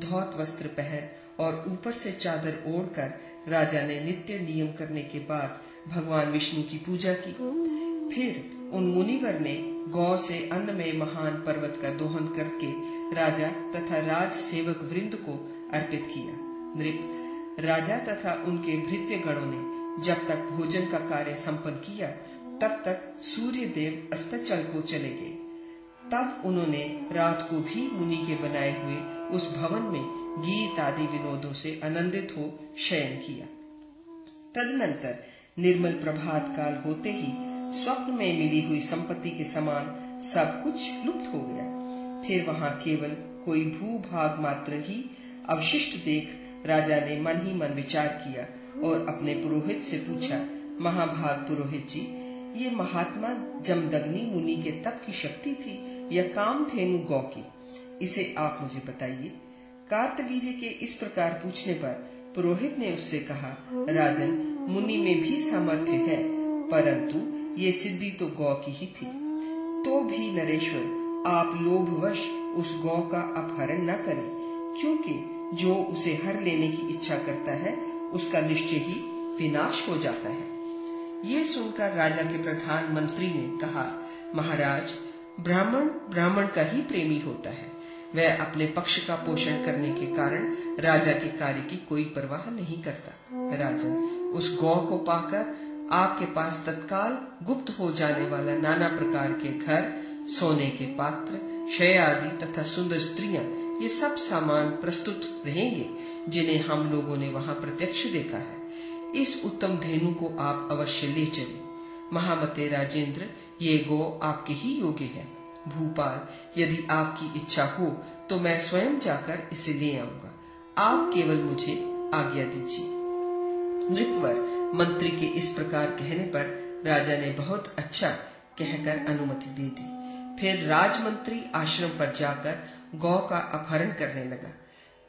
धौत वस्त्र पहन और ऊपर से चादर ओढ़कर राजा ने नित्य नियम करने के बाद भगवान विष्णु की पूजा की। फिर उन मुनिवर ने गौ से अन्न में महान पर्वत का दोहन करके राजा तथा राज सेवक वृंद को अर्पित किया। नृप, राजा तथा उनके भृत्य गणों ने जब तक भोजन का कार्य संपन्न किया, तब तक सूर्य देव अस्तचल को चले गए। तब उन्होंने रात को भी मुनि के बनाए हुए उस भवन में गीत आदि विनोदों से आनंदित हो शयन किया। तदनंतर निर्मल प्रभात काल होते ही स्वप्न में मिली हुई संपत्ति के समान सब कुछ लुप्त हो गया। फिर वहाँ केवल कोई भू भाग मात्र ही अवशिष्ट देख राजा ने मन ही मन विचार किया और अपने पुरोहित से पूछा, महाभाग पुरोहित जी, ये महात्मा जमदग्नि मुनि के तप की शक्ति थी या कामधेनु गौ की? इसे आप मुझे बताइए। कार्तवीर्य के इस प्रकार पूछने पर पुरोहित ने उससे कहा, राजन मुनि में भी सामर्थ्य है, परंतु ये सिद्धि तो गौ की ही थी। तो भी नरेश्वर, आप लोभवश उस गौ का अपहरण न करे, क्योंकि जो उसे हर लेने की इच्छा करता है, उसका निश्चय ही विनाश हो जाता है। ये सुनकर राजा के प्रधान मंत्री ने कहा, महाराज, ब्राह्मण ब्राह्मण का ही प्रेमी होता है। वह अपने पक्ष का पोषण करने के कारण राजा के कार्य की कोई परवाह नहीं करता। राजन उस गौ को पाकर आपके पास तत्काल गुप्त हो जाने वाला नाना प्रकार के घर, सोने के पात्र शय आदि तथा सुंदर स्त्रियाँ, ये सब सामान प्रस्तुत रहेंगे, जिन्हें हम लोगों ने वहाँ प्रत्यक्ष देखा है। इस उत्तम धेनु को आप अवश्य ले चले। महामते राजेंद्र, ये गो आपके ही योग्य है। भूपाल, यदि आपकी इच्छा हो तो मैं स्वयं जाकर इसे ले आऊँगा। आप केवल मुझे आज्ञा दीजिए। नृपवर मंत्री के इस प्रकार कहने पर राजा ने बहुत अच्छा कहकर अनुमति दे दी। फिर राजमंत्री आश्रम पर जाकर गौ का अपहरण करने लगा।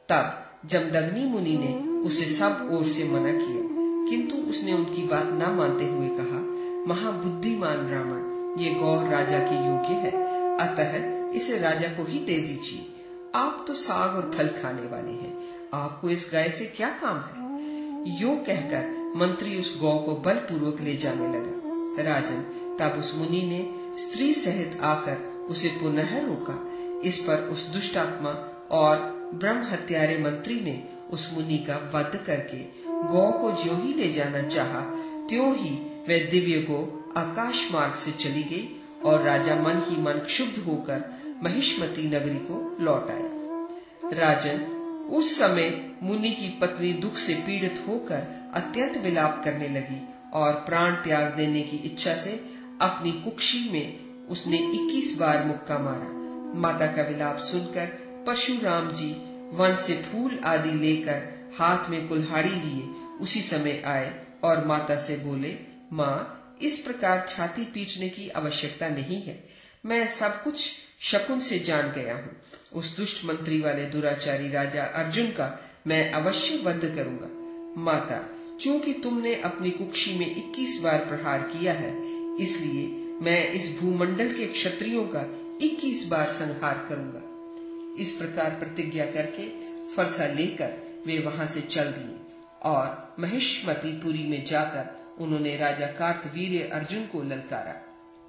तब जमदग्नि मुनि ने उसे सब ओर से मना किया। किंतु उसने उनकी बात न मानते हुए कहा, महाबुद्धिमान रावण, ये गौ राजा के योग्य है। अतः इसे राजा को ही दे दीजिए। आप तो साग और फल खाने वाले हैं। आपको इस गाय से क्या काम है? यो कहकर मंत्री उस गौ को बलपूर्वक ले जाने लगा। राजन तब उस मुनि ने स्त्री सहित आकर उसे पुनः रोका। इस पर उस दुष्टात्मा और ब्रह्म हत्यारे मंत्री ने उस मुनि का वध करके गौ को ज्यो ही ले जाना चाहा, त्यों ही वह दिव्य गो आकाश मार्ग से चली गई और राजा मन ही मन क्षुब्ध होकर महिष्मती नगरी को लौट आया। राजन उस समय मुनि की पत्नी दुख से पीड़ित होकर अत्यंत विलाप करने लगी और प्राण त्याग देने की इच्छा से अपनी कुक्षी में उसने 21 बार मुक्का मारा। माता का विलाप सुनकर परशुराम जी वन से फूल आदि लेकर हाथ में कुल्हाड़ी लिए उसी समय आए और माता से बोले, माँ, इस प्रकार छाती पीटने की आवश्यकता नहीं है। मैं सब कुछ शकुन से जान गया हूँ। उस दुष्ट मंत्री वाले दुराचारी राजा अर्जुन का मैं अवश्य वध करूँगा। माता, चूँकि तुमने अपनी कुक्षी में 21 बार प्रहार किया है, इसलिए मैं इस भूमंडल के क्षत्रियो का 21 बार संहार करूँगा। इस प्रकार प्रतिज्ञा करके फरसा लेकर वे वहाँ से चल दिए और महिष्मतीपुरी में जाकर उन्होंने राजा कार्तवीर अर्जुन को ललकारा।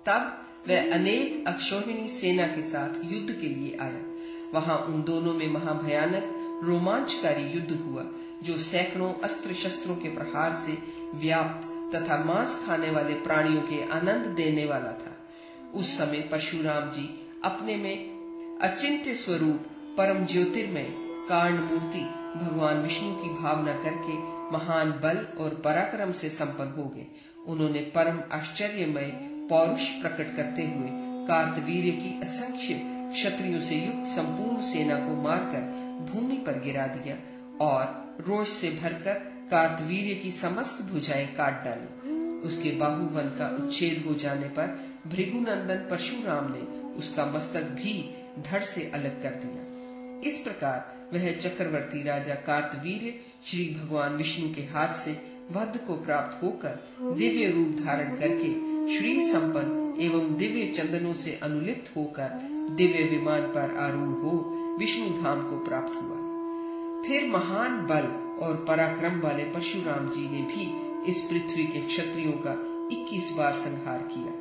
तब वह अनेक अक्षोहिणी सेना के साथ युद्ध के लिए आया। वहाँ उन दोनों में महाभयानक, रोमांचकारी युद्ध हुआ, जो सैकड़ों अस्त्र शस्त्रों के प्रहार से व्याप्त तथा मांस खाने वाले प्राणियों के आनंद देने वाला था। उस समय परशुराम जी अपने में अचिंत्य स्वरूप परम ज्योतिर्मय कारण मूर्ति भगवान विष्णु की भावना करके महान बल और पराक्रम से संपन्न हो गए। उन्होंने परम आश्चर्यमय पौरुष प्रकट करते हुए कार्तवीर्य की असंख्य क्षत्रियों से युक्त संपूर्ण सेना को मारकर भूमि पर गिरा दिया और रोष से भरकर कार्तवीर्य की समस्त भुजाएँ काट डाली। उसके बाहुवन का उच्छेद हो जाने पर भृगुनंदन परशुराम ने उसका मस्तक भी धड़ से अलग कर दिया। इस प्रकार वह चक्रवर्ती राजा कार्तवीर श्री भगवान विष्णु के हाथ से वध को प्राप्त होकर दिव्य रूप धारण करके श्री संपन्न एवं दिव्य चंदनों से अनुलिप्त होकर दिव्य विमान पर आरूढ़ हो विष्णु धाम को प्राप्त हुआ। फिर महान बल और पराक्रम वाले परशुराम जी ने भी इस पृथ्वी के क्षत्रियो का 21 बार संहार किया।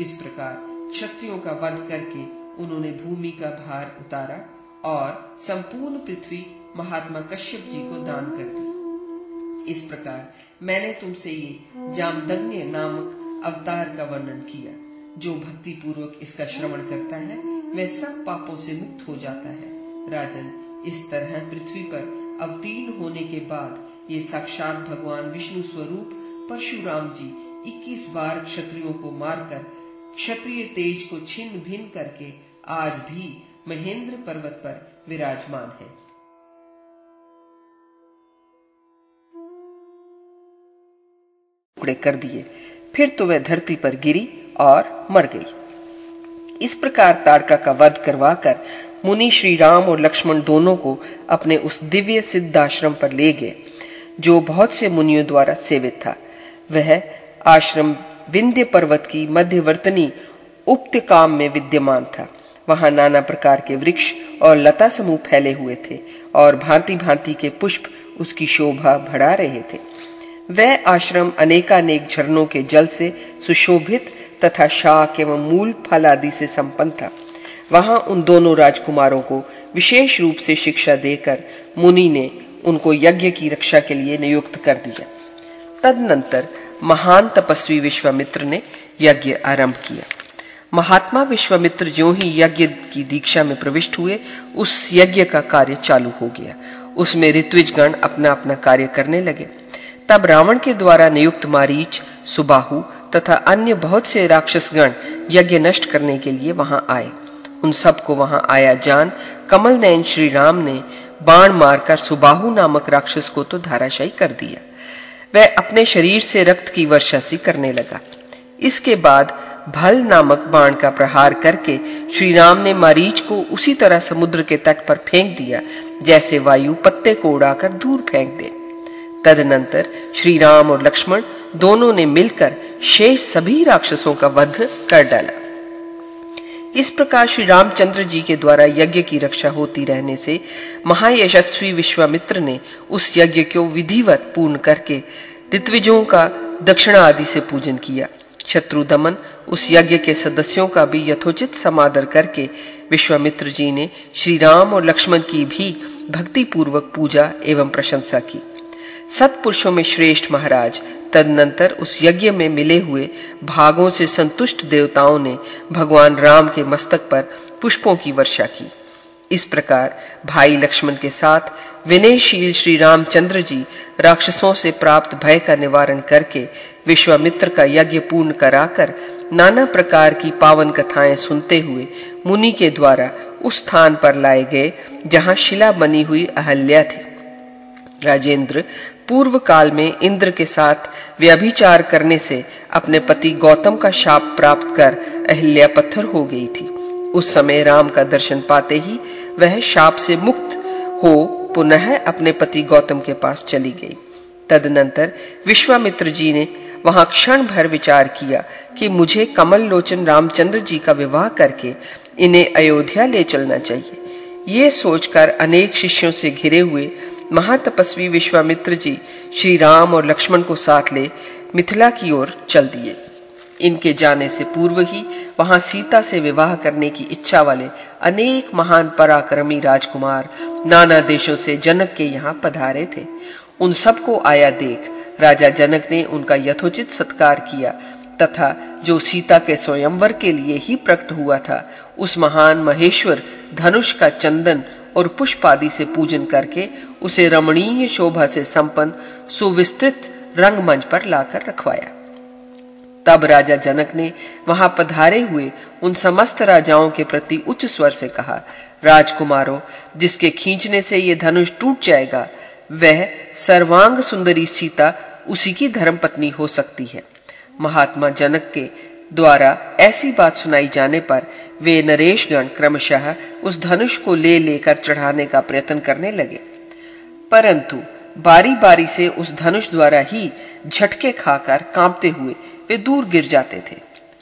इस प्रकार क्षत्रियो का वध करके उन्होंने भूमि का भार उतारा और संपूर्ण पृथ्वी महात्मा कश्यप जी को दान कर दी। इस प्रकार मैंने तुमसे ये जामदग्नि नामक अवतार का वर्णन किया, जो भक्ति पूर्वक इसका श्रवण करता है। वह सब पापों से मुक्त हो जाता है। राजन, इस तरह पृथ्वी पर अवतीर्ण होने के बाद ये साक्षात भगवान विष्णु स्वरूप परशुराम जी 21 बार क्षत्रियों को मारकर, क्षत्रिय तेज को छिन्न भिन्न करके आज भी महेंद्र पर्वत पर विराजमान है। टुकड़े कर दिए। फिर तो वह धरती पर गिरी और मर गई। इस प्रकार ताड़का का वध करवाकर मुनि श्री राम और लक्ष्मण दोनों को अपने उस दिव्य सिद्धाश्रम पर ले गए, जो बहुत से मुनियों द्वारा सेवित था। वह आश्रम विंध्य पर्वत की मध्यवर्तनी उक्त काम में विद्यमान था। वहाँ नाना प्रकार के वृक्ष और लता समूह फैले हुए थे और भांति भांति के पुष्प उसकी शोभा बढ़ा रहे थे। वह आश्रम अनेकानेक झरनों के जल से सुशोभित तथा शाक एवं मूल फल आदि से संपन्न था। वहाँ उन दोनों राजकुमारों को विशेष रूप से शिक्षा देकर मुनि ने उनको यज्ञ की रक्षा के लिए नियुक्त कर दिया। तदनंतर महान तपस्वी विश्वामित्र ने यज्ञ आरंभ किया। महात्मा विश्वामित्र जो ही यज्ञ की दीक्षा में प्रविष्ट हुए, उस यज्ञ का कार्य चालू हो गया। उसमें ऋत्विज गण अपना अपना कार्य करने लगे। तब रावण के द्वारा नियुक्त मारीच, सुबाहु तथा अन्य बहुत से राक्षस गण यज्ञ नष्ट करने के लिए वहाँ आए। उन सबको वहाँ आया जान कमल नयन श्री राम ने बाण मारकर सुबाहु नामक राक्षस को तो धाराशायी कर दिया। वह अपने शरीर से रक्त की वर्षा सी करने लगा। इसके बाद भल नामक बाण का प्रहार करके श्री राम ने मारीच को उसी तरह समुद्र के तट पर फेंक दिया, जैसे वायु पत्ते को उड़ाकर दूर फेंक दे। तदनंतर श्री राम और लक्ष्मण दोनों ने मिलकर शेष सभी राक्षसों का वध कर डाला। इस प्रकार श्री रामचंद्र जी के द्वारा यज्ञ की रक्षा होती रहने से महायशस्वी विश्वामित्र ने उस यज्ञ को विधिवत पूर्ण करके ऋत्विजों का दक्षिणा आदि से पूजन किया। शत्रु दमन उस यज्ञ के सदस्यों का भी यथोचित समादर करके विश्वामित्र जी ने श्री राम और लक्ष्मण की भी भक्ति पूर्वक पूजा एवं प्रशंसा की। सत्पुरुषों में श्रेष्ठ महाराज। तदनंतर उस यज्ञ में मिले हुए भागों से संतुष्ट देवताओं ने भगवान राम के मस्तक पर पुष्पों की वर्षा की। इस प्रकार भाई लक्ष्मण के साथ विनयशील श्री रामचंद्र जी राक्षसों से प्राप्त भय का निवारण करके विश्वामित्र का यज्ञ पूर्ण कराकर नाना प्रकार की पावन कथाएँ सुनते हुए मुनि के द्वारा उस स्थान पर लाए गए जहाँ शिला बनी हुई अहल्या थी। राजेंद्र पूर्व काल में इंद्र के साथ व्यभिचार करने से अपने पति गौतम का शाप प्राप्त कर अहिल्या पत्थर हो गई थी। उस समय राम का दर्शन पाते ही वह शाप से मुक्त हो पुनः अपने पति गौतम के पास चली गई। तदनंतर विश्वामित्र जी ने वहाँ क्षण भर विचार किया कि मुझे कमल लोचन रामचंद्र जी का विवाह करके इन्हें अयोध्या ले चलना चाहिए। ये सोचकर अनेक शिष्यों से घिरे हुए महातपस्वी विश्वामित्र जी श्री राम और लक्ष्मण को साथ ले मिथिला की ओर चल दिए। इनके जाने से पूर्व ही वहाँ सीता से विवाह करने की इच्छा वाले अनेक महान पराक्रमी राजकुमार नाना देशों से जनक के यहाँ पधारे थे। उन सबको आया देख राजा जनक ने उनका यथोचित सत्कार किया तथा जो सीता के स्वयंवर के लिए ही प्रकट हुआ था, उस महान महेश्वर धनुष का चंदन और पुष्प आदि से पूजन करके उसे रमणीय शोभा से संपन्न, सुविस्तृत रंगमंच पर लाकर रखवाया। तब राजा जनक ने वहाँ पधारे हुए उन समस्त राजाओं के प्रति उच्च स्वर से कहा, राजकुमारों, जिसके खींचने से ये धनुष टूट जाएगा, वह सर्वांग सुंदरी सीता उसी की धर्म पत्नी हो सकती है। महात्मा जनक के द्वारा ऐसी बात सुनाई जाने पर वे नरेशगण क्रमशः उस धनुष को ले लेकर चढ़ाने का प्रयत्न करने लगे। परंतु बारी बारी से उस धनुष द्वारा ही झटके खाकर कांपते हुए वे दूर गिर जाते थे।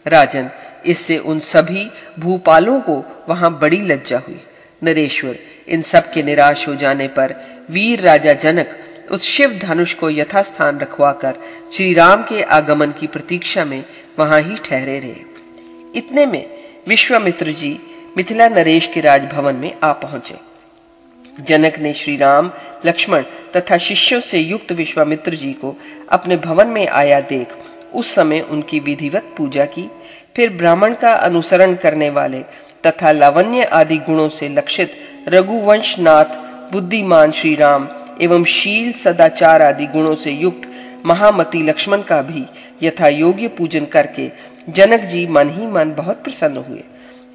राजन, इससे उन सभी भूपालों को वहाँ बड़ी लज्जा हुई। नरेश्वर, इन सब के निराश हो जाने पर वीर राजा जनक उस शिव धनुष को यथास्थान रखवाकर श्री राम के आगमन की प्रतीक्षा में वहाँ ही ठहरे रहे। इतने में विश्वामित्र जी मिथिला नरेश के राजभवन में आ पहुँचे। जनक ने श्री राम, लक्ष्मण तथा शिष्यों से युक्त विश्वामित्र जी को अपने भवन में आया देख, उस समय उनकी विधिवत पूजा की। फिर ब्राह्मण का अनुसरण करने वाले तथा लावण्य आदि गुणों से लक्षित रघुवंश नाथ बुद्धिमान श्री राम एवं शील सदाचार आदि गुणों से युक्त महामती लक्ष्मण का भी यथा योग्य पूजन करके जनक जी मन ही मन बहुत प्रसन्न हुए।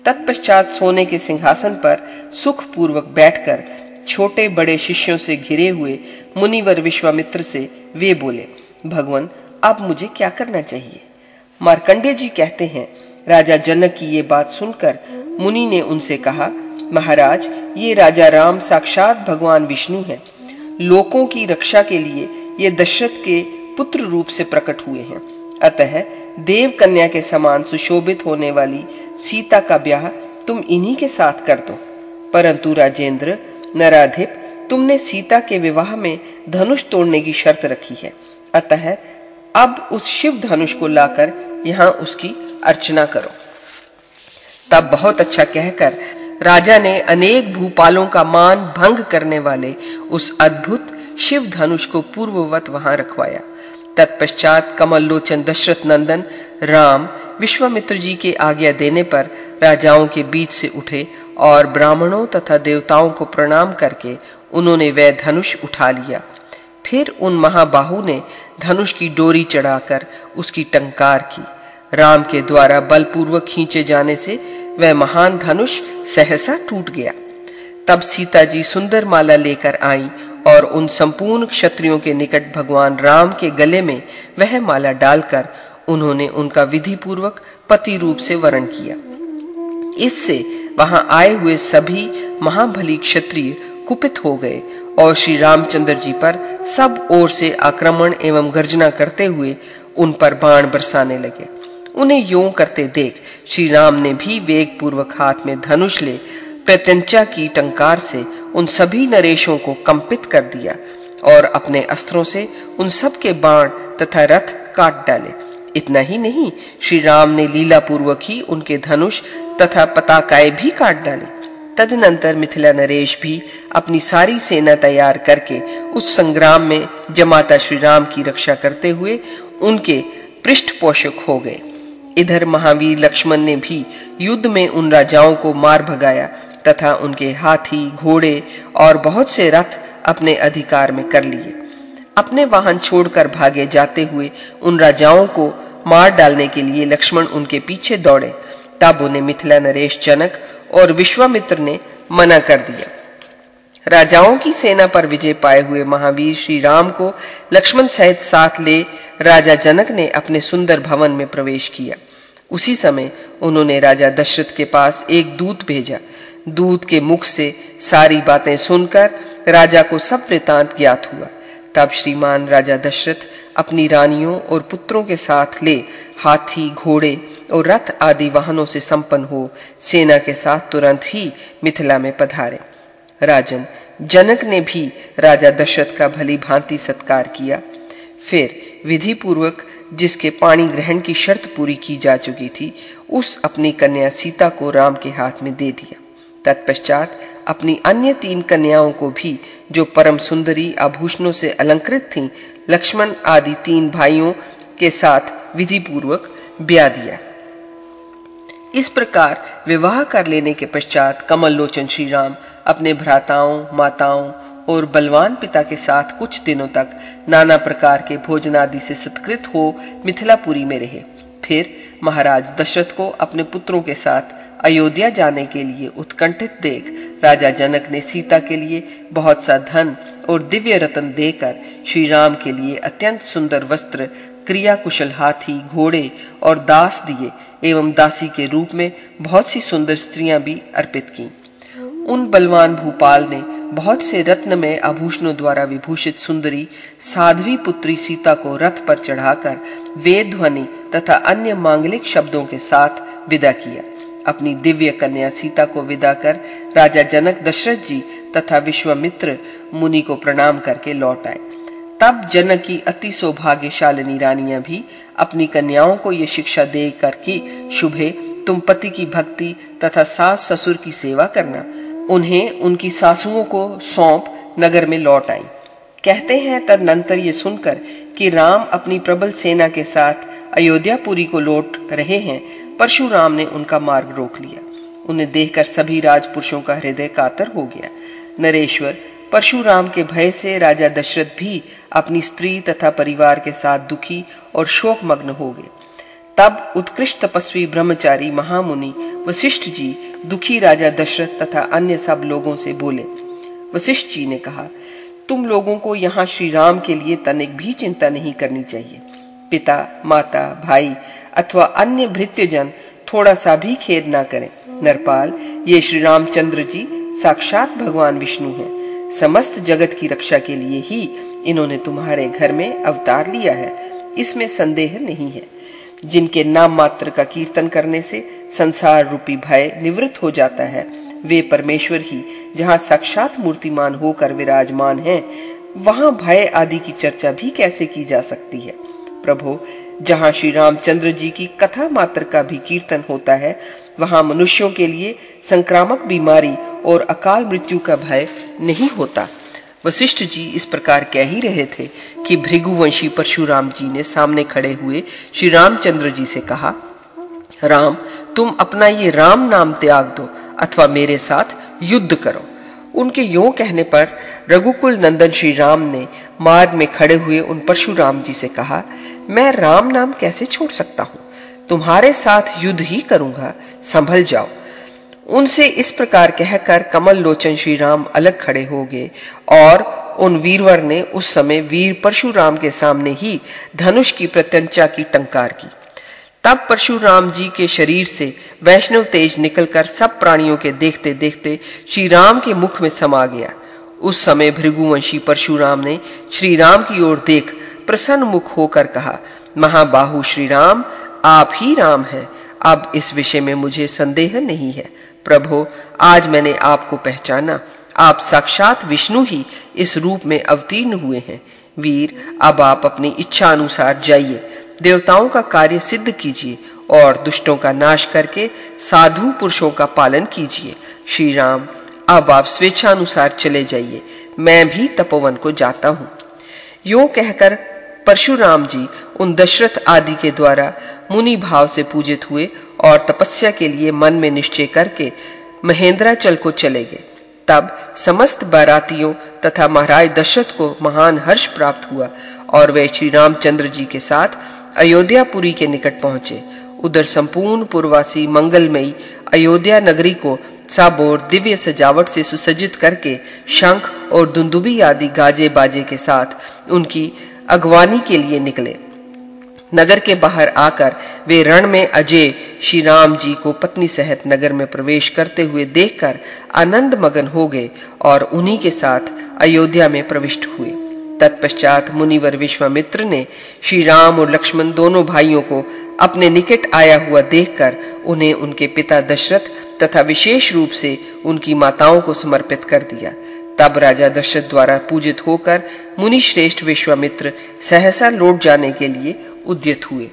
तत्पश्चात सोने के सिंहासन पर सुख पूर्वक बैठकर छोटे बड़े शिष्यों से घिरे हुए मुनिवर विश्वामित्र से वे बोले, भगवान, अब मुझे क्या करना चाहिए? मार्कंडे जी कहते हैं, राजा जनक की ये बात सुनकर मुनि ने उनसे कहा, महाराज, ये राजा राम साक्षात भगवान विष्णु हैं। लोकों की रक्षा के लिए ये दशरथ के पुत्र रूप से प्रकट हुए हैं। अतः देव कन्या के समान सुशोभित होने वाली सीता का ब्याह तुम इन्हीं के साथ कर दो। परंतु राजेंद्र, नराधिप, तुमने सीता के विवाह में धनुष तोड़ने की शर्त रखी है। अतः अब उस शिव धनुष को लाकर यहाँ उसकी अर्चना करो। तब बहुत अच्छा कहकर राजा ने अनेक भूपालों का मान भंग करने वाले उस अद्भुत शिव धनुष को पूर्ववत वहाँ रखवाया। तत्पश्चात कमल लोचन दशरथ नंदन राम, विश्वामित्र जी के आज्ञा देने पर राजाओं के बीच से उठे और ब्राह्मणों तथा देवताओं को प्रणाम करके उन्होंने वह धनुष उठा लिया। फिर उन महाबाहु ने धनुष की डोरी चढ़ाकर उसकी टंकार की। राम के द्वारा बलपूर्वक खींचे जाने से वह महान धनुष सहसा टूट गया। तब सीता जी सुंदर माला लेकर आई और उन संपूर्ण क्षत्रियों के निकट भगवान राम के गले में वह माला डालकर उन्होंने उनका विधि पूर्वक पति रूप से वर्ण किया। इससे वहाँ आए हुए सभी महाभली क्षत्रिय कुपित हो गए और श्री रामचंद्र जी पर सब ओर से आक्रमण एवं गर्जना करते हुए उन पर बाण बरसाने लगे। उन्हें यूँ करते देख श्री राम ने भी वेग पूर्वक हाथ में धनुष ले प्रत्यंचा की टंकार से उन सभी नरेशों को कंपित कर दिया और अपने अस्त्रों से उन सब के बाण तथा रथ काट डाले। इतना ही नहीं श्री राम ने लीला पूर्वक ही उनके धनुष तथा पताकाएँ भी काट डाली। तदनंतर मिथिला नरेश भी अपनी सारी सेना तैयार करके उस संग्राम में जमाता श्री राम की रक्षा करते हुए उनके पृष्ठ पोषक हो गए। इधर महावीर लक्ष्मण ने भी युद्ध में उन राजाओं को मार भगाया तथा उनके हाथी, घोड़े और बहुत से रथ अपने अधिकार में कर लिए। अपने वाहन छोड़कर भागे जाते हुए उन राजाओं को मार डालने के लिए लक्ष्मण उनके पीछे दौड़े। तब उन्हें मिथिला नरेश जनक और विश्वामित्र ने मना कर दिया। राजाओं की सेना पर विजय पाए हुए महावीर श्री राम को लक्ष्मण सहित साथ ले राजा जनक ने अपने सुंदर भवन में प्रवेश किया। उसी समय उन्होंने राजा दशरथ के पास एक दूत भेजा। दूत के मुख से सारी बातें सुनकर राजा को सब वृतांत ज्ञात हुआ। तब श्रीमान राजा दशरथ अपनी रानियों और पुत्रों के साथ ले हाथी, घोड़े और रथ आदि वाहनों से संपन्न हो सेना के साथ तुरंत ही मिथिला में पधारे। राजन, जनक ने भी राजा दशरथ का भली भांति सत्कार किया। फिर विधि पूर्वक जिसके पानी ग्रहण की शर्त पूरी की जा चुकी थी, उस अपनी कन्या सीता को राम के हाथ में दे दिया। तत्पश्चात अपनी अन्य तीन कन्याओं को भी जो परम सुंदरी आभूषणों से अलंकृत थीं, लक्ष्मण आदि तीन भाइयों के साथ विधि पूर्वक ब्याह दिया। इस प्रकार विवाह कर लेने के पश्चात कमल लोचन श्री राम अपने भ्राताओं माताओं और बलवान पिता के साथ कुछ दिनों तक नाना प्रकार के भोजन आदि से सत्कृत हो मिथिलापुरी में रहे। फिर महाराज दशरथ को अपने पुत्रों के साथ अयोध्या जाने के लिए उत्कंठित देख राजा जनक ने सीता के लिए बहुत सा धन और दिव्य रतन देकर श्री राम के लिए अत्यंत सुंदर वस्त्र क्रिया कुशल हाथी, घोड़े और दास दिए एवं दासी के रूप में बहुत सी सुंदर स्त्रियाँ भी अर्पित की। उन बलवान भूपाल ने बहुत से रत्न में आभूषणों द्वारा विभूषित सुंदरी, साध्वी पुत्री सीता को रथ पर चढ़ाकर वेद ध्वनि तथा अन्य मांगलिक शब्दों के साथ विदा किया। अपनी दिव्य कन्या सीता को विदा कर राजा जनक दशरथ जी तथा विश्वामित्र मुनि को प्रणाम करके लौट आए। तब जनक की अति सौभाग्यशालिनी रानियाँ भी अपनी कन्याओं को ये शिक्षा दे कर कि, शुभे, तुम पति की भक्ति तथा सास ससुर की सेवा करना। उन्हें उनकी सासुओं को सौंप नगर में लौट आई। कहते हैं, तदनंतर ये सुनकर कि राम अपनी प्रबल सेना के साथ अयोध्यापुरी को लौट रहे हैं। परशुराम ने उनका मार्ग रोक लिया। उन्हें देखकर सभी राजपुरुषों का हृदय कातर हो गया। नरेश्वर, परशुराम के भय से राजा दशरथ भी अपनी स्त्री तथा परिवार के साथ दुखी और शोक मग्न हो गए। तब उत्कृष्ट तपस्वी ब्रह्मचारी महामुनि वशिष्ठ जी दुखी राजा दशरथ तथा अन्य सब लोगों से बोले, वशिष्ठ जी ने कहा, तुम लोगों को यहाँ श्री राम के लिए तनिक भी चिंता नहीं करनी चाहिए। पिता, माता, भाई अथवा अन्य भृत्यजन थोड़ा सा भी खेद ना करें। नरपाल, ये श्री रामचंद्र जी साक्षात भगवान विष्णु हैं। समस्त जगत की रक्षा के लिए ही इन्होंने तुम्हारे घर में अवतार लिया है। इसमें संदेह नहीं है। जिनके नाम मात्र का कीर्तन करने से संसार रूपी भय निवृत्त हो जाता है, वे परमेश्वर ही जहाँ साक्षात मूर्तिमान होकर विराजमान हैं, वहाँ भय आदि की चर्चा भी कैसे की जा सकती है? प्रभु जहाँ श्री रामचंद्र जी की कथा मात्र का भी कीर्तन होता है, वहाँ मनुष्यों के लिए संक्रामक बीमारी और अकाल मृत्यु का भय नहीं होता। वशिष्ठ जी इस प्रकार कह ही रहे थे कि भृगुवंशी परशुराम जी ने सामने खड़े हुए श्री रामचंद्र जी से कहा, राम, तुम अपना ये राम नाम त्याग दो अथवा मेरे साथ युद्ध करो। उनके यो कहने पर रघुकुल नंदन श्री राम ने मार्ग में खड़े हुए उन परशुराम जी से कहा मैं राम नाम कैसे छोड़ सकता हूँ? तुम्हारे साथ युद्ध ही करूँगा। संभल जाओ। उनसे इस प्रकार कहकर कमल लोचन श्री राम अलग खड़े हो गए और उन वीरवर ने उस समय वीर परशुराम के सामने ही धनुष की प्रत्यंचा की टंकार की। तब परशुराम जी के शरीर से वैष्णव तेज निकलकर सब प्राणियों के देखते देखते श्री राम के मुख में समा गया। उस समय भृगुवंशी परशुराम ने श्री राम की ओर देख प्रसन्न मुख होकर कहा, महाबाहु श्री राम आप ही राम हैं। अब इस विषय में मुझे संदेह नहीं है। प्रभु, आज मैंने आपको पहचाना। आप साक्षात विष्णु ही इस रूप में अवतीर्ण हुए हैं। वीर, अब आप अपनी इच्छा अनुसार जाइए। देवताओं का कार्य सिद्ध कीजिए और दुष्टों का नाश करके साधु पुरुषों का पालन कीजिए। श्री राम अब आप स्वेच्छानुसार चले जाइए। मैं भी तपोवन को जाता हूँ। यो कहकर परशुराम जी उन दशरथ आदि के द्वारा मुनि भाव से पूजित हुए और तपस्या के लिए मन में निश्चय करके महेंद्राचल को चले गए। तब समस्त बारातियों तथा महाराज दशरथ को महान हर्ष प्राप्त हुआ और वे श्री रामचंद्र जी के साथ अयोध्यापुरी के निकट पहुँचे। उधर संपूर्ण पूर्वासी मंगलमयी अयोध्या नगरी को साबोर दिव्य सजावट से सुसज्जित करके शंख और दुंदुबी आदि गाजे बाजे के साथ उनकी अगवानी के लिए निकले। नगर के बाहर आकर वे रण में अजय श्री राम जी को पत्नी सहित नगर में प्रवेश करते हुए देखकर आनंद मगन हो गए और उन्हीं के साथ अयोध्या में प्रविष्ट हुए। तत्पश्चात मुनिवर विश्वामित्र ने श्री राम और लक्ष्मण दोनों भाइयों को अपने निकट आया हुआ देखकर उन्हें उनके पिता दशरथ तथा विशेष रूप से उनकी माताओं को समर्पित कर दिया। तब राजा दशरथ द्वारा पूजित होकर मुनि श्रेष्ठ विश्वामित्र सहसा लौट जाने के लिए उद्यत हुए।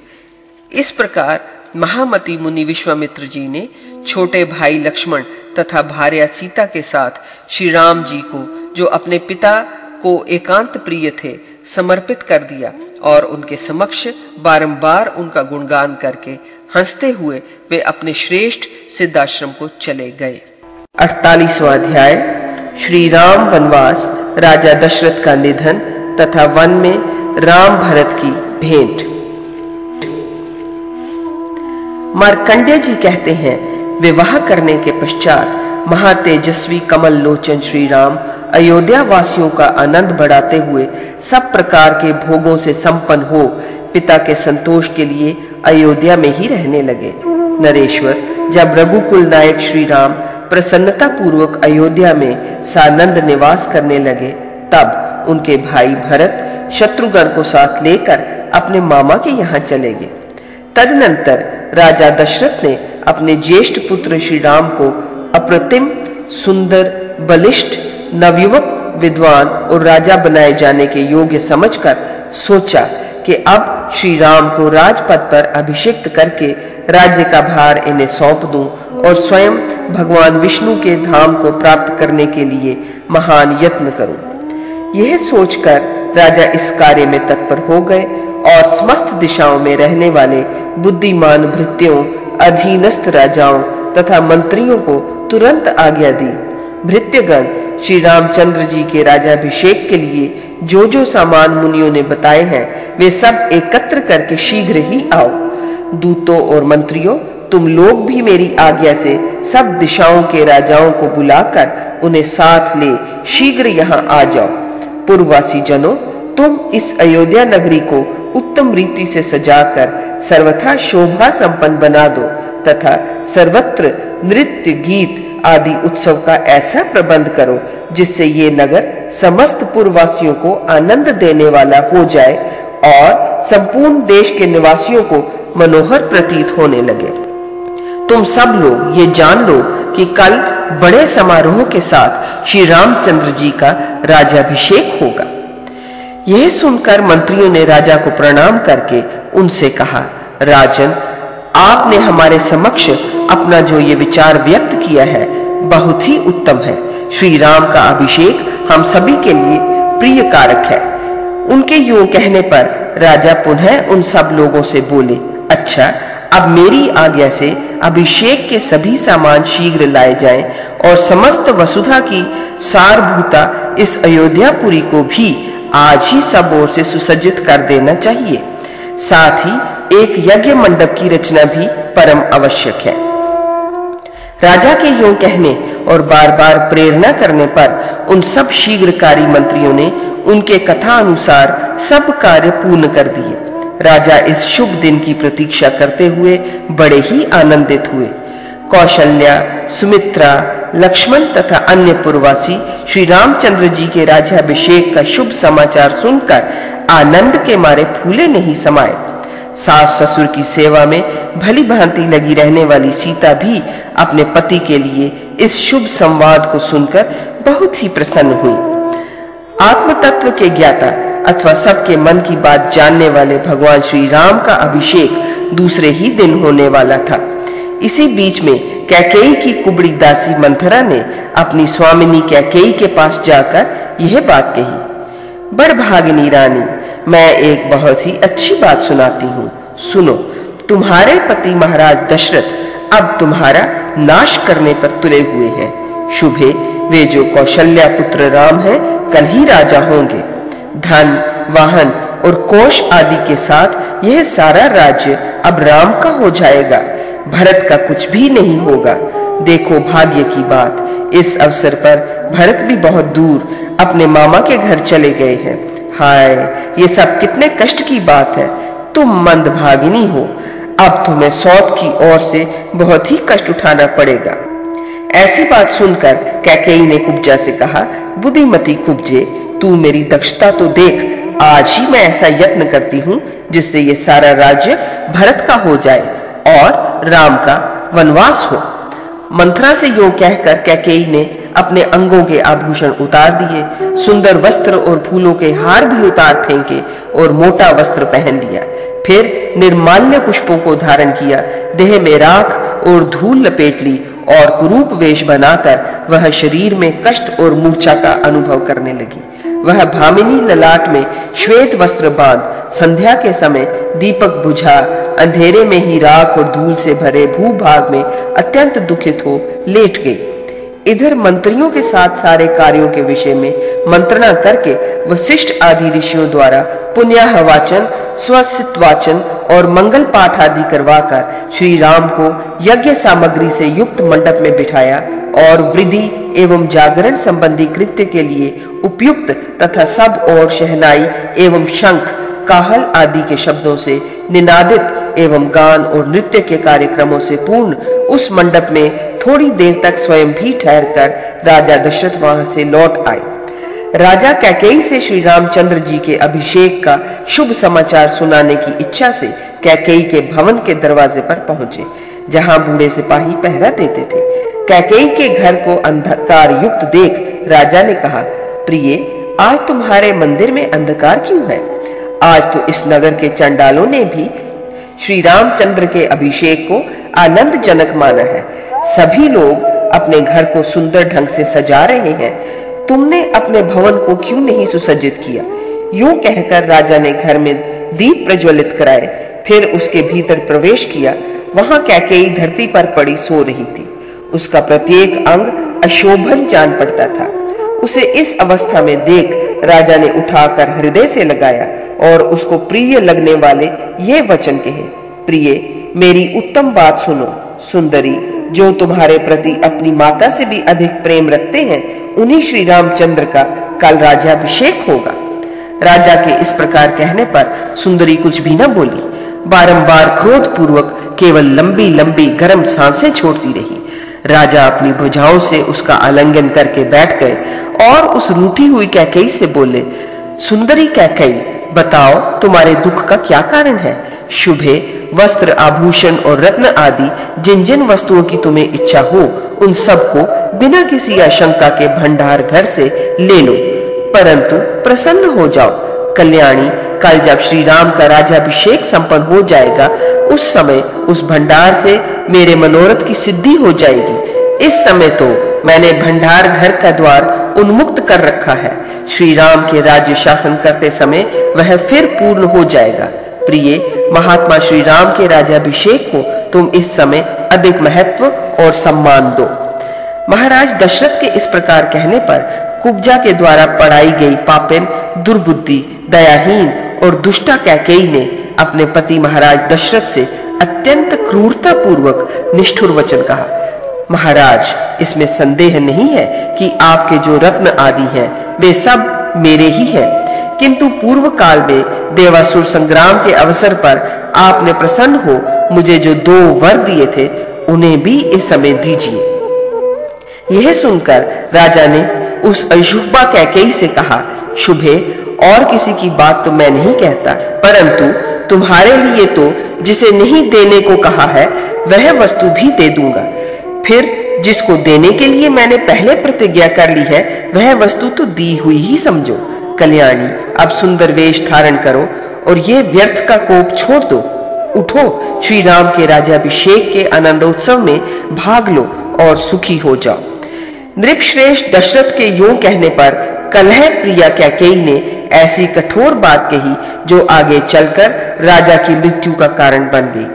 इस प्रकार महामती मुनि विश्वामित्र जी ने छोटे भाई लक्ष्मण तथा भार्या सीता के साथ श्री राम जी को, जो अपने पिता को एकांत प्रिय थे, समर्पित कर दिया और उनके समक्ष बारंबार उनका गुणगान करके हँसते हुए वे अपने श्रेष्ठ सिद्धाश्रम को चले गए। अड़तालीसवा अध्याय श्री राम वनवास, राजा दशरथ का निधन तथा वन में राम भरत की भेंट। मार्कंडे जी कहते हैं, विवाह करने के पश्चात महातेजस्वी कमल लोचन श्री राम अयोध्या वासियों का आनंद बढ़ाते हुए सब प्रकार के भोगों से संपन्न हो पिता के संतोष के लिए अयोध्या में ही रहने लगे। नरेश्वर, जब रघुकुल नायक श्री राम प्रसन्नता पूर्वक अयोध्या में सानंद निवास करने लगे। तब उनके भाई भरत शत्रुघ्न को साथ लेकर अपने मामा के यहाँ चले गए। तदनंतर राजा दशरथ ने अपने ज्येष्ठ पुत्र श्री राम को अप्रतिम, सुंदर, बलिष्ठ, नवयुवक, विद्वान और राजा बनाए जाने के योग्य समझकर सोचा कि अब श्री राम को राजपद पर अभिषिक्त करके राज्य का भार इन्हें सौंप दूँ और स्वयं भगवान विष्णु के धाम को प्राप्त करने के लिए महान यत्न करूँ। यह सोचकर राजा इस कार्य में तत्पर हो गए और समस्त दिशाओं में रहने वाले बुद्धिमान भृत्यों, अधीनस्थ राजाओं तथा मंत्रियों को तुरंत आज्ञा दी। भृत्यगण श्री रामचंद्र जी के राजाभिषेक के लिए जो जो सामान मुनियों ने बताए हैं, वे सब एकत्र करके शीघ्र ही आओ। दूतों और मंत्रियों, तुम लोग भी मेरी आज्ञा से सब दिशाओं के राजाओं को बुलाकर उन्हें साथ ले शीघ्र यहाँ आ जाओ। पूर्ववासी जनों, तुम इस अयोध्या नगरी को उत्तम रीति से सजाकर सर्वथा शोभा संपन्न बना दो तथा सर्वत्र नृत्य गीत आदि उत्सव का ऐसा प्रबंध करो, जिससे ये नगर समस्त पूर्ववासियों को आनंद देने वाला हो जाए और संपूर्ण देश के निवासियों को मनोहर प्रतीत होने लगे। तुम सब लोग ये जान लो कि कल बड़े समारोह के साथ श्री रामचंद्र जी का राजाभिषेक होगा। यह सुनकर मंत्रियों ने राजा को प्रणाम करके उनसे कहा, राजन, आपने हमारे समक्ष अपना जो ये विचार व्यक्त किया है, बहुत ही उत्तम है। श्री राम का अभिषेक हम सभी के लिए प्रिय कारक है। उनके यूँ कहने पर राजा पुनः उन सब लोगों से बोले अच्छा अब मेरी आज्ञा से अभिषेक के सभी सामान शीघ्र लाए जाएँ और समस्त वसुधा की सारभूता इस अयोध्यापुरी को भी आज ही सब ओर से सुसज्जित कर देना चाहिए। साथ ही एक यज्ञ मंडप की रचना भी परम आवश्यक है। राजा के यूँ कहने और बार-बार प्रेरणा करने पर उन सब शीघ्रकारी मंत्रियों ने उनके कथा अनुसार सब कार्य पूर्ण कर दिए। राजा इस शुभ दिन की प्रतीक्षा करते हुए बड़े ही आनंदित हुए। कौशल्या, सुमित्रा, लक्ष्मण तथा अन्य पूर्ववासी श्री रामचंद्र जी के राज्याभिषेक का शुभ समाचार सुनकर आनंद के मारे फूले नहीं समाये। सास ससुर की सेवा में भली भांति लगी रहने वाली सीता भी अपने पति के लिए इस शुभ संवाद को सुनकर बहुत ही प्रसन्न हुई। आत्म तत्व के ज्ञाता अथवा सबके मन की बात जानने वाले भगवान श्री राम का अभिषेक दूसरे ही दिन होने वाला था। इसी बीच में कैकेयी की कुबड़ी दासी मंथरा ने अपनी स्वामिनी कैकेयी के पास जाकर यह बात कही बड़ भागिनी रानी मैं एक बहुत ही अच्छी बात सुनाती हूँ। सुनो, तुम्हारे पति महाराज दशरथ अब तुम्हारा नाश करने पर तुले हुए हैं। शुभे, वे जो कौशल्या पुत्र राम हैं, कल ही राजा होंगे। धन, वाहन और कोष आदि के साथ यह सारा राज्य अब राम का हो जाएगा। भरत का कुछ भी नहीं होगा। देखो भाग्य की बात। इस अवसर पर भरत भी बहुत दूर अपने मामा के घर चले गए हैं। हाय, ये सब कितने कष्ट की बात है। तुम मंद भागिनी हो। अब तुम्हें सौत की ओर से बहुत ही कष्ट उठाना पड़ेगा। ऐसी बात सुनकर कैकेयी ने कुब्जा से कहा, बुद्धिमती कुब्जे, तू मेरी दक्षता तो देख। आज ही मैं ऐसा यत्न करती हूँ जिससे ये सारा राज्य भरत का हो जाए और राम का वनवास हो। मंत्रा से यूँ कहकर कैकेयी ने अपने अंगों के आभूषण उतार दिए, सुंदर वस्त्र और फूलों के हार भी उतार फेंके और मोटा वस्त्र पहन लिया। फिर निर्माल्य पुष्पों को धारण किया, देह में राख और धूल लपेट ली और कुरूप वेश बनाकर वह शरीर में कष्ट और मूर्छा का अनुभव करने लगी। वह भामिनी ललाट में श्वेत वस्त्र बाँध, संध्या के समय दीपक बुझा अंधेरे में ही राख और धूल से भरे भूभाग में अत्यंत दुखित हो लेट गई। इधर मंत्रियों के साथ सारे कार्यों के विषय में मंत्रणा करके वशिष्ठ आदि ऋषियों द्वारा पुण्याह वाचन स्वसित्वाचन और मंगल पाठ आदि करवाकर श्री राम को यज्ञ सामग्री से युक्त मंडप में बिठाया और वृद्धि एवं जागरण संबंधी कृत्य के लिए उपयुक्त तथा सब और शहनाई एवं शंख, काहल आदि के शब्दों से निनादित एवं गान और नृत्य के कार्यक्रमों से पूर्ण उस मंडप में थोड़ी देर तक स्वयं भी ठहरकर राजा दशरथ वहाँ से लौट आए। राजा कैकेयी से श्री रामचंद्र जी के अभिषेक का शुभ समाचार सुनाने की इच्छा से कैकेयी के भवन के दरवाजे पर पहुँचे, जहाँ बूढ़े सिपाही पहरा देते थे। कैकेयी के घर को अंधकार युक्त देख राजा ने कहा, प्रिय, आज तुम्हारे मंदिर में अंधकार क्यों है? आज तो इस नगर के चंडालों ने भी श्री रामचंद्र के अभिषेक को आनंदजनक माना है। सभी लोग अपने घर को सुंदर ढंग से सजा रहे हैं। तुमने अपने भवन को क्यों नहीं सुसज्जित किया? यूँ कहकर राजा ने घर में दीप प्रज्वलित कराए, फिर उसके भीतर प्रवेश किया। वहाँ कैकेयी धरती पर पड़ी सो रही थी। उसका प्रत्येक अंग अशोभन जान पड़ता था। उसे इस अवस्था में देख राजा ने उठाकर हृदय से लगाया और उसको प्रिय लगने वाले ये वचन कहे, प्रिय, मेरी उत्तम बात सुनो। सुंदरी, जो तुम्हारे प्रति अपनी माता से भी अधिक प्रेम रखते हैं, उन्हीं श्री रामचंद्र का कल राज्याभिषेक होगा। राजा के इस प्रकार कहने पर सुंदरी कुछ भी न बोली। बारंबार क्रोध पूर्वक केवल लंबी लंबी गर्म साँसें छोड़ती रही। राजा अपनी भुजाओं से उसका आलिंगन करके बैठ गए और उस रूठी हुई कैकई से बोले, सुंदरी कैकई बताओ तुम्हारे दुख का क्या कारण है? शुभे, वस्त्र आभूषण और रत्न आदि जिन जिन वस्तुओं की तुम्हें इच्छा हो, उन सबको बिना किसी आशंका के भंडार घर से ले लो। परंतु प्रसन्न हो जाओ। कल्याणी कल जब श्री राम का राजाभिषेक संपन्न हो जाएगा उस समय उस भंडार से मेरे मनोरथ की सिद्धि हो जाएगी। इस समय तो मैंने भंडार घर का द्वार उन्मुक्त कर रखा है। श्री राम के राज्य शासन करते समय वह फिर पूर्ण हो जाएगा। प्रिय, महात्मा श्री राम के राजाभिषेक को तुम इस समय अधिक महत्व और सम्मान दो। महाराज दशरथ के इस प्रकार कहने पर कुब्जा के द्वारा पढ़ाई गई पापिन दुर्बुद्धि, दयाहीन और दुष्टा कैकेयी ने अपने पति महाराज दशरथ से अत्यंत क्रूरता पूर्वक निष्ठुर वचन कहा, महाराज, इसमें संदेह नहीं है कि आपके जो रत्न आदि हैं, वे सब मेरे ही हैं। किंतु पूर्व काल में देवासुर संग्राम के अवसर पर आपने प्रसन्न हो मुझे जो दो वर दिए थे, उन्हें भी इस समय दीजिए। यह सुनकर राजा ने उस अशुभा कैकेयी से कहा, शुभे, और किसी की बात तो मैं नहीं कहता, परंतु तुम्हारे लिए तो जिसे नहीं देने को कहा है, वह वस्तु भी दे दूँगा। फिर जिसको देने के लिए मैंने पहले प्रतिज्ञा कर ली है, वह वस्तु तो दी हुई ही समझो। कल्याणी, अब सुंदर वेश धारण करो और ये व्यर्थ का कोप छोड़ दो। उठो श्री राम के राजाभिषेक के आनंदोत्सव में भाग लो और सुखी हो जाओ। नृपश्रेष्ठ दशरथ के यूँ कहने पर कलह प्रिया कैकेयी ने? ऐसी कठोर बात कही जो आगे चलकर राजा की मृत्यु का कारण बन गई।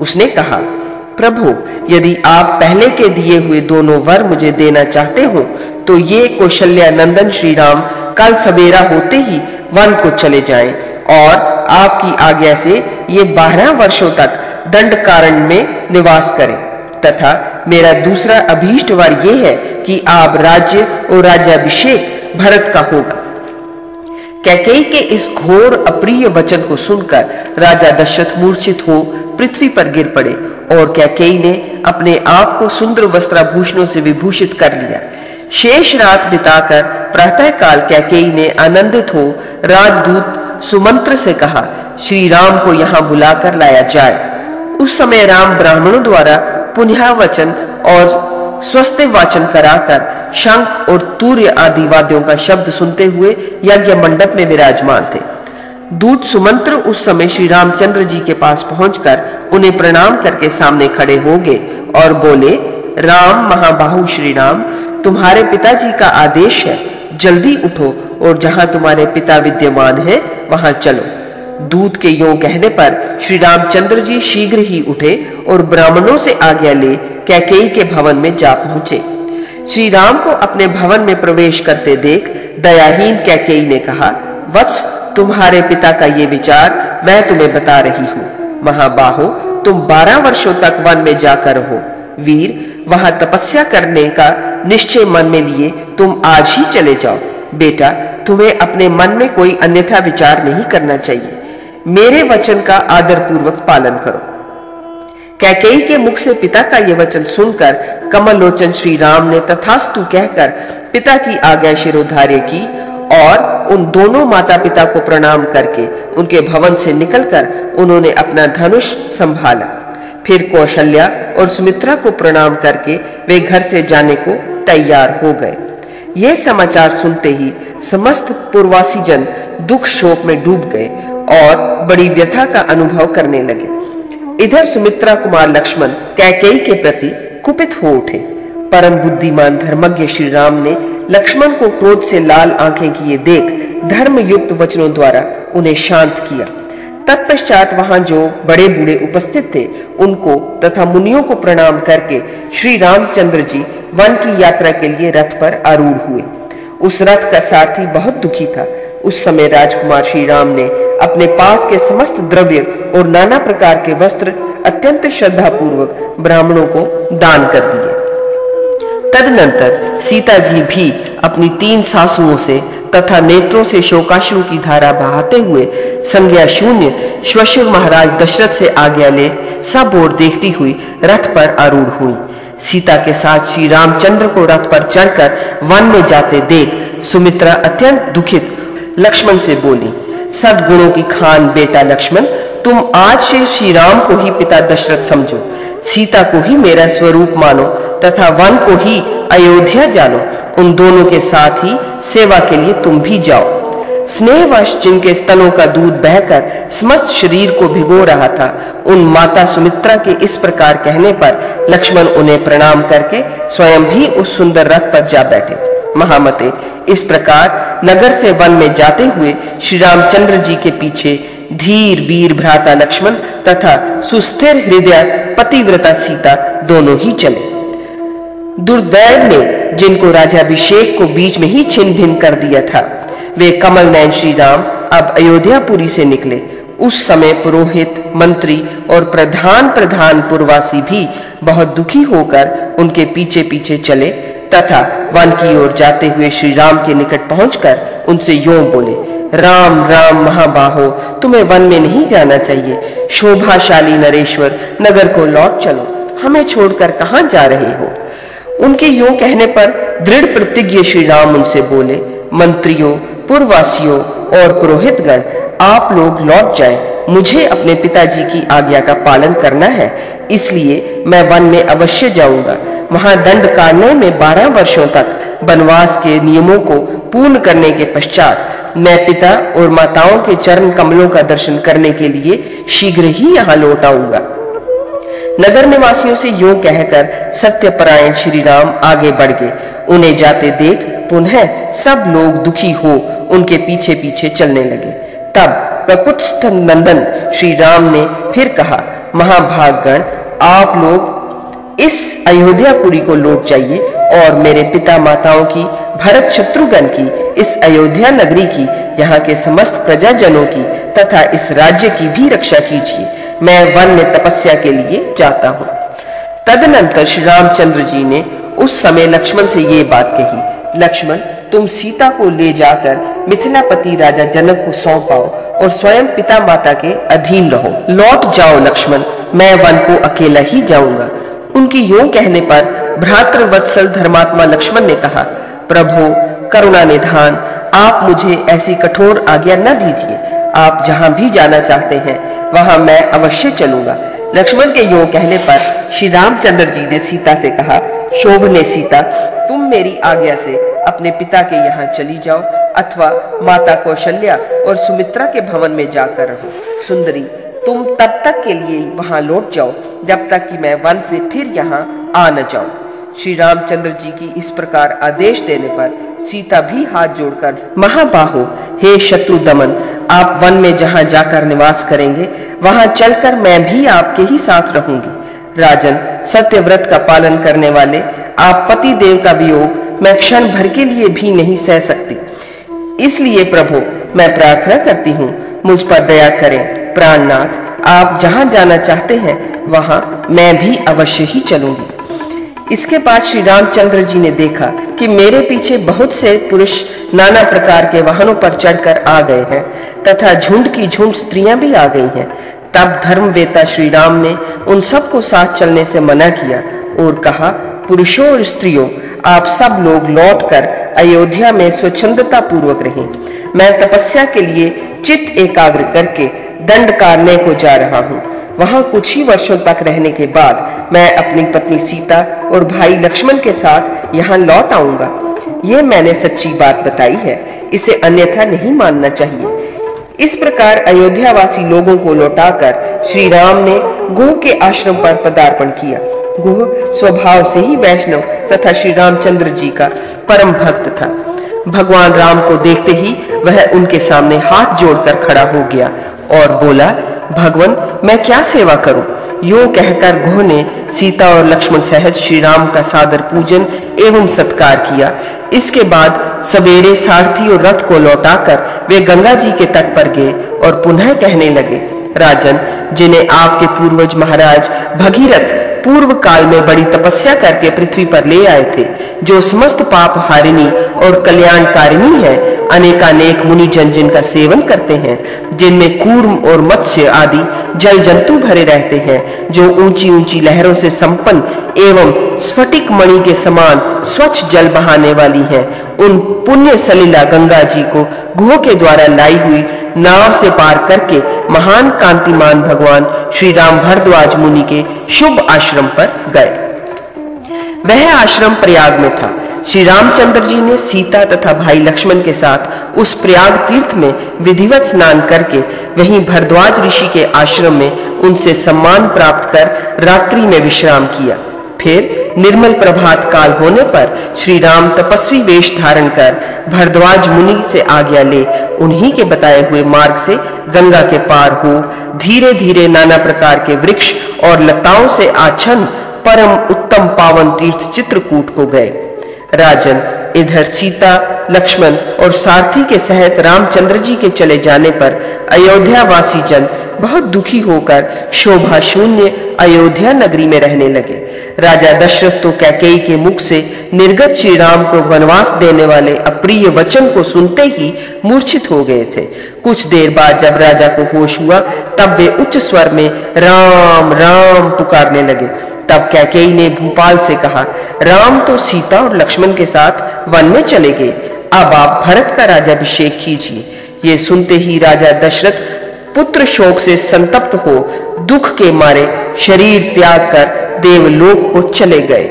उसने कहा, प्रभु, यदि आप पहले के दिए हुए दोनों वर मुझे देना चाहते हो तो ये कौशल्या नंदन श्री राम कल सवेरा होते ही वन को चले जाएँ और आपकी आज्ञा से ये बारह वर्षों तक दंड कारण में निवास करें। तथा मेरा दूसरा अभीष्ट वर ये है कि आप राज्य और राज्याभिषेक भरत का होगा। कैकेयी के इस घोर अप्रिय वचन को सुनकर राजा दशरथ मूर्छित हो पृथ्वी पर गिर पड़े और कैकेयी ने अपने आप को सुंदर वस्त्राभूषणों से विभूषित कर लिया। शेष रात बिताकर प्रातः काल कैकेयी ने आनंदित हो राजदूत सुमंत्र से कहा, श्री राम को यहाँ बुलाकर लाया जाए। उस समय राम ब्राह्मणों द्वारा पुनः वचन और स्वस्थ वाचन कराकर शंख और तूर्य आदि वाद्यों का शब्द सुनते हुए यज्ञ मंडप में विराजमान थे। दूत सुमंत्र उस समय श्री रामचंद्र जी के पास पहुंचकर उन्हें प्रणाम करके सामने खड़े हो गए और बोले, राम महाबाहु श्री राम, तुम्हारे पिताजी का आदेश है, जल्दी उठो और जहाँ तुम्हारे पिता विद्यमान है, वहाँ चलो। दूत के यो कहने पर श्री रामचंद्र जी शीघ्र ही उठे और ब्राह्मणों से आज्ञा ले कैकेयी के भवन में जा पहुँचे। श्री राम को अपने भवन में प्रवेश करते देख दयाहीन कैकेयी ने कहा, वत्स, तुम्हारे पिता का ये विचार मैं तुम्हें बता रही हूँ। महाबाहो, तुम बारह वर्षों तक वन में जाकर हो वीर, वहाँ तपस्या करने का निश्चय मन में लिए तुम आज ही चले जाओ। बेटा, तुम्हें अपने मन में कोई अन्यथा विचार नहीं करना चाहिए। मेरे वचन का आदर पूर्वक पालन करो। कैकेयी के मुख से पिता का यह वचन सुनकर कमल लोचन श्री राम ने तथास्तु कहकर पिता की आज्ञा शिरोधार्य की और उन दोनों माता पिता को प्रणाम करके उनके भवन से निकलकर उन्होंने अपना धनुष संभाला। फिर कौशल्या और सुमित्रा को प्रणाम करके वे घर से जाने को तैयार हो गए। ये समाचार सुनते ही समस्त पूर्वासी जन दुख शोक में डूब गए और बड़ी व्यथा का अनुभव करने लगे। इधर सुमित्रा कुमार लक्ष्मण कैकेयी के प्रति कुपित हो उठे। परम बुद्धिमान धर्मज्ञ श्री राम ने लक्ष्मण को क्रोध से लाल आँखें किए देख धर्म युक्त वचनों द्वारा उन्हें शांत किया। तत्पश्चात वहाँ जो बड़े बूढ़े उपस्थित थे, उनको तथा मुनियों को प्रणाम करके श्री रामचंद्र जी वन की यात्रा के लिए रथ पर आरूढ़ हुए। उस रथ का सारथी बहुत दुखी था। उस समय राजकुमार श्री राम ने अपने पास के समस्त द्रव्य और नाना प्रकार के वस्त्र अत्यंत श्रद्धा पूर्वक ब्राह्मणों को दान कर दिए। तदनंतर सीता जी भी अपनी तीन सासुओं से तथा नेत्रों से शोकाश्रु की धारा बहाते हुए संज्ञा शून्य श्वशुर महाराज दशरथ से आज्ञा ले सब ओर देखती हुई रथ पर आरूढ़ हुई। सीता के साथ श्री रामचंद्र को रथ पर चढ़कर वन में जाते देख सुमित्रा अत्यंत दुखित लक्ष्मण से बोली सदगुणों की खान बेटा लक्ष्मण, तुम आज से श्री राम को ही पिता दशरथ समझो। सीता को ही मेरा स्वरूप मानो, तथा वन को ही अयोध्या जानो। उन दोनों के साथ ही सेवा के लिए तुम भी जाओ। स्नेहवश जिनके स्तनों का दूध बहकर समस्त शरीर को भिगो रहा था, उन माता सुमित्रा के इस प्रकार कहने पर लक्ष्मण उन्हें प्रणाम करके स्वयं भी उस सुंदर रथ पर जा बैठे। महामते। इस प्रकार नगर से वन में जाते हुए श्री रामचंद्र जी के पीछे धीर, वीर भ्राता लक्ष्मण तथा सुस्थिर हृदय पतिव्रता सीता दोनों ही चले। दुर्दैव ने जिनको राजाभिषेक को बीच में ही छिन भिन कर दिया था, वे कमल नयन श्री राम अब अयोध्यापुरी से निकले। उस समय पुरोहित, मंत्री और प्रधान प्रधान पुरवासी भी बहुत दुखी होकर उनके पीछे पीछे चले। तथा वन की ओर जाते हुए श्री राम के निकट पहुंचकर उनसे यो बोले, राम राम, महाबाहो, तुम्हें वन में नहीं जाना चाहिए। शोभाशाली नरेश्वर, नगर को लौट चलो। हमें छोड़कर कहाँ जा रहे हो? उनके यूँ कहने पर दृढ़ प्रतिज्ञ श्री राम उनसे बोले, मंत्रियों, पूर्ववासियों और पुरोहितगण, आप लोग लौट जाएँ। मुझे अपने पिताजी की आज्ञा का पालन करना है, इसलिए मैं वन में अवश्य जाऊँगा। वहाँ दंड काटने में बारह वर्षों तक वनवास के नियमों को पूर्ण करने के पश्चात मैं पिता और माताओं के चरण कमलों का दर्शन करने के लिए शीघ्र ही यहाँ लौट आऊँगा। नगर निवासियों से यूँ कहकर सत्यपरायण श्री राम आगे बढ़ गए। उन्हें जाते देख पुनः सब लोग दुखी हो उनके पीछे पीछे चलने लगे। तब ककुत्स्थ नंदन श्री राम ने फिर कहा, महाभागगण, आप लोग इस अयोध्यापुरी को लौट जाइए और मेरे पिता माताओं की, भरत शत्रुघ्न की, इस अयोध्या नगरी की, यहाँ के समस्त प्रजाजनों की तथा इस राज्य की भी रक्षा कीजिए। मैं वन में तपस्या के लिए जाता हूँ। तदनंतर श्री रामचंद्र जी ने उस समय लक्ष्मण से ये बात कही, लक्ष्मण, तुम सीता को ले जाकर मिथिलापति राजा जनक को सौंपाओ और स्वयं पिता माता के अधीन रहो। लौट जाओ लक्ष्मण, मैं वन को अकेला ही जाऊँगा। उनकी यूँ कहने पर भ्रातृ वत्सल धर्मात्मा लक्ष्मण ने कहा, प्रभु, करुणा निधान, आप मुझे ऐसी कठोर आज्ञा न दीजिए। आप जहाँ भी जाना चाहते हैं, वहाँ मैं अवश्य चलूँगा। लक्ष्मण के यूँ कहने पर श्री रामचंद्र जी ने सीता से कहा, शोभ ने सीता, तुम मेरी आज्ञा से अपने पिता के यहाँ चली जाओ, अथवा माता कौशल्या और सुमित्रा के भवन में जाकर रहो। सुंदरी तुम तब तक के लिए वहाँ लौट जाओ, जब तक कि मैं वन से फिर यहाँ आ न जाऊँ। श्री रामचंद्र जी की इस प्रकार आदेश देने पर सीता भी हाथ जोड़कर, महाबाहो, हे शत्रु दमन, आप वन में जहाँ जाकर निवास करेंगे, वहाँ चलकर मैं भी आपके ही साथ रहूँगी। राजन, सत्यव्रत का पालन करने वाले, आप पति देव का वियोग मैं क्षण भर के लिए भी नहीं सह सकती। इसलिए प्रभु, मैं प्रार्थना करती हूँ, मुझ पर दया करें। प्राणनाथ, आप जहाँ जाना चाहते हैं, वहाँ मैं भी अवश्य ही चलूँगी। इसके बाद श्री रामचंद्र जी ने देखा कि मेरे पीछे बहुत से पुरुष नाना प्रकार के वाहनों पर चढ़कर आ गए हैं, तथा झुंड की झुंड स्त्रियाँ भी आ गई हैं। तब धर्मवेता श्री राम ने उन सबको साथ चलने से मना किया और कहा, पुरुषों और स्त्रियों, आप सब लोग लौटकर अयोध्या में स्वच्छंदता पूर्वक रहे। मैं तपस्या के लिए चित एकाग्र करके दंड कारने को जा रहा हूँ। वहाँ कुछ ही वर्षों तक रहने के बाद मैं अपनी पत्नी सीता और भाई लक्ष्मण के साथ यहाँ लौट आऊँगा। ये मैंने सच्ची बात बताई है। इसे अन्यथा नहीं मानना चाहिए। इस प्रकार अयोध्यावासी लोगों को लौटाकर श्री राम ने गोह के आश्रम पर पदार्पण किया। गोह स्वभाव से ही वैष्णव तथा श्री रामचंद्र जी का परम भक्त था। भगवान राम को देखते ही वह उनके सामने हाथ जोड़कर खड़ा हो गया और बोला, भगवान, मैं क्या सेवा करूँ? यो कहकर गोह ने सीता और लक्ष्मण सहित श्री राम का सादर पूजन एवं सत्कार किया। इसके बाद सवेरे सारथी और रथ को लौटाकर वे गंगा जी के तट पर गए और पुनः कहने लगे, राजन, जिन्हें आपके पूर्वज महाराज भगीरथ पूर्व काल में बड़ी तपस्या करके पृथ्वी पर ले आए थे, जो समस्त पाप हारिणी और कल्याणकारिणी है अनेकानेक मुनि जन जिनका सेवन करते हैं, जिनमें कूर्म और मत्स्य आदि जल जंतु भरे रहते हैं, जो ऊँची ऊँची लहरों से संपन्न एवं स्फटिक मणि के समान स्वच्छ जल बहाने वाली है। उन पुण्य सलीला गंगा जी को गुह के द्वारा लाई हुई नाव से पार करके महान कांतिमान भगवान श्री राम भरद्वाज मुनि के शुभ आश्रम पर गए। वह आश्रम प्रयाग में था। श्री रामचंद्र जी ने सीता तथा भाई लक्ष्मण के साथ उस प्रयाग तीर्थ में विधिवत स्नान करके वहीं भरद्वाज ऋषि के आश्रम में उनसे सम्मान प्राप्त कर रात्रि में विश्राम किया। फिर निर्मल प्रभात काल होने पर श्री राम तपस्वी वेश धारण कर भरद्वाज मुनि से आज्ञा ले, उन्हीं के बताए हुए मार्ग से गंगा के पार हो। धीरे धीरे नाना प्रकार के वृक्ष और लताओं से आच्छन्न परम उत्तम पावन तीर्थ चित्रकूट को गए। राजन, इधर सीता, लक्ष्मण और सारथी के सहित रामचंद्र जी के चले जाने पर अयोध्या वासी जन बहुत दुखी होकर शोभा शून्य अयोध्या नगरी में रहने लगे। राजा दशरथ तो कैकेयी के मुख से निर्गत श्री राम को वनवास देने वाले अप्रिय वचन को सुनते ही मूर्छित हो गए थे। कुछ देर बाद जब राजा को होश हुआ, तब वे उच्च स्वर में, राम राम पुकारने लगे। तब कैकेयी ने भूपाल से कहा, राम तो सीता और लक्ष्मण के साथ वन में चले गए। अब आप भरत का राजाभिषेक कीजिए। ये सुनते ही राजा दशरथ पुत्र शोक से संतप्त हो, दुख के मारे शरीर त्याग कर देवलोक को चले गए।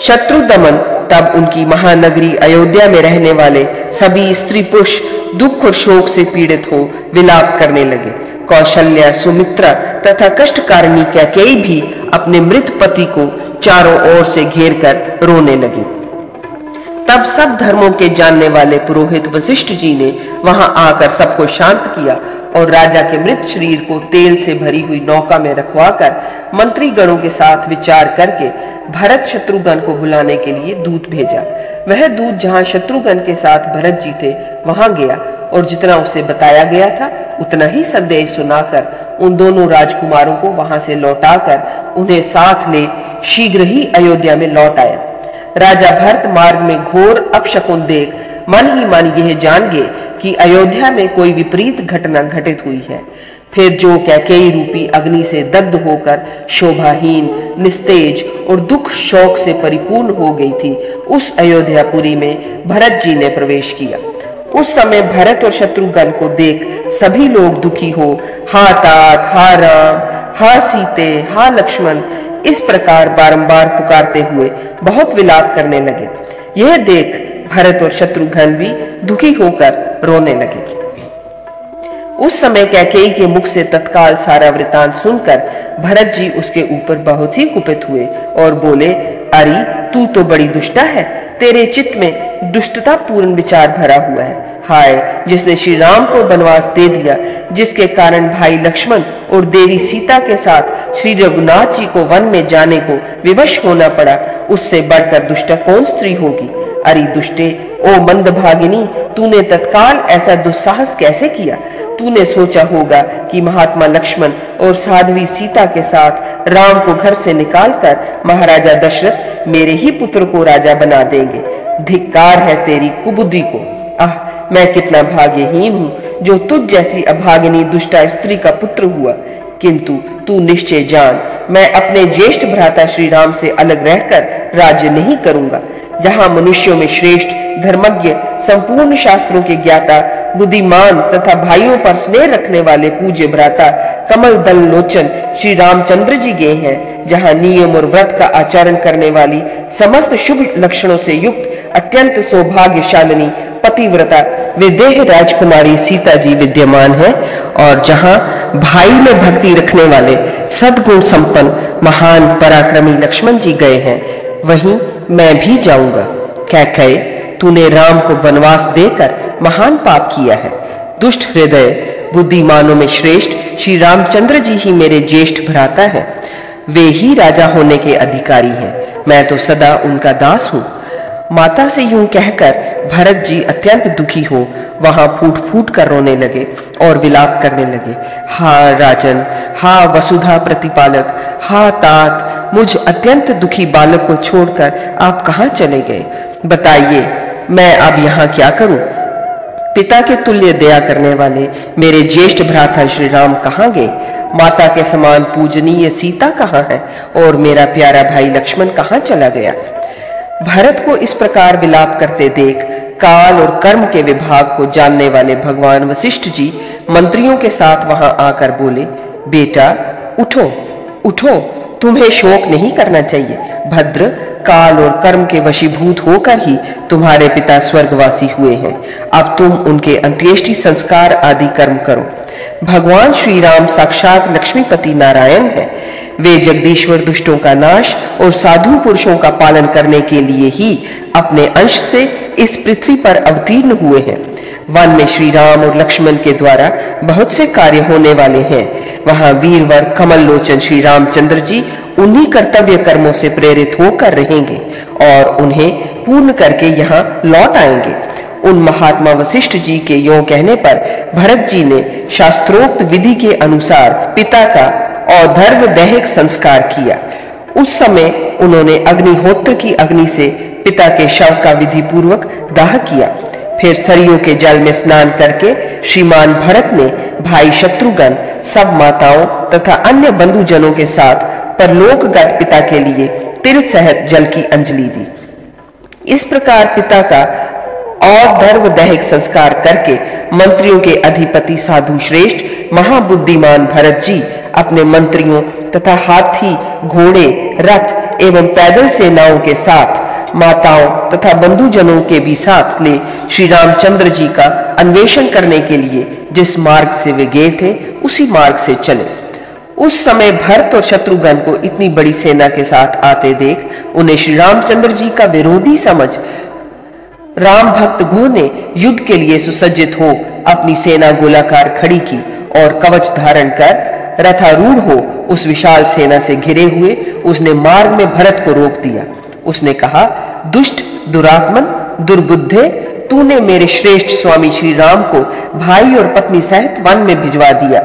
शत्रु दमन, तब उनकी महानगरी अयोध्या में रहने वाले सभी स्त्री पुरुष दुख और शोक से पीड़ित हो विलाप करने लगे। कौशल्या, सुमित्रा तथा कष्टकारिणी कैकेयी भी अपने मृत पति को चारों ओर से घेर कर रोने लगी। तब सब धर्मों के जानने वाले पुरोहित वशिष्ठ जी ने वहाँ आकर सबको शांत किया और राजा के मृत शरीर को तेल से भरी हुई नौका में रखवाकर मंत्री गणों के साथ विचार करके भरत शत्रुघ्न को बुलाने के लिए दूत भेजा। वह दूत जहाँ शत्रुघ्न के साथ भरत जी थे, वहाँ गया और जितना उसे बताया गया था, उतना ही संदेश सुनाकर उन दोनों राजकुमारों को वहाँ से लौटाकर उन्हें साथ ले शीघ्र ही अयोध्या में लौट आया राजा भरत मार्ग में घोर अपशकुन देख मन ही मन यह जान गए कि अयोध्या में कोई विपरीत घटना घटित हुई है। फिर जो कैकेयी रूपी अग्नि से दग्ध होकर शोभाहीन, निस्तेज और दुख शोक से परिपूर्ण हो गई थी, उस अयोध्यापुरी में भरत जी ने प्रवेश किया। उस समय भरत और शत्रुघ्न को देख सभी लोग दुखी हो। हा तात, हा राम, हा सीते, हा लक्ष्मण, इस प्रकार बारंबार पुकारते हुए बहुत विलाप करने लगे। यह देख भरत और शत्रुघ्न भी दुखी होकर रोने लगे। उस समय कैकेयी के मुख से तत्काल सारा वृतांत सुनकर भरत जी उसके ऊपर बहुत ही कुपित हुए और बोले अरे तू तो बड़ी दुष्टा है, तेरे चित्त में दुष्टता पूर्ण विचार भरा हुआ है। हाय, जिसने श्री राम को वनवास दे दिया, जिसके कारण भाई लक्ष्मण और देवी सीता के साथ श्री रघुनाथ जी को वन में जाने को विवश होना पड़ा, उससे बढ़कर दुष्टा कौन स्त्री होगी? अरे दुष्टे, ओ मंद भागिनी तूने तत्काल ऐसा दुस्साहस कैसे किया? तूने सोचा होगा कि महात्मा लक्ष्मण और साध्वी सीता के साथ राम को घर से निकालकर महाराजा दशरथ मेरे ही पुत्र को राजा बना देंगे। धिक्कार है तेरी कुबुद्धि को। आह, मैं कितना भाग्यहीन हूँ, जो तुझ जैसी अभागिनी दुष्टा स्त्री का पुत्र हुआ। किंतु तू निश्चय जान, मैं अपने ज्येष्ठ भ्राता श्री राम से अलग रहकर राज्य नहीं करूँगा। जहाँ मनुष्यों में श्रेष्ठ, धर्मज्ञ, संपूर्ण शास्त्रों के ज्ञाता, बुद्धिमान तथा भाइयों पर स्नेह रखने वाले पूज्य भ्राता, कमल दल लोचन, श्री रामचंद्र जी गए हैं, जहाँ नियम और व्रत का आचरण करने वाली समस्त शुभ लक्षणों से युक्त, अत्यंत सौभाग्यशालिनी, पतिव्रता विदेह राजकुमारी सीता जी विद्यमान है, और जहाँ भाई में भक्ति रखने वाले सदगुण संपन्न, महान पराक्रमी लक्ष्मण जी गए हैं, वहीं मैं भी जाऊँगा। कह कहे, तूने राम को वनवास देकर महान पाप किया है। दुष्ट हृदय, बुद्धिमानों में श्रेष्ठ श्री रामचंद्र जी ही मेरे ज्येष्ठ भ्राता है। वे ही राजा होने के अधिकारी हैं। मैं तो सदा उनका दास हूँ। माता से यूँ कहकर भरत जी अत्यंत दुखी हो, वहाँ फूट फूट कर रोने लगे और विलाप करने लगे। हा राजन, हा वसुधा प्रतिपालक, हा तात, मुझ अत्यंत दुखी बालक को छोड़कर आप कहाँ चले गए? बताइए, मैं अब यहाँ क्या करूँ? पिता के तुल्य दया करने वाले मेरे ज्येष्ठ भ्राता श्री राम कहाँ गए? माता के समान पूजनीय सीता कहाँ है? और मेरा प्यारा भाई लक्ष्मण कहाँ चला गया? भरत को इस प्रकार विलाप करते देख, काल और कर्म के विभाग को जानने वाले भगवान वशिष्ठ जी मंत्रियों के साथ वहाँ आकर बोले, बेटा, उठो उठो, तुम्हें शोक नहीं करना चाहिए। भद्र, काल और कर्म के वशीभूत होकर ही तुम्हारे पिता स्वर्गवासी हुए हैं। अब तुम उनके अंत्येष्टि संस्कार आदि कर्म करो। भगवान श्री राम साक्षात लक्ष्मीपति नारायण है। वे जगदीश्वर दुष्टों का नाश और साधु पुरुषों का पालन करने के लिए ही अपने अंश से इस पृथ्वी पर अवतीर्ण हुए हैं। वन में श्री राम और लक्ष्मण के द्वारा बहुत से कार्य होने वाले हैं। वहाँ वीरवर कमल लोचन श्री रामचंद्र जी उन्हीं कर्तव्य कर्मों से प्रेरित होकर रहेंगे और उन्हें पूर्ण करके यहाँ लौट आएँगे। उन महात्मा वशिष्ठ जी के यो कहने पर भरत जी ने शास्त्रोक्त विधि के अनुसार पिता का औधर्व दैहिक संस्कार किया। उस समय उन्होंने अग्निहोत्र की अग्नि से पिता के शव का विधि पूर्वक दाह किया। फिर सरयू के जल में स्नान करके श्रीमान भरत ने भाई शत्रुघ्न, सब माताओं तथा अन्य बंधुजनों के साथ परलोकगत पिता के लिए तिल सहित जल की अंजलि दी। इस प्रकार पिता का और धर्म दैहिक संस्कार करके मंत्रियों के अधिपति साधु श्रेष्ठ, महाबुद्धिमान भरत जी अपने मंत्रियों तथा हाथी, घोड़े, रथ एवं पैदल सेनाओं के साथ, माताओं तथा बंधुजनों के भी साथ ले श्री रामचंद्र जी का अन्वेषण करने के लिए जिस मार्ग से वे गए थे, उसी मार्ग से चले। उस समय भरत और शत्रुघ्न को इतनी बड़ी सेना के साथ आते देख, उन्हें श्री रामचंद्र जी का विरोधी समझ राम भक्त गुह ने युद्ध के लिए सुसज्जित हो अपनी सेना गोलाकार खड़ी की और कवच धारण कर रथारूढ़ हो उस विशाल सेना से घिरे हुए उसने मार्ग में भरत को रोक दिया। उसने कहा, दुष्ट, दुरात्मन, दुर्बुद्धे, तूने मेरे श्रेष्ठ स्वामी श्री राम को भाई और पत्नी सहित वन में भिजवा दिया।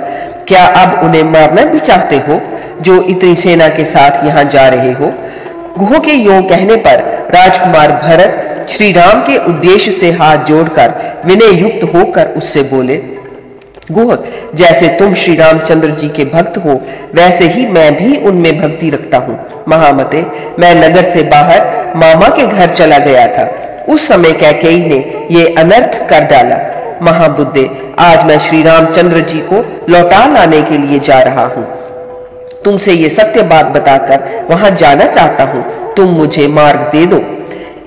क्या अब उन्हें मारना भी चाहते हो, जो इतनी सेना के साथ यहाँ जा रहे हो? गुह के यो कहने पर राजकुमार भरत श्री राम के उद्देश्य से हाथ जोड़कर विनय युक्त होकर उससे बोले गुह जैसे तुम श्री रामचंद्र जी के भक्त हो, वैसे ही मैं भी उनमें भक्ति रखता हूँ। महामते, मैं नगर से बाहर मामा के घर चला गया था। उस समय कैकेयी ने ये अनर्थ कर डाला, महाबुद्धे, आज मैं श्री रामचंद्र जी को लौटा लाने के लिए जा रहा हूँ। तुमसे ये सत्य बात बताकर वहाँ जाना चाहता हूँ। तुम मुझे मार्ग दे दो।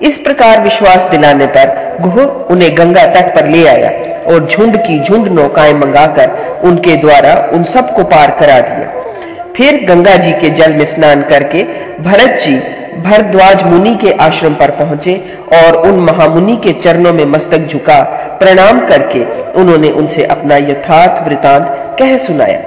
इस प्रकार विश्वास दिलाने पर गुह उन्हें गंगा तट पर ले आया और झुंड की झुंड नौकाएँ मंगाकर उनके द्वारा उन सबको पार करा दिया। फिर गंगा जी के जल में स्नान करके भरत जी भरद्वाज मुनि के आश्रम पर पहुँचे और उन महामुनि के चरणों में मस्तक झुका, प्रणाम करके उन्होंने उनसे अपना यथार्थ वृतांत कह सुनाया।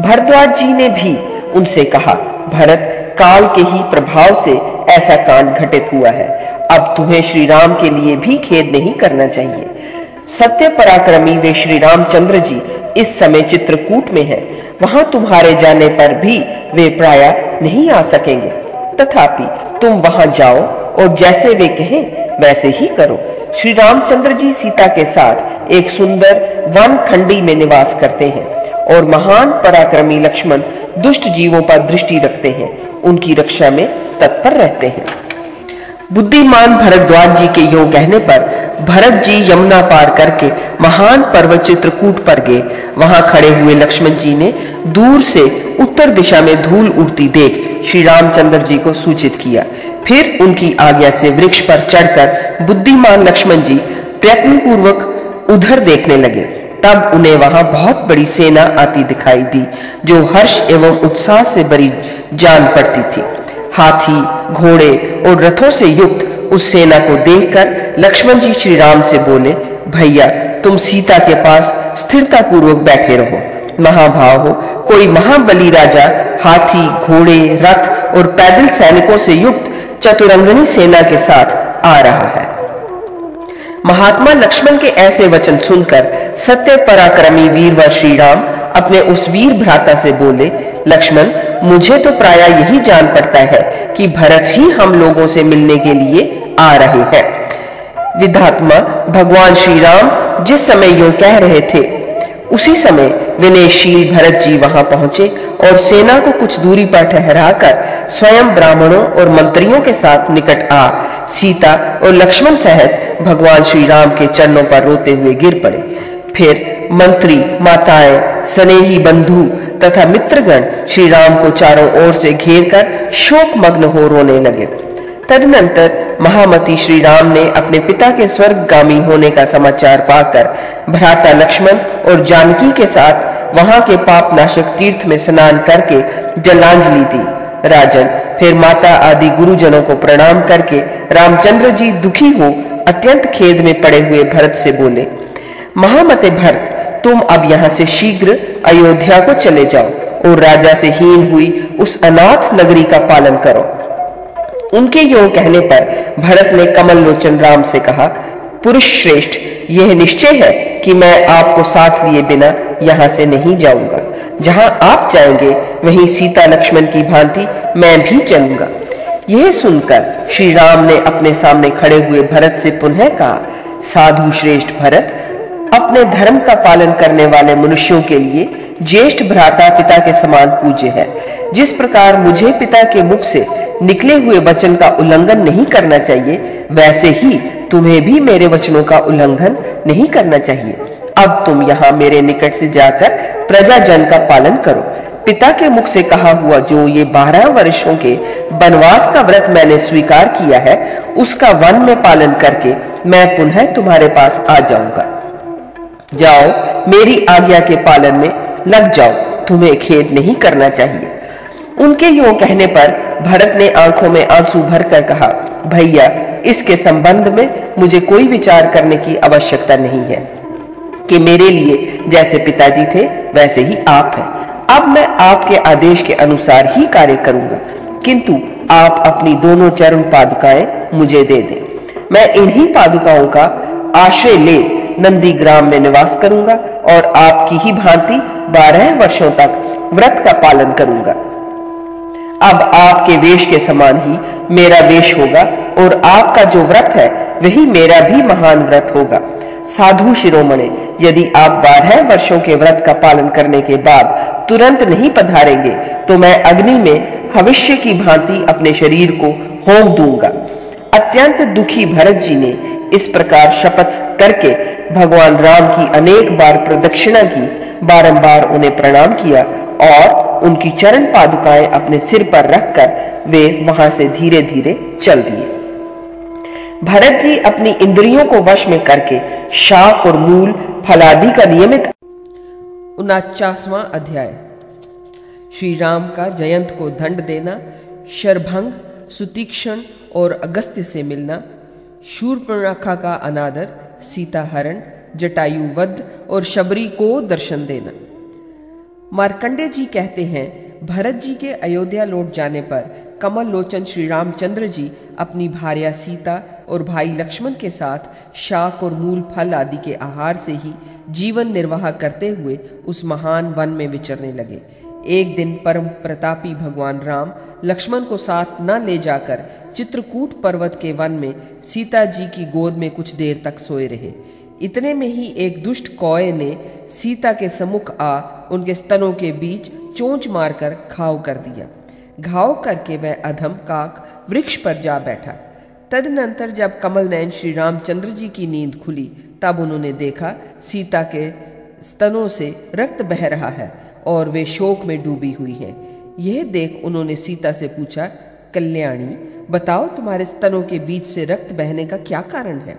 भरद्वाज जी ने भी उनसे कहा, भरत काल के ही प्रभाव से ऐसा कांड घटित हुआ है। अब तुम्हें श्री राम के लिए भी खेद नहीं करना चाहिए। सत्य पराक्रमी वे श्री रामचंद्र जी इस समय चित्रकूट में हैं। वहाँ तुम्हारे जाने पर भी वे प्राय नहीं आ सकेंगे। तथापि तुम वहाँ जाओ और जैसे वे कहें, वैसे ही करो। श्री रामचंद्र जी सीता के साथ एक सुंदर वन खंडी में निवास करते हैं और महान पराक्रमी लक्ष्मण दुष्ट जीवों पर दृष्टि रखते हैं। उनकी रक्षा में तत्पर रहते हैं। बुद्धिमान भरद्वाज जी के यो कहने पर भरत जी यमुना पार करके महान पर्वत चित्रकूट पर गए। वहाँ खड़े हुए लक्ष्मण जी ने दूर से उत्तर दिशा में धूल उड़ती देख श्री रामचंद्र जी को सूचित किया। फिर उनकी आज्ञा से वृक्ष पर चढ़कर बुद्धिमान लक्ष्मण जी प्रयत्न पूर्वक उधर देखने लगे। तब उन्हें वहाँ बहुत बड़ी सेना आती दिखाई दी, जो हर्ष एवं उत्साह से बड़ी जान पड़ती थी। हाथी, घोड़े और रथों से युक्त उस सेना को देखकर लक्ष्मण जी श्री राम से बोले, भैया, तुम सीता के पास स्थिरता पूर्वक बैठे रहो। महाभाव हो, कोई महाबली राजा हाथी, घोड़े, रथ और पैदल सैनिकों से युक्त चतुरंगनी सेना के साथ आ रहा है। महात्मा लक्ष्मण के ऐसे वचन सुनकर सत्य पराक्रमी वीर व श्री राम अपने उस वीर भ्राता से बोले, लक्ष्मण, मुझे तो प्राय यही जान पड़ता है कि भरत ही हम लोगों से मिलने के लिए आ रहे हैं। विधात्मा, भगवान श्री राम जिस समय यो कह रहे थे, उसी समय विनयशील भरत जी वहाँ पहुँचे और सेना को कुछ दूरी पर ठहराकर स्वयं ब्राह्मणों और मंत्रियों के साथ निकट आ। सीता और लक्ष्मण सहित भगवान श्री राम के चरणों पर रोते हुए गिर पड़े। फिर मंत्री, माताएँ, स्नेही बंधु तथा मित्रगण श्री राम को चारों ओर से घेर कर शोक मग्न हो रोने लगे। तदनंतर महामती श्री राम ने अपने पिता के स्वर्गगामी होने का समाचार पाकर भ्राता लक्ष्मण और जानकी के साथ वहाँ के पाप नाशक तीर्थ में स्नान करके जलांजलि दी। राजन। फिर माता आदि गुरुजनों को प्रणाम करके रामचंद्र जी दुखी हो, अत्यंत खेद में पड़े हुए भरत से बोले, महामते भरत, तुम अब यहाँ से शीघ्र अयोध्या को चले जाओ और राजा से हीन हुई उस अनाथ नगरी का पालन करो। उनके यो कहने पर भरत ने कमल लोचन राम से कहा, पुरुष श्रेष्ठ, यह निश्चय है कि मैं आपको साथ लिए बिना यहाँ से नहीं जाऊँगा। जहाँ आप जाएँगे, वहीं सीता लक्ष्मण की भांति मैं भी चलूँगा। यह सुनकर श्री राम ने अपने सामने खड़े हुए भरत से पुनः कहा, साधु श्रेष्ठ भरत, अपने धर्म का पालन करने वाले मनुष्यों के लिए ज्येष्ठ भ्राता पिता के समान पूज्य है। जिस प्रकार मुझे पिता के मुख से निकले हुए वचन का उल्लंघन नहीं करना चाहिए, वैसे ही तुम्हें भी मेरे वचनों का उल्लंघन नहीं करना चाहिए। अब तुम यहाँ मेरे निकट से जाकर प्रजा जन का पालन करो। पिता के मुख से कहा हुआ जो ये बारह वर्षों के वनवास का व्रत मैंने स्वीकार किया है, उसका वन में पालन करके मैं पुनः तुम्हारे पास आ जाऊँगा। जाओ, मेरी आज्ञा के पालन में लग जाओ, तुम्हें खेद नहीं करना चाहिए। उनके यूँ कहने पर भरत ने आँखों में आँसू भरकर कहा, भैया, इसके संबंध में मुझे कोई विचार करने की आवश्यकता नहीं है। कि मेरे लिए जैसे पिताजी थे, वैसे ही आप हैं। अब मैं आपके आदेश के अनुसार ही कार्य करूँगा। किंतु आप अपनी दोनों चरण पादुकाएँ मुझे दे दें। मैं इन्हीं पादुकाओं का आश्रय ले नंदी ग्राम में निवास करूँगा और आपकी ही भांति बारह वर्षों तक व्रत का पालन करूँगा। अब आपके वेश के समान ही मेरा वेश होगा और आपका जो व्रत है, वही मेरा भी महान व्रत होगा। साधु शिरोमणे, यदि आप बारह वर्षों के व्रत का पालन करने के बाद तुरंत नहीं पधारेंगे तो मैं अग्नि में भविष्य की भांति अपने शरीर को होम दूँगा। अत्यंत दुखी भरत जी ने इस प्रकार शपथ करके भगवान राम की अनेक बार प्रदक्षिणा की, बारंबार उन्हें प्रणाम किया और उनकी चरण पादुकाएँ अपने सिर पर रखकर वे वहाँ से धीरे धीरे चल दिए। भरत जी अपनी इंद्रियों को वश में करके शाक और मूल फलादि का नियमित उनाचासवां अध्याय। श्री राम का जयंत को दंड देना, शरभंग, सुतीक्षण और अगस्त्य से मिलना शूर्पणखा का अनादर सीता हरण जटायु वध और शबरी को दर्शन देना। मार्कंडे जी कहते हैं, भरत जी के अयोध्या लौट जाने पर कमल लोचन श्री रामचंद्र जी अपनी भार्या सीता और भाई लक्ष्मण के साथ शाक और मूल फल आदि के आहार से ही जीवन निर्वाह करते हुए उस महान वन में विचरने लगे। एक दिन परम प्रतापी भगवान राम लक्ष्मण को साथ न ले जाकर चित्रकूट पर्वत के वन में सीता जी की गोद में कुछ देर तक सोए रहे। इतने में ही एक दुष्ट कौए ने सीता के सम्मुख आ उनके स्तनों के बीच चोंच मारकर घाव कर दिया। घाव करके वह अधम काक वृक्ष पर जा बैठा। तदनंतर जब कमल नयन श्री रामचंद्र जी की नींद खुली, तब उन्होंने देखा, सीता के स्तनों से रक्त बह रहा है और वे शोक में डूबी हुई हैं। यह देख उन्होंने सीता से पूछा, कल्याणी, बताओ तुम्हारे स्तनों के बीच से रक्त बहने का क्या कारण है?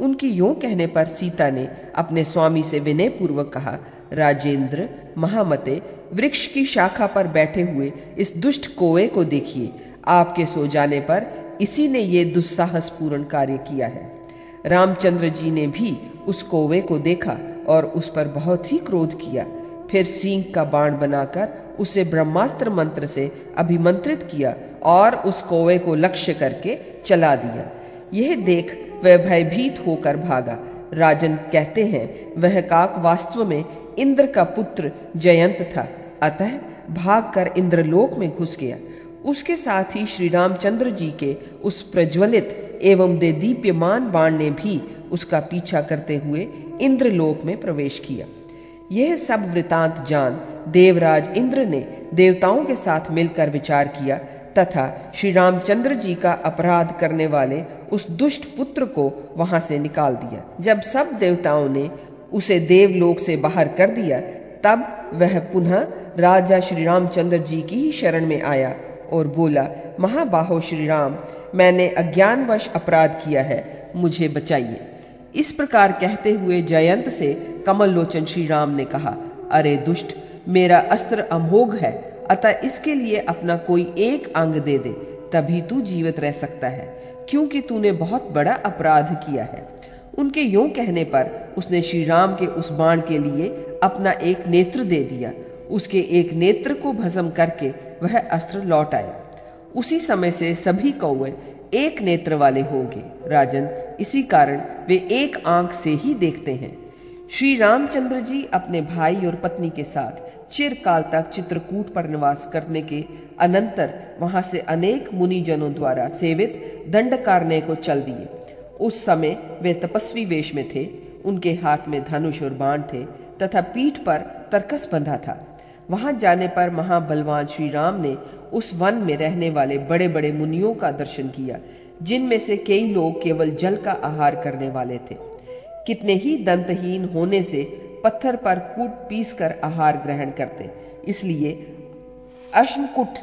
उनकी यों कहने पर सीता ने अपने स्वामी से विनय पूर्वक कहा, राजेंद्र, महामते, वृक्ष की शाखा पर बैठे हुए इस दुष्ट कोए को देखिए। आपके सो जाने पर इसी ने ये दुस्साहसपूर्ण कार्य किया है। रामचंद्र जी ने भी उस कोवे को देखा और उस पर बहुत ही क्रोध किया। फिर सिंह का बाण बनाकर उसे ब्रह्मास्त्र मंत्र से अभिमंत्रित किया और उस कोवे को लक्ष्य करके चला दिया। यह देख वह भयभीत होकर भागा। राजन कहते हैं, वह काक वास्तव में इंद्र का पुत्र जयंत था। अतः भागकर इंद्रलोक में घुस गया। उसके साथ ही श्री रामचंद्र जी के उस प्रज्वलित एवं दे दीप्यमान बाण ने भी उसका पीछा करते हुए इंद्रलोक में प्रवेश किया। यह सब वृतांत जान देवराज इंद्र ने देवताओं के साथ मिलकर विचार किया तथा श्री रामचंद्र जी का अपराध करने वाले उस दुष्ट पुत्र को वहाँ से निकाल दिया। जब सब देवताओं ने उसे देवलोक से बाहर कर दिया, तब वह पुनः राजा श्री रामचंद्र जी की ही शरण में आया और बोला, महाबाहो श्री राम मैंने अज्ञानवश अपराध किया है, मुझे बचाइए। इस प्रकार कहते हुए जयंत से कमल लोचन श्री राम ने कहा, अरे दुष्ट, मेरा अस्त्र अमोघ है, अतः इसके लिए अपना कोई एक अंग दे दे, तभी तू जीवित रह सकता है, क्योंकि तूने बहुत बड़ा अपराध किया है। उनके यूँ कहने पर उसने श्री राम के उस बाण के लिए अपना एक नेत्र दे दिया। उसके एक नेत्र को भस्म करके वह अस्त्र लौट आया उसी समय से सभी कौवे एक नेत्र वाले होंगे। राजन, इसी कारण वे एक आँख से ही देखते हैं। श्री रामचंद्र जी अपने भाई और पत्नी के साथ चिरकाल तक चित्रकूट पर निवास करने के अनंतर वहाँ से अनेक मुनिजनों द्वारा सेवित दंडकारण्य को चल दिए। उस समय वे तपस्वी वेश में थे। उनके हाथ में धनुष और बाण थे तथा पीठ पर तरकस बंधा था। वहाँ जाने पर महाबलवान श्री राम ने उस वन में रहने वाले बड़े बड़े मुनियों का दर्शन किया, जिनमें से कई लोग केवल जल का आहार करने वाले थे। कितने ही दंतहीन होने से पत्थर पर कूट पीस कर आहार ग्रहण करते, इसलिए अश्मकुट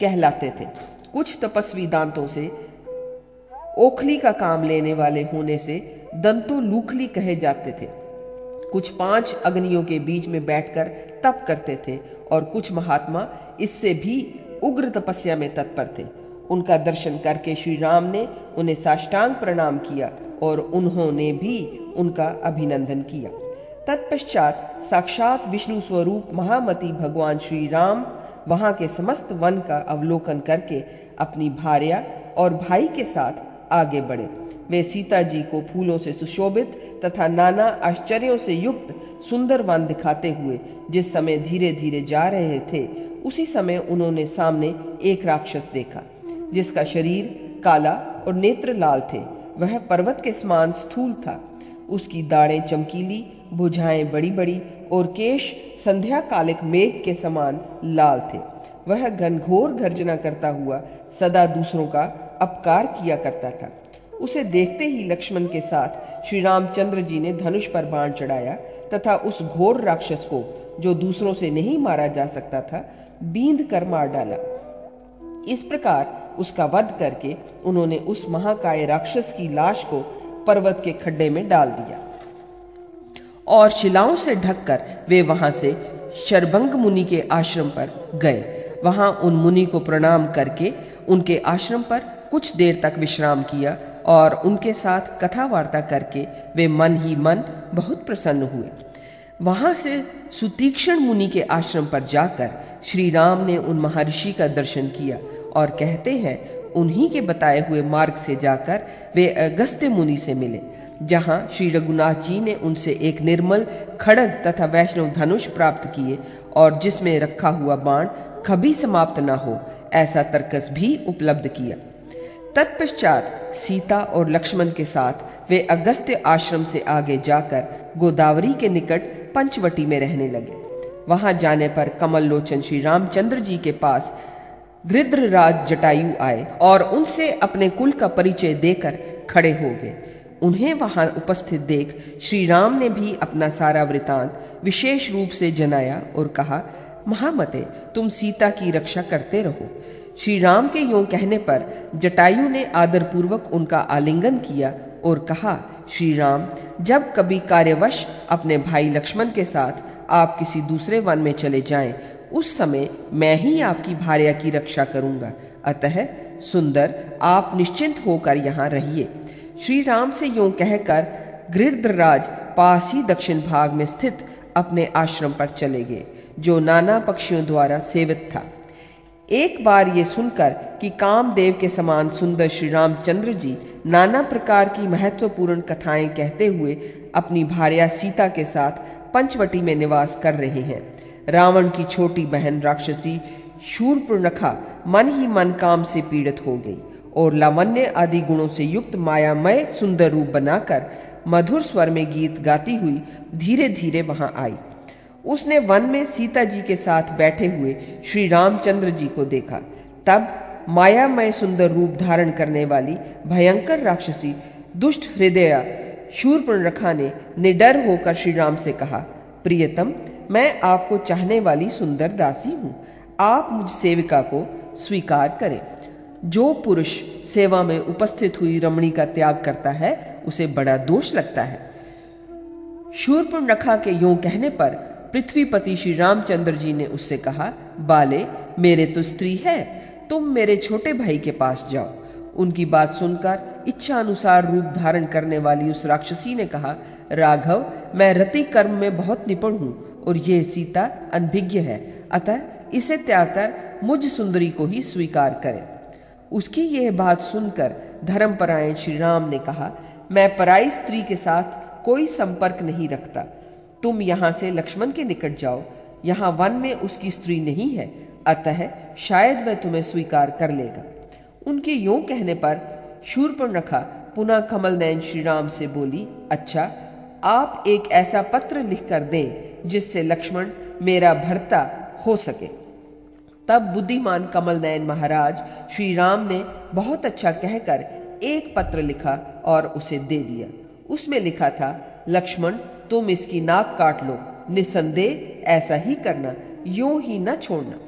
कहलाते थे। कुछ तपस्वी दांतों से ओखली का काम लेने वाले होने से दंतो लूखली कहे जाते थे। कुछ पाँच अग्नियों के बीच में बैठकर तप करते थे और कुछ महात्मा इससे भी उग्र तपस्या में तत्पर थे। उनका दर्शन करके श्री राम ने उन्हें साष्टांग प्रणाम किया और उन्होंने भी उनका अभिनंदन किया। तत्पश्चात साक्षात विष्णु स्वरूप महामती भगवान श्री राम वहाँ के समस्त वन का अवलोकन करके अपनी भार्या और भाई के साथ आगे बढ़े। वे सीता जी को फूलों से सुशोभित तथा नाना आश्चर्यों से युक्त सुंदर वन दिखाते हुए जिस समय धीरे धीरे जा रहे थे, उसी समय उन्होंने सामने एक राक्षस देखा, जिसका शरीर काला और नेत्र लाल थे। वह पर्वत के समान स्थूल था। उसकी दाढ़ें चमकीली, भुजाएँ बड़ी बड़ी और केश संध्या कालिक मेघ के समान लाल थे। वह घनघोर गर्जना करता हुआ सदा दूसरों का अपकार किया करता था। उसे देखते ही लक्ष्मण के साथ श्री रामचंद्र जी ने धनुष पर बाण चढ़ाया तथा उस घोर राक्षस को, जो दूसरों से नहीं मारा जा सकता था, बींद कर मार डाला। इस प्रकार उसका वध करके उन्होंने उस महाकाय राक्षस की लाश को पर्वत के खड्डे में डाल दिया। और शिलाओं से ढककर वे वहाँ से शरभंग मुनि के आश्रम पर गए। वहाँ उन मुनि को प्रणाम करके उनके आश्रम पर कुछ देर तक विश्राम किया और उनके साथ कथा वार्ता करके वे मन ही मन बहुत प्रसन्न हुए। वहाँ से सुतीक्षण मुनि के आश्रम पर जाकर श्री राम ने उन महर्षि का दर्शन किया और कहते हैं, उन्हीं के बताए हुए मार्ग से जाकर वे अगस्त्य मुनि से मिले, जहाँ श्री रघुनाथ जी ने उनसे एक निर्मल, खड़ग तथा वैष्णव धनुष प्राप्त किए और जिसमें रखा हुआ बाण कभी समाप्त न हो, ऐसा तर्कस भी उपलब्ध किया। तत्पश्चात सीता और लक्ष्मण के साथ वे अगस्त्य आश्रम से आगे जाकर गोदावरी के निकट पंचवटी में रहने लगे। वहाँ जाने पर कमल लोचन श्री रामचंद्र जी के पास गृद्रराज जटायु आए और उनसे अपने कुल का परिचय देकर खड़े हो गए। उन्हें वहाँ उपस्थित देख श्री राम ने भी अपना सारा वृतांत विशेष रूप से जनाया और कहा, महामते, तुम सीता की रक्षा करते रहो। श्री राम के यूँ कहने पर जटायु ने आदर पूर्वक उनका आलिंगन किया और कहा श्री राम जब कभी कार्यवश अपने भाई लक्ष्मण के साथ आप किसी दूसरे वन में चले जाएँ, उस समय मैं ही आपकी भार्या की रक्षा करूँगा। अतः सुंदर, आप निश्चिंत होकर यहाँ रहिए। श्री राम से यूँ कहकर गृद्रराज पास ही दक्षिण भाग में स्थित अपने आश्रम पर चले गए, जो नाना पक्षियों द्वारा सेवित था। एक बार ये सुनकर कि कामदेव के समान सुंदर श्री रामचंद्र जी नाना प्रकार की महत्वपूर्ण कथाएँ कहते हुए अपनी भार्या सीता के साथ पंचवटी में निवास कर रहे हैं। रावण की छोटी बहन राक्षसी शूरपुर्णखा मन ही मन काम से पीड़ित हो गई और लावण्य आदि गुणों से युक्त मायामय सुंदर रूप बनाकर मधुर स्वर में गीत गाती हुई धीरे धीरे वहाँ आई। उसने वन में सीता जी के साथ बैठे हुए श्री रामचंद्र जी को देखा। तब मायामय सुंदर रूप धारण करने वाली भयंकर राक्षसी दुष्ट हृदय शूरपणखा ने निडर होकर श्री राम से कहा, प्रियतम, मैं आपको चाहने वाली सुंदर दासी हूँ। आप मुझ सेविका को स्वीकार करें। जो पुरुष सेवा में उपस्थित हुई रमणी का त्याग करता है, उसे बड़ा दोष लगता है। शूरपणखा के यूँ कहने पर पृथ्वीपति श्री रामचंद्र जी ने उससे कहा, बाले, मेरे तो स्त्री है, तुम मेरे छोटे भाई के पास जाओ। उनकी बात सुनकर इच्छा अनुसार रूप धारण करने वाली उस राक्षसी ने कहा, राघव, मैं रति कर्म में बहुत निपुण हूँ और यह सीता अनभिज्ञ है, अतः इसे त्याग कर मुझ सुंदरी को ही स्वीकार करें। उसकी यह बात सुनकर धर्मपरायण श्री राम ने कहा, मैं पराई स्त्री के साथ कोई संपर्क नहीं रखता। तुम यहाँ से लक्ष्मण के निकट जाओ। यहाँ वन में उसकी स्त्री नहीं है, अतः शायद वह तुम्हें स्वीकार कर लेगा। उनके यो कहने पर शूरपणखा पुनः कमल नयन श्री राम से बोली अच्छा आप एक ऐसा पत्र लिख कर दें, जिससे लक्ष्मण मेरा भरता हो सके। तब बुद्धिमान कमल नयन महाराज श्री राम ने बहुत अच्छा कहकर एक पत्र लिखा और उसे दे दिया। उसमें लिखा था, लक्ष्मण तुम इसकी नाक काट लो। निसंदेह ऐसा ही करना, यो ही न छोड़ना।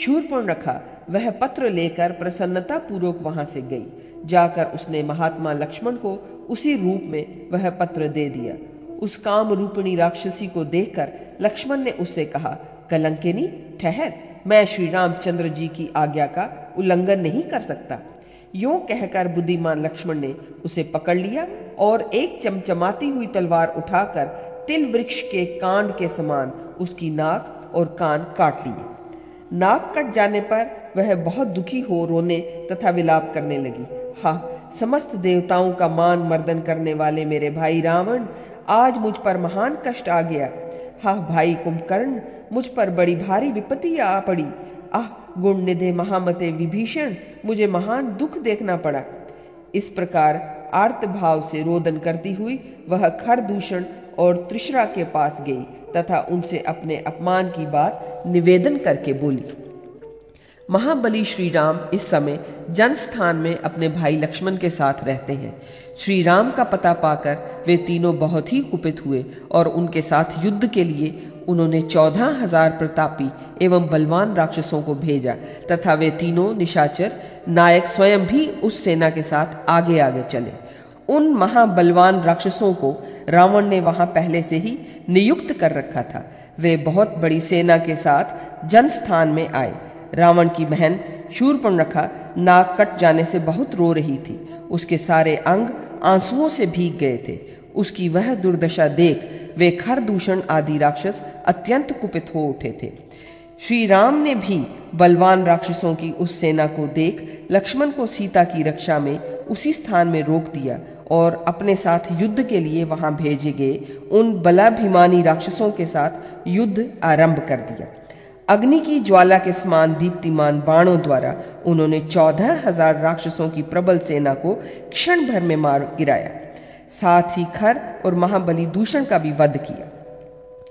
शूरपणखा वह पत्र लेकर प्रसन्नता पूर्वक वहाँ से गई। जाकर उसने महात्मा लक्ष्मण को उसी रूप में वह पत्र दे दिया। उस काम रूपिणी राक्षसी को देखकर लक्ष्मण ने उससे कहा, कलंकिनी, ठहर। मैं श्री रामचंद्र जी की आज्ञा का उल्लंघन नहीं कर सकता। यो कहकर बुद्धिमान लक्ष्मण ने उसे पकड़ लिया और एक चमचमाती हुई तलवार उठाकर तिल वृक्ष के कांड के समान उसकी नाक और कान काट लिए। नाक कट जाने पर वह बहुत दुखी हो रोने तथा विलाप करने लगी। हा, समस्त देवताओं का मान मर्दन करने वाले मेरे भाई रावण, आज मुझ पर महान कष्ट आ गया। हा, भाई कुंभकर्ण, मुझ पर बड़ी भारी विपत्ति आ पड़ी। आह गुण निधे महामते विभीषण, मुझे महान दुख देखना पड़ा। इस प्रकार आर्त भाव से रोदन करती हुई वह खर दूषण और त्रिशरा के पास गई तथा उनसे अपने अपमान की बात निवेदन करके बोली। महाबली श्री राम इस समय जन स्थान में अपने भाई लक्ष्मण के साथ रहते हैं। श्री राम का पता पाकर वे तीनों बहुत ही कुपित हुए और उनके साथ युद्ध के लिए उन्होंने चौदह हज़ार प्रतापी एवं बलवान राक्षसों को भेजा, तथा वे तीनों निशाचर नायक स्वयं भी उस सेना के साथ आगे आगे चले। उन महाबलवान राक्षसों को रावण ने वहाँ पहले से ही नियुक्त कर रखा था। वे बहुत बड़ी सेना के साथ जन स्थान में आए। रावण की बहन शूरपणखा नाक कट जाने से बहुत रो रही थी। उसके सारे अंग आंसुओं से भीग गए थे। उसकी वह दुर्दशा देख वे खर दूषण आदि राक्षस अत्यंत कुपित हो उठे थे। श्री राम ने भी बलवान राक्षसों की उस सेना को देख, लक्ष्मण को सीता की रक्षा में उसी स्थान में रोक दिया और अपने साथ युद्ध के लिए वहाँ भेजे गए उन बलाभिमानी राक्षसों के साथ युद्ध आरंभ कर दिया। अग्नि की ज्वाला के समान दीप्तिमान बाणों द्वारा उन्होंने चौदह हज़ार राक्षसों की प्रबल सेना को क्षण भर में मार गिराया। साथ ही खर और महाबली दूषण का भी वध किया।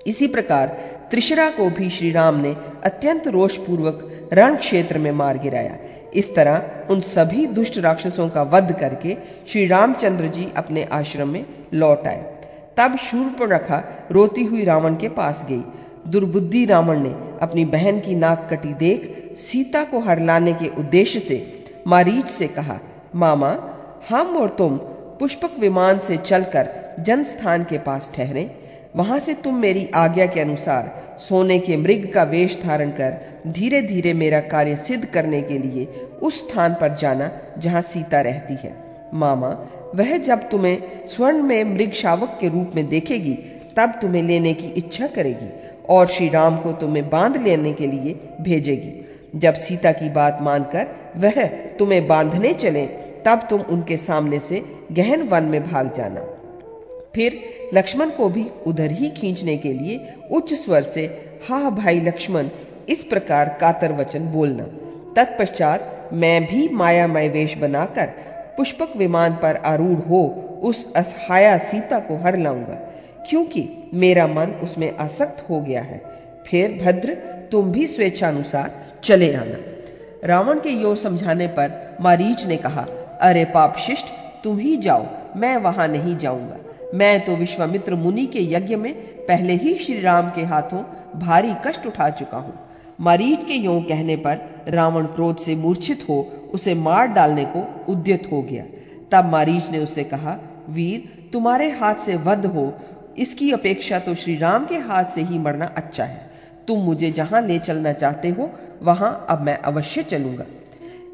इसी प्रकार त्रिशरा को भी श्री राम ने अत्यंत रोषपूर्वक रण क्षेत्र में मार गिराया। इस तरह उन सभी दुष्ट राक्षसों का वध करके श्री रामचंद्र जी अपने आश्रम में लौट आए। तब शूर्पणखा रोती हुई रावण के पास गई। दुर्बुद्धि रावण ने अपनी बहन की नाक कटी देख सीता को हरलाने के उद्देश्य से मारीच से कहा, मामा, हम और तुम पुष्पक विमान से चलकर जनस्थान के पास ठहरे। वहाँ से तुम मेरी आज्ञा के अनुसार सोने के मृग का वेश धारण कर धीरे धीरे मेरा कार्य सिद्ध करने के लिए उस स्थान पर जाना जहाँ सीता रहती है। मामा, वह जब तुम्हें स्वर्ण में मृग शावक के रूप में देखेगी, तब तुम्हें लेने की इच्छा करेगी और श्री राम को तुम्हें बाँध लेने के लिए भेजेगी। जब सीता की बात मानकर वह तुम्हें बांधने चले, तब तुम उनके सामने से गहन वन में भाग जाना। फिर लक्ष्मण को भी उधर ही खींचने के लिए उच्च स्वर से, हा भाई लक्ष्मण, इस प्रकार कातर वचन बोलना। तत्पश्चात मैं भी मायामय वेश बनाकर पुष्पक विमान पर आरूढ़ हो उस असहाया सीता को हर लाऊँगा। क्योंकि मेरा मन उसमें आसक्त हो गया है। फिर भद्र, तुम भी स्वेच्छानुसार चले आना। रावण के यो समझाने पर मारीच ने कहा, अरे पाप शिष्ट, तुम ही जाओ, मैं वहाँ नहीं जाऊँगा। मैं तो विश्वामित्र मुनि के यज्ञ में पहले ही श्री राम के हाथों भारी कष्ट उठा चुका हूँ। मरीच के यों कहने पर रावण क्रोध से मूर्छित हो उसे मार डालने को उद्यत हो गया। तब मारीच ने उससे कहा, वीर, तुम्हारे हाथ से वध हो, इसकी अपेक्षा तो श्री राम के हाथ से ही मरना अच्छा है। तुम मुझे जहाँ ले चलना चाहते हो, वहाँ अब मैं अवश्य चलूँगा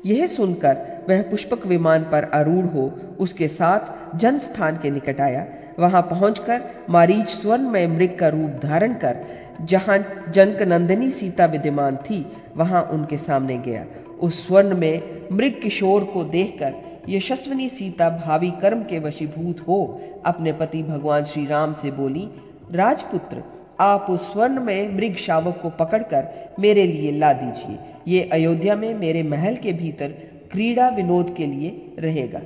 यह सुनकर वह पुष्पक विमान पर आरूढ़ हो उसके साथ जन स्थान के निकट आया। वहाँ पहुंचकर मारीच स्वर्ण में मृग का रूप धारण कर, जहाँ जनक नंदिनी सीता विद्यमान थी, वहाँ उनके सामने गया। उस स्वर्ण में मृग किशोर को देखकर यशस्विनी सीता भावी कर्म के वशीभूत हो, अपने पति भगवान श्री राम से बोली, राजपुत्र, आप उस स्वर्ण में मृग शावक को पकड़कर मेरे लिए ला दीजिए। ये अयोध्या में मेरे महल के भीतर क्रीड़ा विनोद के लिए रहेगा।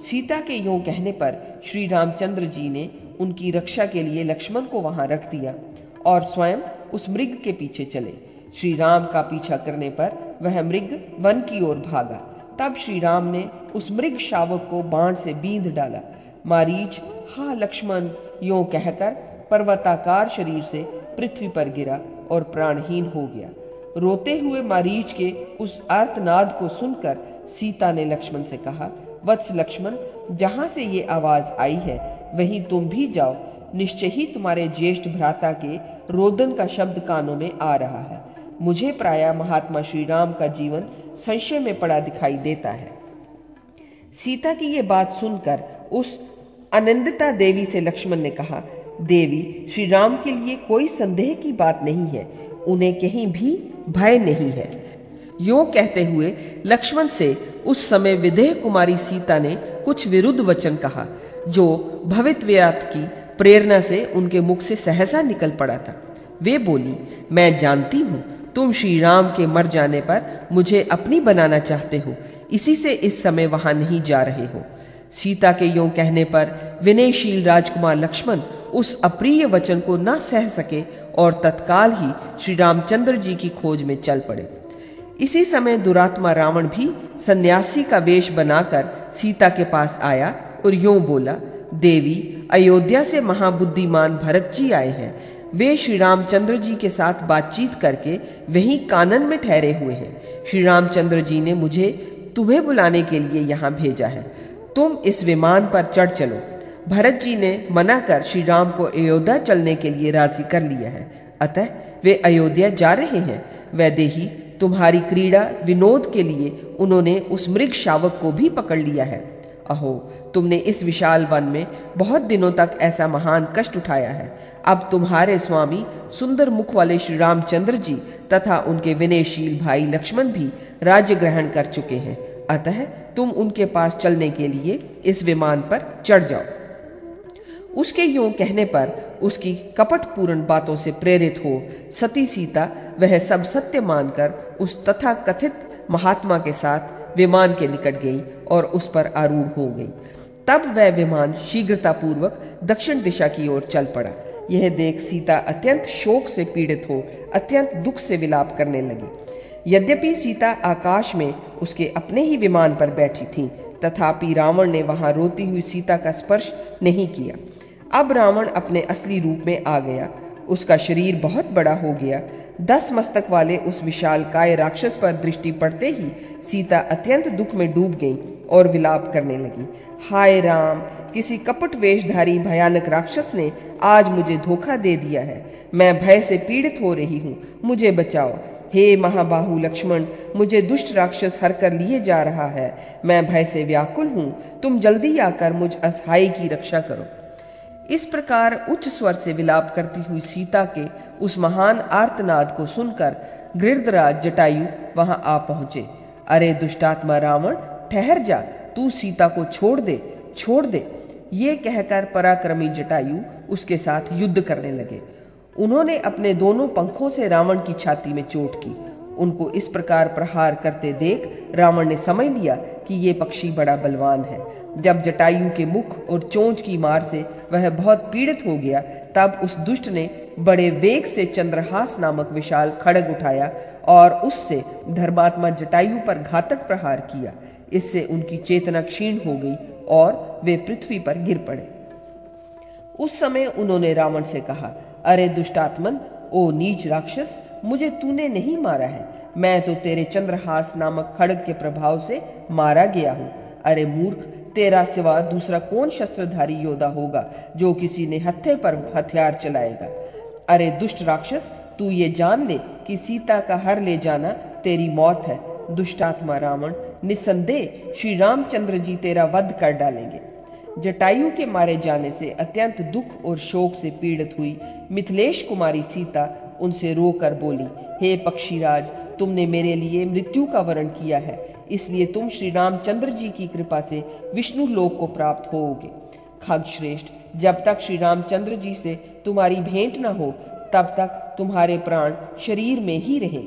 सीता के यूँ कहने पर श्री रामचंद्र जी ने उनकी रक्षा के लिए लक्ष्मण को वहाँ रख दिया और स्वयं उस मृग के पीछे चले। श्री राम का पीछा करने पर वह मृग वन की ओर भागा। तब श्री राम ने उस मृग शावक को बाण से बींध डाला। मारीच, हा लक्ष्मण, यो कहकर पर्वताकार शरीर से पृथ्वी पर गिरा और प्राणहीन हो गया। रोते हुए मारीच के उस आर्तनाद को सुनकर सीता ने लक्ष्मण से कहा वत्स लक्ष्मण, जहाँ से ये आवाज़ आई है, वहीं तुम भी जाओ। निश्चय ही तुम्हारे ज्येष्ठ भ्राता के रोदन का शब्द कानों में आ रहा है। मुझे प्राय महात्मा श्री राम का जीवन संशय में पड़ा दिखाई देता है। सीता की ये बात सुनकर उस अनंदता देवी से लक्ष्मण ने कहा, देवी श्री राम के लिए कोई संदेह की बात नहीं है। उन्हें कहीं भी भय नहीं है। यो कहते हुए लक्ष्मण से उस समय विदेह कुमारी सीता ने कुछ विरुद्ध वचन कहा, जो भवित्व्यात की प्रेरणा से उनके मुख से सहसा निकल पड़ा था। वे बोली, मैं जानती हूँ, तुम श्री राम के मर जाने पर मुझे अपनी बनाना चाहते हो, इसी से इस समय वहाँ नहीं जा रहे हो। सीता के यों कहने पर विनयशील राजकुमार लक्ष्मण उस अप्रिय वचन को न सह सके और तत्काल ही श्री रामचंद्र जी की खोज में चल पड़े। इसी समय दुरात्मा रावण भी सन्यासी का वेश बनाकर सीता के पास आया और यों बोला, देवी, अयोध्या से महाबुद्धिमान भरत जी आए हैं। वे श्री रामचंद्र जी के साथ बातचीत करके वहीं कानन में ठहरे हुए हैं। श्री रामचंद्र जी ने मुझे तुम्हें बुलाने के लिए यहाँ भेजा है। तुम इस विमान पर चढ़ चलो। भरत जी ने मना कर श्री राम को अयोध्या चलने के लिए राज़ी कर लिया है। अतः वे अयोध्या जा रहे हैं। वैदेही तुम्हारी क्रीड़ा विनोद के लिए उन्होंने उस मृग शावक को भी पकड़ लिया है। अहो, तुमने इस विशाल वन में बहुत दिनों तक ऐसा महान कष्ट उठाया है। अब तुम्हारे स्वामी सुंदर मुख वाले श्री रामचंद्र जी तथा उनके विनयशील भाई लक्ष्मण भी राज्य ग्रहण कर चुके हैं। अतः तुम उनके पास चलने के लिए इस विमान पर चढ़ जाओ। उसके यूँ कहने पर उसकी कपटपूर्ण बातों से प्रेरित हो सती सीता वह सब सत्य मानकर उस तथा कथित महात्मा के साथ विमान के निकट गई और उस पर आरूढ़ हो गई। तब वह विमान शीघ्रता पूर्वक दक्षिण दिशा की ओर चल पड़ा। यह देख सीता अत्यंत शोक से पीड़ित हो, अत्यंत दुख से विलाप करने लगी। यद्यपि सीता आकाश में उसके अपने ही विमान पर बैठी थी, तथापि रावण ने वहाँ रोती हुई सीता का स्पर्श नहीं किया। अब रावण अपने असली रूप में आ गया। उसका शरीर बहुत बड़ा हो गया। दस मस्तक वाले उस विशाल काय राक्षस पर दृष्टि पड़ते ही सीता अत्यंत दुख में डूब गई और विलाप करने लगी। हाय राम, किसी कपट वेशधारी भयानक राक्षस ने आज मुझे धोखा दे दिया है। मैं भय से पीड़ित हो रही हूँ। मुझे बचाओ। हे महाबाहु लक्ष्मण, मुझे दुष्ट राक्षस हर कर लिए जा रहा है। मैं भय से व्याकुल हूँ। तुम जल्दी आकर मुझ असहाय की रक्षा करो। इस प्रकार उच्च स्वर से विलाप करती हुई सीता के उस महान आर्तनाद को सुनकर गृद्धराज जटायु वहाँ आ पहुँचे। अरे दुष्टात्मा रावण, ठहर जा, तू सीता को छोड़ दे छोड़ दे। ये कहकर पराक्रमी जटायु उसके साथ युद्ध करने लगे। उन्होंने अपने दोनों पंखों से रावण की छाती में चोट की। उनको इस प्रकार प्रहार करते देख रावण ने समझ लिया कि ये पक्षी बड़ा बलवान है। जब जटायु के मुख और चोंच की मार से वह बहुत पीड़ित हो गया, तब उस दुष्ट ने बड़े वेग से चंद्रहास नामक विशाल खड़ग उठाया और उससे धर्मात्मा जटायु पर घातक प्रहार किया। इससे उनकी चेतना क्षीण हो गई और वे पृथ्वी पर गिर पड़े। उस समय उन्होंने रावण से कहा, अरे दुष्टात्मन, ओ नीच राक्षस मुझे तूने नहीं मारा है। मैं तो तेरे चंद्रहास नामक खड़ग के प्रभाव से मारा गया हूँ। अरे मूर्ख, तेरा सिवा दूसरा कौन शस्त्रधारी योद्धा होगा जो किसी ने हत्थे पर हथियार चलाएगा? अरे दुष्ट राक्षस, तू ये जान ले कि सीता का हर ले जाना तेरी मौत है। दुष्टात्मा रावण निसंदेह श्री रामचंद्र जी तेरा वध कर डालेंगे। जटायु के मारे जाने से अत्यंत दुख और शोक से पीड़ित हुई मिथिलेश कुमारी सीता उनसे रो कर बोली, हे पक्षीराज, तुमने मेरे लिए मृत्यु का वर्ण किया है। इसलिए तुम श्री रामचंद्र जी की कृपा से विष्णु लोक को प्राप्त होोगे खग श्रेष्ठ जब तक श्री रामचंद्र जी से तुम्हारी भेंट न हो, तब तक तुम्हारे प्राण शरीर में ही रहे।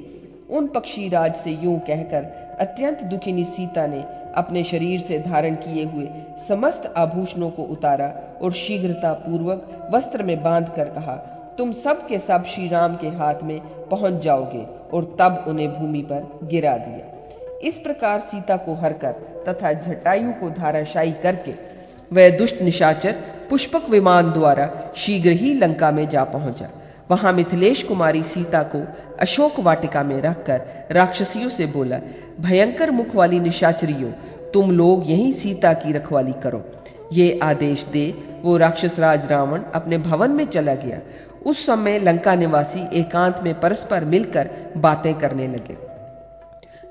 उन पक्षीराज से यूँ कहकर अत्यंत दुखिनी सीता ने अपने शरीर से धारण किए हुए समस्त आभूषणों को उतारा और शीघ्रता पूर्वक वस्त्र में बाँध कर कहा तुम सब के सब श्री राम के हाथ में पहुँच जाओगे और तब उन्हें भूमि पर गिरा दिया। इस प्रकार सीता को हरकर तथा जटायु को धाराशायी करके वह दुष्ट निशाचर, पुष्पक विमान द्वारा शीघ्र ही लंका में जा पहुँचा। वहाँ मिथिलेश कुमारी सीता को अशोक वाटिका में रखकर राक्षसियों से बोला, भयंकर मुख वाली निशाचरियों, तुम लोग यही सीता की रखवाली करो। ये आदेश दे वो राक्षस राज रावण अपने भवन में चला गया उस समय लंका निवासी एकांत में परस्पर मिलकर बातें करने लगे।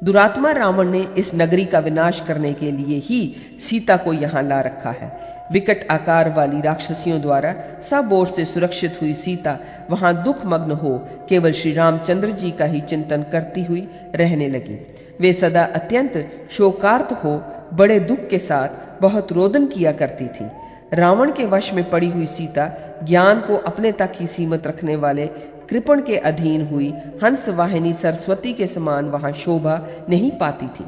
दुरात्मा रावण ने इस नगरी का विनाश करने के लिए ही सीता को यहाँ ला रखा है। विकट आकार वाली राक्षसियों द्वारा सब ओर से सुरक्षित हुई सीता वहाँ दुख मग्न हो केवल श्री रामचंद्र जी का ही चिंतन करती हुई रहने लगी। वे सदा अत्यंत शोकार्त हो, बड़े दुख के साथ बहुत रोदन किया करती थी। रावण के वश में पड़ी हुई सीता ज्ञान को अपने तक ही सीमित रखने वाले कृपण के अधीन हुई हंस वाहिनी सरस्वती के समान वहाँ शोभा नहीं पाती थी।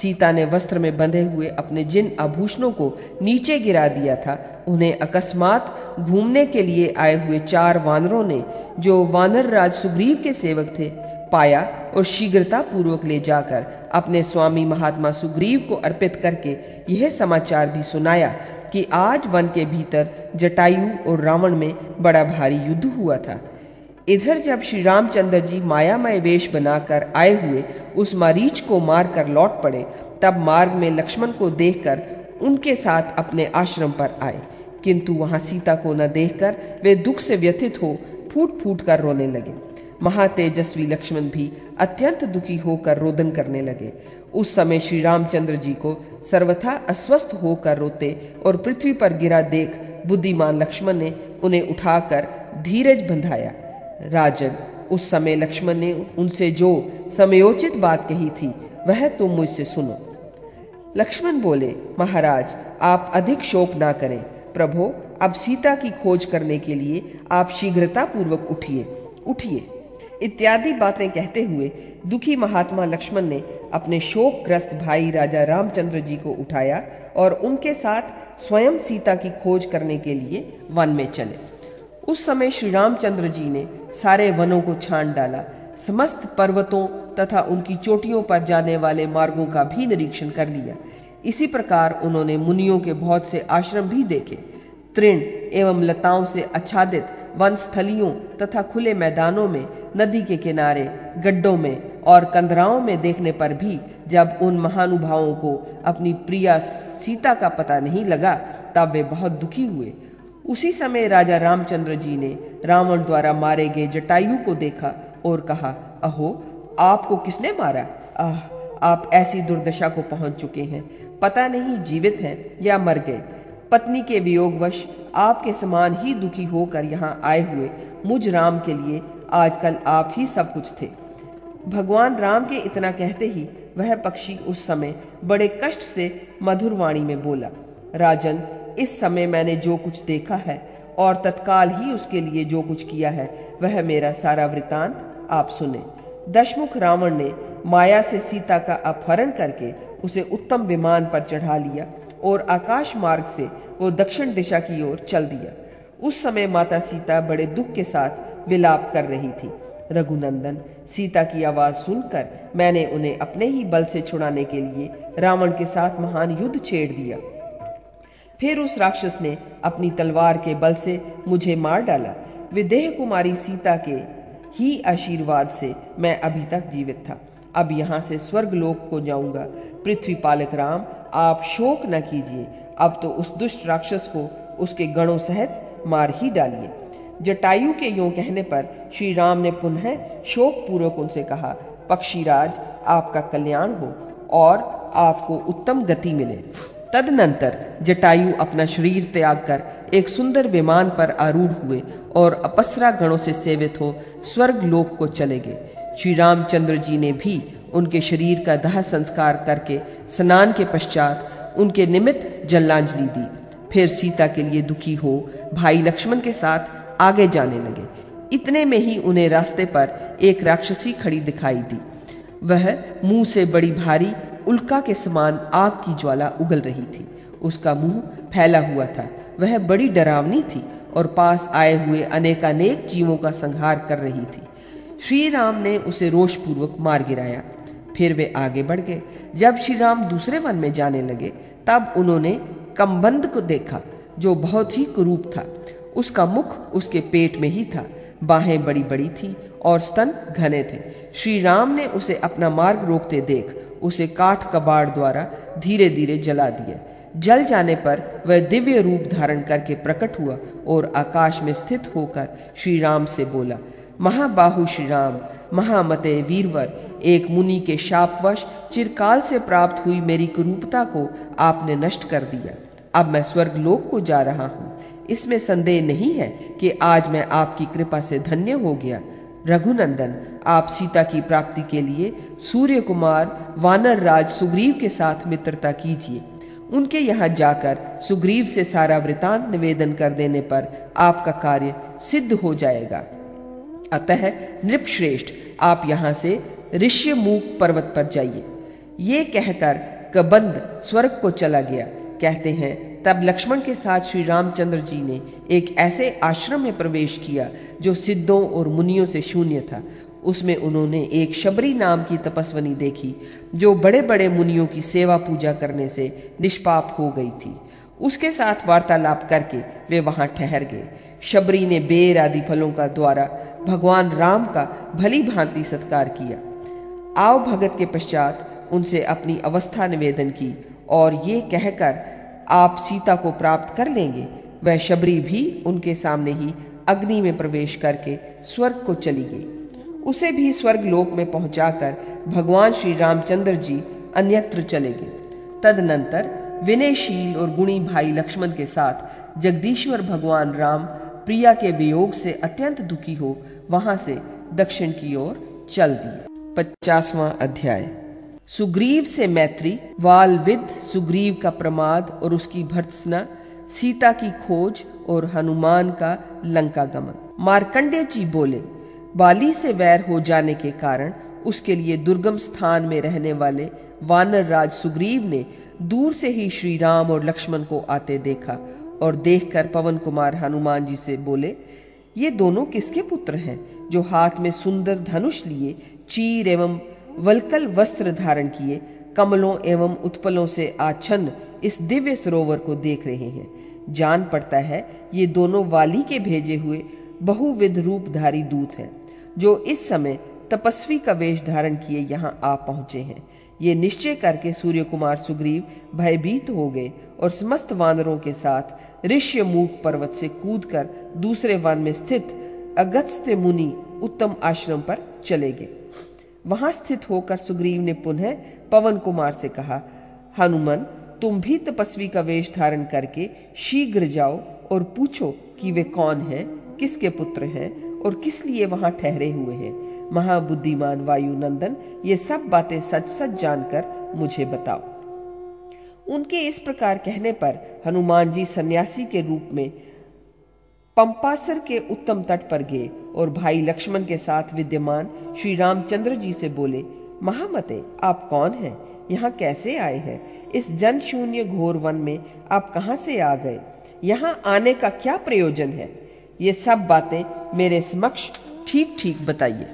सीता ने वस्त्र में बंधे हुए अपने जिन आभूषणों को नीचे गिरा दिया था, उन्हें अकस्मात घूमने के लिए आए हुए चार वानरों ने, जो वानर राज सुग्रीव के सेवक थे, पाया और शीघ्रता पूर्वक ले जाकर अपने स्वामी महात्मा सुग्रीव को अर्पित करके यह समाचार भी सुनाया कि आज वन के भीतर जटायु और रावण में बड़ा भारी युद्ध हुआ था। इधर जब श्री रामचंद्र जी मायामय वेश बनाकर आए हुए उस मारीच को मारकर लौट पड़े, तब मार्ग में लक्ष्मण को देखकर उनके साथ अपने आश्रम पर आए। किंतु वहाँ सीता को न देखकर वे दुख से व्यथित हो फूट फूट कर रोने लगे। महातेजस्वी लक्ष्मण भी अत्यंत दुखी होकर रोदन करने लगे। उस समय श्री रामचंद्र जी को सर्वथा अस्वस्थ होकर रोते और पृथ्वी पर गिरा देख बुद्धिमान लक्ष्मण ने उन्हें उठाकर धीरज बंधाया। राजन, उस समय लक्ष्मण ने उनसे जो समयोचित बात कही थी, वह तुम मुझसे सुनो। लक्ष्मण बोले, महाराज, आप अधिक शोक ना करें। प्रभो, अब सीता की खोज करने के लिए आप शीघ्रता पूर्वक उठिए। उठिए। इत्यादि बातें कहते हुए दुखी महात्मा लक्ष्मण ने अपने शोकग्रस्त भाई राजा रामचंद्र जी को उठाया और उनके साथ स्वयं सीता की खोज करने के लिए वन में चले। उस समय श्री रामचंद्र जी ने सारे वनों को छान डाला। समस्त पर्वतों तथा उनकी चोटियों पर जाने वाले मार्गों का भी निरीक्षण कर लिया। इसी प्रकार उन्होंने मुनियों के बहुत से आश्रम भी देखे। तृण एवं लताओं से आच्छादित वन स्थलियों तथा खुले मैदानों में, नदी के किनारे, गड्ढों में और कंदराओं में देखने पर भी जब उन महानुभावों को अपनी प्रिया सीता का पता नहीं लगा, तब वे बहुत दुखी हुए। उसी समय राजा रामचंद्र जी ने रावण द्वारा मारे गए जटायु को देखा और कहा, अहो, आपको किसने मारा? आह, आप ऐसी दुर्दशा को पहुँच चुके हैं। पता नहीं जीवित हैं या मर गए। पत्नी के वियोगवश आपके समान ही दुखी होकर यहाँ आए हुए मुझ राम के लिए आजकल आप ही सब कुछ थे। भगवान राम के इतना कहते ही वह पक्षी उस समय बड़े कष्ट से मधुर वाणी में बोला, राजन, इस समय मैंने जो कुछ देखा है और तत्काल ही उसके लिए जो कुछ किया है, वह मेरा सारा वृतांत आप सुने। दशमुख रावण ने माया से सीता का अपहरण करके उसे उत्तम विमान पर चढ़ा लिया। और आकाश मार्ग से वो दक्षिण दिशा की ओर चल दिया। उस समय माता सीता बड़े दुख के साथ विलाप कर रही थी। रघुनंदन, सीता की आवाज़ सुनकर मैंने उन्हें अपने ही बल से छुड़ाने के लिए रावण के साथ महान युद्ध छेड़ दिया। फिर उस राक्षस ने अपनी तलवार के बल से मुझे मार डाला। विदेह कुमारी सीता के ही आशीर्वाद से मैं अभी तक जीवित था। अब यहाँ से स्वर्ग लोक को जाऊँगा। पृथ्वी पालक राम आप शोक न कीजिए। अब तो उस दुष्ट राक्षस को उसके गणों सहित मार ही डालिए। जटायु के यूँ कहने पर श्री राम ने पुनः शोक पूर्वक उनसे कहा, पक्षीराज, आपका कल्याण हो और आपको उत्तम गति मिले। तदनंतर जटायु अपना शरीर त्याग कर एक सुंदर विमान पर आरूढ़ हुए और अपसरा गणों से सेवित हो स्वर्ग लोक को चले गए। श्री रामचंद्र जी ने भी उनके शरीर का दाह संस्कार करके स्नान के पश्चात उनके निमित्त जलांजलि दी। फिर सीता के लिए दुखी हो भाई लक्ष्मण के साथ आगे जाने लगे। इतने में ही उन्हें रास्ते पर एक राक्षसी खड़ी दिखाई दी। वह मुँह से बड़ी भारी उल्का के समान आग की ज्वाला उगल रही थी। उसका मुँह फैला हुआ था। वह बड़ी डरावनी थी और पास आए हुए अनेकानेक जीवों का संहार कर रही थी। श्री राम ने उसे रोषपूर्वक मार गिराया। फिर वे आगे बढ़ गए। जब श्री राम दूसरे वन में जाने लगे, तब उन्होंने कम्बंद को देखा, जो बहुत ही कुरूप था। उसका मुख उसके पेट में ही था, बाहें बड़ी बड़ी थी और स्तन घने थे। श्री राम ने उसे अपना मार्ग रोकते देख, उसे काठ कबाड़ द्वारा धीरे धीरे जला दिया। जल जाने पर वह दिव्य रूप धारण करके प्रकट हुआ और आकाश में स्थित होकर श्री राम से बोला, महाबाहु श्री राम, महामते वीरवर एक मुनि के शापवश चिरकाल से प्राप्त हुई मेरी कुरूपता को आपने नष्ट कर दिया। अब मैं स्वर्ग लोक को जा रहा हूँ। इसमें संदेह नहीं है कि आज मैं आपकी कृपा से धन्य हो गया। रघुनंदन, आप सीता की प्राप्ति के लिए सूर्य कुमार वानर राज सुग्रीव के साथ मित्रता कीजिए। उनके यहाँ जाकर सुग्रीव से सारा वृतांत निवेदन कर देने पर आपका कार्य सिद्ध हो जाएगा। अतः नृपश्रेष्ठ, आप यहाँ से ऋष्यमूक पर्वत पर जाइए। ये कहकर कबंद स्वर्ग को चला गया। कहते हैं, तब लक्ष्मण के साथ श्री रामचंद्र जी ने एक ऐसे आश्रम में प्रवेश किया जो सिद्धों और मुनियों से शून्य था। उसमें उन्होंने एक शबरी नाम की तपस्वनी देखी, जो बड़े बड़े मुनियों की सेवा पूजा करने से निष्पाप हो गई थी। उसके साथ वार्तालाप करके वे वहाँ ठहर गए। शबरी ने बेर आदि फलों का द्वारा भगवान राम का भली भांति सत्कार किया। आओ भगत के पश्चात उनसे अपनी अवस्था निवेदन की और ये कहकर आप सीता को प्राप्त कर लेंगे। वह शबरी भी उनके सामने ही अग्नि में प्रवेश करके स्वर्ग को चली गई। उसे भी स्वर्ग लोक में पहुंचाकर भगवान श्री रामचंद्र जी अन्यत्र चले गए। तदनंतर विनयशील और गुणी भाई लक्ष्मण के साथ जगदीश्वर भगवान राम प्रिया के वियोग से अत्यंत दुखी हो वहाँ से दक्षिण की ओर चल दिए। पचासवां अध्याय। सुग्रीव से मैत्री वालविद सुग्रीव का प्रमाद और उसकी भर्त्सना, सीता की खोज और हनुमान का लंका गमन मार्कंडे जी बोले, बाली से वैर हो जाने के कारण उसके लिए दुर्गम स्थान में रहने वाले वानर राज सुग्रीव ने दूर से ही श्री राम और लक्ष्मण को आते देखा और देखकर पवन कुमार हनुमान जी से बोले, ये दोनों किसके पुत्र हैं जो हाथ में सुंदर धनुष लिए चीर एवं वलकल वस्त्र धारण किए, कमलों एवं उत्पलों से आच्छन्न इस दिव्य सरोवर को देख रहे हैं। जान पड़ता है, ये दोनों वाली के भेजे हुए बहुविध रूपधारी दूत हैं, जो इस समय तपस्वी का वेश धारण किए यहाँ आ पहुँचे हैं। ये निश्चय करके सूर्य कुमार सुग्रीव भयभीत हो गए और समस्त वानरों के साथ ऋष्य मूक पर्वत से कूदकर दूसरे वन में स्थित अगस्त्य मुनि उत्तम आश्रम पर चले गए। वहाँ स्थित होकर सुग्रीव ने पुनः पवन कुमार से कहा, हनुमान, तुम भी तपस्वी का वेश धारण करके शीघ्र जाओ और पूछो कि वे कौन हैं, किसके पुत्र हैं और किस लिए वहाँ ठहरे हुए हैं। महाबुद्धिमान वायुनंदन, ये सब बातें सच सच जानकर मुझे बताओ। उनके इस प्रकार कहने पर हनुमान जी सन्यासी के रूप में पंपासर के उत्तम तट पर गए और भाई लक्ष्मण के साथ विद्यमान श्री रामचंद्र जी से बोले, महामते, आप कौन हैं? यहाँ कैसे आए हैं? इस जन शून्य घोर वन में आप कहाँ से आ गए? यहाँ आने का क्या प्रयोजन है? ये सब बातें मेरे समक्ष ठीक ठीक बताइए।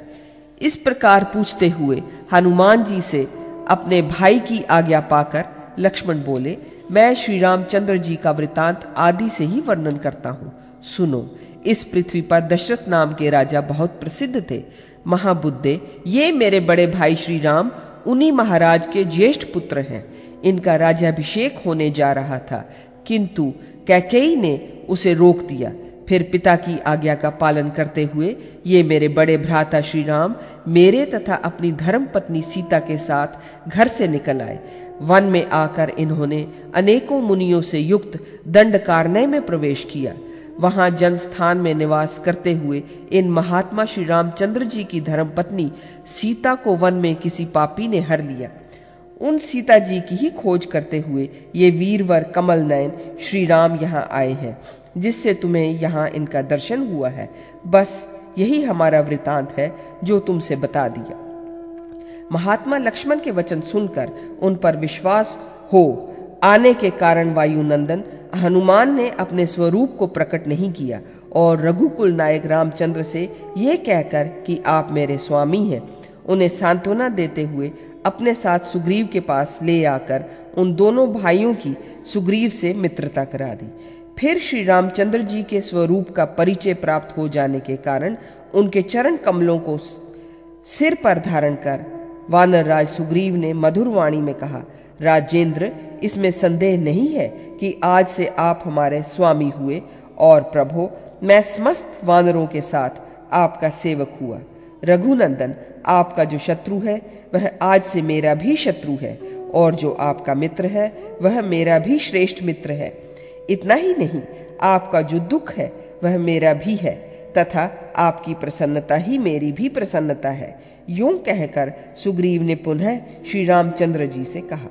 इस प्रकार पूछते हुए हनुमान जी से अपने भाई की आज्ञा पाकर लक्ष्मण बोले, मैं श्री रामचंद्र जी का वृतांत आदि से ही वर्णन करता हूँ। सुनो, इस पृथ्वी पर दशरथ नाम के राजा बहुत प्रसिद्ध थे। महाबुद्धे, ये मेरे बड़े भाई श्री राम उन्हीं महाराज के ज्येष्ठ पुत्र हैं। इनका राज्याभिषेक होने जा रहा था, किंतु कैकेयी ने उसे रोक दिया। फिर पिता की आज्ञा का पालन करते हुए, ये मेरे बड़े भ्राता श्री राम मेरे तथा अपनी धर्म पत्नी सीता के साथ घर से निकल आए। वन में आकर इन्होंने अनेकों मुनियों से युक्त दंडकारण्य में प्रवेश किया। वहाँ जल स्थान में निवास करते हुए इन महात्मा श्री रामचंद्र जी की धर्मपत्नी सीता को वन में किसी पापी ने हर लिया। उन सीता जी की ही खोज करते हुए ये वीरवर कमल नयन श्री राम यहाँ आए हैं, जिससे तुम्हें यहाँ इनका दर्शन हुआ है। बस यही हमारा वृतांत है, जो तुमसे बता दिया। महात्मा लक्ष्मण के वचन सुनकर उन पर विश्वास हो, आने के कारण वायुनंदन हनुमान ने अपने स्वरूप को प्रकट नहीं किया और रघुकुल नायक रामचंद्र से यह कहकर कि आप मेरे स्वामी हैं, उन्हें सांत्वना देते हुए अपने साथ सुग्रीव के पास ले आकर उन दोनों भाइयों की सुग्रीव से मित्रता करा दी। फिर श्री रामचंद्र जी के स्वरूप का परिचय प्राप्त हो जाने के कारण उनके चरण कमलों को सिर पर धारण कर वानर राज सुग्रीव ने मधुर वाणी में कहा राजेंद्र, इसमें संदेह नहीं है कि आज से आप हमारे स्वामी हुए और प्रभो, मैं समस्त वानरों के साथ आपका सेवक हुआ। रघुनंदन, आपका जो शत्रु है, वह आज से मेरा भी शत्रु है और जो आपका मित्र है, वह मेरा भी श्रेष्ठ मित्र है। इतना ही नहीं, आपका जो दुख है, वह मेरा भी है, तथा आपकी प्रसन्नता ही मेरी भी प्रसन्नता है। यूँ कहकर सुग्रीव ने पुनः श्री रामचंद्र जी से कहा।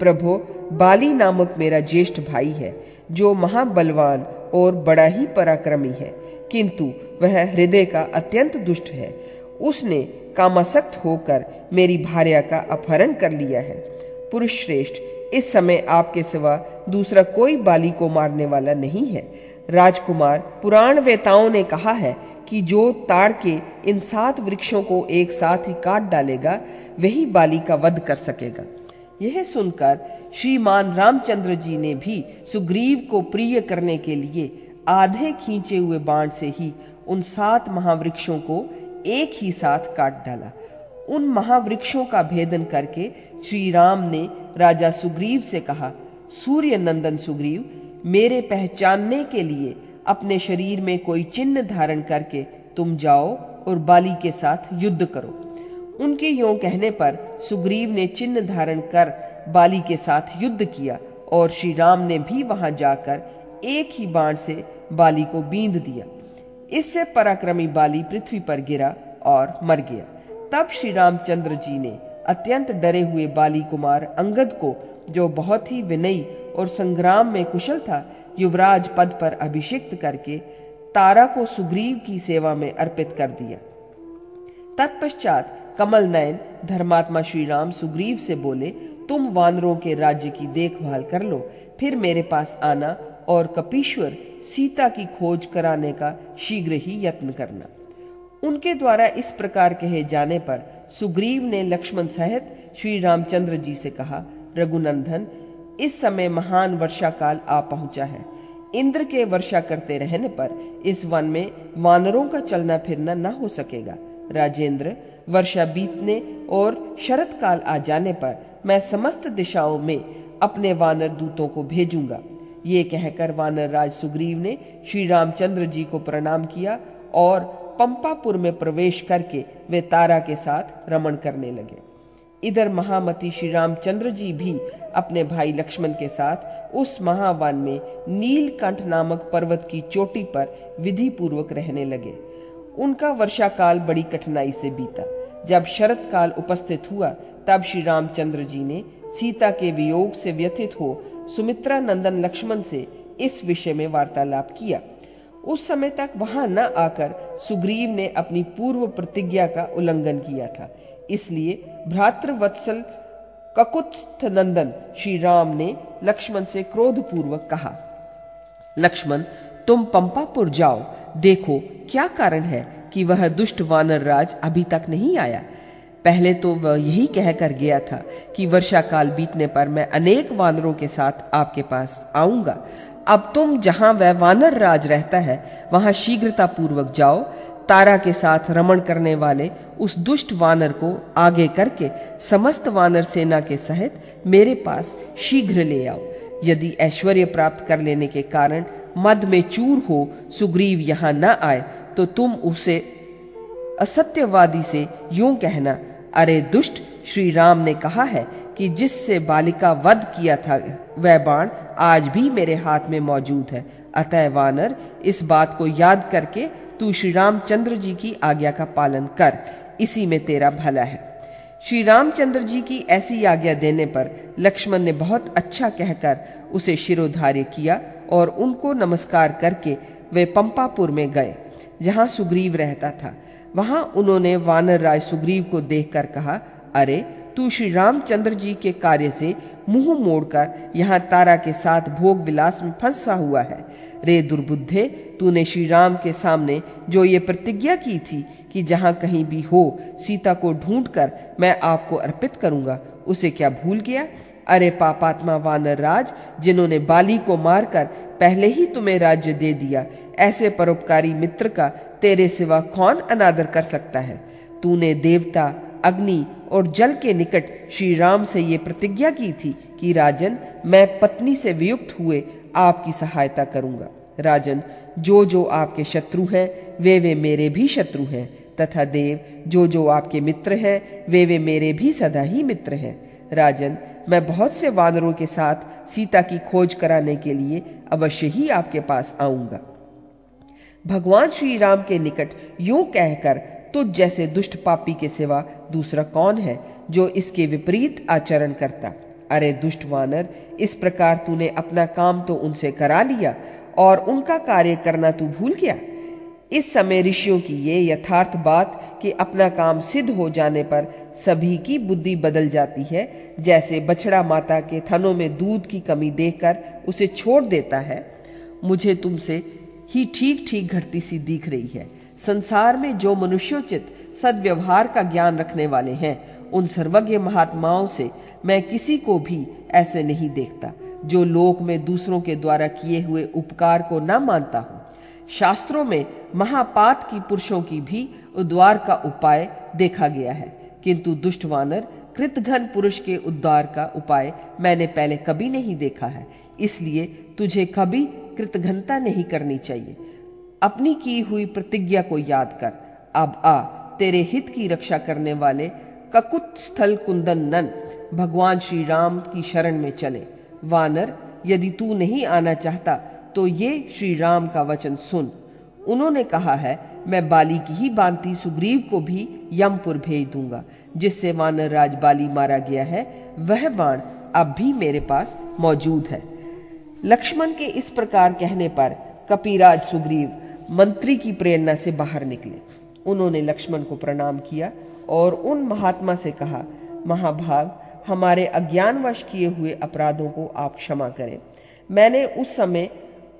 प्रभु, बाली नामक मेरा ज्येष्ठ भाई है, जो महाबलवान और बड़ा ही पराक्रमी है, किंतु वह हृदय का अत्यंत दुष्ट है। उसने कामासक्त होकर मेरी भार्या का अपहरण कर लिया है। पुरुष श्रेष्ठ इस समय आपके सिवा दूसरा कोई बाली को मारने वाला नहीं है। राजकुमार पुराण वेताओं ने कहा है कि जो ताड़ के इन सात वृक्षों को एक साथ ही काट डालेगा, वही बाली का वध कर सकेगा। यह सुनकर श्रीमान रामचंद्र जी ने भी सुग्रीव को प्रिय करने के लिए आधे खींचे हुए बाण से ही उन सात महावृक्षों को एक ही साथ काट डाला। उन महावृक्षों का भेदन करके श्री राम ने राजा सुग्रीव से कहा सूर्य नंदन सुग्रीव, मेरे पहचानने के लिए अपने शरीर में कोई चिन्ह धारण करके तुम जाओ और बाली के साथ युद्ध करो। उनके यों कहने पर सुग्रीव ने चिन्ह धारण कर बाली के साथ युद्ध किया और श्री राम ने भी वहाँ जाकर एक ही बाण से बाली को बींद दिया। इससे पराक्रमी बाली पृथ्वी पर गिरा और मर गया। तब श्री रामचंद्र जी ने अत्यंत डरे हुए बाली कुमार अंगद को, जो बहुत ही विनयी और संग्राम में कुशल था, युवराज पद पर अभिषिक्त करके तारा को सुग्रीव की सेवा में अर्पित कर दिया। तत्पश्चात कमल नयन धर्मात्मा श्री राम सुग्रीव से बोले, तुम वानरों के राज्य की देखभाल कर लो, फिर मेरे पास आना और कपीश्वर सीता की खोज कराने का शीघ्र ही यत्न करना। उनके द्वारा इस प्रकार कहे जाने पर सुग्रीव ने लक्ष्मण सहित श्री रामचंद्र जी से कहा, रघुनंदन, इस समय महान वर्षा काल आ पहुँचा है। इंद्र के वर्षा करते रहने पर इस वन में वानरों का चलना फिरना न हो सकेगा। राजेंद्र वर्षा बीतने और शरत काल आ जाने पर मैं समस्त दिशाओं में अपने वानर दूतों को भेजूँगा। ये कहकर वानर राज सुग्रीव ने श्री रामचंद्र जी को प्रणाम किया और पंपापुर में प्रवेश करके वे तारा के साथ रमण करने लगे। इधर महामती श्री रामचंद्र जी भी अपने भाई लक्ष्मण के साथ उस महावन में नीलकंठ नामक पर्वत की चोटी पर विधि पूर्वक रहने लगे। उनका वर्षा काल बड़ी कठिनाई से बीता। जब शरत काल उपस्थित हुआ, तब श्री रामचंद्र जी ने सीता के वियोग से व्यथित हो सुमित्रा नंदन लक्ष्मण से इस विषय में वार्तालाप किया। उस समय तक वहाँ न आकर सुग्रीव ने अपनी पूर्व प्रतिज्ञा का उल्लंघन किया था। इसलिए भ्रातृवत्सल ककुत्थ नंदन श्री राम ने लक्ष्मण से क्रोधपूर्वक कहा, लक्ष्मण तुम पंपापुर जाओ। देखो, क्या कारण है कि वह दुष्ट वानर राज अभी तक नहीं आया? पहले तो वह यही कहकर गया था कि वर्षा काल बीतने पर मैं अनेक वानरों के साथ आपके पास आऊँगा। अब तुम जहाँ वह वानर राज रहता है, वहाँ शीघ्रता पूर्वक जाओ। तारा के साथ रमण करने वाले उस दुष्ट वानर को आगे करके समस्त वानर सेना के सहित मेरे पास शीघ्र ले आओ। यदि ऐश्वर्य प्राप्त कर लेने के कारण मद में चूर हो, सुग्रीव यहाँ न आए तो तुम उसे असत्यवादी से यूँ कहना, अरे दुष्ट श्री राम ने कहा है कि जिससे बालिका वध किया था, वह बाण आज भी मेरे हाथ में मौजूद है। अतः वानर, इस बात को याद करके तू श्री रामचंद्र जी की आज्ञा का पालन कर, इसी में तेरा भला है। श्री रामचंद्र जी की ऐसी आज्ञा देने पर लक्ष्मण ने बहुत अच्छा कहकर उसे शिरोधार्य किया और उनको नमस्कार करके वे पंपापुर में गए, जहाँ सुग्रीव रहता था। वहाँ उन्होंने वानर राय सुग्रीव को देखकर कहा, अरे, तू श्री रामचंद्र जी के कार्य से मुँह मोड़कर यहाँ तारा के साथ भोग विलास में फंसा हुआ है। रे दुर्बुद्धे, तूने श्री राम के सामने जो ये प्रतिज्ञा की थी कि जहाँ कहीं भी हो, सीता को ढूंढकर मैं आपको अर्पित करूँगा, उसे क्या भूल गया? अरे पापात्मा वानर राज, जिन्होंने बाली को मारकर पहले ही तुम्हें राज्य दे दिया, ऐसे परोपकारी मित्र का तेरे सिवा कौन अनादर कर सकता है? तूने देवता, अग्नि और जल के निकट श्री राम से ये प्रतिज्ञा की थी कि, राजन, मैं पत्नी से वियुक्त हुए आपकी सहायता करूँगा। राजन, जो जो आपके शत्रु हैं, वे वे मेरे भी शत्रु हैं, तथा देव, जो जो आपके मित्र हैं, वे वे मेरे भी सदा ही मित्र हैं। राजन मैं बहुत से वानरों के साथ सीता की खोज कराने के लिए अवश्य ही आपके पास आऊँगा। भगवान श्री राम के निकट यूँ कहकर, तुझ जैसे दुष्ट पापी के सिवा दूसरा कौन है जो इसके विपरीत आचरण करता? अरे दुष्ट वानर, इस प्रकार तूने अपना काम तो उनसे करा लिया और उनका कार्य करना तू भूल गया? इस समय ऋषियों की ये यथार्थ बात कि अपना काम सिद्ध हो जाने पर सभी की बुद्धि बदल जाती है, जैसे बछड़ा माता के थनों में दूध की कमी देखकर उसे छोड़ देता है। मुझे तुमसे ही ठीक ठीक घटती सी दिख रही है। संसार में जो मनुष्योचित सदव्यवहार का ज्ञान रखने वाले हैं, उन सर्वज्ञ महात्माओं से मैं किसी को भी ऐसे नहीं देखता, जो लोक में दूसरों के द्वारा किए हुए उपकार को न मानता हूँ। शास्त्रों में महापात की पुरुषों की भी उद्वार का उपाय देखा गया है। किंतु दुष्ट वानर कृतघन पुरुष के उद्धार का उपाय मैंने पहले कभी नहीं देखा है। इसलिए तुझे कभी कृतघनता नहीं करनी चाहिए। अपनी की हुई प्रतिज्ञा को याद कर। अब आ, तेरे हित की रक्षा करने वाले ककुत स्थल कुंदन नन, भगवान श्री राम की शरण में चले। वानर, यदि तू नहीं आना चाहता तो ये श्री राम का वचन सुन। उन्होंने कहा है, मैं बाली की ही बांति सुग्रीव को भी यमपुर भेज दूँगा, जिससे वानर राज बाली मारा गया है, वह बाण अब भी मेरे पास मौजूद है। लक्ष्मण के इस प्रकार कहने पर कपिराज सुग्रीव मंत्री की प्रेरणा से बाहर निकले। उन्होंने लक्ष्मण को प्रणाम किया और उन महात्मा से कहा, महाभाग, हमारे अज्ञानवश किए हुए अपराधों को आप क्षमा करें। मैंने उस समय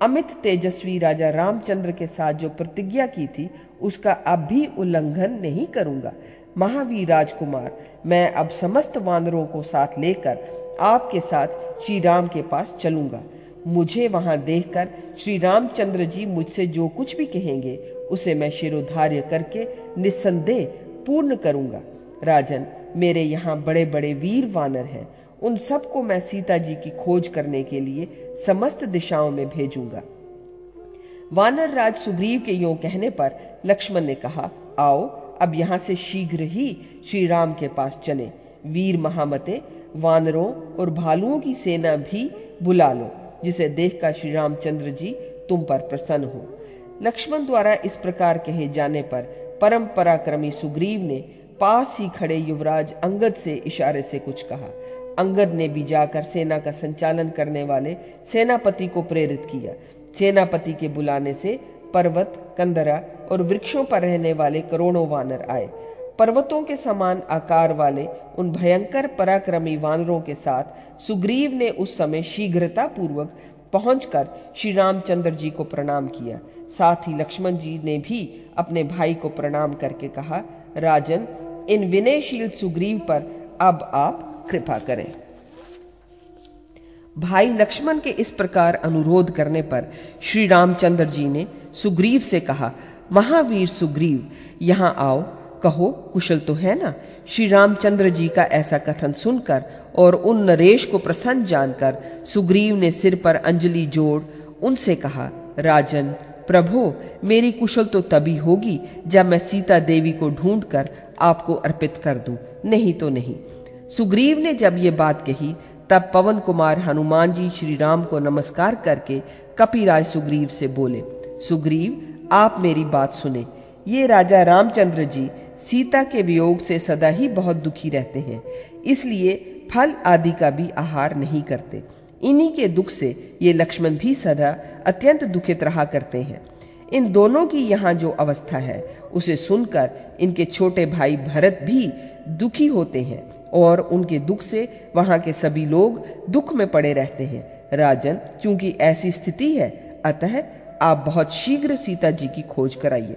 अमित तेजस्वी राजा रामचंद्र के साथ जो प्रतिज्ञा की थी, उसका अब भी उल्लंघन नहीं करूँगा। महावीर राजकुमार, मैं अब समस्त वानरों को साथ लेकर आपके साथ श्री राम के पास चलूँगा। मुझे वहाँ देखकर श्री रामचंद्र जी मुझसे जो कुछ भी कहेंगे, उसे मैं शिरोधार्य करके निस्संदेह पूर्ण करूँगा। राजन, मेरे यहाँ बड़े बड़े वीर वानर हैं। उन सबको मैं सीता जी की खोज करने के लिए समस्त दिशाओं में भेजूँगा। वानर राज सुग्रीव के यो कहने पर लक्ष्मण ने कहा, आओ, अब यहाँ से शीघ्र ही श्री राम के पास चले। वीर महामते, वानरों और भालुओं की सेना भी बुला लो, जिसे देखकर श्री रामचंद्र जी तुम पर प्रसन्न हो लक्ष्मण द्वारा इस प्रकार कहे जाने पर परम पराक्रमी सुग्रीव ने पास ही खड़े युवराज अंगद से इशारे से कुछ कहा। अंगद ने भी जाकर सेना का संचालन करने वाले सेनापति को प्रेरित किया। सेनापति के बुलाने से पर्वत, कंदरा और वृक्षों पर रहने वाले करोड़ों वानर आए। पर्वतों के समान आकार वाले उन भयंकर पराक्रमी वानरों के साथ सुग्रीव ने उस समय शीघ्रता पूर्वक पहुंचकर श्री रामचंद्र जी को प्रणाम किया। साथ ही लक्ष्मण जी ने भी अपने भाई को प्रणाम करके कहा, राजन, इन विनयशील सुग्रीव पर अब आप कृपा करें। भाई लक्ष्मण के इस प्रकार अनुरोध करने पर श्री रामचंद्र जी ने सुग्रीव से कहा, महावीर सुग्रीव, यहाँ आओ, कहो, कुशल तो है ना? श्री रामचंद्र जी का ऐसा कथन सुनकर और उन नरेश को प्रसन्न जानकर सुग्रीव ने सिर पर अंजलि जोड़, उनसे कहा, राजन, प्रभो, मेरी कुशल तो तभी होगी जब मैं सीता देवी को ढूंढकर आपको अर्पित कर दूँ। नहीं तो नहीं सुग्रीव ने जब ये बात कही, तब पवन कुमार हनुमान जी श्री राम को नमस्कार करके कपिराज सुग्रीव से बोले, सुग्रीव, आप मेरी बात सुने। ये राजा रामचंद्र जी सीता के वियोग से सदा ही बहुत दुखी रहते हैं, इसलिए फल आदि का भी आहार नहीं करते। इन्हीं के दुख से ये लक्ष्मण भी सदा अत्यंत दुखित रहा करते हैं। इन दोनों की यहाँ जो अवस्था है, उसे सुनकर इनके छोटे भाई भरत भी दुखी होते हैं। और उनके दुख से वहाँ के सभी लोग दुख में पड़े रहते हैं। राजन क्योंकि ऐसी स्थिति है, अतः आप बहुत शीघ्र सीता जी की खोज कराइए।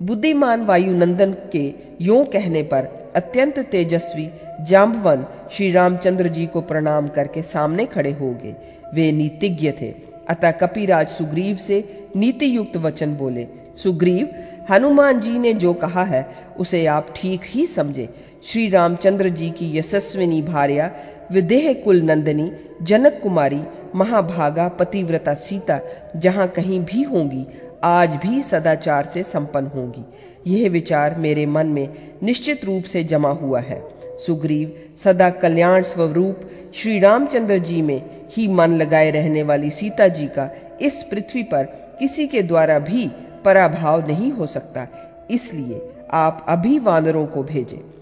बुद्धिमान वायुनंदन के यो कहने पर अत्यंत तेजस्वी जाम्बवन श्री रामचंद्र जी को प्रणाम करके सामने खड़े हो गए। वे नीतिज्ञ थे, अतः कपिराज सुग्रीव से नीति युक्त वचन बोले, सुग्रीव, हनुमान जी ने जो कहा है, उसे आप ठीक ही समझे। श्री रामचंद्र जी की यशस्विनी भार्या विदेह कुल नंदनी जनक कुमारी महाभागा, पतिव्रता सीता जहाँ कहीं भी होंगी, आज भी सदाचार से संपन्न होंगी। यह विचार मेरे मन में निश्चित रूप से जमा हुआ है। सुग्रीव, सदा कल्याण स्वरूप श्री रामचंद्र जी में ही मन लगाए रहने वाली सीता जी का इस पृथ्वी पर किसी के द्वारा भी पराभाव नहीं हो सकता। इसलिए आप अभी वानरों को भेजें।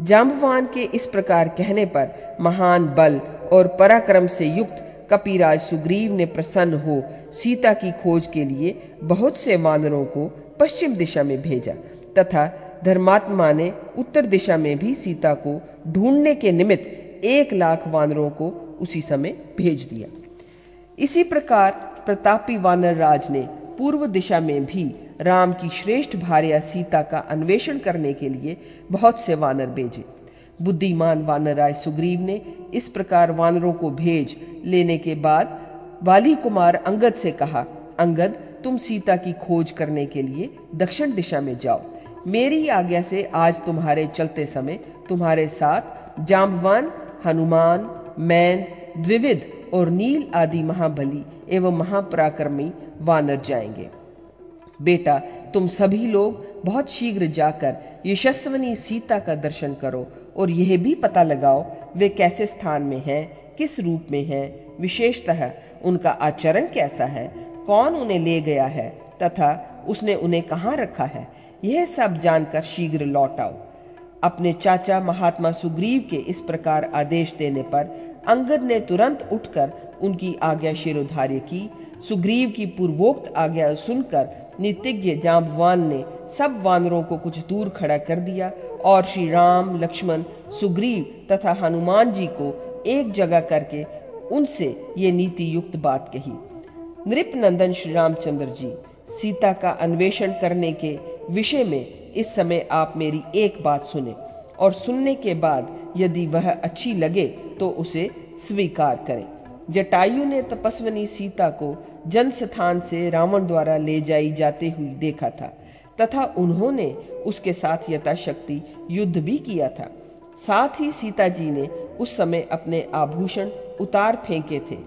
जाम्बवान के इस प्रकार कहने पर महान बल और पराक्रम से युक्त कपिराज सुग्रीव ने प्रसन्न हो सीता की खोज के लिए बहुत से वानरों को पश्चिम दिशा में भेजा, तथा धर्मात्मा ने उत्तर दिशा में भी सीता को ढूँढने के निमित्त एक लाख वानरों को उसी समय भेज दिया। इसी प्रकार प्रतापी वानर राज ने पूर्व दिशा में भी राम की श्रेष्ठ भार्या सीता का अन्वेषण करने के लिए बहुत से वानर भेजे। बुद्धिमान वानर राय सुग्रीव ने इस प्रकार वानरों को भेज लेने के बाद वाली कुमार अंगद से कहा, अंगद, तुम सीता की खोज करने के लिए दक्षिण दिशा में जाओ। मेरी आज्ञा से आज तुम्हारे चलते समय तुम्हारे साथ जाम्बवान, हनुमान, मैन द्विविध और नील आदि महाबली एवं महापराक्रमी वानर जाएँगे। बेटा, तुम सभी लोग बहुत शीघ्र जाकर यशस्वनी सीता का दर्शन करो और यह भी पता लगाओ, वे कैसे स्थान में हैं, किस रूप में हैं। विशेषतः उनका आचरण कैसा है, कौन उन्हें ले गया है, तथा उसने उन्हें कहाँ रखा है, यह सब जानकर शीघ्र लौट आओ। अपने चाचा महात्मा सुग्रीव के इस प्रकार आदेश देने पर अंगद ने तुरंत उठकर उनकी आज्ञा शिरोधार्य की। सुग्रीव की पूर्वोक्त आज्ञा सुनकर नितिज्ञ जाम्बवान ने सब वानरों को कुछ दूर खड़ा कर दिया और श्री राम, लक्ष्मण, सुग्रीव तथा हनुमान जी को एक जगह करके उनसे ये नीति युक्त बात कही। नृप नंदन श्री रामचंद्र जी, सीता का अन्वेषण करने के विषय में इस समय आप मेरी एक बात सुने और सुनने के बाद यदि वह अच्छी लगे तो उसे स्वीकार करें। जटायु ने तपस्वनी सीता को जन स्थान से रावण द्वारा ले जाई जाते हुए देखा था, तथा उन्होंने उसके साथ यथाशक्ति युद्ध भी किया था। साथ ही सीता जी ने उस समय अपने आभूषण उतार फेंके थे,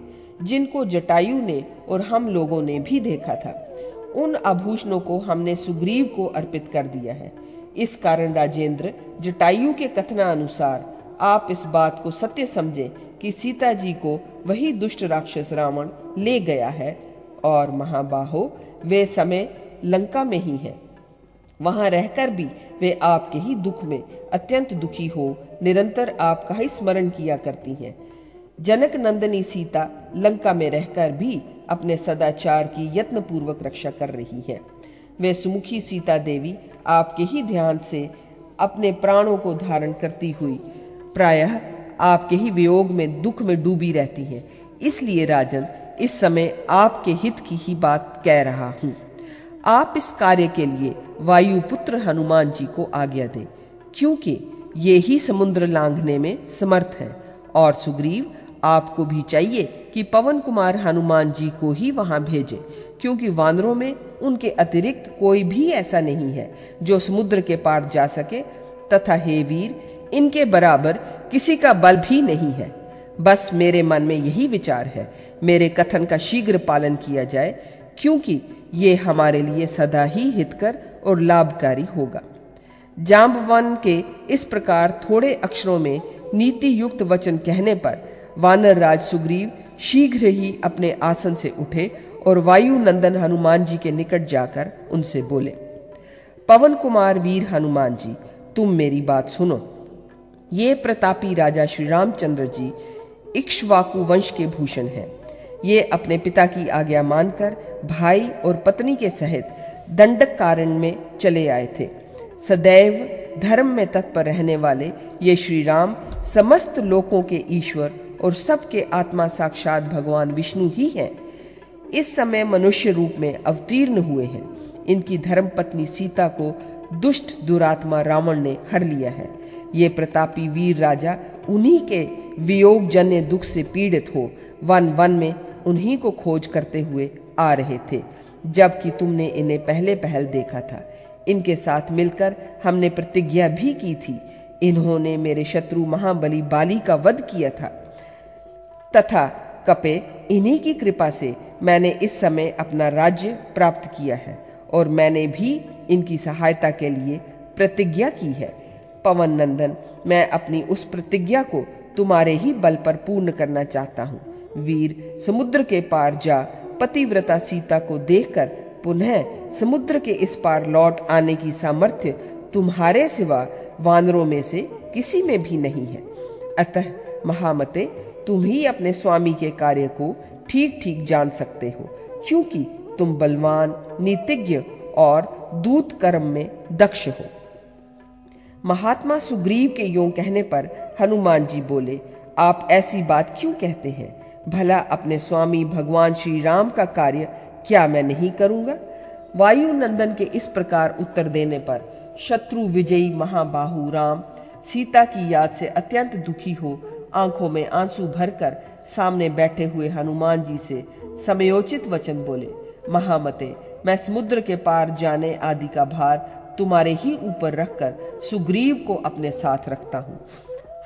जिनको जटायु ने और हम लोगों ने भी देखा था। उन आभूषणों को हमने सुग्रीव को अर्पित कर दिया है। इस कारण राजेंद्र, जटायु के कथना अनुसार आप इस बात को सत्य समझें कि सीता जी को वही दुष्ट राक्षस रावण ले गया है और महाबाहो, वे समय लंका में ही है। वहाँ रहकर भी वे आपके ही दुख में अत्यंत दुखी हो, निरंतर आपका ही स्मरण किया करती हैं। जनक नंदनी सीता लंका में रहकर भी अपने सदाचार की यत्न पूर्वक रक्षा कर रही है। वे सुमुखी सीता देवी आपके ही ध्यान से अपने प्राणों को धारण करती हुई, प्रायः आपके ही वियोग में दुख में डूबी रहती हैं। इसलिए राजन इस समय आपके हित की ही बात कह रहा। हूँ आप इस कार्य के लिए वायुपुत्र हनुमान जी को आज्ञा दें क्योंकि ये ही समुद्र लांघने में समर्थ है। और सुग्रीव आपको भी चाहिए कि पवन कुमार हनुमान जी को ही वहाँ भेजे क्योंकि वानरों में उनके अतिरिक्त कोई भी ऐसा नहीं है जो समुद्र के पार जा सके। तथा हे वीर इनके बराबर किसी का बल भी नहीं है। बस मेरे मन में यही विचार है मेरे कथन का शीघ्र पालन किया जाए, क्योंकि ये हमारे लिए सदा ही हितकर और लाभकारी होगा। जाम्बवन के इस प्रकार थोड़े अक्षरों में नीति युक्त वचन कहने पर वानर राज सुग्रीव शीघ्र ही अपने आसन से उठे और वायु नंदन हनुमान जी के निकट जाकर उनसे बोले, पवन कुमार वीर हनुमान जी, तुम मेरी बात सुनो। ये प्रतापी राजा श्री रामचंद्र जी इक्ष्वाकु वंश के भूषण हैं। ये अपने पिता की आज्ञा मानकर भाई और पत्नी के सहित दंडक कारण में चले आए थे। सदैव धर्म में तत्पर रहने वाले ये श्री राम समस्त लोकों के ईश्वर और सबके आत्मा साक्षात भगवान विष्णु ही हैं। इस समय मनुष्य रूप में अवतीर्ण हुए हैं। इनकी धर्म पत्नी सीता को दुष्ट दुरात्मा रावण ने हर लिया है। ये प्रतापी वीर राजा उन्हीं के वियोग जन्य दुख से पीड़ित हो वन वन में उन्हीं को खोज करते हुए आ रहे थे, जबकि तुमने इन्हें पहले पहल देखा था। इनके साथ मिलकर हमने प्रतिज्ञा भी की थी। इन्होंने मेरे शत्रु महाबली बाली का वध किया था। तथा कपे, इन्हीं की कृपा से मैंने इस समय अपना राज्य प्राप्त किया है, और मैंने भी इनकी सहायता के लिए प्रतिज्ञा की है। पवन नंदन, मैं अपनी उस प्रतिज्ञा को तुम्हारे ही बल पर पूर्ण करना चाहता हूँ। वीर समुद्र के पार जा। पतिव्रता सीता को देखकर पुनः समुद्र के इस पार लौट आने की सामर्थ्य तुम्हारे सिवा वानरों में से किसी में भी नहीं है। अतः महामते, तुम ही अपने स्वामी के कार्य को ठीक ठीक जान सकते हो, क्योंकि तुम बलवान, नीतिज्ञ और दूत कर्म में दक्ष हो। महात्मा सुग्रीव के यों कहने पर हनुमान जी बोले, आप ऐसी बात क्यों कहते हैं? भला अपने स्वामी भगवान श्री राम का कार्य क्या मैं नहीं करूँगा? वायु नंदन के इस प्रकार उत्तर देने पर शत्रु विजयी महाबाहु राम सीता की याद से अत्यंत दुखी हो आँखों में आँसू भरकर सामने बैठे हुए हनुमान जी से समयोचित वचन बोले, महामते, मैं समुद्र के पार जाने आदि का भार तुम्हारे ही ऊपर रखकर सुग्रीव को अपने साथ रखता हूँ।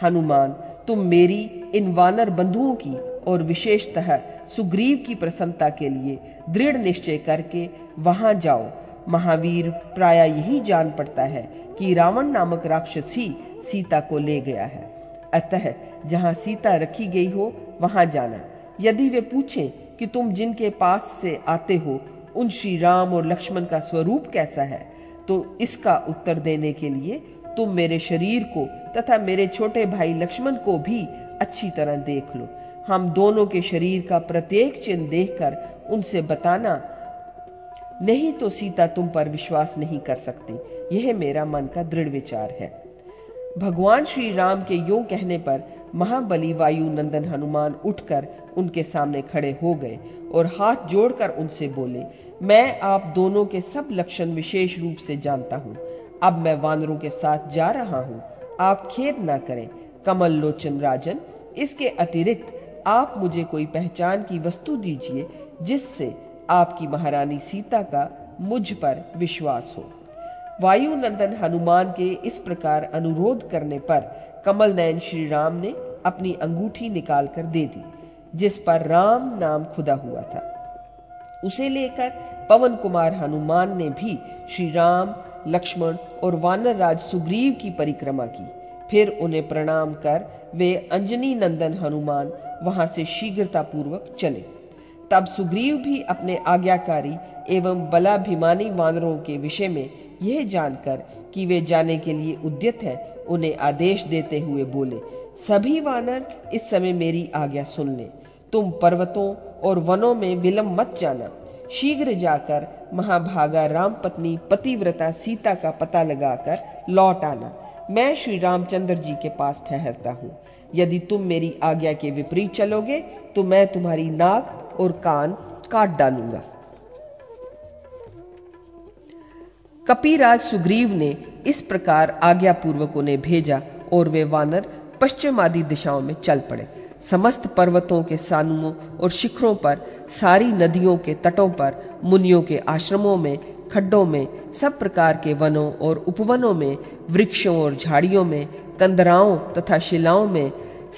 हनुमान, तुम मेरी इन वानर बंधुओं की और विशेषतः सुग्रीव की प्रसन्नता के लिए दृढ़ निश्चय करके वहाँ जाओ। महावीर प्राय यही जान पड़ता है कि रावण नामक राक्षस ही सीता को ले गया है। अतः जहाँ सीता रखी गई हो, वहाँ जाना। यदि वे पूछें कि तुम जिनके पास से आते हो, उन श्री राम और लक्ष्मण का स्वरूप कैसा है तो इसका उत्तर देने के लिए तुम मेरे शरीर को तथा मेरे छोटे भाई लक्ष्मण को भी अच्छी तरह देख लो। हम दोनों के शरीर का प्रत्येक चिन्ह देखकर उनसे बताना, नहीं तो सीता तुम पर विश्वास नहीं कर सकती। यह मेरा मन का दृढ़ विचार है। भगवान श्री राम के यों कहने पर महाबली वायु नंदन हनुमान उठकर उनके सामने खड़े हो गए और हाथ जोड़कर उनसे बोले, मैं आप दोनों के सब लक्षण विशेष रूप से जानता हूँ। अब मैं वानरों के साथ जा रहा हूँ। आप खेद ना करें। कमल लोचन राजन, इसके अतिरिक्त आप मुझे कोई पहचान की वस्तु दीजिए जिससे आपकी महारानी सीता का मुझ पर विश्वास हो। वायु नंदन हनुमान के इस प्रकार अनुरोध करने पर कमल नयन श्री राम ने अपनी अंगूठी निकालकर दे दी, जिस पर राम नाम खुदा हुआ था। उसे लेकर पवन कुमार हनुमान ने भी श्री राम लक्ष्मण और वानर राज सुग्रीव की परिक्रमा की। फिर उन्हें प्रणाम कर वे अंजनी नंदन हनुमान वहाँ से शीघ्रता पूर्वक चले। तब सुग्रीव भी अपने आज्ञाकारी एवं बलाभिमानी वानरों के विषय में यह जानकर कि वे जाने के लिए उद्यत हैं, उन्हें आदेश देते हुए बोले, सभी वानर, इस समय मेरी आज्ञा सुन ले। तुम पर्वतों और वनों में विलंब मत जाना। शीघ्र जाकर महाभागा राम पत्नी पतिव्रता सीता का पता लगाकर लौट आना। मैं श्री रामचंद्र जी के पास ठहरता हूँ। यदि तुम मेरी आज्ञा के विपरीत चलोगे तो मैं तुम्हारी नाक और कान काट डालूँगा। कपिराज सुग्रीव ने इस प्रकार आज्ञापूर्वक उन्हें भेजा और वे वानर पश्चिम आदि दिशाओं में चल पड़े। समस्त पर्वतों के सानुओं और शिखरों पर, सारी नदियों के तटों पर, मुनियों के आश्रमों में, खड्डों में, सब प्रकार के वनों और उपवनों में, वृक्षों और झाड़ियों में, कंदराओं तथा शिलाओं में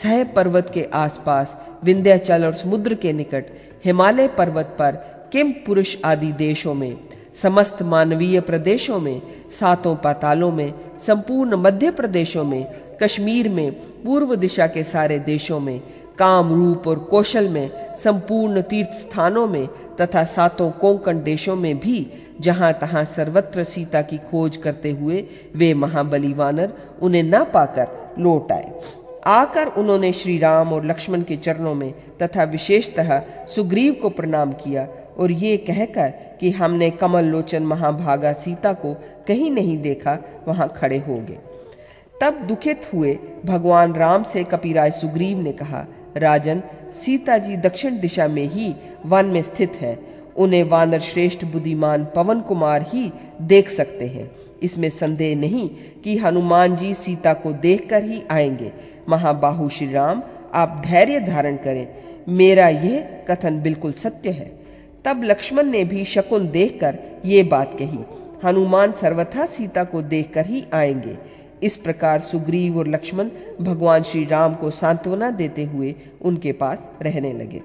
सह पर्वत के आसपास, विंध्याचल और समुद्र के निकट, हिमालय पर्वत पर, किम पुरुष आदि देशों में, समस्त मानवीय प्रदेशों में, सातों पातालों में, संपूर्ण मध्य प्रदेशों में, कश्मीर में, पूर्व दिशा के सारे देशों में, काम रूप और कौशल में, संपूर्ण तीर्थ स्थानों में तथा सातों कोंकण देशों में भी, जहाँ तहां सर्वत्र सीता की खोज करते हुए वे महाबली वानर उन्हें न पाकर लौट आए। आकर उन्होंने श्री राम और लक्ष्मण के चरणों में तथा विशेषतः सुग्रीव को प्रणाम किया और ये कहकर कि हमने कमल लोचन महाभागा सीता को कहीं नहीं देखा, वहाँ खड़े हो गए। तब दुखित हुए भगवान राम से कपिराज सुग्रीव ने कहा, राजन, सीता जी दक्षिण दिशा में ही वन में स्थित है। उन्हें वानर श्रेष्ठ बुद्धिमान पवन कुमार ही देख सकते हैं। इसमें संदेह नहीं कि हनुमान जी सीता को देखकर ही आएँगे। महाबाहु श्री राम आप धैर्य धारण करें। मेरा यह कथन बिल्कुल सत्य है। तब लक्ष्मण ने भी शकुन देखकर ये बात कही, हनुमान सर्वथा सीता को देखकर ही आएँगे। इस प्रकार सुग्रीव और लक्ष्मण भगवान श्री राम को सांत्वना देते हुए उनके पास रहने लगे।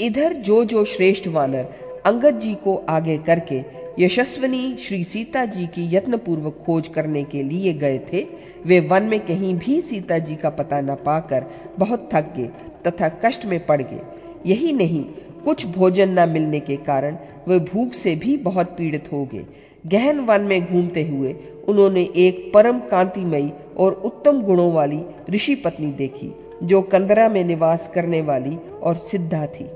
इधर जो जो श्रेष्ठ वानर अंगद जी को आगे करके यशस्वनी श्री सीता जी की यत्नपूर्वक खोज करने के लिए गए थे। वे वन में कहीं भी सीता जी का पता न पाकर बहुत थक गए तथा कष्ट में पड़ गए। यही नहीं, कुछ भोजन न मिलने के कारण वे भूख से भी बहुत पीड़ित हो गए। गहन वन में घूमते हुए उन्होंने एक परम कांतिमयी और उत्तम गुणों वाली ऋषि पत्नी देखी, जो कंदरा में निवास करने वाली और सिद्धा थी।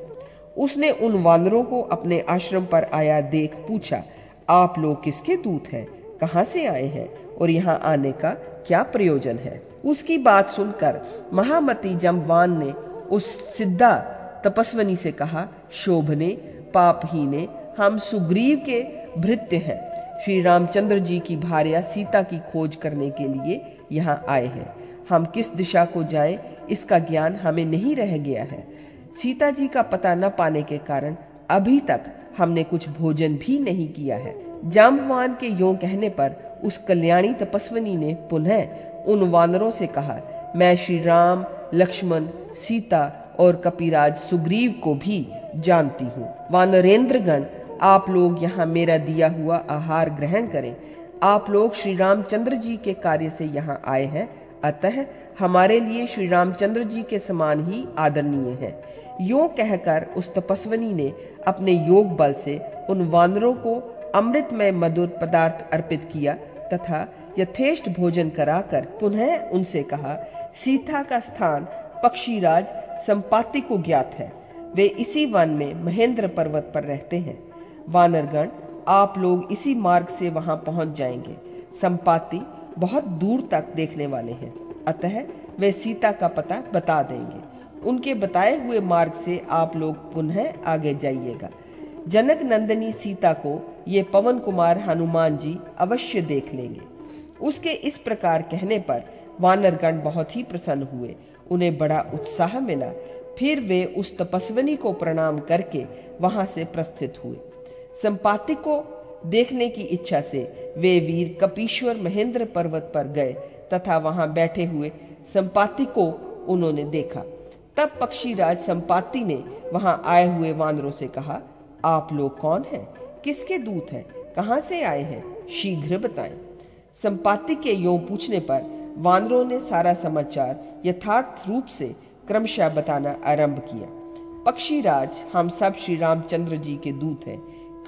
उसने उन वानरों को अपने आश्रम पर आया देख पूछा, आप लोग किसके दूत हैं? कहाँ से आए हैं? और यहाँ आने का क्या प्रयोजन है? उसकी बात सुनकर महामती जमवान ने उस सिद्धा तपस्वनी से कहा, शोभने, पापहीने, हम सुग्रीव के भृत्य हैं। श्री रामचंद्र जी की भार्या सीता की खोज करने के लिए यहाँ आए हैं। हम किस दिशा को जाएँ, इसका ज्ञान हमें नहीं रह गया है। सीता जी का पता न पाने के कारण अभी तक हमने कुछ भोजन भी नहीं किया है। जामवान के यो कहने पर उस कल्याणी तपस्विनी ने पुनः उन वानरों से कहा, मैं श्री राम लक्ष्मण, सीता और कपिराज सुग्रीव को भी जानती हूँ। वानरेंद्रगण, आप लोग यहाँ मेरा दिया हुआ आहार ग्रहण करें। आप लोग श्री रामचंद्र जी के कार्य से यहाँ आए हैं। अतः हमारे लिए श्री रामचंद्र जी के समान ही आदरणीय है। यो कहकर उस तपस्वनी ने अपने योग बल से उन वानरों को अमृतमय मधुर पदार्थ अर्पित किया तथा यथेष्ट भोजन कराकर पुनः उनसे कहा, सीता का स्थान पक्षीराज संपाति को ज्ञात है। वे इसी वन में महेंद्र पर्वत पर रहते हैं। वानरगण, आप लोग इसी मार्ग से वहाँ पहुँच जाएँगे। संपाति बहुत दूर तक देखने वाले हैं। अतः वे सीता का पता बता देंगे। उनके बताए हुए मार्ग से आप लोग पुनः आगे जाइएगा। जनक नंदनी सीता को ये पवन कुमार हनुमान जी अवश्य देख लेंगे। उसके इस प्रकार कहने पर वानरगण बहुत ही प्रसन्न हुए। उन्हें बड़ा उत्साह मिला। फिर वे उस तपस्वनी को प्रणाम करके वहाँ से प्रस्थित हुए। संपाति को देखने की इच्छा से वे वीर कपीश्वर महेंद्र पर्वत पर गए तथा वहाँ बैठे हुए संपाति को उन्होंने देखा। तब पक्षीराज संपाति ने वहाँ आए हुए वानरों से कहा, आप लोग कौन हैं? किसके दूत हैं? कहाँ से आए हैं? शीघ्र बताएँ। संपाति के यो पूछने पर वानरों ने सारा समाचार यथार्थ रूप से क्रमशः बताना आरंभ किया। पक्षीराज, हम सब श्री रामचंद्र जी के दूत हैं।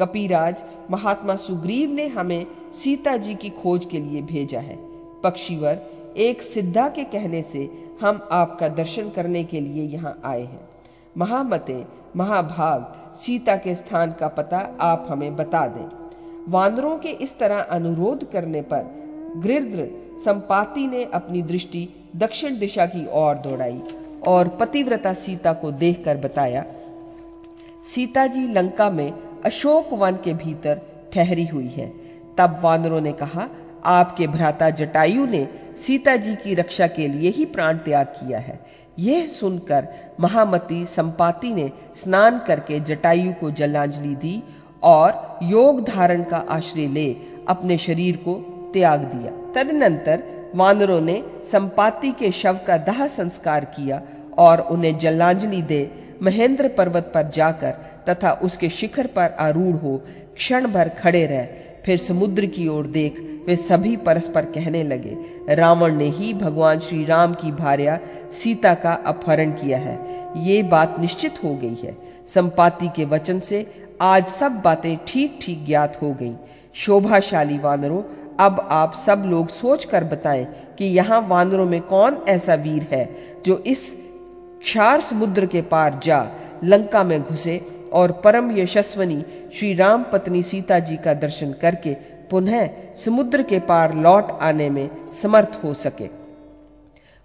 कपिराज, महात्मा सुग्रीव ने हमें सीता जी की खोज के लिए भेजा है। पक्षीवर, एक सिद्धा के कहने से हम आपका दर्शन करने के लिए यहाँ आए हैं। महामते, महाभाग, सीता के स्थान का पता आप हमें बता दें। वानरों के इस तरह अनुरोध करने पर गृद्र संपाति ने अपनी दृष्टि दक्षिण दिशा की ओर दौड़ाई और पतिव्रता सीता को देखकर बताया, सीता जी, लंका में अशोक वन के भीतर ठहरी हुई है। तब वानरों ने कहा आपके भ्राता जटायु ने सीता जी की रक्षा के लिए ही प्राण त्याग किया है। यह सुनकर महामती संपाति ने स्नान करके जटायु को जलांजलि दी और योग धारण का आश्रय ले अपने शरीर को त्याग दिया। तदनंतर वानरों ने संपाति के शव का दाह संस्कार किया और उन्हें जलांजलि दे महेंद्र पर्वत पर जाकर तथा उसके शिखर पर आरूढ़ हो क्षण भर खड़े रहे फिर समुद्र की ओर देख वे सभी परस्पर कहने लगे, रावण ने ही भगवान श्री राम की भार्या सीता का अपहरण किया है। ये बात निश्चित हो गई है। संपाति के वचन से आज सब बातें ठीक ठीक ज्ञात हो गई। शोभाशाली वानरों, अब आप सब लोग सोच कर बताएँ कि यहाँ वानरों में कौन ऐसा वीर है जो इस क्षार समुद्र के पार जा, लंका में घुसे और परम यशस्वनी श्री राम पत्नी सीता जी का दर्शन करके पुनः समुद्र के पार लौट आने में समर्थ हो सके।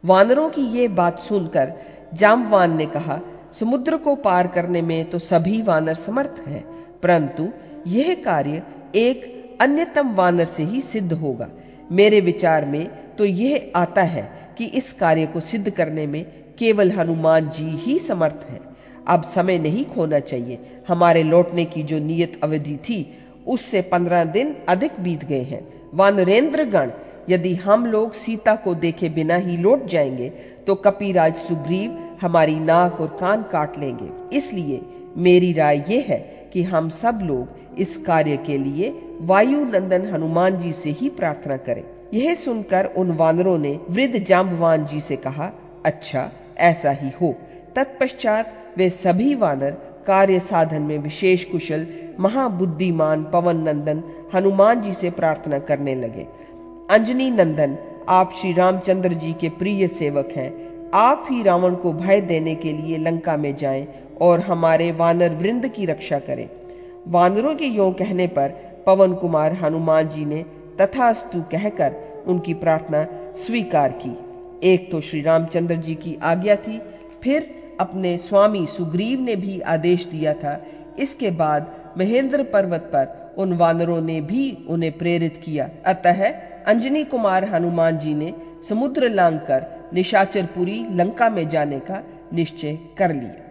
वानरों की ये बात सुनकर जामवान ने कहा, समुद्र को पार करने में तो सभी वानर समर्थ हैं, परंतु यह कार्य एक अन्यतम वानर से ही सिद्ध होगा। मेरे विचार में तो यह आता है कि इस कार्य को सिद्ध करने में केवल हनुमान जी ही समर्थ हैं। अब समय नहीं खोना चाहिए। हमारे लौटने की जो नियत अवधि थी, उससे पंद्रह दिन अधिक बीत गए हैं। वानरेंद्र गण यदि हम लोग सीता को देखे बिना ही लौट जाएँगे तो कपिराज सुग्रीव हमारी नाक और कान काट लेंगे। इसलिए मेरी राय यह है कि हम सब लोग इस कार्य के लिए वायु नंदन हनुमान जी से ही प्रार्थना करें। यह सुनकर उन वानरों ने वृद्ध जाम्बवान जी से कहा अच्छा ऐसा ही हो। तत्पश्चात वे सभी वानर कार्य साधन में विशेष कुशल, महाबुद्धिमान पवन नंदन हनुमान जी से प्रार्थना करने लगे। अंजनी नंदन, आप श्री रामचंद्र जी के प्रिय सेवक हैं। आप ही रावण को भय देने के लिए लंका में जाएँ और हमारे वानर वृंद की रक्षा करें। वानरों के यो कहने पर पवन कुमार हनुमान जी ने तथास्तु कहकर उनकी प्रार्थना स्वीकार की। एक तो श्री रामचंद्र जी की आज्ञा थी, फिर अपने स्वामी सुग्रीव ने भी आदेश दिया था। इसके बाद महेंद्र पर्वत पर उन वानरों ने भी उन्हें प्रेरित किया। अतः अंजनी कुमार हनुमान जी ने समुद्र लांघकर निशाचरपुरी लंका में जाने का निश्चय कर लिया।